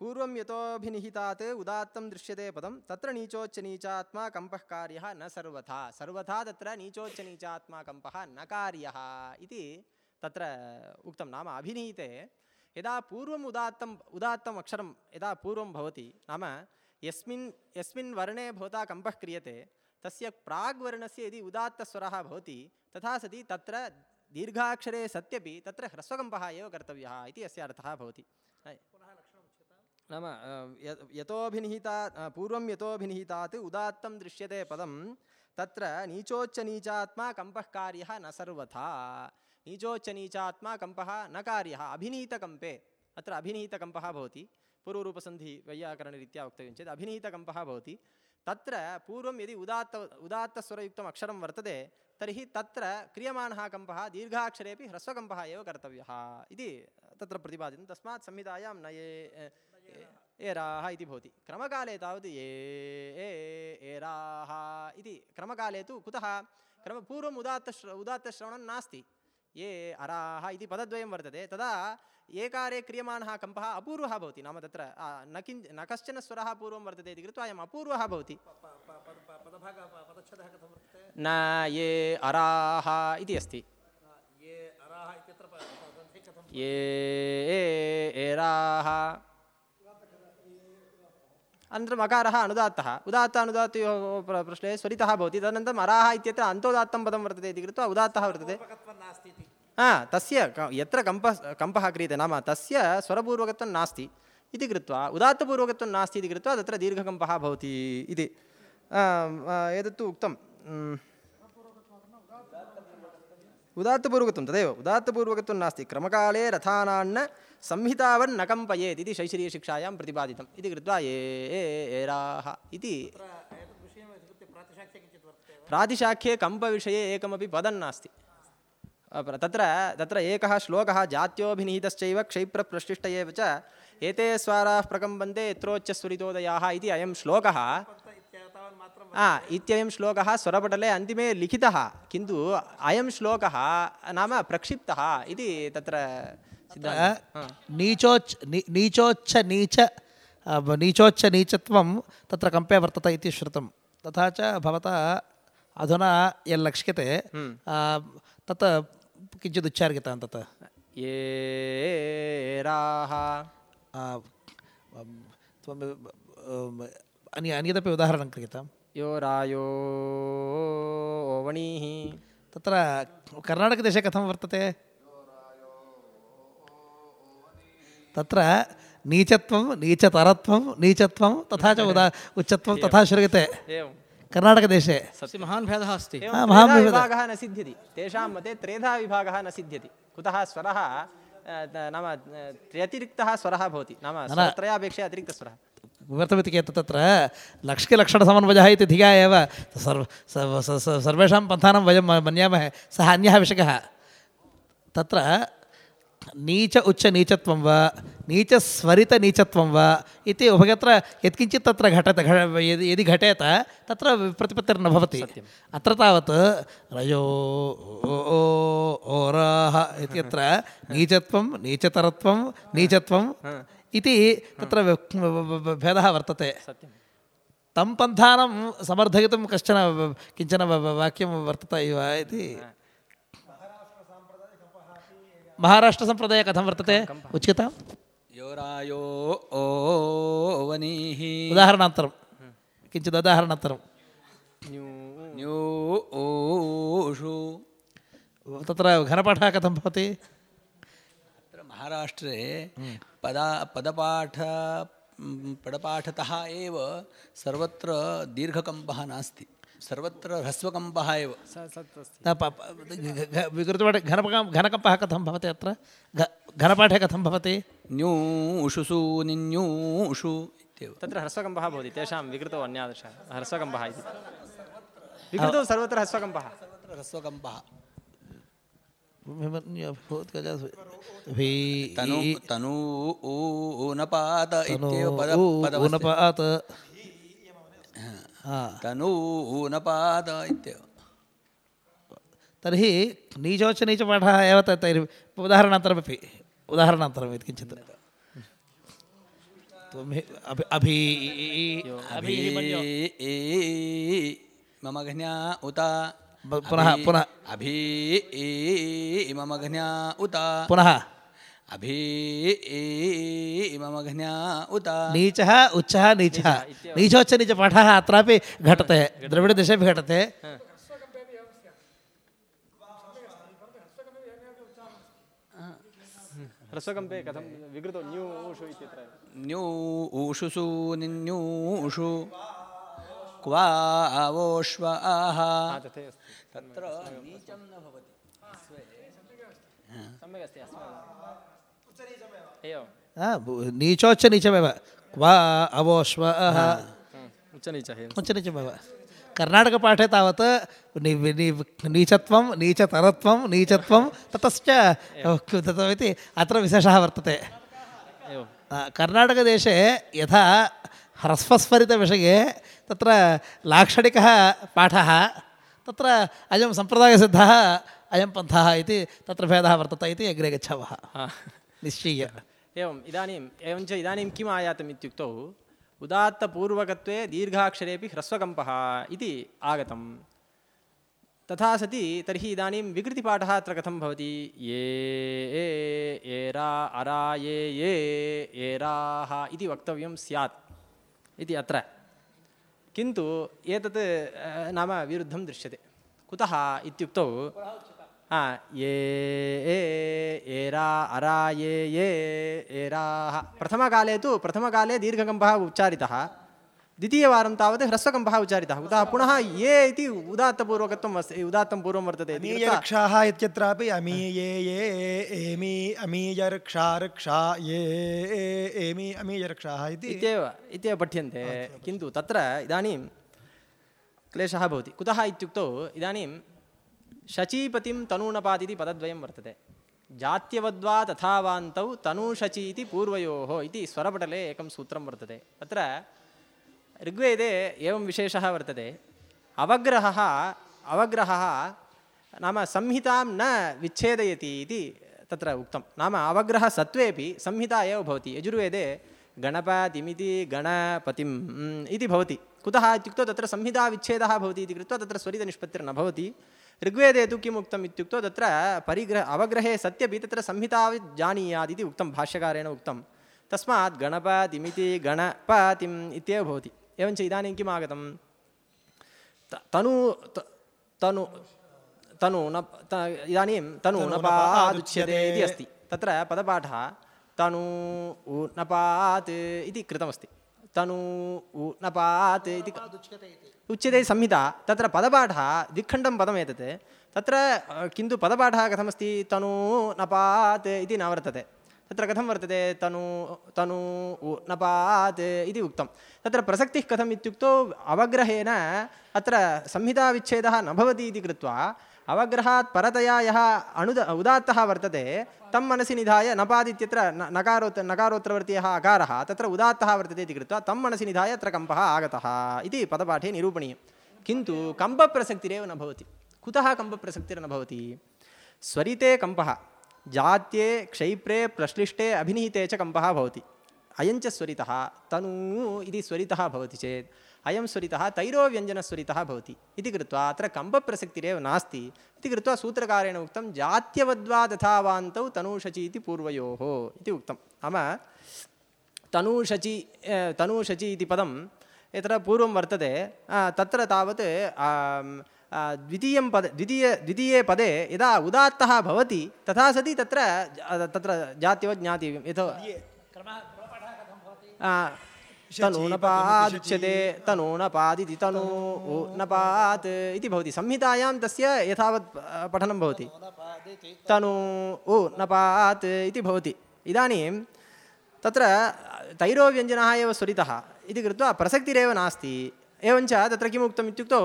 पूर्वं यतोभिनिहितात् उदात्तं दृश्यते पदं तत्र नीचोच्चनीचात्मा कम्पः कार्यः न सर्वथा। सर्वथा तत्र नीचोच्चनीचात्मा कम्पः न कार्यः इति तत्र उक्तं नाम अभिनीते। यदा पूर्वम् उदात्तम् उदात्तम् अक्षरं यदा पूर्वं भवति नाम यस्मिन् यस्मिन् वर्णे भवता कम्पः क्रियते, तस्य प्राग्वर्णस्य यदि उदात्तस्वरः भवति, तथा सति तत्र दीर्घाक्षरे सत्यपि तत्र ह्रस्वकम्पः एव कर्तव्यः इति अस्य अर्थः भवति। नाम यतोभिनिहिता पूर्वं यतोभिनिहितात् उदात्तं दृश्यते पदं, तत्र नीचोच्चनीचात्मा कम्पः कार्यः न सर्वथा। नीचोच्चनीचात्मा कम्पः न कार्यः, अभिनीतकम्पे, अत्र अभिनीतकम्पः भवति। पूर्वरूपसन्धि वैयाकरणरीत्या वक्तव्यं चेत् अभिनीतकम्पः भवति तत्र पूर्वं यदि उदात्त उदात्तस्वरयुक्तम् अक्षरं वर्तते तर्हि तत्र क्रियमाणः कम्पः दीर्घाक्षरेपि ह्रस्वकम्पः एव कर्तव्यः इति तत्र प्रतिपादितं तस्मात् संहितायां न ये ए- एराः इति भवति क्रमकाले तावत् ये ए एराः इति क्रमकाले तु कुतः क्रम पूर्वम् उदात्तश्र उदात्तश्रवणं नास्ति ये अराः इति पदद्वयं वर्तते तदा एकारे क्रियमाणः कम्पः अपूर्वः भवति नाम तत्र आ, न किञ् न कश्चन स्वरः पूर्वं वर्तते इति कृत्वा अयम् अपूर्वः भवति न ये अराः इति अस्ति ये एराः अनन्तरम् अकारः अनुदात्तः। उदात्त अनुदात्तयोः प्र- प्रश्ने स्वरितः भवति। तदनन्तरम् अराः इत्यत्र अन्तोदात्तं पदं वर्तते इति कृत्वा उदात्तः वर्तते। हा तस्य यत्र कम्पः कम्पः क्रियते नाम तस्य स्वरपूर्वकत्वं नास्ति इति कृत्वा उदात्तपूर्वकत्वं नास्ति इति कृत्वा तत्र दीर्घकम्पः भवति इति। एतत्तु उक्तं उदात्तपूर्वकत्वं तदेव। उदात्तपूर्वकत्वं नास्ति। क्रमकाले रथानान्न संहितावन्न कम्पयेत् इति शैशरीयशिक्षायां प्रतिपादितम्। इति कृत्वा ये एराः इति प्रातिशाख्ये कम्पविषये एकमपि पदं नास्ति। तत्र तत्र एकः श्लोकः जात्योभिनिहितश्चैव क्षैप्रप्रशिष्ट एव च एते स्वाराः प्रकम्पन्ते यत्रोच्चस्वरितोदयाः इति अयं श्लोकः। आ इत्ययं श्लोकः स्वरपटले अन्तिमे लिखितः। किन्तु अयं श्लोकः नाम प्रक्षिप्तः इति तत्र सिद्धान्तः। हा। नीचोच् नी- नीचोच्च नीच अ, ब- नीचोच्च नीचत्वं तत्र कम्पे वर्तते इति श्रुतं तथा च भवता अधुना यल्लक्ष्यते अ, तत् किञ्चित् उच्चार्यतां तत् ये राः अ, अम्, त्वम्, अम्, अन्य अन्यदपि उदाहरणं क्रियतां यो रायो वणिः तत्र कर्णाटकदेशे कथं वर्तते तत्र नीचत्वं नीचतरत्वं नीचत्वं तथा च उदा उच्चत्वं तथा श्रूयते कर्णाटकदेशे सस्य महान् भेदः अस्ति। हा, महान्। विभागः न सिद्ध्यति। तेषां मते त्रेधा विभागः न सिद्ध्यति। कुतः स्वरः नाम अ, त्र्यतिरिक्तः स्वरः भवति। नाम स्वरत्रयापेक्षया अतिरिक्तस्वरः किमर्थमिति चेत् तत्र लक्ष्यलक्षणसमन्वयः इति धिया एव। सर्व सर्वेषां पन्थानां वयं मन्यामहे। सः अन्यः विषयः। तत्र नीच उच्च नीचत्वं वा नीचस्वरितनीचत्वं वा इति उभयत्र यत्किञ्चित् तत्र घटते घ यदि यदि घटेत तत्र प्रतिपत्तिर्न भवति। अत्र तावत् रयो ओराः इत्यत्र नीचत्वं नीचतरत्वं नीचत्वं इति तत्र भेदः वर्तते। तं पन्थानं समर्थयितुं कश्चन किंचन वाक्यं वर्तते इव इति महाराष्ट्रसम्प्रदाये कथं वर्तते उच्यतां योरायो ओवनीः उदाहरणान्तरं किञ्चित् उदाहरणान्तरं न्यू ऊषु तत्र घनपाठः कथं भवति अत्र महाराष्ट्रे पदा पदपाठ म्, पदपाठतः एव सर्वत्र दीर्घकम्पः नास्ति सर्वत्र ह्रस्वकम्पः एव न, प- प- घ- घ- विकृतपाठे घनपकं घनकम्पः कथं भवति अत्र घ- घनपाठे कथं भवति न्यू उषुसु निन्यू उषु इत्येव तत्र ह्रस्वकम्पः भवति तेषां विकृतौ अन्यादृशः ह्रस्वकम्पः इति विकृतौ सर्वत्र ह्रस्वकम्पः सर्वत्र ह्रस्वकम्पः तनु तनु ऊनपात इत्येव पद पदमस्ति ऊनपात् तनु ऊनपात इत्येव तर्हि नीचोच्च नीचपाठः एव तैर् उदाहरणान्तरमपि उदाहरणान्तरम् इति किञ्चित्। अभि अभि मम घन्या उत। पुनः पुनः। अभि मम घन्या उत। पुनः। अभि उत। नीचः उच्चः नीचः। नीचोच्च नीचपाठः अत्रापि घटते द्रविडदेशेपि घटते। ह्रस्वकम्पे कथं विकृतो न्यू ऊषु इत्यत्र। न्यू ऊषुषु निन्यूषु क्वा आवोष्व आह। तत्र नीचं न भवति। सम्यक् अस्ति नीचोच्च नीचमेव क्वा अवोष्वः उच्चनीचः एवं उच्चनीचमेव कर्णाटकपाठे तावत् नीचत्वं नीचतरत्वं नीचत्वं ततश्च तत्त्वमिति अत्र विशेषः वर्तते कर्णाटकदेशे यथा ह्रस्वस्वरितविषये तत्र लाक्षणिकः पाठः तत्र अयं सम्प्रदायसिद्धः अयं पन्थः इति तत्र भेदः वर्तते इति अग्रे गच्छामः निश्चय्य एवम् इदानीम् एवञ्च इदानीं किम् आयातम् इत्युक्तौ उदात्तपूर्वकत्वे दीर्घाक्षरेपि ह्रस्वकम्पः इति आगतं तथा सति तर्हि इदानीं विकृतिपाठः अत्र कथं भवति ये ए एरा अरा ये ये एराः इति वक्तव्यं स्यात् इति अत्र किन्तु एतत् अ, नाम विरुद्धं दृश्यते कुतः इत्युक्तौ हा ये ए एरा अरा ये ये एराः प्रथमकाले तु प्रथमकाले दीर्घकम्पः उच्चारितः। द्वितीयवारं तावत् ह्रस्वकम्पः उच्चारितः। कुतः पुनः ये इति उदात्तपूर्वकत्वम् अस्ति उदात्तं पूर्वं वर्तते इति इत्यत्रापि अमी ये ये एमि अमीयरक्षा ये एमि अमीयरक्षाः इति इत्येव इत्येव पठ्यन्ते। किन्तु तत्र इदानीं क्लेशः भवति। कुतः इत्युक्तौ? इदानीं ಶಚೀಪತಿಂ ತನೂಣಪಾತ್ ತನೂನಪಾತಿತಿ ಪದದ್ವಯಂ ವರ್ತದೆ. ಜಾತ್ಯವದ್ವಾ ತಥಾವಾಂತೌ ತನೂಶಚಿ ಇತಿ ಪೂರ್ವಯೋ ಇತಿ ಸ್ವರಪಟಲೆ ಏಕಂ ಸೂತ್ರಂ ವರ್ತದೆ. ಅತ್ರ ಋಗ್ವೇದೆ ಏವಂ ವಿಶೇಷ ವರ್ತದೆ. ಅವಗ್ರಹ ಅವಗ್ರಹ ನಾಮ ಸಂಹಿತಾಂ ನ ವಿಚ್ಛೇದಯತಿ ಇತಿ ತತ್ರ ಉಕ್ತಂ. ನಾಮ ಅವಗ್ರಹ ಸತ್ವೇಪಿ ಸಂಹಿತಾ ಏವ ಭವತಿ. ಯಜುರ್ವೇದೆ ಗಣಪತಿಮಿತಿ ಗಣಪತಿಂ ಇತಿ ಭವತಿ. ಕುತಃ ಇತ್ಯುಕ್ತೋ ತತ್ರ ಸಂಹಿತಾ ವಿಚ್ಛೇದ ಭವತಿ ಇತಿ ಕೃತ್ವಾ ತತ್ರ ಸ್ವರಿತನಿಷ್ಪತ್ತಿರ್ನ ಭವತಿ. ऋग्वेदे तु किम् उक्तम् इत्युक्तौ तत्र परिग्रह अवग्रहे सत्यपि तत्र संहिता जानीयात् इति उक्तं भाष्यकारेण उक्तं। तस्मात् गणपतिमिति गणपतिम् इत्येव भवति। एवञ्च इदानीं किम् आगतं? तनु तनु तनु न इदानीं तनु नपादुच्यते इति अस्ति। तत्र पदपाठः तनु उ नपात् इति कृतमस्ति। तनु उ नपात् इति। उच्यते संहिता तत्र पदपाठः द्विखण्डं पदमेतत् तत्र अ, किन्तु पदपाठः कथमस्ति? तनु नपात् इति न वर्तते। तत्र कथं वर्तते? तनु तनु नपात् इति उक्तं। तत्र प्रसक्तिः कथम् इत्युक्तौ? अवग्रहेण अत्र संहिताविच्छेदः न भवति इति कृत्वा ಅವಗ್ರಹಾತ್ ಪರತಯಾ ಯಹ ಅಣುದ ಉದಾತ್ತಃ ವರ್ತತೆ ತಮ್ಮ ಮನಸ್ಸಿ ನಿಧಾಯ ನಪಾದಿತ್ಯತ್ರ ನಕಾರೋತ್ ನಕಾರೋತ್ರವರ್ತಿಯ ಅಕಾರ ತತ್ರ ಉದಾತ್ತಃ ವರ್ತತೆ ಇತಿ ಕೃತ್ವ ತಮ್ಮ ಮನಸ್ಸಿ ನಿಧಾಯ ಅತ್ರ ಕಂಪ ಆಗತಃ ಇತಿ ಪದಪಾಠೇ ನಿರೂಪಣೀಯ. ಕಿಂತು ಕಂಪಪ್ರಸಕ್ತಿರೇವ ನ ಭವತಿ. ಕುತಃ ಕಂಪಪ್ರಸಕ್ತಿರನ ಭವತಿ. ಸ್ವರಿತೆ ಕಂಪ, ಜಾತ್ಯೆ ಕ್ಷೈಪ್ರೆ ಪ್ರಶ್ಲಿಷ್ಟೆ ಅಭಿನಿಹಿತೆ ಚ ಕಂಪ ಭವತಿ. ಅಯಂಚ ಸ್ವರಿತಃ, ತನೂ ಇದು ಸ್ವರಿತಃ ಭವತಿ ಚೇತ್. ಅಯಂ ಸುರಿತಃ ತೈರೋವ್ಯಂಜನಸ್ವರಿತಃ ಭವತಿ ಇತಿ ಕೃತ್ವಾ ಅತ್ರ ಕಂಬಪ್ರಸಕ್ತಿರೇವ ನಾಸ್ತಿ ಇತಿ ಕೃತ್ವಾ ಸೂತ್ರಕಾರೇಣ ಉಕ್ತಂ ಜಾತ್ಯವದ್ವಾ ತಥಾವಾಂತೌ ತನೂಷಚಿ ಇತಿ ಪೂರ್ವಯೋ ಇತಿ ಉಕ್ತಂ ಅಮ ತನೂಷಚಿ ತನೂಷಚಿ ಇತಿ ಪದಂ ಯತ್ರ ಪೂರ್ವಂ ವರ್ತತೆ ತತ್ರ ತಾವತ್ ದ್ವಿತೀಯಂ ಪದ ದ್ವಿತೀಯ ದ್ವಿತೀಯೇ ಪದೇ ಯದಾ ಉದಾತ್ತಃ ಭವತಿ ತಥಾ ಸತಿ ತತ್ರ ತತ್ರ ಜಾತ್ಯವ ಜ್ಞಾತಿವ್ಯಂ ಯಥ ज- तत्र जात्यवत् ज्ञातव्यं यतो आ, तनूनपादुच्यते तनूनपादिति तनू नपात् इति भवति संहितायां तस्य यथावत् अ, पठनं भवति तनु उ नपात् इति भवति इदानीं तत्र तैरोव्यञ्जनः एव स्वरितः इति कृत्वा प्रसक्तिरेव नास्ति एवञ्च तत्र किम् उक्तम् इत्युक्तौ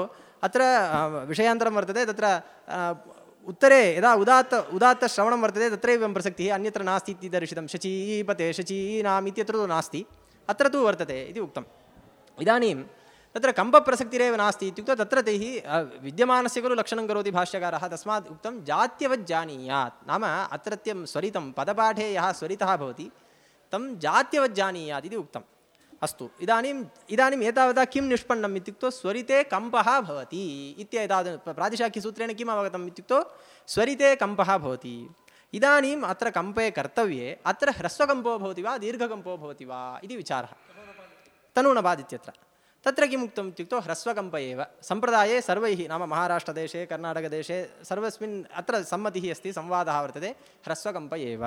अत्र अ, विषयान्तरं वर्तते तत्र अ, उत्तरे यदा उदात्त उदात्तश्रवणं वर्तते तत्रैव एवं प्रसक्तिः अन्यत्र नास्ति इति दर्शितं शचीपते शचीनाम् इत्यत्र तु नास्ति अत्र तु वर्तते इति उक्तम्। इदानीं तत्र कम्पप्रसक्तिरेव नास्ति इत्युक्ते तत्र तैः विद्यमानस्य खलु लक्षणं करोति भाष्यकारः। तस्मात् उक्तं जात्यवज्जानीयात् नाम अत्रत्यं स्वरितं पदपाठे यः स्वरितः भवति, तं जात्यवज्जानीयात् इति उक्तम्। अस्तु इदानीम् इदानीम् एतावता किं निष्पन्नम् इत्युक्तौ स्वरिते कम्पः भवति इत्येतावत् प्रातिशाख्यसूत्रेण किम् अवगतम् इत्युक्तौ स्वरिते कम्पः भवति। इदानीम् अत्र कम्पे कर्तव्ये अत्र ह्रस्वकम्पो भवति वा दीर्घकम्पो भवति वा इति विचारः तनूनपाद् इत्यत्र तत्र किम् उक्तम् इत्युक्तौ ह्रस्वकम्प एव सम्प्रदाये सर्वैः नाम महाराष्ट्रदेशे कर्णाटकदेशे सर्वस्मिन् अत्र सम्मतिः अस्ति संवादः वर्तते ह्रस्वकम्प एव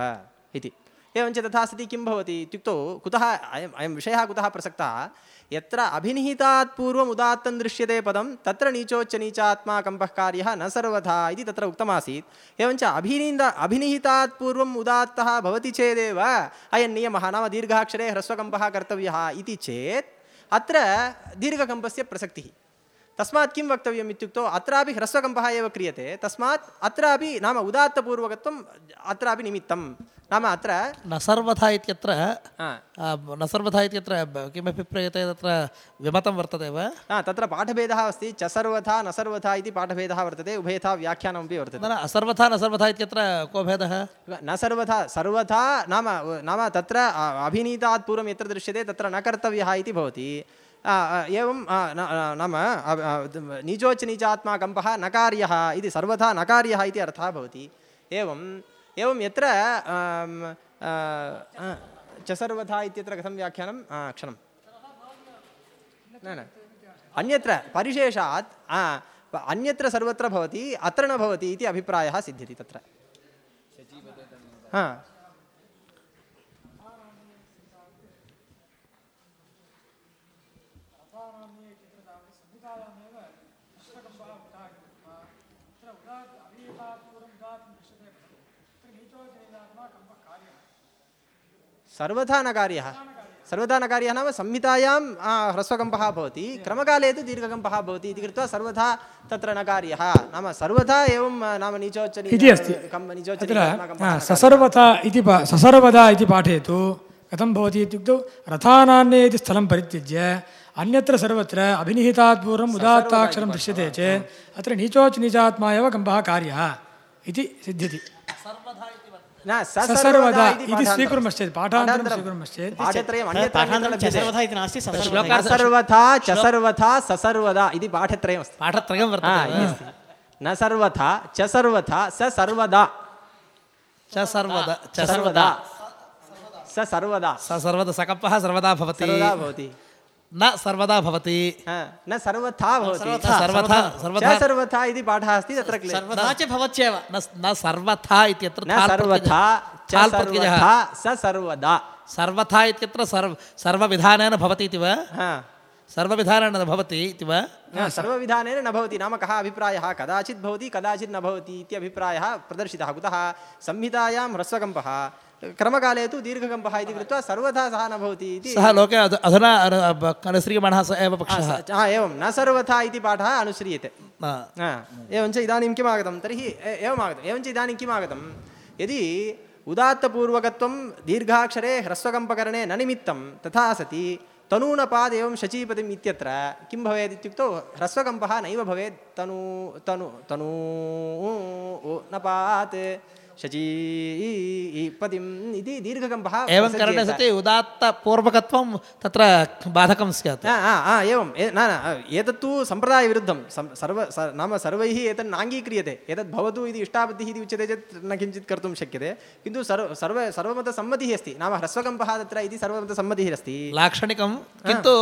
इति एवञ्च तथा सति किं भवति? इत्युक्तौ कुतः, अयम्, अयं विषयः कुतः प्रसक्तः? यत्र अभिनिहितात् पूर्वम् उदात्तं दृश्यते पदं, तत्र नीचोच्च नीचात्मा कम्पः कार्यः न सर्वथा इति तत्र उक्तमासीत्। एवञ्च अभिनिन्द, अभिनिहितात् पूर्वम् उदात्तः भवति चेदेव अयं नियमः नाम दीर्घाक्षरे ह्रस्वकम्पः कर्तव्यः इति चेत् अत्र दीर्घकम्पस्य प्रसक्तिः। तस्मात् किं वक्तव्यम् इत्युक्तौ अत्रापि ह्रस्वकम्पः एव क्रियते, तस्मात् अत्रापि नाम उदात्तपूर्वकत्वम् अत्रापि निमित्तं नाम अत्र? न सर्वथा इत्यत्र न सर्वथा इत्यत्र किमपि प्रयते तत्र विमतं वर्तते वा? हा, तत्र पाठभेदः अस्ति च सर्वथा न सर्वथा इति पाठभेदः वर्तते उभयथा व्याख्यानमपि वर्तते। न असर्वथा न सर्वथा इत्यत्र को भेदः? न सर्वथा सर्वथा नाम नाम तत्र अभिनीतात् पूर्वं यत्र दृश्यते तत्र न कर्तव्यः इति भवति। एवं नाम नीचोच्च नीचात्मा कम्पः न कार्यः इति सर्वथा न कार्यः इति अर्थः भवति। एवं एवं यत्र अम्, अ, अ, च सर्वथा इत्यत्र कथं व्याख्यानं अ, क्षणं न न अन्यत्र परिशेषात् आ, अन्यत्र सर्वत्र भवति अत्र न भवति इति अभिप्रायः सिद्ध्यति तत्र हा सर्वथा न कार्यः सर्वथा न कार्यः नाम संहितायां ह्रस्वकम्पः भवति क्रमकाले तु दीर्घकम्पः भवति इति कृत्वा सर्वथा तत्र न कार्यः नाम सर्वथा एवं नाम नीचोच्च इति अस्ति हा। ससर्वथा इति ससर्वदा इति पाठे तु कथं भवति इत्युक्तौ रथानान्ये इति स्थलं परित्यज्य अन्यत्र सर्वत्र अभिनिहितात् पूर्वम् उदात्ताक्षरं दृश्यते चेत् अत्र नीचोच्च नीचात्मा एव कम्पः कार्यः इति सिद्ध्यति। सर्वथा ససర్వదా ఇది స్వీకుర్మశ్చేత్ సర్వదా ఇది సర్వదా భవతి. సర్వదా భవతి. न सर्वदा भवति। न सर्वथा भवति। सर्वथा सर्वथा सर्वथा। सर्वथा। इति पाठः अस्ति तत्र क्ले- सर्वथा च भवत्येव। न न सर्वथा इत्यत्र न सर्वथा च सर्वथा स सर्वदा। सर्वथा इत्यत्र सर्व सर्वविधानेन भवति इति वा हा सर्वविधानेन न भवति इति वा न, सर्वविधानेन न भवति नाम कः अभिप्रायः कदाचित् भवति कदाचित् न भवति इति अभिप्रायः प्रदर्शितः कुतः संहितायां ह्रस्वकम्पः क्रमकाले तु दीर्घकम्पः इति कृत्वा सर्वथा सः न भवति इति सः लोके अध- अधुना अनु- ब- अनुस्रीयमाणः स एव हा, पक्षः स- हा, एवं न सर्वथा इति पाठः अनुस्रियते हा। हा, एवञ्च इदानीं किम् आगतं तर्हि ए- एवम् आगतम् एवञ्च इदानीं किम् आगतं यदि उदात्तपूर्वकत्वं दीर्घाक्षरे ह्रस्वकम्पकरणे न निमित्तं तथा सति ತನೂನಪಾದೇವಂ ಶಚೀಪತಿಂ ಇತ್ಯತ್ರ ಕಂ ಭವೇದ್ ಇತ್ಯುಕ್ತೋ ಹ್ರಸ್ವಕಂಪ ನೈವ ಭವೇತ್ ತನೂ ತನು ತನೂ ನಪಾತ್ नपात् शचीपतिम् इति दीर्घकम्पः एवं करणे प्रसज्येत। सति उदात्तपूर्वकत्वं तत्र बाधकं स्यात् हा, हा, हा, एवम् ए- न न एतत्तु सम्प्रदायविरुद्धं सं- सर्व स- नाम सर्वैः एतत् नाङ्गीक्रियते एतत् भवतु इति इष्टाबुद्धिः इति उच्यते चेत् न किञ्चित् कर्तुं शक्यते किन्तु सर्व सर्व सर्वमतसम्मतिः अस्ति नाम ह्रस्वकम्पः तत्र इति सर्वमतसम्मतिः अस्ति लाक्षणिकं किन्तु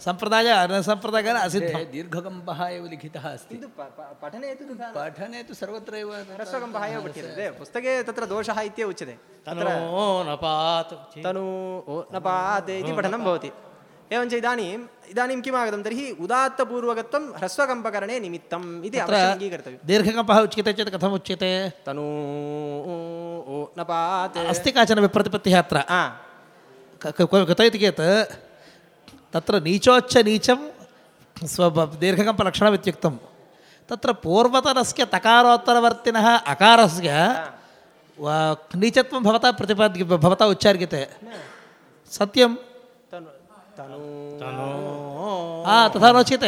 सम्प्रदाय सम्प्रदायेन असिद्धं दीर्घकम्पः एव लिखितः अस्ति किन्तु प- प- पठने तु तथा न। पठने तु सर्वत्र एव ह्रस्वकम्पः एव पठ्यते पुस्तके तत्र दोषः इत्येव उच्यते तत्र तनो न पात् तनु ओ न पात् इति पठनं भवति एवञ्च इदानीम् इदानीं किम् आगतं तर्हि उदात्तपूर्वकत्वं ह्रस्वकम्पकरणे निमित्तम् इति तत्र अवश्यम् अङ्गीकर्तव्यम् दीर्घकम्पः उच्यते चेत् कथम् उच्यते तनु ओ न पात् अस्ति काचन विप्रतिपत्तिः अत्र हा क- क- कुत इति चेत् तत्र नीचोच्च नीचं स्व दीर्घकम्पलक्षणम् इत्युक्तं तत्र पूर्वतनस्य तकारोत्तरवर्तिनः अकारस्य नीचत्वं भवता प्रतिपाद्य भवता उच्चार्यते। सत्यं तनु। तनु हा तथा नो चेत्।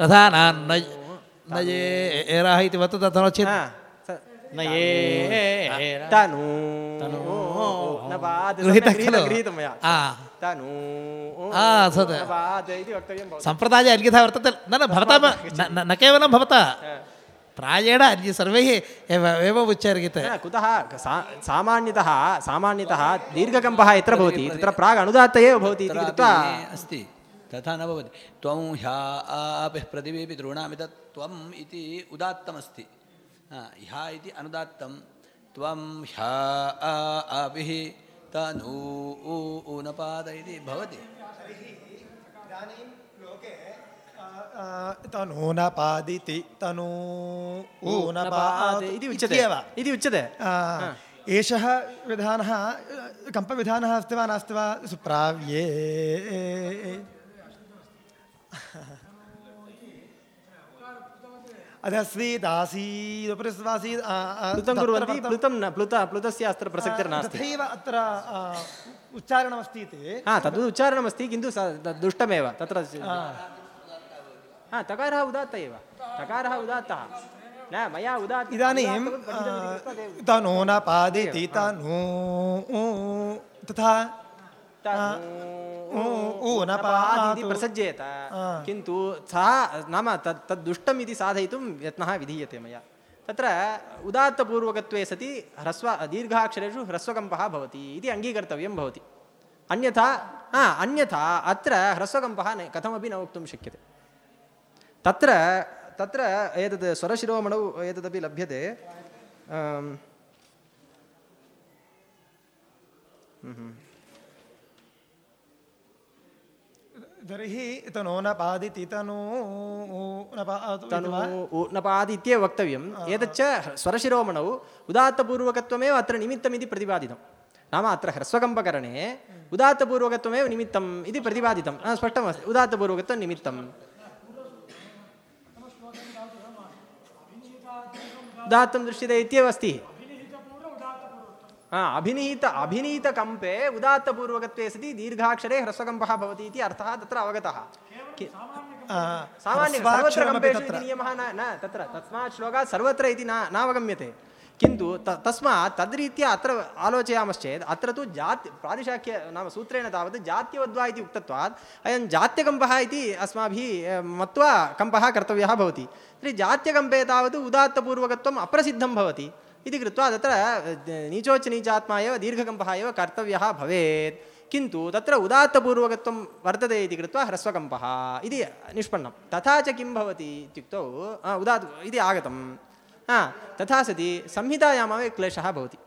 तथा न न- न ये एराः इति वदतु तथा नो चेत् गृहीतः खलु। तनु हा, भवति सम्प्रदाये अन्यथा वर्तते न न भवता न- केवलं भवता प्रायेण अन्य सर्वैः एव एव उच्चार्यते कुतः सा- सामान्यतः सामान्यतः दीर्घकम्पः यत्र भवति तत्र प्राग् अनुदात्त एव भवति इति कृत्वा? अस्ति तथा न भवति त्वं ह्या आपिः पृथिवीपि द्रोणामि तत् त्वम् इति उदात्तमस्ति ह्या इति अनुदात्तं त्वं ह्या आपिः तनू ऊनपाद इति भवति तनूनपादिति तनू ऊनपाद इति उच्यते इत्येव इति उच्यते आ, एषः विधानः कम्पविधानः अस्ति वा नास्ति वा सुप्राव्ये अधस्वीदासीदुपरि स्वासीद् आ, आ, प्लुतं कुर्वन्ति प्लुतं न प्लुत प्लुतस्य अत्र प्रसक्तिर्नास्ति तथैव अत्र उच्चारणमस्ति इति। हा तद् उच्चारणमस्ति किन्तु दुष्टमेव तत्र हा तकारः उदात्त एव। तकारः उदात्तः। न मया उदात्त इदानीं उदात्तवत् पठितमिति कृत्वा ते- तनू तथा प्रसज्येत किन्तु सः नाम तत् तद् दुष्टम् इति साधयितुं यत्नः विधीयते मया तत्र उदात्तपूर्वकत्वे सति ह्रस्व दीर्घाक्षरेषु ह्रस्वकम्पः भवति इति अङ्गीकर्तव्यं भवति अन्यथा हा अन्यथा अत्र ह्रस्वकम्पः न कथमपि न वक्तुं शक्यते तत्र तत्र एतद् स्वरशिरोमणौ एतदपि लभ्यते तर्हि तनूनपादिति तनू नपादु इति तनु वा? उ- नपादि इत्येव वक्तव्यम् एतच्च स्वरशिरोमणौ उदात्तपूर्वकत्वमेव अत्र निमित्तम् इति प्रतिपादितं नाम अत्र ह्रस्वकम्पकरणे उदात्तपूर्वकत्वमेव निमित्तम् इति प्रतिपादितं हा, स्पष्टमस्ति उदात्तपूर्वकत्वं निमित्तम् उदात्तं दृश्यते इत्येव अस्ति हा अभिनीत अभिनीतकम्पे उदात्तपूर्वकत्वे सति दीर्घाक्षरे ह्रस्वकम्पः भवति इति अर्थः तत्र अवगतः कि- आ, सामान्य ह्रस्वाक्षरमपि सर्वत्र कम्पेषु तत्र इति नियमः न न तत्र तस्मात् श्लोकात् सर्वत्र इति न नावगम्यते किन्तु त तस्मात् तद्रीत्या अत्र आलोचयामश्चेत् अत्र तु जाति प्रातिशाख्य नाम सूत्रेण तावत् जात्यवद्वा इति उक्तत्वात् अयं जात्यकम्पः इति अस्माभिः अ, मत्वा कम्पः कर्तव्यः भवति तर्हि जात्यकम्पे तावत् उदात्तपूर्वकत्वम् अप्रसिद्धं भवति इति कृत्वा तत्र अ, नीचोच्च नीचात्मा एव दीर्घकम्पः एव कर्तव्यः भवेत् किन्तु तत्र उदात्तपूर्वकत्वं वर्तते इति कृत्वा ह्रस्वकम्पः इति निष्पन्नं तथा च किं भवति इत्युक्तौ आ, उदात् इति आगतं हा तथा सति संहितायामेव क्लेशः भवति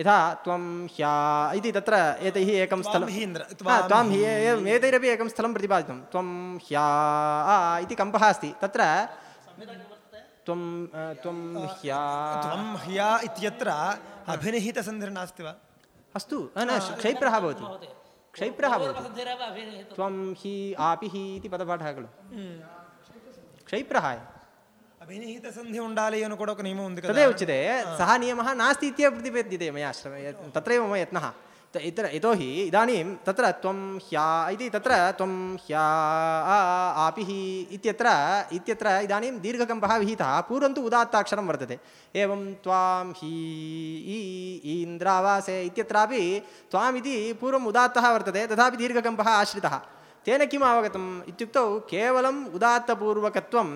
यथा त्वं ह्या इति तत्र एतैः एकं स्थलं हीन्द्र, हा, त्वां हि एवम् एतैरपि एकं स्थलं प्रतिपादितं त्वं ह्या आ इति कम्पः अस्ति तत्र त्वं त्वं ह्या त्वं ह्या इत्यत्र अभिनिहितसन्धिर् नास्ति वा अस्तु न क्षैप्रः भवति क्षैप्रः भवति त्वं हि आपि हि इति पदपाठः खलु क्षैप्रः ಅಭಿನಿಹಿತಸಂಧಿ ಉಂಡಾಲಿ ಏನು ಕೊಡೋಕೆ ನಿಯಮ ಒಂದು ತದೇ ಉಚ್ಯತೆ ಸಹ ನಿಯಮಃ ನಾಸ್ತಿ ಇತ್ಯೇವ ಪ್ರತಿಪದ್ಯತೆ ಮಯ ಶ್ರಮ ತತ್ರೈವ ಮಮ ಯತ್ನಃ इतर यतोहि इदानीं तत्र त्वं ह्या इति तत्र त्वं ह्या आ, आपिः इत्यत्र इत्यत्र इदानीं दीर्घकम्पः विहितः पूर्वं तु उदात्ताक्षरं वर्तते एवं त्वां हि ई इन्द्रावासे इत्यत्रापि त्वाम् इति पूर्वम् उदात्तः वर्तते तथापि दीर्घकम्पः आश्रितः तेन किम् अवगतम् इत्युक्तौ केवलम् उदात्तपूर्वकत्वं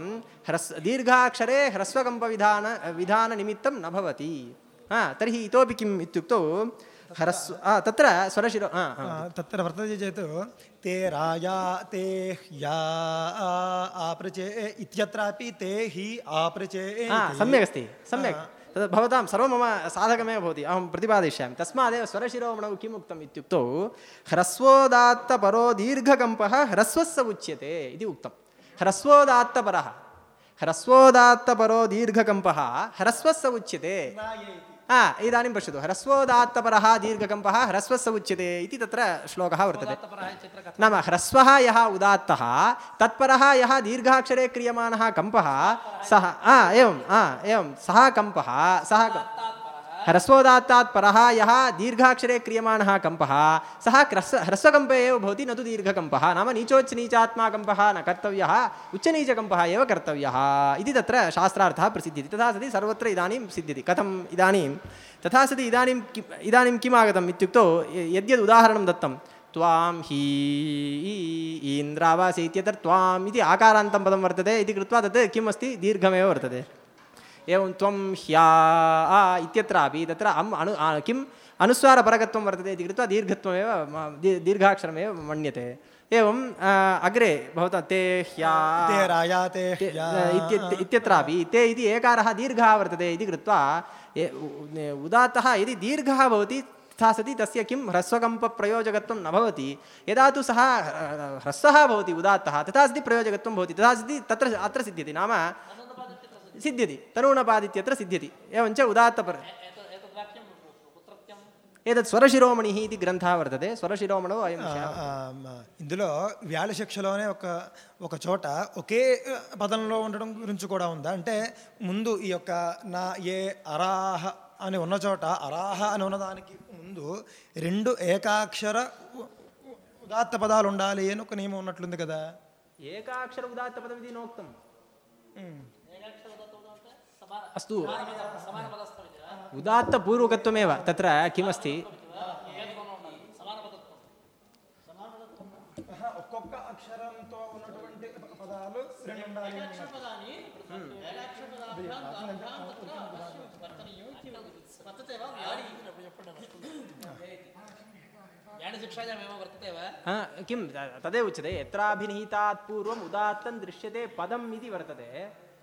ह्रस् दीर्घाक्षरे ह्रस्वकम्पविधान विधाननिमित्तं न भवति हा तर्हि इतोपि किम् इत्युक्तौ हरस्व तत्र स्वरशिरो तत्र वर्तते चेत् ते राया ते या आपृचे इत्यत्रापि ते हि आपृचे सम्यक् अस्ति सम्यक् तद् भवतां सर्वं मम साधकमेव भवति अहं प्रतिपादयिष्यामि तस्मादेव स्वरशिरोमणौ किम् उक्तम् इत्युक्तौ ह्रस्वोदात्तपरो दीर्घकम्पः ह्रस्वस्य उच्यते इति उक्तं ह्रस्वोदात्तपरः ह्रस्वोदात्तपरो दीर्घकम्पः ह्रस्वस्य उच्यते हा इदानीं पश्यतु ह्रस्वोदात्तपरः दीर्घकम्पः ह्रस्वस्य उच्यते इति तत्र श्लोकः वर्तते नाम ह्रस्वः यः उदात्तः तत्परः यः दीर्घाक्षरे क्रियमाणः कम्पः सः हा एवं हा एवं सः कम्पः सः ಹ್ರಸ್ವೋದಾತ್ತಾತ್ ಪರಃ ಯಹ ದೀರ್ಘಾಕ್ಷರೆ ಕ್ರಿಯಮಾಣಃ ಕಂಪಃ. ಸಹ ಕ್ರಸ್ ಹ್ರಸ್ವಕಂಪ ಏವ ಭವತಿ ನದು ದೀರ್ಘಕಂಪಃ. ನಾಮ ನೀಚೋಚ್ಚ ನೀಚಾತ್ಮ ಕಂಪಃ, ನ ಕರ್ತವ್ಯ, ಉಚ್ಚ ಉಚ್ಚನೀಚಕಂಪಃ ಏವ ಕರ್ತವ್ಯ. ಇದು ತತ್ರ ಶಾಸ್ತ್ರಾರ್ಥ ಪ್ರಸಿದ್ಧಿ ತಥಾ ಸತಿ ಸರ್ವತ್ರ ಇದಾನಿಂ ಸಿದ್ಧತಿ. ಕಥಂ ಇದಾನಿಂ. ತಥಾ ಸತಿ ಇದಾನಿಂ ಕಿ, ಇದಾನಿಂ ಕಿಮ್ ಆಗತಮ್ ಇತ್ಯುಕ್ತೋ ಯದ್ಯದ್ ಉದಾಹರಣಂ ದತ್ತಂ. ತ್ವಾಂ ಹೀ ಈಂದ್ರಾವಾಸ ಇತ್ಯತ್ರ ತ್ವಾಂ ಇತಿ ಆಕಾರಾಂತಂ ಪದಂ ವರ್ತದೆ. ಇದು ಕೃತ್ವಾ ತತ್ ಕಿಮ್ ಅಸ್ತಿ ದೀರ್ಘಮೇವ ವರ್ತದೆ. एवं त्वं ह्या आ इत्यत्रापि तत्र अम् अनु किम् अनुस्वारपरकत्वं वर्तते इति कृत्वा दीर्घत्वमेव दीर्घाक्षरमेव मन्यते एवं आ, अग्रे भवता ते ह्या ते राया ते इत्यत्रापि ते इति एकारः दीर्घः वर्तते इति कृत्वा उदात्तः यदि दीर्घः भवति तथा सति तस्य किं ह्रस्वकम्पप्रयोजकत्वं न भवति। यदा तु सः ह्रस्वः भवति उदात्तः तथा सति प्रयोजकत्वं भवति तथा सति तत्र अत्र सिद्ध्यति। नाम సిద్ధ్యతి తనూనపాదిత్యత్ర సిద్ధ్యతి ఏమంచ ఉదాత్తపర ఏదో స్వరశిరోమణి ఇది గ్రంథ వర్తదే స్వరశిరోమణో ఇందులో వ్యాళ శిక్షలోనే ఒక ఒక చోట ఒకే పదంలో ఉండడం గురించి కూడా ఉందా? అంటే ముందు ఈ యొక్క నా ఏ అరాహ అని ఉన్న చోట అరాహ అని ఉన్నదానికి ముందు రెండు ఏకాక్షర ఉదాత్త పదాలు ఉండాలి అని ఒక నియమం ఉన్నట్లుంది కదా? ఏకాక్షర ఉదాత్త పదం ఇది నోక్తం. अस्तु। उदात्तपूर्वकत्वमेव। तत्र किमस्ति? किं तदेव उच्यते यत्राभिनिहितात् पूर्वम् उदात्तं दृश्यते पदम् इति वर्तते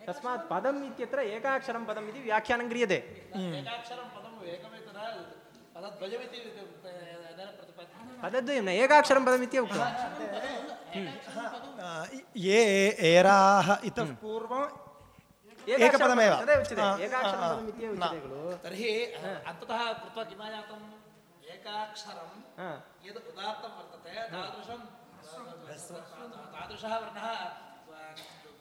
ತಸ್ಮಾತ್ ಪದಂ ಇತ್ಯತ್ರ ಏಕಾಕ್ಷರಂ ಪದಂ ಇದು ವ್ಯಾಖ್ಯಾನ ಕ್ರಿಯದೆ ಪದದ್ವಯಂ ಏಕಾಕ್ಷರಂ ಪದಂ ಇತ್ಯ ಉಕ್ತ? ಯೇ ಏರಾಹ ಇತ ಪೂರ್ವ ಏಕಪದಮೇವ. ಏಕಾಕ್ಷರಂ ಪದಂ ಇತ್ಯ ಉಚ್ಚತೆಗಳು ತರ್ಹಿ ಅಂತತಃ ಕೃತ್ವ ಏಕಾಕ್ಷರಂ ಯದ ಉದಾತ್ತಂ ವರ್ತತೆ ತಾದೃಶಂ ವರ್ಣಃ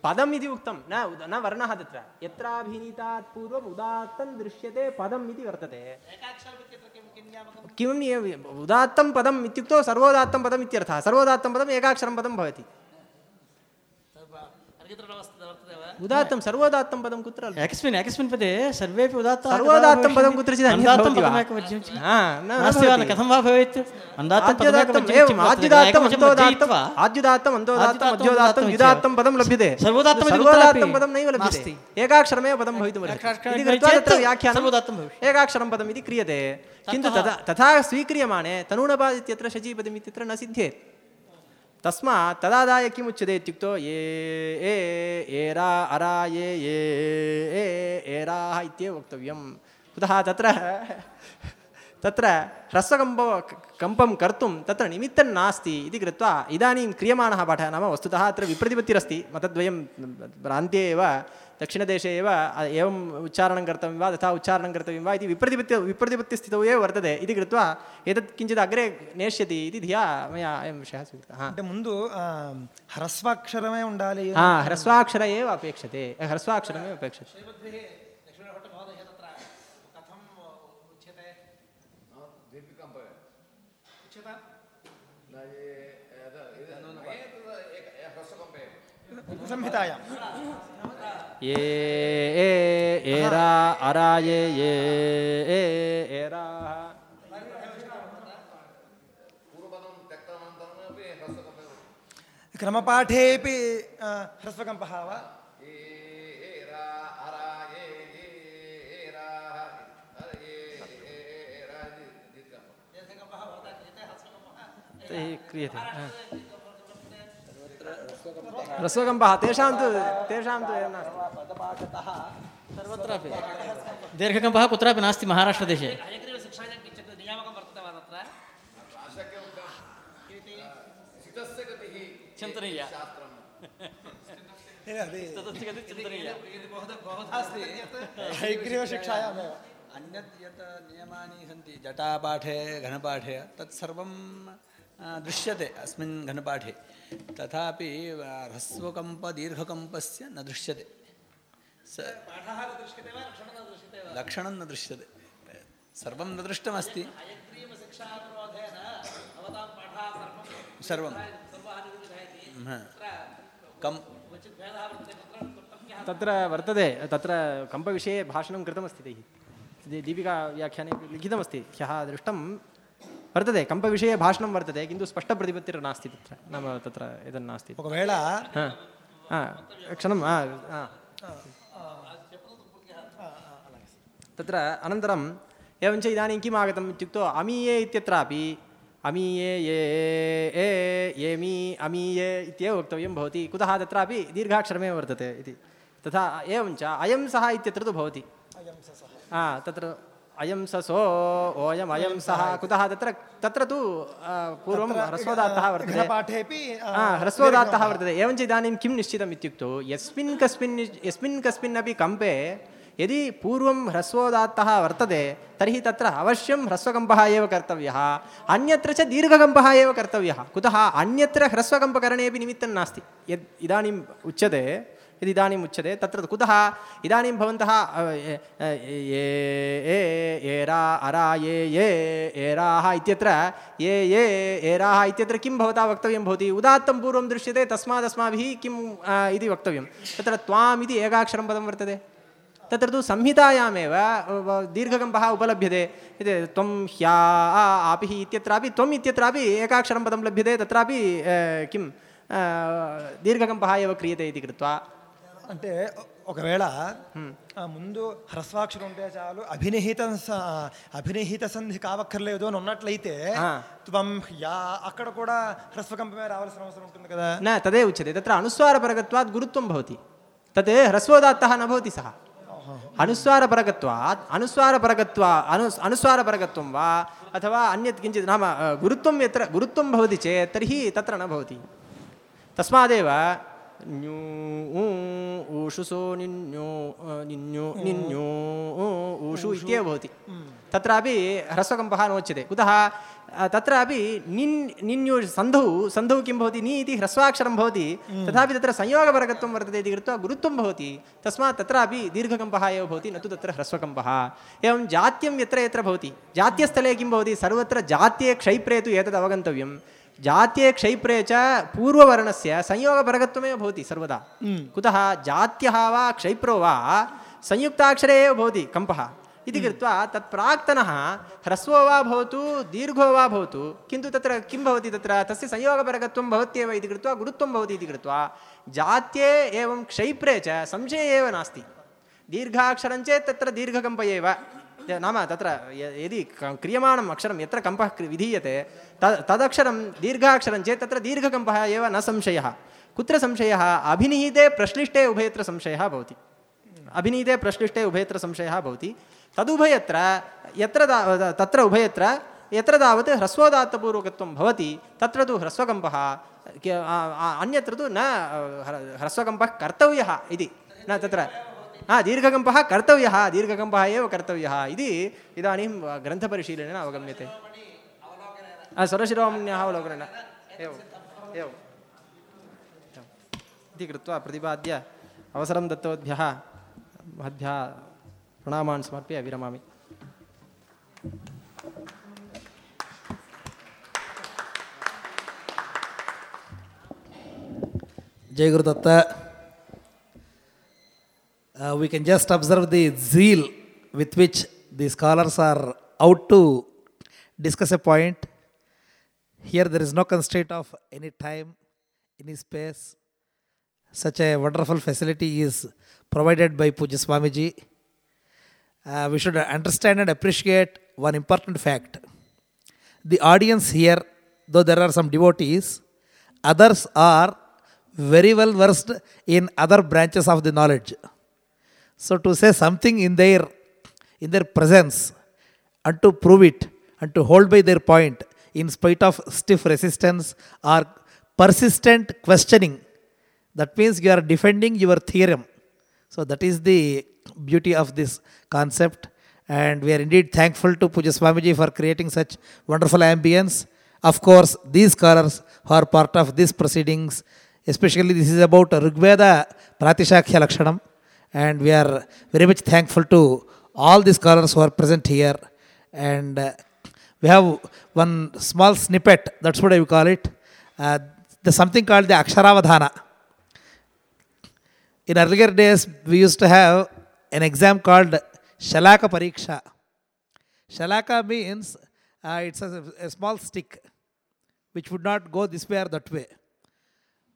ಪದಂ ಇದು ಉಕ್ತಂ. ನ ನ ವರ್ಣ ತತ್ರ ಯತ್ರಾಭಿನೀತಾತ್ ಪೂರ್ವಂ ಉದಾತ್ತಂ ದೃಶ್ಯತೆ ಪದಂ ಇತಿ ವರ್ತತೆ. ಕಿಂ ಉದಾತ್ತಂ ಪದಂ ಇತ್ಯುಕ್ತೋ ಸರ್ವೋದಾತ್ತಂ ಪದಂ ಇತ್ಯರ್ಥ. ಸರ್ವೋದಾತ್ತಂ ಪದಂ ಏಕಾಕ್ಷರಂ ಪದಂ ಭವತಿ. उदात्तं सर्वोदात्तं पदं कुत्र एकस्मिन् एकस्मिन् पदे सर्वेपि उदात्ताः सर्वोदात्तं पदं कुत्रचित् वा? पदमेकवचनं नास्ति वा। कथं वा भवेत् अन्दात्तं एवम् किं वर्तते? आद्युदात्तं एकवचनं अन्तोदात्तं मध्येत्वा आद्युदात्तं अन्तोदात्तं मध्योदात्तं युदात्तं पदं लभ्यते सर्वोदात्तं कुत्रापि पदं नैव लभ्यते। एकाक्षरमेव पदं भवितुमर्हति इति कृत्वा तत्र व्याख्यानं सर्वोदात्तं भविष्यति। एकाक्षरं पदम् इति क्रियते किन्तु तथा तथा स्वीक्रियमाणे तनूणपाद इत्यत्र शचीपदम् इत्यत्र न सिद्ध्येत् तस्मात् तदादाय किमुच्यते इत्युक्तौ ये ए एरा अरा ये ये ए एराः इत्येव वक्तव्यं कुतः तत्र तत्र ह्रस्वकम्प कम्पं कर्तुं तत्र निमित्तं नास्ति इति कृत्वा इदानीं क्रियमाणः पाठः नाम वस्तुतः अत्र विप्रतिपत्तिरस्ति मतद्वयं प्रान्त्ये एव दक्षिणदेशे एव एवम् उच्चारणं कर्तव्यं वा तथा उच्चारणं कर्तव्यं वा इति विप्रतिपत्ति विप्रतिपत्तिस्थितौ एव वर्तते इति कृत्वा एतत् किञ्चित् अग्रे नेष्यति इति धिया मया अयं विषयः स्वीकृतः मुन्दु ह्रस्वाक्षरमे उण्डाले हा ह्रस्वाक्षर एव अपेक्षते ह्रस्वाक्षरमेव अपेक्षते संहितायां ये ए एरा अरा ये ये ए एरा क्रमपाठेपि ह्रस्वकम्पः वा? क्रियते हाँ। रस्वगम्पः तेषां तु तेषां तु एव नास्ति। सर्वत्रापि। दीर्घकम्पः कुत्रापि नास्ति महाराष्ट्रदेशे। चिन्तनीया हयग्रीवशिक्षायामेव अन्यत् यत् नियमानि सन्ति जटापाठे घनपाठे तत्सर्वं दृश्यते अस्मिन् घनपाठे। तथापि आ, ह्रस्वकम्प दीर्घकम्पस्य न दृश्यते। स लक्षणं न दृश्यते। सर्वं न दृष्टमस्ति। सर्वं। तत्र वर्तते तत्र कम्पविषये भाषणं कृतमस्ति तैः। दीपिकाव्याख्याने लिखितमस्ति। ह्यः दृष्टं वर्तते कम्पविषये भाषणं वर्तते किन्तु स्पष्टप्रतिपत्तिर्नास्ति तत्र नाम तत्र एतन्नास्ति ఒకవేళ हा हा क्षणं हा हा तत्र अनन्तरम् एवञ्च इदानीं किम् आगतम् इत्युक्तौ अमीये इत्यत्रापि अमीये ये ए येमि अमीये इत्येव वक्तव्यं भवति कुतः तत्रापि दीर्घाक्षरमेव वर्तते इति तथा एवञ्च अयं सः इत्यत्र तु भवति हा तत्र अयं स सो ओयम् अयं सः कुतः तत्र तत्र तु आ, पूर्वं ह्रस्वदात्तः वर्तते घनपाठेपि आ, हा, ह्रस्वोदात्तः वर्तते एवञ्च इदानीं किं निश्चितम् इत्युक्तौ यस्मिन् कस्मिन् यस्मिन् कस्मिन् अपि कम्पे यदि पूर्वं ह्रस्वोदात्तः वर्तते तर्हि तत्र अवश्यं ह्रस्वकम्पः एव कर्तव्यः अन्यत्र च दीर्घकम्पः एव कर्तव्यः कुतः अन्यत्र ह्रस्वकम्पकरणेपि निमित्तं नास्ति यद् इदानीम् उच्यते यदि इदानीम् उच्यते, तत्र कुतः? इदानीं भवन्तः ये ए एरा, अरा, ये ये, एराः इत्यत्र, ये ये, एराः इत्यत्र किं भवता वक्तव्यं भवति? उदात्तं पूर्वं दृश्यते तस्मादस्माभिः किम् इति वक्तव्यं। तत्र त्वाम् इति एकाक्षरं पदं वर्तते। तत्र तु संहितायामेव दीर्घकम्पः उपलभ्यते। इति त्वं ह्या आपिः इत्यत्रापि, त्वम् इत्यत्रापि एकाक्षरं पदं लभ्यते, तत्रापि किं दीर्घकम्पः एव क्रियते इति कृत्वा। అంటే ఒకవేళ ముందు హ్రస్వాక్షరం ఉంటే చాలు అభినిహిత అభినిహిత సంధి కావక్కర్లేదు అని ఉన్నట్లయితే త్వం యా అక్కడ కూడా హ్రస్వకంపమే రావాల్సిన అవసరం ఉంటుంది కదా. నా తదే ఉచ్యతే. తత్ర అనుస్వార పరగత్వాత్ గురుత్వం భవతి. తత్ హ్రస్వోదాత్త నభవతి సహ. అనుస్వార పరగత్వ అను అనుస్వార పరగత్వం వా అథవా అన్యత్ కించిత్ నామ గురుత్వం ఎత్ర గురుత్వం భవతి చేత్ తర్హి తత్ర నభవతి తస్మాదేవ న్యూ भवति तस्मादेव न्यू ऊ, ऊषु सो निन्यो अ, निन्यो निन्यो ऊ, ऊषु इत्येव भवति तत्रापि ह्रस्वकम्पः नोच्यते कुतः अ, तत्रापि निन् निन्यो सन्धौ सन्धौ किं भवति नि इति ह्रस्वाक्षरं भवति तथापि तत्र संयोगपरकत्वं वर्तते इति कृत्वा गुरुत्वं भवति तस्मात् तत्रापि दीर्घकम्पः एव भवति न तु तत्र ह्रस्वकम्पः एवं जात्यं यत्र यत्र भवति जात्यस्थले किं भवति सर्वत्र जात्ये क्षैप्रे तु एतद् अवगन्तव्यं जात्ये क्षैप्रे च पूर्ववर्णस्य संयोगपरकत्वमेव भवति सर्वदा कुतः जात्यः वा क्षैप्रो वा संयुक्ताक्षरे एव भवति कम्पः इति कृत्वा तत् प्राक्तनः ह्रस्वो वा भवतु दीर्घो वा भवतु किन्तु तत्र किं भवति तत्र तस्य संयोगपरकत्वं भवत्येव इति कृत्वा गुरुत्वं भवति इति कृत्वा जात्ये एवं क्षैप्रे च संशये एव नास्ति दीर्घाक्षरं चेत् तत्र दीर्घकम्प एव य- नाम तत्र य- यदि क- क्रियमाणम् अक्षरं यत्र कम्पः क्रि- विधीयते तद् तदक्षरं दीर्घाक्षरं चेत् तत्र दीर्घकम्पः एव न संशयः कुत्र संशयः अभिनिहिते प्रश्लिष्टे उभयत्र संशयः भवति अभिनीते प्रश्लिष्टे उभयत्र संशयः भवति तदुभयत्र यत्र दा- तत्र उभयत्र यत्र तावत् ह्रस्वोदात्तपूर्वकत्वं भवति तत्र तु ह्रस्वकम्पः के- आ- आ- अन्यत्र तु न ह्र- ह्रस्वकम्पः कर्तव्यः इति न तत्र हा दीर्घकम्पः कर्तव्यः दीर्घकम्पः एव कर्तव्यः इति इदानीं ग्रन्थपरिशीलनेन अवगम्यते हा, स्वरशिरोमण्याः अवलोकनेन एवम् एवम् इति कृत्वा प्रतिपाद्य अवसरं दत्तवद्भ्यः महद्भ्यः प्रणामान् समर्प्य विरमामि Jai Guru Datta. Uh, we can just observe the zeal with which the scholars are out to discuss a point. Here there is no constraint of any time, any space. Such a wonderful facility is provided by Puja Swamiji. Uh, we should understand and appreciate one important fact. The audience here, though there are some devotees, others are very well versed in other branches of the knowledge. So to say something in their in their presence and to prove it and to hold by their point in spite of stiff resistance or persistent questioning, that means you are defending your theorem. So that is the beauty of this concept. And we are indeed thankful to Puja Swamiji for creating such wonderful ambience. Of course, these scholars who are part of these proceedings, especially this is about Rigveda Pratishakhya Lakshanam. And we are very much thankful to all the scholars who are present here. And uh, we have one small snippet, that's what I will call it. Uh, there's something called the Aksharavadhana. In earlier days, we used to have an exam called Shalaka Pariksha. Shalaka means uh, it's a, a small stick which would not go this way or that way.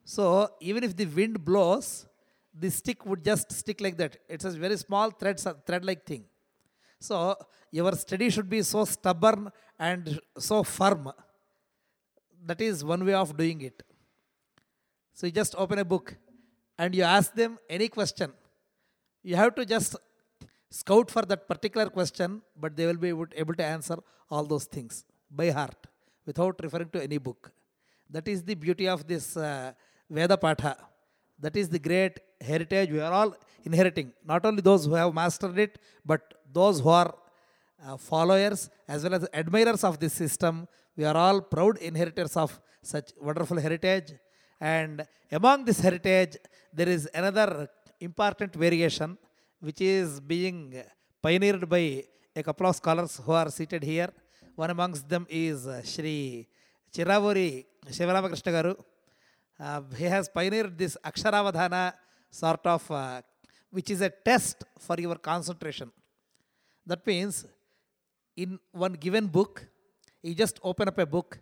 So even if the wind blows, the stick would just stick like that. It's a very small thread, thread-like thing. So your study should be so stubborn and so firm. That is one way of doing it. So you just open a book and you ask them any question. You have to just scout for that particular question, but they will be able to answer all those things by heart without referring to any book. That is the beauty of this uh, Veda Patha. That is the great heritage we are all inheriting. Not only those who have mastered it, but those who are uh, followers as well as admirers of this system. We are all proud inheritors of such wonderful heritage. And among this heritage, there is another important variation which is being pioneered by a couple of scholars who are seated here. One amongst them is uh, Shri Chiravuri Shivaramakrishna Garu. Uh, he has pioneered this Aksharavadhana sort of, uh, which is a test for your concentration. That means, in one given book, you just open up a book,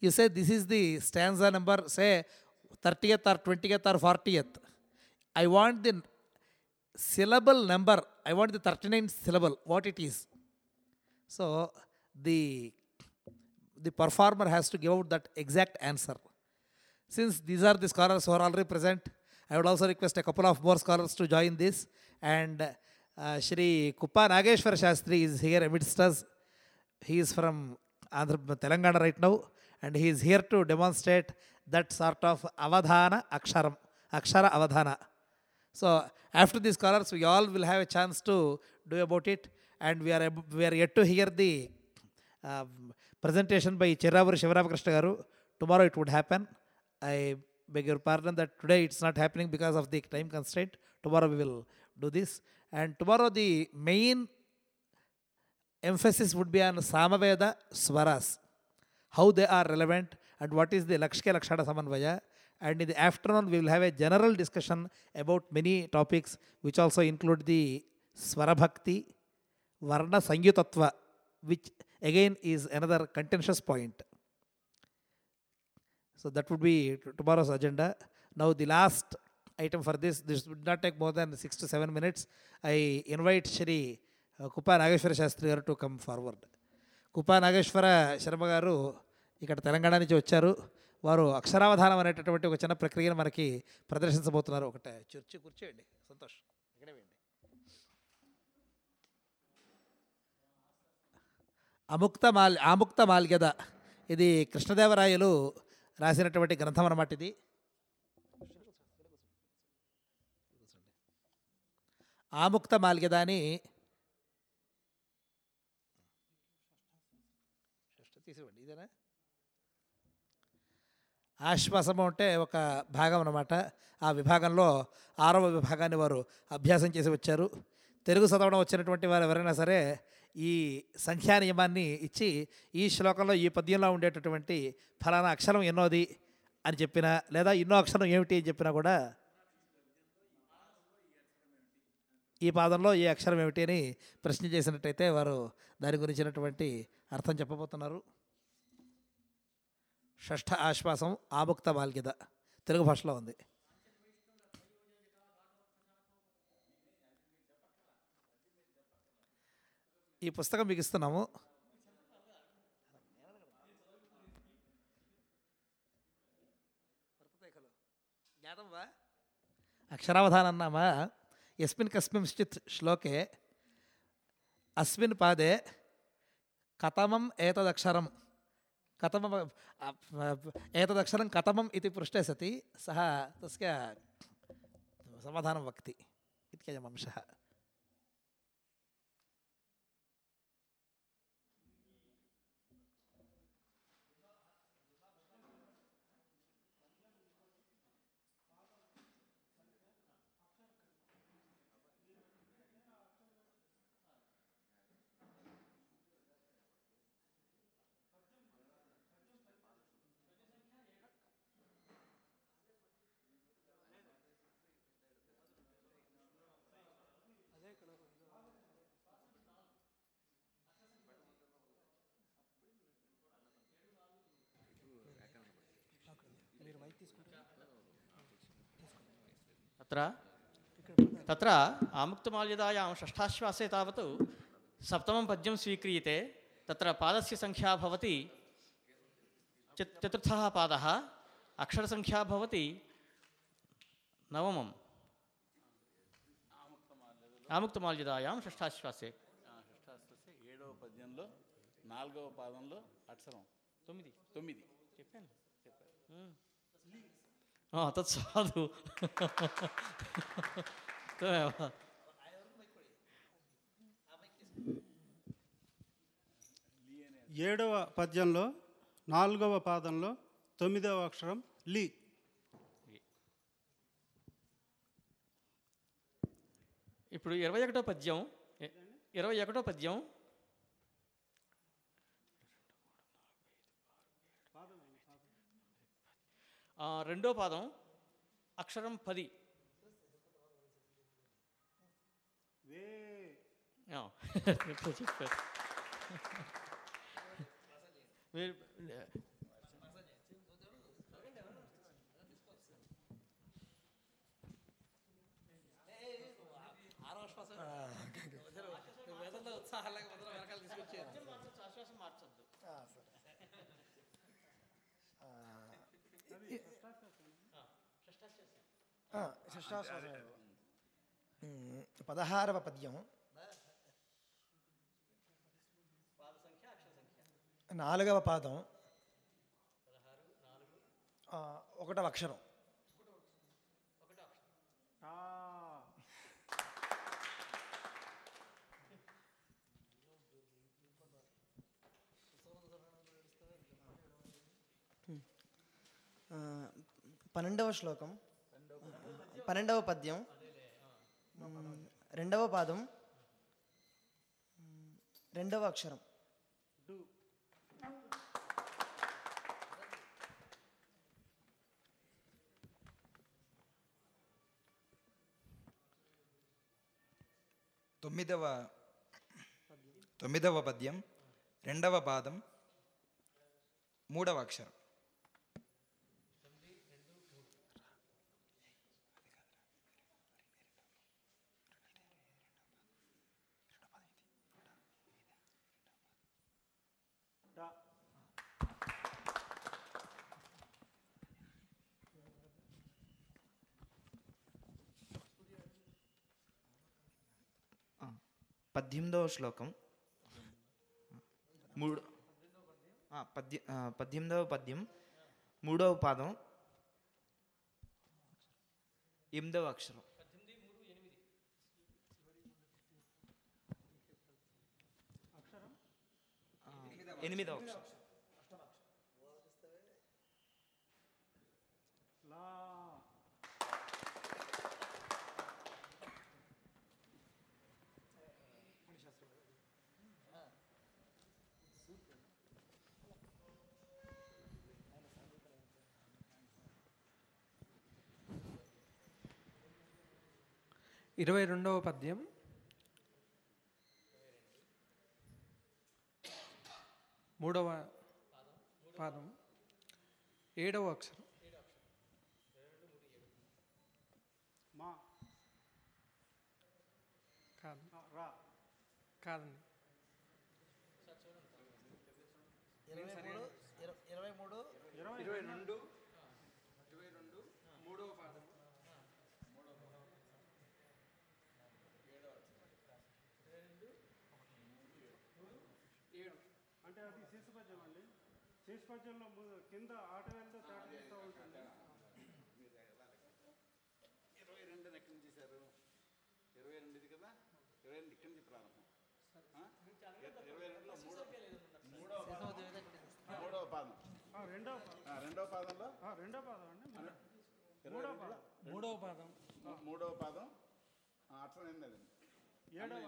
you say this is the stanza number, say 30th or 20th or 40th. I want the syllable number, I want the 39th syllable, what it is. So, the, the performer has to give out that exact answer. Since these are the scholars who are already present, I would also request a couple of more scholars to join this. And uh, Shri Kuppa Nageshwar Shastri is here amidst us. He is from Andhra, Telangana right now, and he is here to demonstrate that sort of avadhana aksharam, akshara avadhana. So after these scholars, we all will have a chance to do about it, and we are ab- we are yet to hear the um, presentation by Chirravuri Shivaramakrishna Garu. Tomorrow it would happen. I beg your pardon that today it's not happening because of the time constraint. Tomorrow we will do this, and tomorrow the main emphasis would be on Samaveda Swaras, how they are relevant and what is the Lakshya Lakshana Samanvaya. And in the afternoon, we will have a general discussion about many topics, which also include the Swara Bhakti, Varna Sangyutatva, which again is another contentious point. So that would be tomorrow's agenda now the last item for this this would not take more than six to seven minutes I invite Shri Kupa Nageshwara Shastri garu to come forward Kupa Nageshwara Sharma garu ఇక్కడ తెలంగాణ నుంచి వచ్చారు వారు అక్షరావధానం అనేటటువంటి ఒక చిన్న ప్రక్రియను మనకి ప్రదర్శించబోతున్నారు ఒకటే చర్చి కూర్చోయండి సంతోషం ఇక్కడే వేయండి అముక్త మాల్ ఆముక్త మాల్యద ఇది కృష్ణదేవరాయలు రాసినటువంటి గ్రంథం అన్నమాట ఇది. ఆముక్త మాల్యద తీసివ్వండి ఇదేనా? ఆశ్వాసము అంటే ఒక భాగం అన్నమాట. ఆ విభాగంలో ఆరవ విభాగాన్ని వారు అభ్యాసం చేసి వచ్చారు. తెలుగు చదవడం వచ్చినటువంటి వారు ఎవరైనా సరే ఈ సంఖ్యా నియమాన్ని ఇచ్చి ఈ శ్లోకంలో ఈ పద్యంలో ఉండేటటువంటి ఫలానా అక్షరం ఎన్నోది అని చెప్పినా లేదా ఎన్నో అక్షరం ఏమిటి అని చెప్పినా కూడా ఈ పాదంలో ఏ అక్షరం ఏమిటి అని ప్రశ్న చేసినట్టయితే వారు దాని గురించినటువంటి అర్థం చెప్పబోతున్నారు. షష్ఠ ఆశ్వాసం ఆభుక్త బాల్గ్యత తెలుగు భాషలో ఉంది. ఈ పుస్తకం మీకు ఇస్తున్నాము. అక్షరావధానం నామ యస్మిన్ కస్మింశ్చిత్ శ్లోకే. అస్మిన్ పాదే కథమం ఏతదక్షరం. కథమం ఏతదక్షరం కథమం ఇది పృష్టే సతి. సः తస్య సమాధానం వక్తి. ఇత్యయం అంశः तत्र तत्र आमुक्तमाल्यदायां षष्ठाश्वासे तावत् सप्तमं पद्यं स्वीक्रियते तत्र पादस्य सङ्ख्या भवति चत् चतुर्थः पादः अक्षरसङ्ख्या भवति नवमम् ఆముక్తమాల్యదాయాం షష్టాశ్వాసే షష్టాశ్వస్య ఏడవ పద్యంలో నాలుగవ పాదంలో అక్షరం తొమ్మిది తొమ్మిది చెప్పాను తత్ సాధు తమేవ ఏడవ పద్యంలో నాలుగవ పాదంలో తొమ్మిదవ అక్షరం లి. ఇప్పుడు ఇరవై ఒకటో పద్యం ఇరవై ఒకటో పద్యం రెండో పాదం అక్షరం పది ఆ, ఇప్పుడు చెప్పారు మీరు షష్టాశ్వాస పదహారవ పద్యం నాలుగవ పాదం ఆ, ఒకటవ అక్షరం ఆ, పన్నెండవ శ్లోకం పన్నెండవ పద్యం. రెండవ పాదం. రెండవ అక్షరం. తొమ్మిదవ తొమ్మిదవ పద్యం రెండవ పాదం మూడవ అక్షరం. పద్దెనిమిదవ శ్లోకం. మూడు పద్య పద్దెనిమిదవ పద్యం మూడవ పాదం ఎనిమిదవ అక్షరం. ఎనిమిదవ అక్షరం. ఇరవై రెండవ పద్యం. మూడవ పాదం. ఏడవ అక్షరం. మా. కాదు. కాదండి. ఇరవై మూడు ఇర- ఇరవై మూడు. ఇరవై రెండు. నేపథ్యంలో కింద ఆటవేలతో చాటు చేస్తూ ఉంటుంది? ఇరవై రెండు ఎక్కడి నుంచి చేశారు ఇరవై రెండుది కదా? ఇరవై రెండు ఇక్కడి నుంచి ప్రారంభం. ఇరవై రెండులో మూడో మూడో మూడవ పాదం. రెండవ రెండవ పాదంలో? రెండవ పాదం అండి మూడవ పాదం. మూడవ పాదం. మూడవ పాదం. అట్లా ఏందండి ఏడు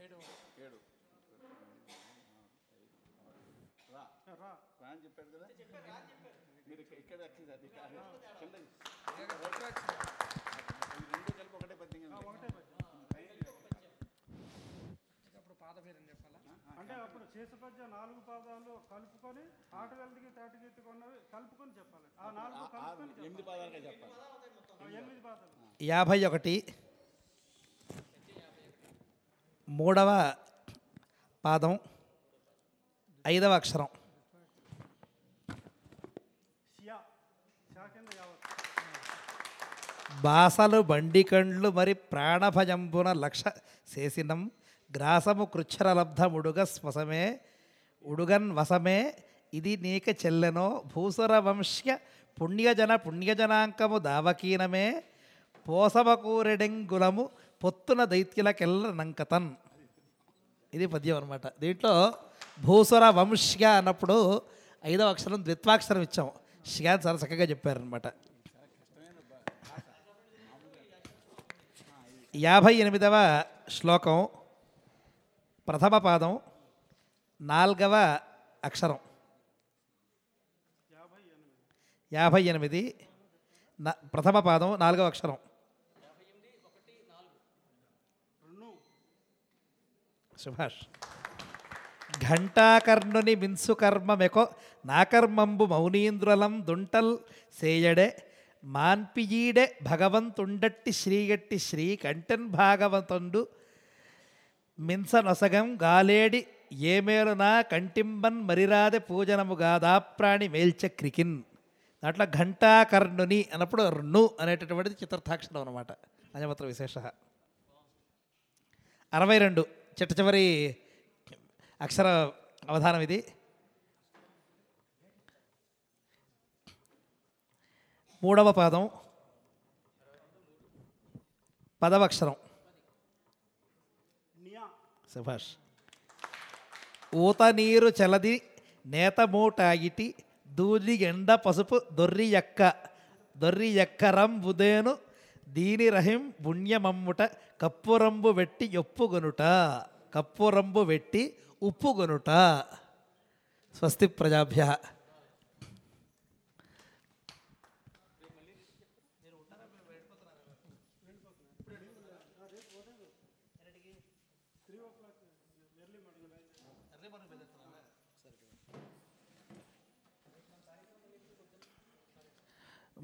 ఏడు. ఏడు రా. రా అని చెప్పాడు కదా? మీరు ఇక్కడ వచ్చింది రెండు కలిపి ఒకటే పద్యం పాద పేరు చెప్పాలా? అంటే అప్పుడు చేసపద్య నాలుగు పాదాలు కలుపుకొని ఆట వెల్దికి తాటిగీతి కొన్నవి కలుపుకొని చెప్పాలి. ఆ నాలుగు ఎనిమిది యాభై ఒకటి. మూడవ పాదం ఐదవ అక్షరం. బాసలు బండి కండ్లు మరి ప్రాణభజంబున లక్ష చేసినం. గ్రాసము కృచ్ఛరలబ్ధముడుగ స్వసమే ఉడుగన్ వసమే ఇది నీక చెల్లెనో. భూసర వంశ్య పుణ్యజన పుణ్యజనాంకము దావకీనమే. పోసమకూరెడెంగులము పొత్తున దైత్యులకెల్ల నంకతన్. ఇది పద్యం అనమాట దీంట్లో భూసుర వంశ్య అన్నప్పుడు ఐదవ అక్షరం ద్విత్వాక్షరం ఇచ్చాము శ్యాన్ చాలా చక్కగా చెప్పారనమాట యాభై ఎనిమిదవ శ్లోకం ప్రథమ పాదం నాల్గవ అక్షరం. యాభై ఎనిమిది. ప్రథమ పాదం నాలుగవ అక్షరం. సుభాష్. ఘంటాకర్ణుని మిన్సు కర్మమెకొ నాకర్మంబు మౌనీంద్రులం దుంటల్ సేయడే. മാൻപിജിയുടെ ഭഗവന്തുണ്ടട്ടി ശ്രീകെട്ടി ശ്രീ കണ്ടൻ ഭാഗവതൊണ്ടു മിൻസനൊസകം ഗാലേടി ఏమేరునా కంటింబన్ మరిరాదే పూజనముగా ప్రాణి మేల్చ క్రికిన్ దాంట్లో ఘంటాకర్ణుని అన్నప్పుడు రుణు అనేటటువంటిది చిత్రతాక్షణం అనమాట అజమత్ర విశేష అరవై రెండు చిట్ట చివరి అక్షర అవధానం ఇది మూడవ పాదం. పదవ అక్షరం సుభాష్. ఊత నీరు చలది నేత మూటాయిటి దూలి ఎండ పసుపు దొర్రి ఎక్క దొర్రి ఎక్కరం బుదేను దీని రహిం పుణ్యమమ్ముట కప్పురంబు వెట్టి ఎప్పుగొనుట కప్పురంబు వెట్టి ఉప్పుగొనుట. స్వస్తి ప్రజాభ్య.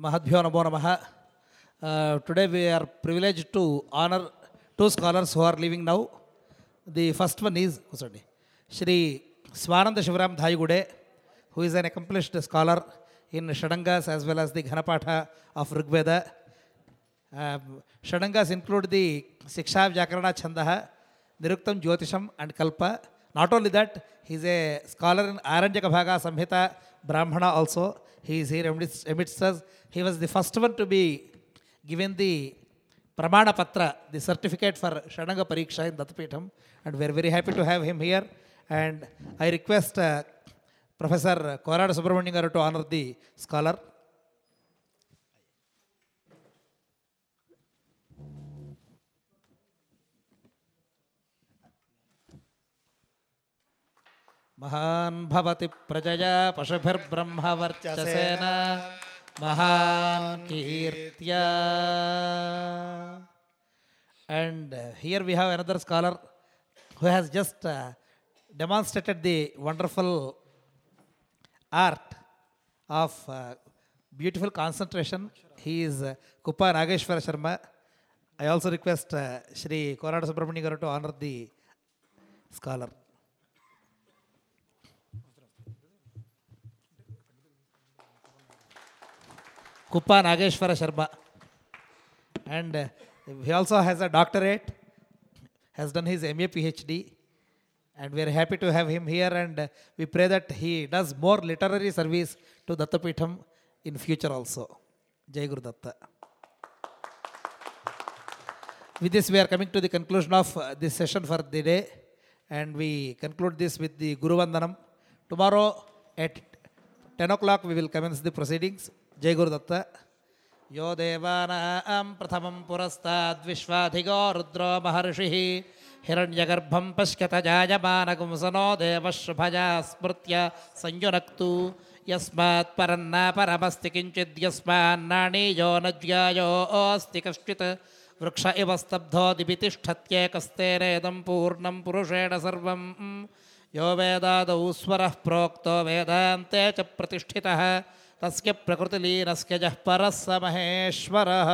Mahadbhyo Namo Namaha. Uh, today we are privileged to honor two scholars who are living now. The first one is oh, sorry, Shri Swananda Shivaram Dhaigude, who is an accomplished scholar in Shadangas as well as the Ghanapatha of Rigveda. Um, Shadangas include the Siksha Vyakarana Chandaha, Niruktam Jyotisham and Kalpa. Not only that, he is a scholar in Aranjaka Bhaga Samhita Brahmana also. He is here amidst, amidst us. He was the first one to be given the Pramana Patra, the certificate for Shadanga Pariksha in. And we are very happy to have him here. And I request uh, Professor Korada Subramanian to honor the scholar. महान् भवति प्रजया पशुभिर्ब्रह्मवर्चसेन महान् कीर्त्या And uh, here we have another scholar who has just uh, demonstrated the wonderful art of uh, beautiful concentration. He is uh, Kupa Nageshwara Sharma. I also request uh, Shri Korada Subramani garu to honor the scholar. Kupa Nageshwara Sharma. And uh, he also has a doctorate, has done his MA PhD. And we are happy to have him here. And uh, we pray that he does more literary service to Dattapitham in future also. Jai Guru Datta. With this, we are coming to the conclusion of uh, this session for the day. And we conclude this with the Guru Vandanam. Tomorrow at 10 o'clock, we will commence the proceedings. Datta. यो देवानां प्रथमं पुरस्ताद्विश्वाधिगो रुद्रो महर्षिः हिरण्यगर्भं पश्यत जायमानगुंसनो देवशुभजा स्मृत्य संयुनक्तु यस्मात् परन्नापरमस्ति किञ्चिद् यस्मान्नाणीयो न ज्यायोऽस्ति कश्चित् वृक्ष इव स्तब्धो दिवितिष्ठत्येकस्तेनेदं पूर्णं पुरुषेण सर्वं यो वेदादौ स्वरः प्रोक्तो वेदान्ते च प्रतिष्ठितः तस्य प्रकृतिलीनस्य जः परः स महेश्वरः